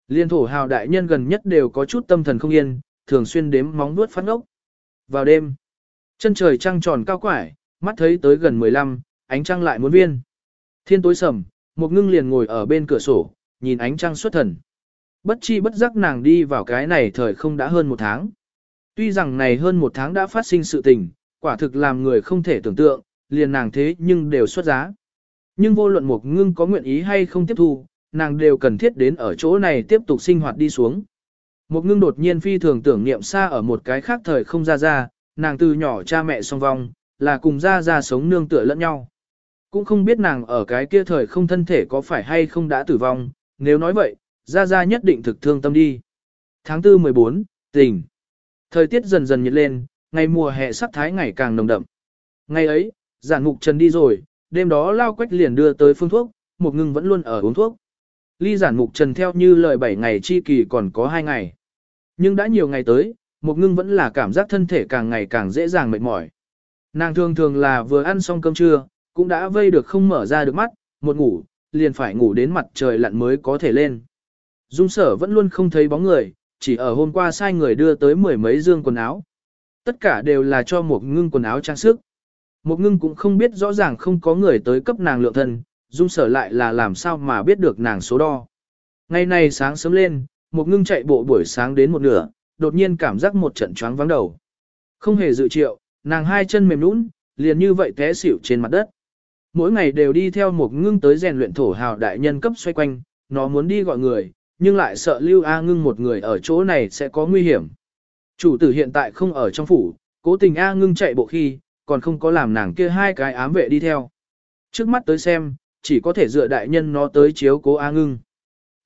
Liên thổ hào đại nhân gần nhất đều có chút tâm thần không yên, thường xuyên đếm móng nuốt phát ngốc. Vào đêm, chân trời trăng tròn cao quải, mắt thấy tới gần 15, ánh trăng lại muốn viên. Thiên tối sầm, một ngưng liền ngồi ở bên cửa sổ, nhìn ánh trăng xuất thần. Bất chi bất giác nàng đi vào cái này thời không đã hơn một tháng. Tuy rằng này hơn một tháng đã phát sinh sự tình, quả thực làm người không thể tưởng tượng, liền nàng thế nhưng đều xuất giá. Nhưng vô luận một ngưng có nguyện ý hay không tiếp thu, nàng đều cần thiết đến ở chỗ này tiếp tục sinh hoạt đi xuống. Một ngưng đột nhiên phi thường tưởng niệm xa ở một cái khác thời không ra ra, nàng từ nhỏ cha mẹ song vong, là cùng ra ra sống nương tựa lẫn nhau. Cũng không biết nàng ở cái kia thời không thân thể có phải hay không đã tử vong, nếu nói vậy, gia gia nhất định thực thương tâm đi. Tháng 4 14, tỉnh. Thời tiết dần dần nhiệt lên, ngày mùa hè sắc thái ngày càng nồng đậm. Ngày ấy, giản mục trần đi rồi, đêm đó lao quách liền đưa tới phương thuốc, một ngưng vẫn luôn ở uống thuốc. Ly giản mục trần theo như lời 7 ngày chi kỳ còn có 2 ngày. Nhưng đã nhiều ngày tới, một ngưng vẫn là cảm giác thân thể càng ngày càng dễ dàng mệt mỏi. Nàng thường thường là vừa ăn xong cơm trưa, cũng đã vây được không mở ra được mắt, một ngủ, liền phải ngủ đến mặt trời lặn mới có thể lên. Dung sở vẫn luôn không thấy bóng người, chỉ ở hôm qua sai người đưa tới mười mấy dương quần áo. Tất cả đều là cho một ngưng quần áo trang sức. Một ngưng cũng không biết rõ ràng không có người tới cấp nàng lượng thân, dung sở lại là làm sao mà biết được nàng số đo. Ngày này sáng sớm lên, một ngưng chạy bộ buổi sáng đến một nửa, đột nhiên cảm giác một trận choáng vắng đầu. Không hề dự triệu, nàng hai chân mềm nũng, liền như vậy té xỉu trên mặt đất. Mỗi ngày đều đi theo một ngưng tới rèn luyện thổ hào đại nhân cấp xoay quanh, nó muốn đi gọi người, nhưng lại sợ Lưu A ngưng một người ở chỗ này sẽ có nguy hiểm. Chủ tử hiện tại không ở trong phủ, cố tình A ngưng chạy bộ khi, còn không có làm nàng kia hai cái ám vệ đi theo. Trước mắt tới xem, chỉ có thể dựa đại nhân nó tới chiếu cố A ngưng.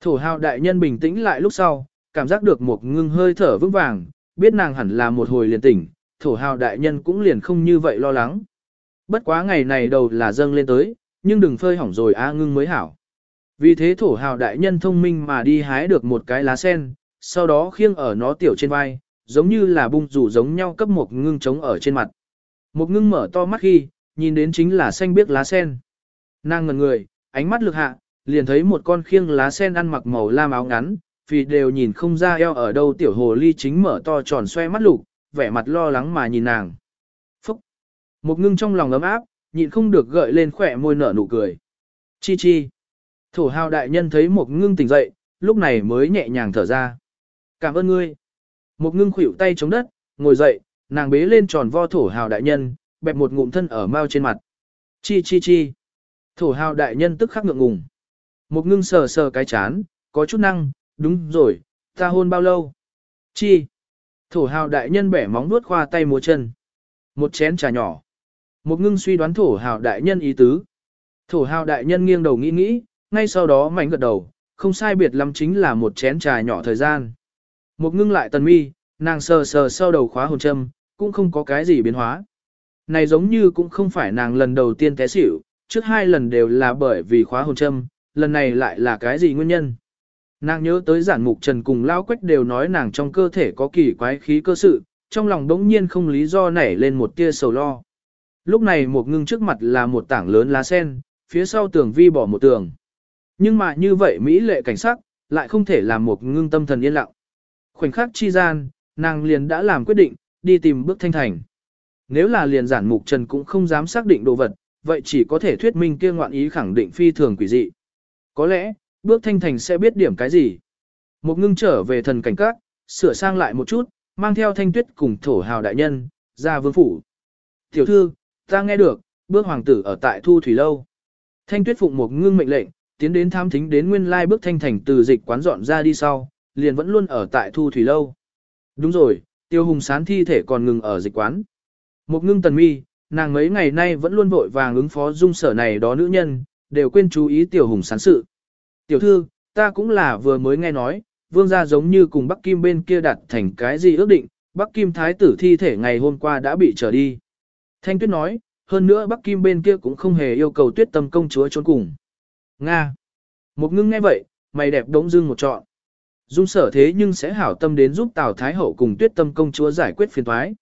Thổ hào đại nhân bình tĩnh lại lúc sau, cảm giác được một ngưng hơi thở vững vàng, biết nàng hẳn là một hồi liền tỉnh, thổ hào đại nhân cũng liền không như vậy lo lắng. Bất quá ngày này đầu là dâng lên tới, nhưng đừng phơi hỏng rồi A ngưng mới hảo. Vì thế thổ hào đại nhân thông minh mà đi hái được một cái lá sen, sau đó khiêng ở nó tiểu trên vai, giống như là bung rủ giống nhau cấp một ngưng trống ở trên mặt. Một ngưng mở to mắt khi, nhìn đến chính là xanh biếc lá sen. Nàng ngần người, ánh mắt lực hạ, liền thấy một con khiêng lá sen ăn mặc màu lam áo ngắn, vì đều nhìn không ra eo ở đâu tiểu hồ ly chính mở to tròn xoe mắt lục, vẻ mặt lo lắng mà nhìn nàng. Một ngưng trong lòng ấm áp, nhịn không được gợi lên khỏe môi nở nụ cười. Chi chi! Thổ hào đại nhân thấy một ngưng tỉnh dậy, lúc này mới nhẹ nhàng thở ra. Cảm ơn ngươi. Một ngưng khủy tay chống đất, ngồi dậy, nàng bế lên tròn vo thổ hào đại nhân, bẹp một ngụm thân ở mau trên mặt. Chi chi chi. Thổ hào đại nhân tức khắc ngượng ngùng. Một ngưng sờ sờ cái chán, có chút năng, đúng rồi, ta hôn bao lâu? Chi. Thổ hào đại nhân bẻ móng vuốt khoa tay múa chân. Một chén trà nhỏ. Một ngưng suy đoán thổ hào đại nhân ý tứ. Thổ hào đại nhân nghiêng đầu nghĩ nghĩ, ngay sau đó mảnh gật đầu, không sai biệt lắm chính là một chén trà nhỏ thời gian. Một ngưng lại tần mi, nàng sờ sờ sau đầu khóa hồn châm, cũng không có cái gì biến hóa. Này giống như cũng không phải nàng lần đầu tiên té xỉu, trước hai lần đều là bởi vì khóa hồn châm, lần này lại là cái gì nguyên nhân. Nàng nhớ tới giản mục trần cùng lao quách đều nói nàng trong cơ thể có kỳ quái khí cơ sự, trong lòng đống nhiên không lý do nảy lên một tia sầu lo. Lúc này một ngưng trước mặt là một tảng lớn lá sen, phía sau tường vi bỏ một tường. Nhưng mà như vậy Mỹ lệ cảnh sắc, lại không thể làm một ngưng tâm thần yên lặng. Khoảnh khắc chi gian, nàng liền đã làm quyết định, đi tìm bước thanh thành. Nếu là liền giản mục trần cũng không dám xác định đồ vật, vậy chỉ có thể thuyết minh kia ngoạn ý khẳng định phi thường quỷ dị. Có lẽ, bước thanh thành sẽ biết điểm cái gì. Một ngưng trở về thần cảnh các, sửa sang lại một chút, mang theo thanh tuyết cùng thổ hào đại nhân, ra vương phủ. Tiểu thư, ta nghe được, bước hoàng tử ở tại thu thủy lâu. Thanh tuyết phụng một ngưng mệnh lệnh, tiến đến tham thính đến nguyên lai bước thanh thành từ dịch quán dọn ra đi sau, liền vẫn luôn ở tại thu thủy lâu. Đúng rồi, tiêu hùng sán thi thể còn ngừng ở dịch quán. Một ngưng tần mi, nàng mấy ngày nay vẫn luôn vội vàng ứng phó dung sở này đó nữ nhân, đều quên chú ý tiểu hùng sán sự. Tiểu thư, ta cũng là vừa mới nghe nói, vương gia giống như cùng Bắc Kim bên kia đặt thành cái gì ước định, Bắc Kim thái tử thi thể ngày hôm qua đã bị trở đi. Thanh tuyết nói, hơn nữa Bắc Kim bên kia cũng không hề yêu cầu tuyết tâm công chúa trốn cùng. Nga. Một ngưng nghe vậy, mày đẹp đống dưng một trọn. Dung sở thế nhưng sẽ hảo tâm đến giúp Tào Thái Hậu cùng tuyết tâm công chúa giải quyết phiền thoái.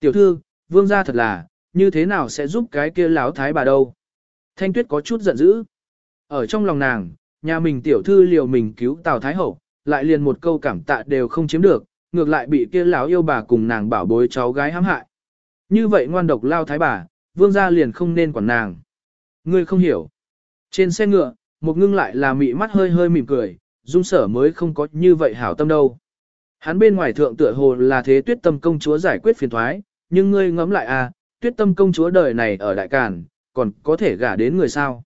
Tiểu thư, vương gia thật là, như thế nào sẽ giúp cái kia lão thái bà đâu? Thanh tuyết có chút giận dữ. Ở trong lòng nàng, nhà mình tiểu thư liều mình cứu Tào Thái Hậu, lại liền một câu cảm tạ đều không chiếm được, ngược lại bị kia lão yêu bà cùng nàng bảo bối cháu gái hãm hại. Như vậy ngoan độc lao thái bà, vương gia liền không nên quản nàng. Ngươi không hiểu. Trên xe ngựa, một ngưng lại là mị mắt hơi hơi mỉm cười, dung sở mới không có như vậy hảo tâm đâu. Hắn bên ngoài thượng tựa hồ là thế tuyết tâm công chúa giải quyết phiền thoái, nhưng ngươi ngẫm lại à, tuyết tâm công chúa đời này ở đại càn, còn có thể gả đến người sao.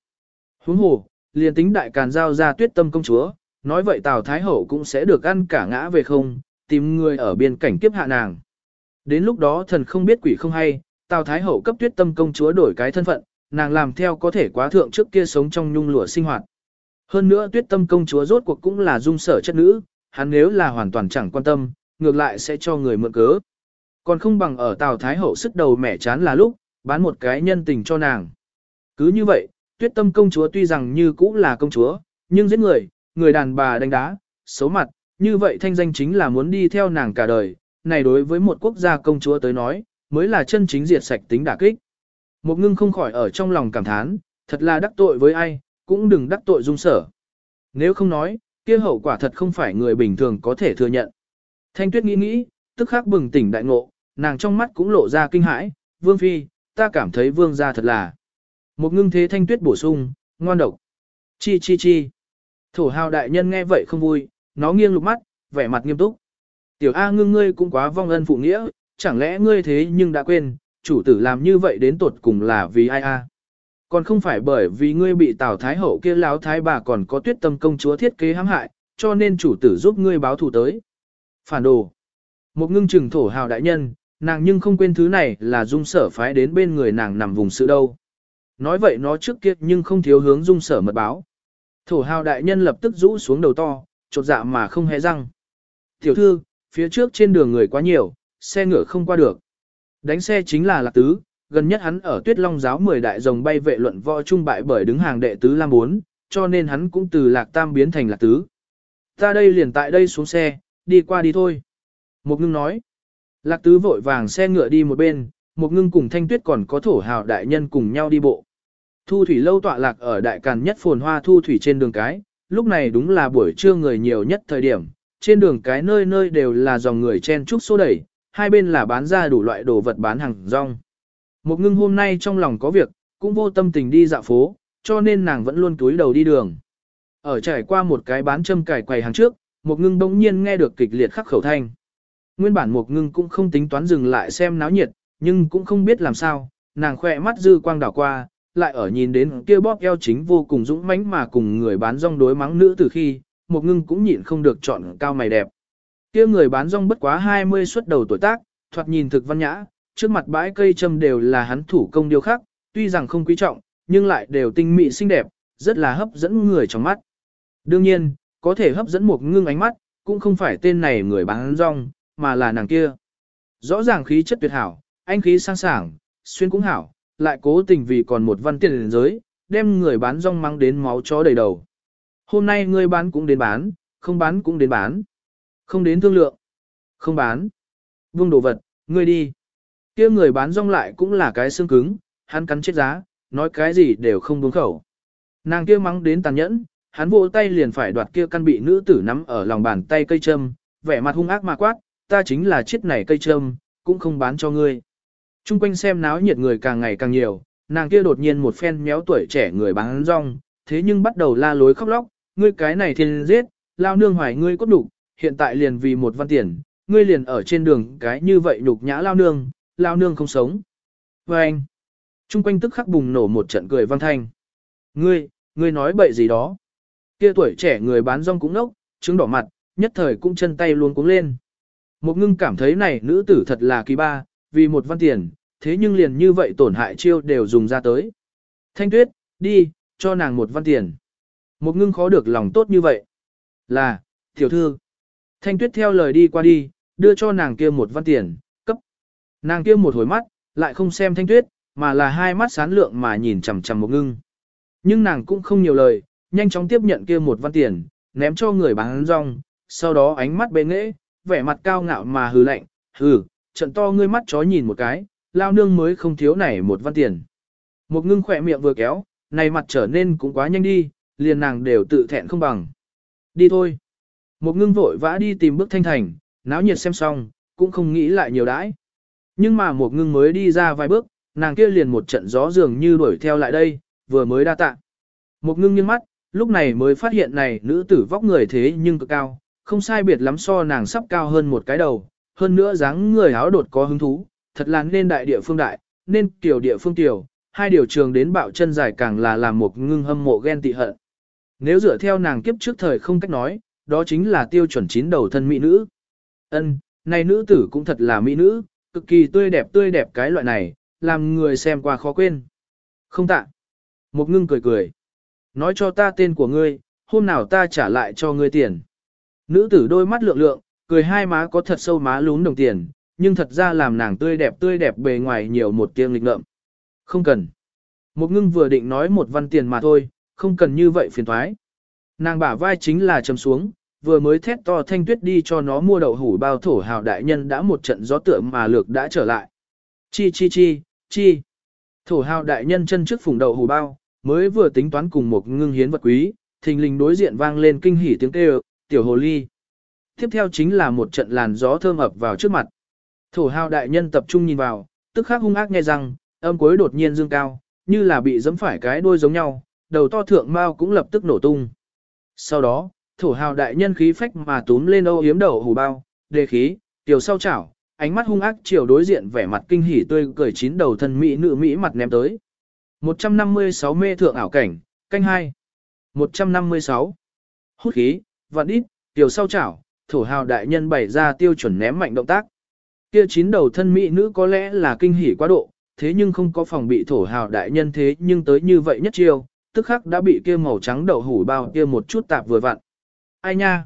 Huống hồ, liền tính đại càn giao ra tuyết tâm công chúa, nói vậy Tào Thái Hậu cũng sẽ được ăn cả ngã về không, tìm người ở biên cảnh kiếp hạ nàng. Đến lúc đó thần không biết quỷ không hay, Tào Thái Hậu cấp tuyết tâm công chúa đổi cái thân phận, nàng làm theo có thể quá thượng trước kia sống trong nhung lụa sinh hoạt. Hơn nữa tuyết tâm công chúa rốt cuộc cũng là dung sở chất nữ, hắn nếu là hoàn toàn chẳng quan tâm, ngược lại sẽ cho người mượn cớ. Còn không bằng ở Tào Thái Hậu sức đầu mẻ chán là lúc, bán một cái nhân tình cho nàng. Cứ như vậy, tuyết tâm công chúa tuy rằng như cũ là công chúa, nhưng giết người, người đàn bà đánh đá, xấu mặt, như vậy thanh danh chính là muốn đi theo nàng cả đời, này đối với một quốc gia công chúa tới nói, mới là chân chính diệt sạch tính đả kích. Một ngưng không khỏi ở trong lòng cảm thán, thật là đắc tội với ai, cũng đừng đắc tội dung sở. Nếu không nói, kia hậu quả thật không phải người bình thường có thể thừa nhận. Thanh tuyết nghĩ nghĩ, tức khắc bừng tỉnh đại ngộ, nàng trong mắt cũng lộ ra kinh hãi, vương phi, ta cảm thấy vương gia thật là. Một ngưng thế thanh tuyết bổ sung, ngoan độc. Chi chi chi. Thổ hào đại nhân nghe vậy không vui, nó nghiêng lục mắt, vẻ mặt nghiêm túc. Tiểu A ngưng ngươi cũng quá vong ân phụ nghĩa, chẳng lẽ ngươi thế nhưng đã quên, chủ tử làm như vậy đến tột cùng là vì ai a? Còn không phải bởi vì ngươi bị Tào Thái Hậu kia láo thái bà còn có tuyết tâm công chúa thiết kế hãm hại, cho nên chủ tử giúp ngươi báo thù tới. Phản đồ. Một ngưng trừng thổ hào đại nhân, nàng nhưng không quên thứ này là dung sở phái đến bên người nàng nằm vùng sự đâu. Nói vậy nó trước kia nhưng không thiếu hướng dung sở mật báo. Thổ hào đại nhân lập tức rũ xuống đầu to, chột dạ mà không hề răng. Tiểu thư, phía trước trên đường người quá nhiều, xe ngựa không qua được. Đánh xe chính là lạc tứ, gần nhất hắn ở tuyết long giáo 10 đại rồng bay vệ luận võ trung bại bởi đứng hàng đệ tứ lam 4, cho nên hắn cũng từ lạc tam biến thành lạc tứ. Ta đây liền tại đây xuống xe, đi qua đi thôi. Một ngưng nói. Lạc tứ vội vàng xe ngựa đi một bên, một ngưng cùng thanh tuyết còn có thổ hào đại nhân cùng nhau đi bộ. Thu thủy lâu tọa lạc ở đại càn nhất phồn hoa thu thủy trên đường cái, lúc này đúng là buổi trưa người nhiều nhất thời điểm, trên đường cái nơi nơi đều là dòng người chen chúc xô đẩy, hai bên là bán ra đủ loại đồ vật bán hàng rong. Một ngưng hôm nay trong lòng có việc, cũng vô tâm tình đi dạo phố, cho nên nàng vẫn luôn túi đầu đi đường. Ở trải qua một cái bán châm cải quầy hàng trước, một ngưng bỗng nhiên nghe được kịch liệt khắc khẩu thanh. Nguyên bản một ngưng cũng không tính toán dừng lại xem náo nhiệt, nhưng cũng không biết làm sao, nàng khỏe mắt dư quang đảo qua, lại ở nhìn đến kia bóp eo chính vô cùng dũng mãnh mà cùng người bán rong đối mắng nữ từ khi, một ngưng cũng nhịn không được chọn cao mày đẹp. Kia người bán rong bất quá 20 xuất đầu tuổi tác, thoạt nhìn thực văn nhã, trước mặt bãi cây châm đều là hắn thủ công điêu khắc, tuy rằng không quý trọng, nhưng lại đều tinh mỹ xinh đẹp, rất là hấp dẫn người trong mắt. Đương nhiên, có thể hấp dẫn một ngưng ánh mắt, cũng không phải tên này người bán rong, mà là nàng kia. Rõ ràng khí chất tuyệt hảo, anh khí sang sảng, xuyên cũng hảo, lại cố tình vì còn một văn tiền giới, đem người bán rong mang đến máu chó đầy đầu. Hôm nay ngươi bán cũng đến bán, không bán cũng đến bán. Không đến thương lượng. Không bán. Vương đồ vật, ngươi đi. kia người bán rong lại cũng là cái xương cứng, hắn cắn chết giá, nói cái gì đều không buông khẩu. Nàng kia mắng đến tàn nhẫn, hắn vỗ tay liền phải đoạt kia căn bị nữ tử nắm ở lòng bàn tay cây châm, vẻ mặt hung ác mà quát, ta chính là chiếc này cây châm, cũng không bán cho ngươi. Trung quanh xem náo nhiệt người càng ngày càng nhiều, nàng kia đột nhiên một phen méo tuổi trẻ người bán rong, thế nhưng bắt đầu la lối khóc lóc, ngươi cái này thiên giết, lao nương hoài ngươi cốt đủ, hiện tại liền vì một văn tiền, ngươi liền ở trên đường cái như vậy nhục nhã lao nương, lao nương không sống. Và anh, chung quanh tức khắc bùng nổ một trận cười văn thanh. Ngươi, ngươi nói bậy gì đó. Kia tuổi trẻ người bán rong cũng nốc, trứng đỏ mặt, nhất thời cũng chân tay luôn cuống lên. Một ngưng cảm thấy này nữ tử thật là kỳ ba, vì một văn tiền, thế nhưng liền như vậy tổn hại chiêu đều dùng ra tới. Thanh tuyết, đi, cho nàng một văn tiền. Một ngưng khó được lòng tốt như vậy. Là, tiểu thư. Thanh tuyết theo lời đi qua đi, đưa cho nàng kia một văn tiền, cấp. Nàng kia một hồi mắt, lại không xem thanh tuyết, mà là hai mắt sán lượng mà nhìn chằm chằm một ngưng. Nhưng nàng cũng không nhiều lời, nhanh chóng tiếp nhận kia một văn tiền, ném cho người bán rong, sau đó ánh mắt bệ nghễ, vẻ mặt cao ngạo mà hừ lạnh, hừ, trận to ngươi mắt chó nhìn một cái, lao nương mới không thiếu này một văn tiền. Một ngưng khỏe miệng vừa kéo, này mặt trở nên cũng quá nhanh đi, liền nàng đều tự thẹn không bằng. Đi thôi. Một ngưng vội vã đi tìm bước thanh thành, náo nhiệt xem xong, cũng không nghĩ lại nhiều đãi. Nhưng mà một ngưng mới đi ra vài bước, nàng kia liền một trận gió dường như đuổi theo lại đây, vừa mới đa tạ. Một ngưng nghiêng mắt, lúc này mới phát hiện này nữ tử vóc người thế nhưng cực cao, không sai biệt lắm so nàng sắp cao hơn một cái đầu, hơn nữa dáng người áo đột có hứng thú, thật là nên đại địa phương đại, nên tiểu địa phương tiểu, hai điều trường đến bạo chân dài càng là làm một ngưng hâm mộ ghen tị hận. Nếu dựa theo nàng kiếp trước thời không cách nói, đó chính là tiêu chuẩn chín đầu thân mỹ nữ. Ân, này nữ tử cũng thật là mỹ nữ, cực kỳ tươi đẹp tươi đẹp cái loại này, làm người xem qua khó quên. Không tạ. Một ngưng cười cười. Nói cho ta tên của ngươi, hôm nào ta trả lại cho ngươi tiền. Nữ tử đôi mắt lượng lượng, cười hai má có thật sâu má lún đồng tiền, nhưng thật ra làm nàng tươi đẹp tươi đẹp bề ngoài nhiều một tiếng lịch ngợm. Không cần. Một ngưng vừa định nói một văn tiền mà thôi, không cần như vậy phiền thoái. Nàng bả vai chính là chầm xuống, vừa mới thét to thanh tuyết đi cho nó mua đậu hủ bao thổ hào đại nhân đã một trận gió tượng mà lược đã trở lại. Chi chi chi, chi. Thổ hào đại nhân chân trước phùng đậu hủ bao, mới vừa tính toán cùng một ngưng hiến vật quý, thình lình đối diện vang lên kinh hỉ tiếng kêu, tiểu hồ ly. Tiếp theo chính là một trận làn gió thơm ập vào trước mặt. Thổ hào đại nhân tập trung nhìn vào, tức khắc hung ác nghe rằng, âm cuối đột nhiên dương cao, như là bị giẫm phải cái đuôi giống nhau, đầu to thượng mao cũng lập tức nổ tung. Sau đó, thổ hào đại nhân khí phách mà túm lên âu yếm đầu hủ bao, đề khí, tiểu sau chảo, ánh mắt hung ác chiều đối diện vẻ mặt kinh hỉ tươi cười chín đầu thân mỹ nữ mỹ mặt ném tới. 156 mê thượng ảo cảnh, canh hai 156. Hút khí, vạn ít, tiểu sau chảo, thổ hào đại nhân bày ra tiêu chuẩn ném mạnh động tác. Kia chín đầu thân mỹ nữ có lẽ là kinh hỉ quá độ, thế nhưng không có phòng bị thổ hào đại nhân thế nhưng tới như vậy nhất chiêu, tức khắc đã bị kia màu trắng đậu hủ bao kia một chút tạp vừa vặn. Ai nha?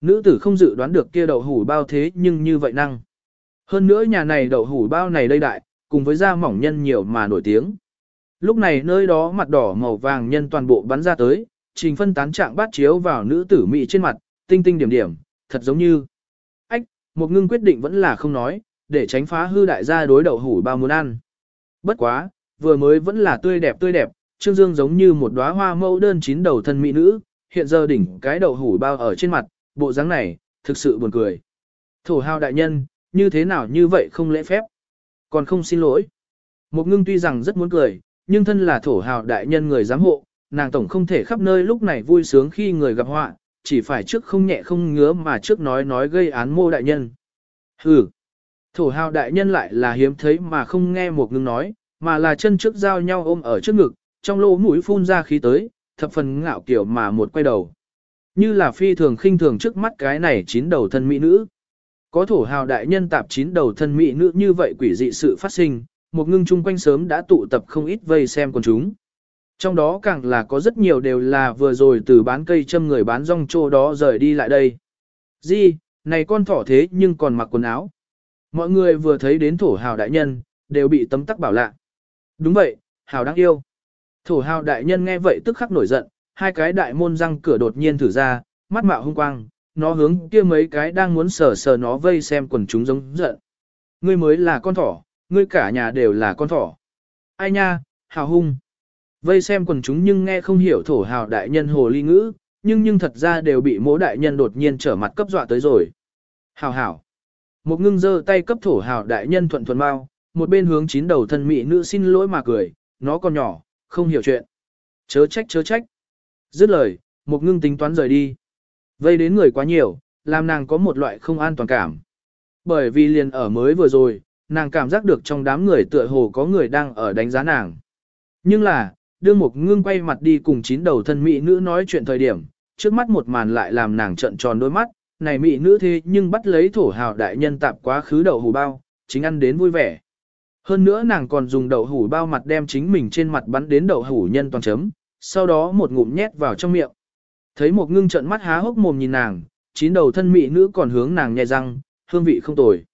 Nữ tử không dự đoán được kia đậu hủ bao thế nhưng như vậy năng. Hơn nữa nhà này đậu hủ bao này đây đại, cùng với da mỏng nhân nhiều mà nổi tiếng. Lúc này nơi đó mặt đỏ màu vàng nhân toàn bộ bắn ra tới, trình phân tán trạng bát chiếu vào nữ tử mị trên mặt, tinh tinh điểm điểm, thật giống như. Ách, một ngưng quyết định vẫn là không nói, để tránh phá hư đại gia đối đậu hủ bao muốn ăn. Bất quá, vừa mới vẫn là tươi đẹp tươi đẹp, Trương Dương giống như một đóa hoa mẫu đơn chín đầu thân mỹ nữ, hiện giờ đỉnh cái đầu hủ bao ở trên mặt, bộ dáng này, thực sự buồn cười. Thổ hào đại nhân, như thế nào như vậy không lễ phép. Còn không xin lỗi. Một ngưng tuy rằng rất muốn cười, nhưng thân là thổ hào đại nhân người giám hộ, nàng tổng không thể khắp nơi lúc này vui sướng khi người gặp họa, chỉ phải trước không nhẹ không ngứa mà trước nói nói gây án mô đại nhân. Hừ. Thổ hào đại nhân lại là hiếm thấy mà không nghe một ngưng nói, mà là chân trước giao nhau ôm ở trước ngực, trong lỗ mũi phun ra khí tới, thập phần ngạo kiểu mà một quay đầu. Như là phi thường khinh thường trước mắt cái này chín đầu thân mỹ nữ. Có thổ hào đại nhân tạp chín đầu thân mỹ nữ như vậy quỷ dị sự phát sinh, một ngưng chung quanh sớm đã tụ tập không ít vây xem con chúng. Trong đó càng là có rất nhiều đều là vừa rồi từ bán cây châm người bán rong trô đó rời đi lại đây. Di, này con thỏ thế nhưng còn mặc quần áo. Mọi người vừa thấy đến thổ hào đại nhân, đều bị tấm tắc bảo lạ. Đúng vậy, hào đáng yêu. Thổ hào đại nhân nghe vậy tức khắc nổi giận, hai cái đại môn răng cửa đột nhiên thử ra, mắt mạo hung quang, nó hướng kia mấy cái đang muốn sờ sờ nó vây xem quần chúng giống giận. Ngươi mới là con thỏ, ngươi cả nhà đều là con thỏ. Ai nha, hào hung. Vây xem quần chúng nhưng nghe không hiểu thổ hào đại nhân hồ ly ngữ, nhưng nhưng thật ra đều bị Mỗ đại nhân đột nhiên trở mặt cấp dọa tới rồi. Hào hào. Một ngưng giơ tay cấp thổ hào đại nhân thuận thuận mau, một bên hướng chín đầu thân mỹ nữ xin lỗi mà cười, nó còn nhỏ, không hiểu chuyện. Chớ trách chớ trách. Dứt lời, một ngưng tính toán rời đi. Vây đến người quá nhiều, làm nàng có một loại không an toàn cảm. Bởi vì liền ở mới vừa rồi, nàng cảm giác được trong đám người tựa hồ có người đang ở đánh giá nàng. Nhưng là, đương một ngưng quay mặt đi cùng chín đầu thân mỹ nữ nói chuyện thời điểm, trước mắt một màn lại làm nàng trận tròn đôi mắt, này mỹ nữ thế nhưng bắt lấy thổ hào đại nhân tạp quá khứ đầu hủ bao, chính ăn đến vui vẻ. Hơn nữa nàng còn dùng đậu hủ bao mặt đem chính mình trên mặt bắn đến đậu hủ nhân toàn chấm, sau đó một ngụm nhét vào trong miệng. Thấy một ngưng trận mắt há hốc mồm nhìn nàng, chín đầu thân mỹ nữ còn hướng nàng nhẹ răng, hương vị không tồi.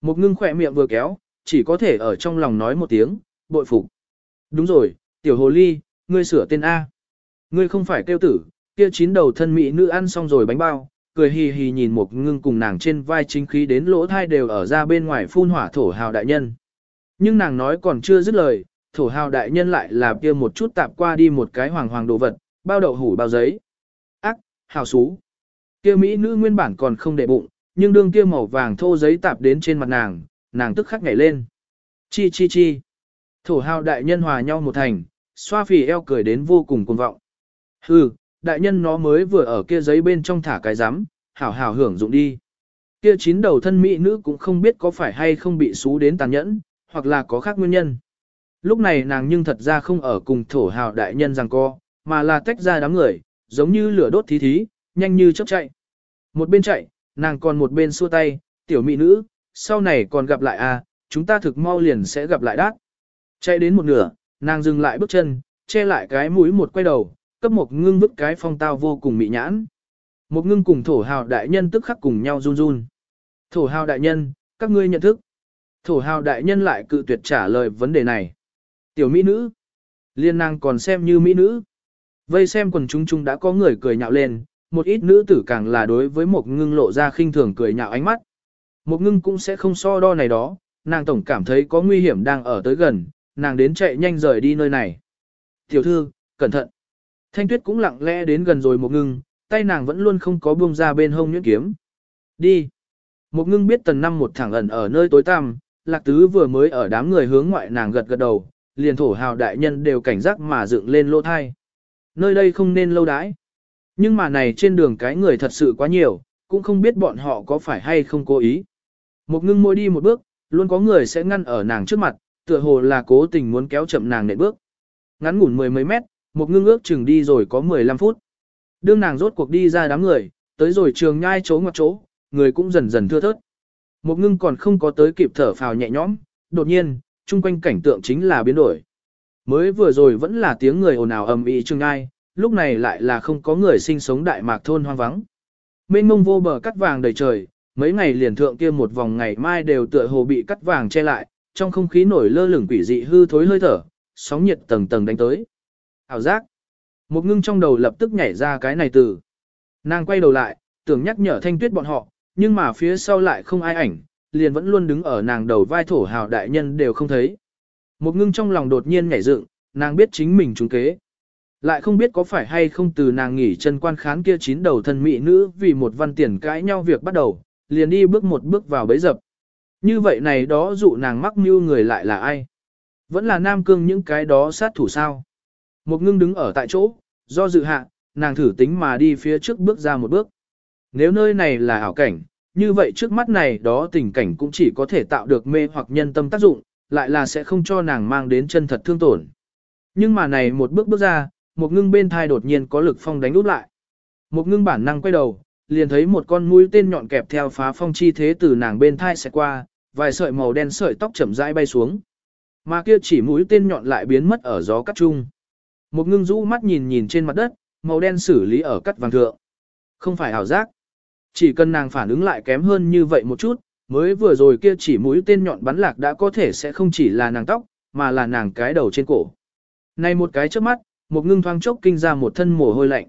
Một ngưng khỏe miệng vừa kéo, chỉ có thể ở trong lòng nói một tiếng, bội phục. Đúng rồi, tiểu hồ ly, ngươi sửa tên A. Ngươi không phải kêu tử, kia chín đầu thân mỹ nữ ăn xong rồi bánh bao, cười hì hì nhìn một ngưng cùng nàng trên vai chính khí đến lỗ thai đều ở ra bên ngoài phun hỏa thổ hào đại nhân. Nhưng nàng nói còn chưa dứt lời, thổ hào đại nhân lại là kia một chút tạp qua đi một cái hoàng hoàng đồ vật, bao đậu hủ bao giấy. Ác, hào xú. Kia mỹ nữ nguyên bản còn không để bụng, nhưng đương kia màu vàng thô giấy tạp đến trên mặt nàng, nàng tức khắc nhảy lên. Chi chi chi. Thổ hào đại nhân hòa nhau một thành, xoa phì eo cười đến vô cùng cuồng vọng. Hừ, đại nhân nó mới vừa ở kia giấy bên trong thả cái rắm hảo hảo hưởng dụng đi. Kia chín đầu thân mỹ nữ cũng không biết có phải hay không bị xú đến tàn nhẫn, hoặc là có khác nguyên nhân. Lúc này nàng nhưng thật ra không ở cùng thổ hào đại nhân rằng co, mà là tách ra đám người, giống như lửa đốt thí thí, nhanh như chớp chạy. Một bên chạy, nàng còn một bên xua tay, tiểu mỹ nữ, sau này còn gặp lại à, chúng ta thực mau liền sẽ gặp lại đát. Chạy đến một nửa, nàng dừng lại bước chân, che lại cái mũi một quay đầu, cấp một ngưng vứt cái phong tao vô cùng mị nhãn. Một ngưng cùng thổ hào đại nhân tức khắc cùng nhau run run. Thổ hào đại nhân, các ngươi nhận thức. Thổ hào đại nhân lại cự tuyệt trả lời vấn đề này. Tiểu mỹ nữ. Liên nàng còn xem như mỹ nữ. Vây xem quần chúng chung đã có người cười nhạo lên, một ít nữ tử càng là đối với một ngưng lộ ra khinh thường cười nhạo ánh mắt. Một ngưng cũng sẽ không so đo này đó, nàng tổng cảm thấy có nguy hiểm đang ở tới gần, nàng đến chạy nhanh rời đi nơi này. Tiểu thư, cẩn thận. Thanh tuyết cũng lặng lẽ đến gần rồi một ngưng, tay nàng vẫn luôn không có buông ra bên hông nhuyễn kiếm. Đi. Một ngưng biết tần năm một thẳng ẩn ở nơi tối tăm, lạc tứ vừa mới ở đám người hướng ngoại nàng gật gật đầu, liền thổ hào đại nhân đều cảnh giác mà dựng lên lỗ thai. Nơi đây không nên lâu đãi. Nhưng mà này trên đường cái người thật sự quá nhiều, cũng không biết bọn họ có phải hay không cố ý. Một ngưng môi đi một bước, luôn có người sẽ ngăn ở nàng trước mặt, tựa hồ là cố tình muốn kéo chậm nàng nệm bước. Ngắn ngủn mười mấy mét, một ngưng ước chừng đi rồi có 15 phút. Đương nàng rốt cuộc đi ra đám người, tới rồi trường nhai chỗ ngoặt chỗ, người cũng dần dần thưa thớt. Một ngưng còn không có tới kịp thở phào nhẹ nhõm, đột nhiên, chung quanh cảnh tượng chính là biến đổi. Mới vừa rồi vẫn là tiếng người ồn ào ầm ĩ trường ai, lúc này lại là không có người sinh sống đại mạc thôn hoang vắng. Mênh mông vô bờ cắt vàng đầy trời, mấy ngày liền thượng kia một vòng ngày mai đều tựa hồ bị cắt vàng che lại, trong không khí nổi lơ lửng quỷ dị hư thối hơi thở, sóng nhiệt tầng tầng đánh tới. Ảo giác. Một ngưng trong đầu lập tức nhảy ra cái này từ. Nàng quay đầu lại, tưởng nhắc nhở thanh tuyết bọn họ, nhưng mà phía sau lại không ai ảnh, liền vẫn luôn đứng ở nàng đầu vai thổ hào đại nhân đều không thấy. Một ngưng trong lòng đột nhiên nhảy dựng, nàng biết chính mình trúng kế. Lại không biết có phải hay không từ nàng nghỉ chân quan khán kia chín đầu thân mỹ nữ vì một văn tiền cãi nhau việc bắt đầu, liền đi bước một bước vào bấy dập. Như vậy này đó dụ nàng mắc mưu người lại là ai? Vẫn là nam cương những cái đó sát thủ sao? Một ngưng đứng ở tại chỗ, do dự hạ, nàng thử tính mà đi phía trước bước ra một bước. Nếu nơi này là ảo cảnh, như vậy trước mắt này đó tình cảnh cũng chỉ có thể tạo được mê hoặc nhân tâm tác dụng, lại là sẽ không cho nàng mang đến chân thật thương tổn. Nhưng mà này một bước bước ra, một ngưng bên thai đột nhiên có lực phong đánh úp lại. Một ngưng bản năng quay đầu, liền thấy một con mũi tên nhọn kẹp theo phá phong chi thế từ nàng bên thai sẽ qua, vài sợi màu đen sợi tóc chậm rãi bay xuống. Mà kia chỉ mũi tên nhọn lại biến mất ở gió cắt trung. Một ngưng rũ mắt nhìn nhìn trên mặt đất, màu đen xử lý ở cắt vàng thượng. Không phải ảo giác. Chỉ cần nàng phản ứng lại kém hơn như vậy một chút, mới vừa rồi kia chỉ mũi tên nhọn bắn lạc đã có thể sẽ không chỉ là nàng tóc, mà là nàng cái đầu trên cổ. Này một cái trước mắt, một ngưng thoáng chốc kinh ra một thân mồ hôi lạnh.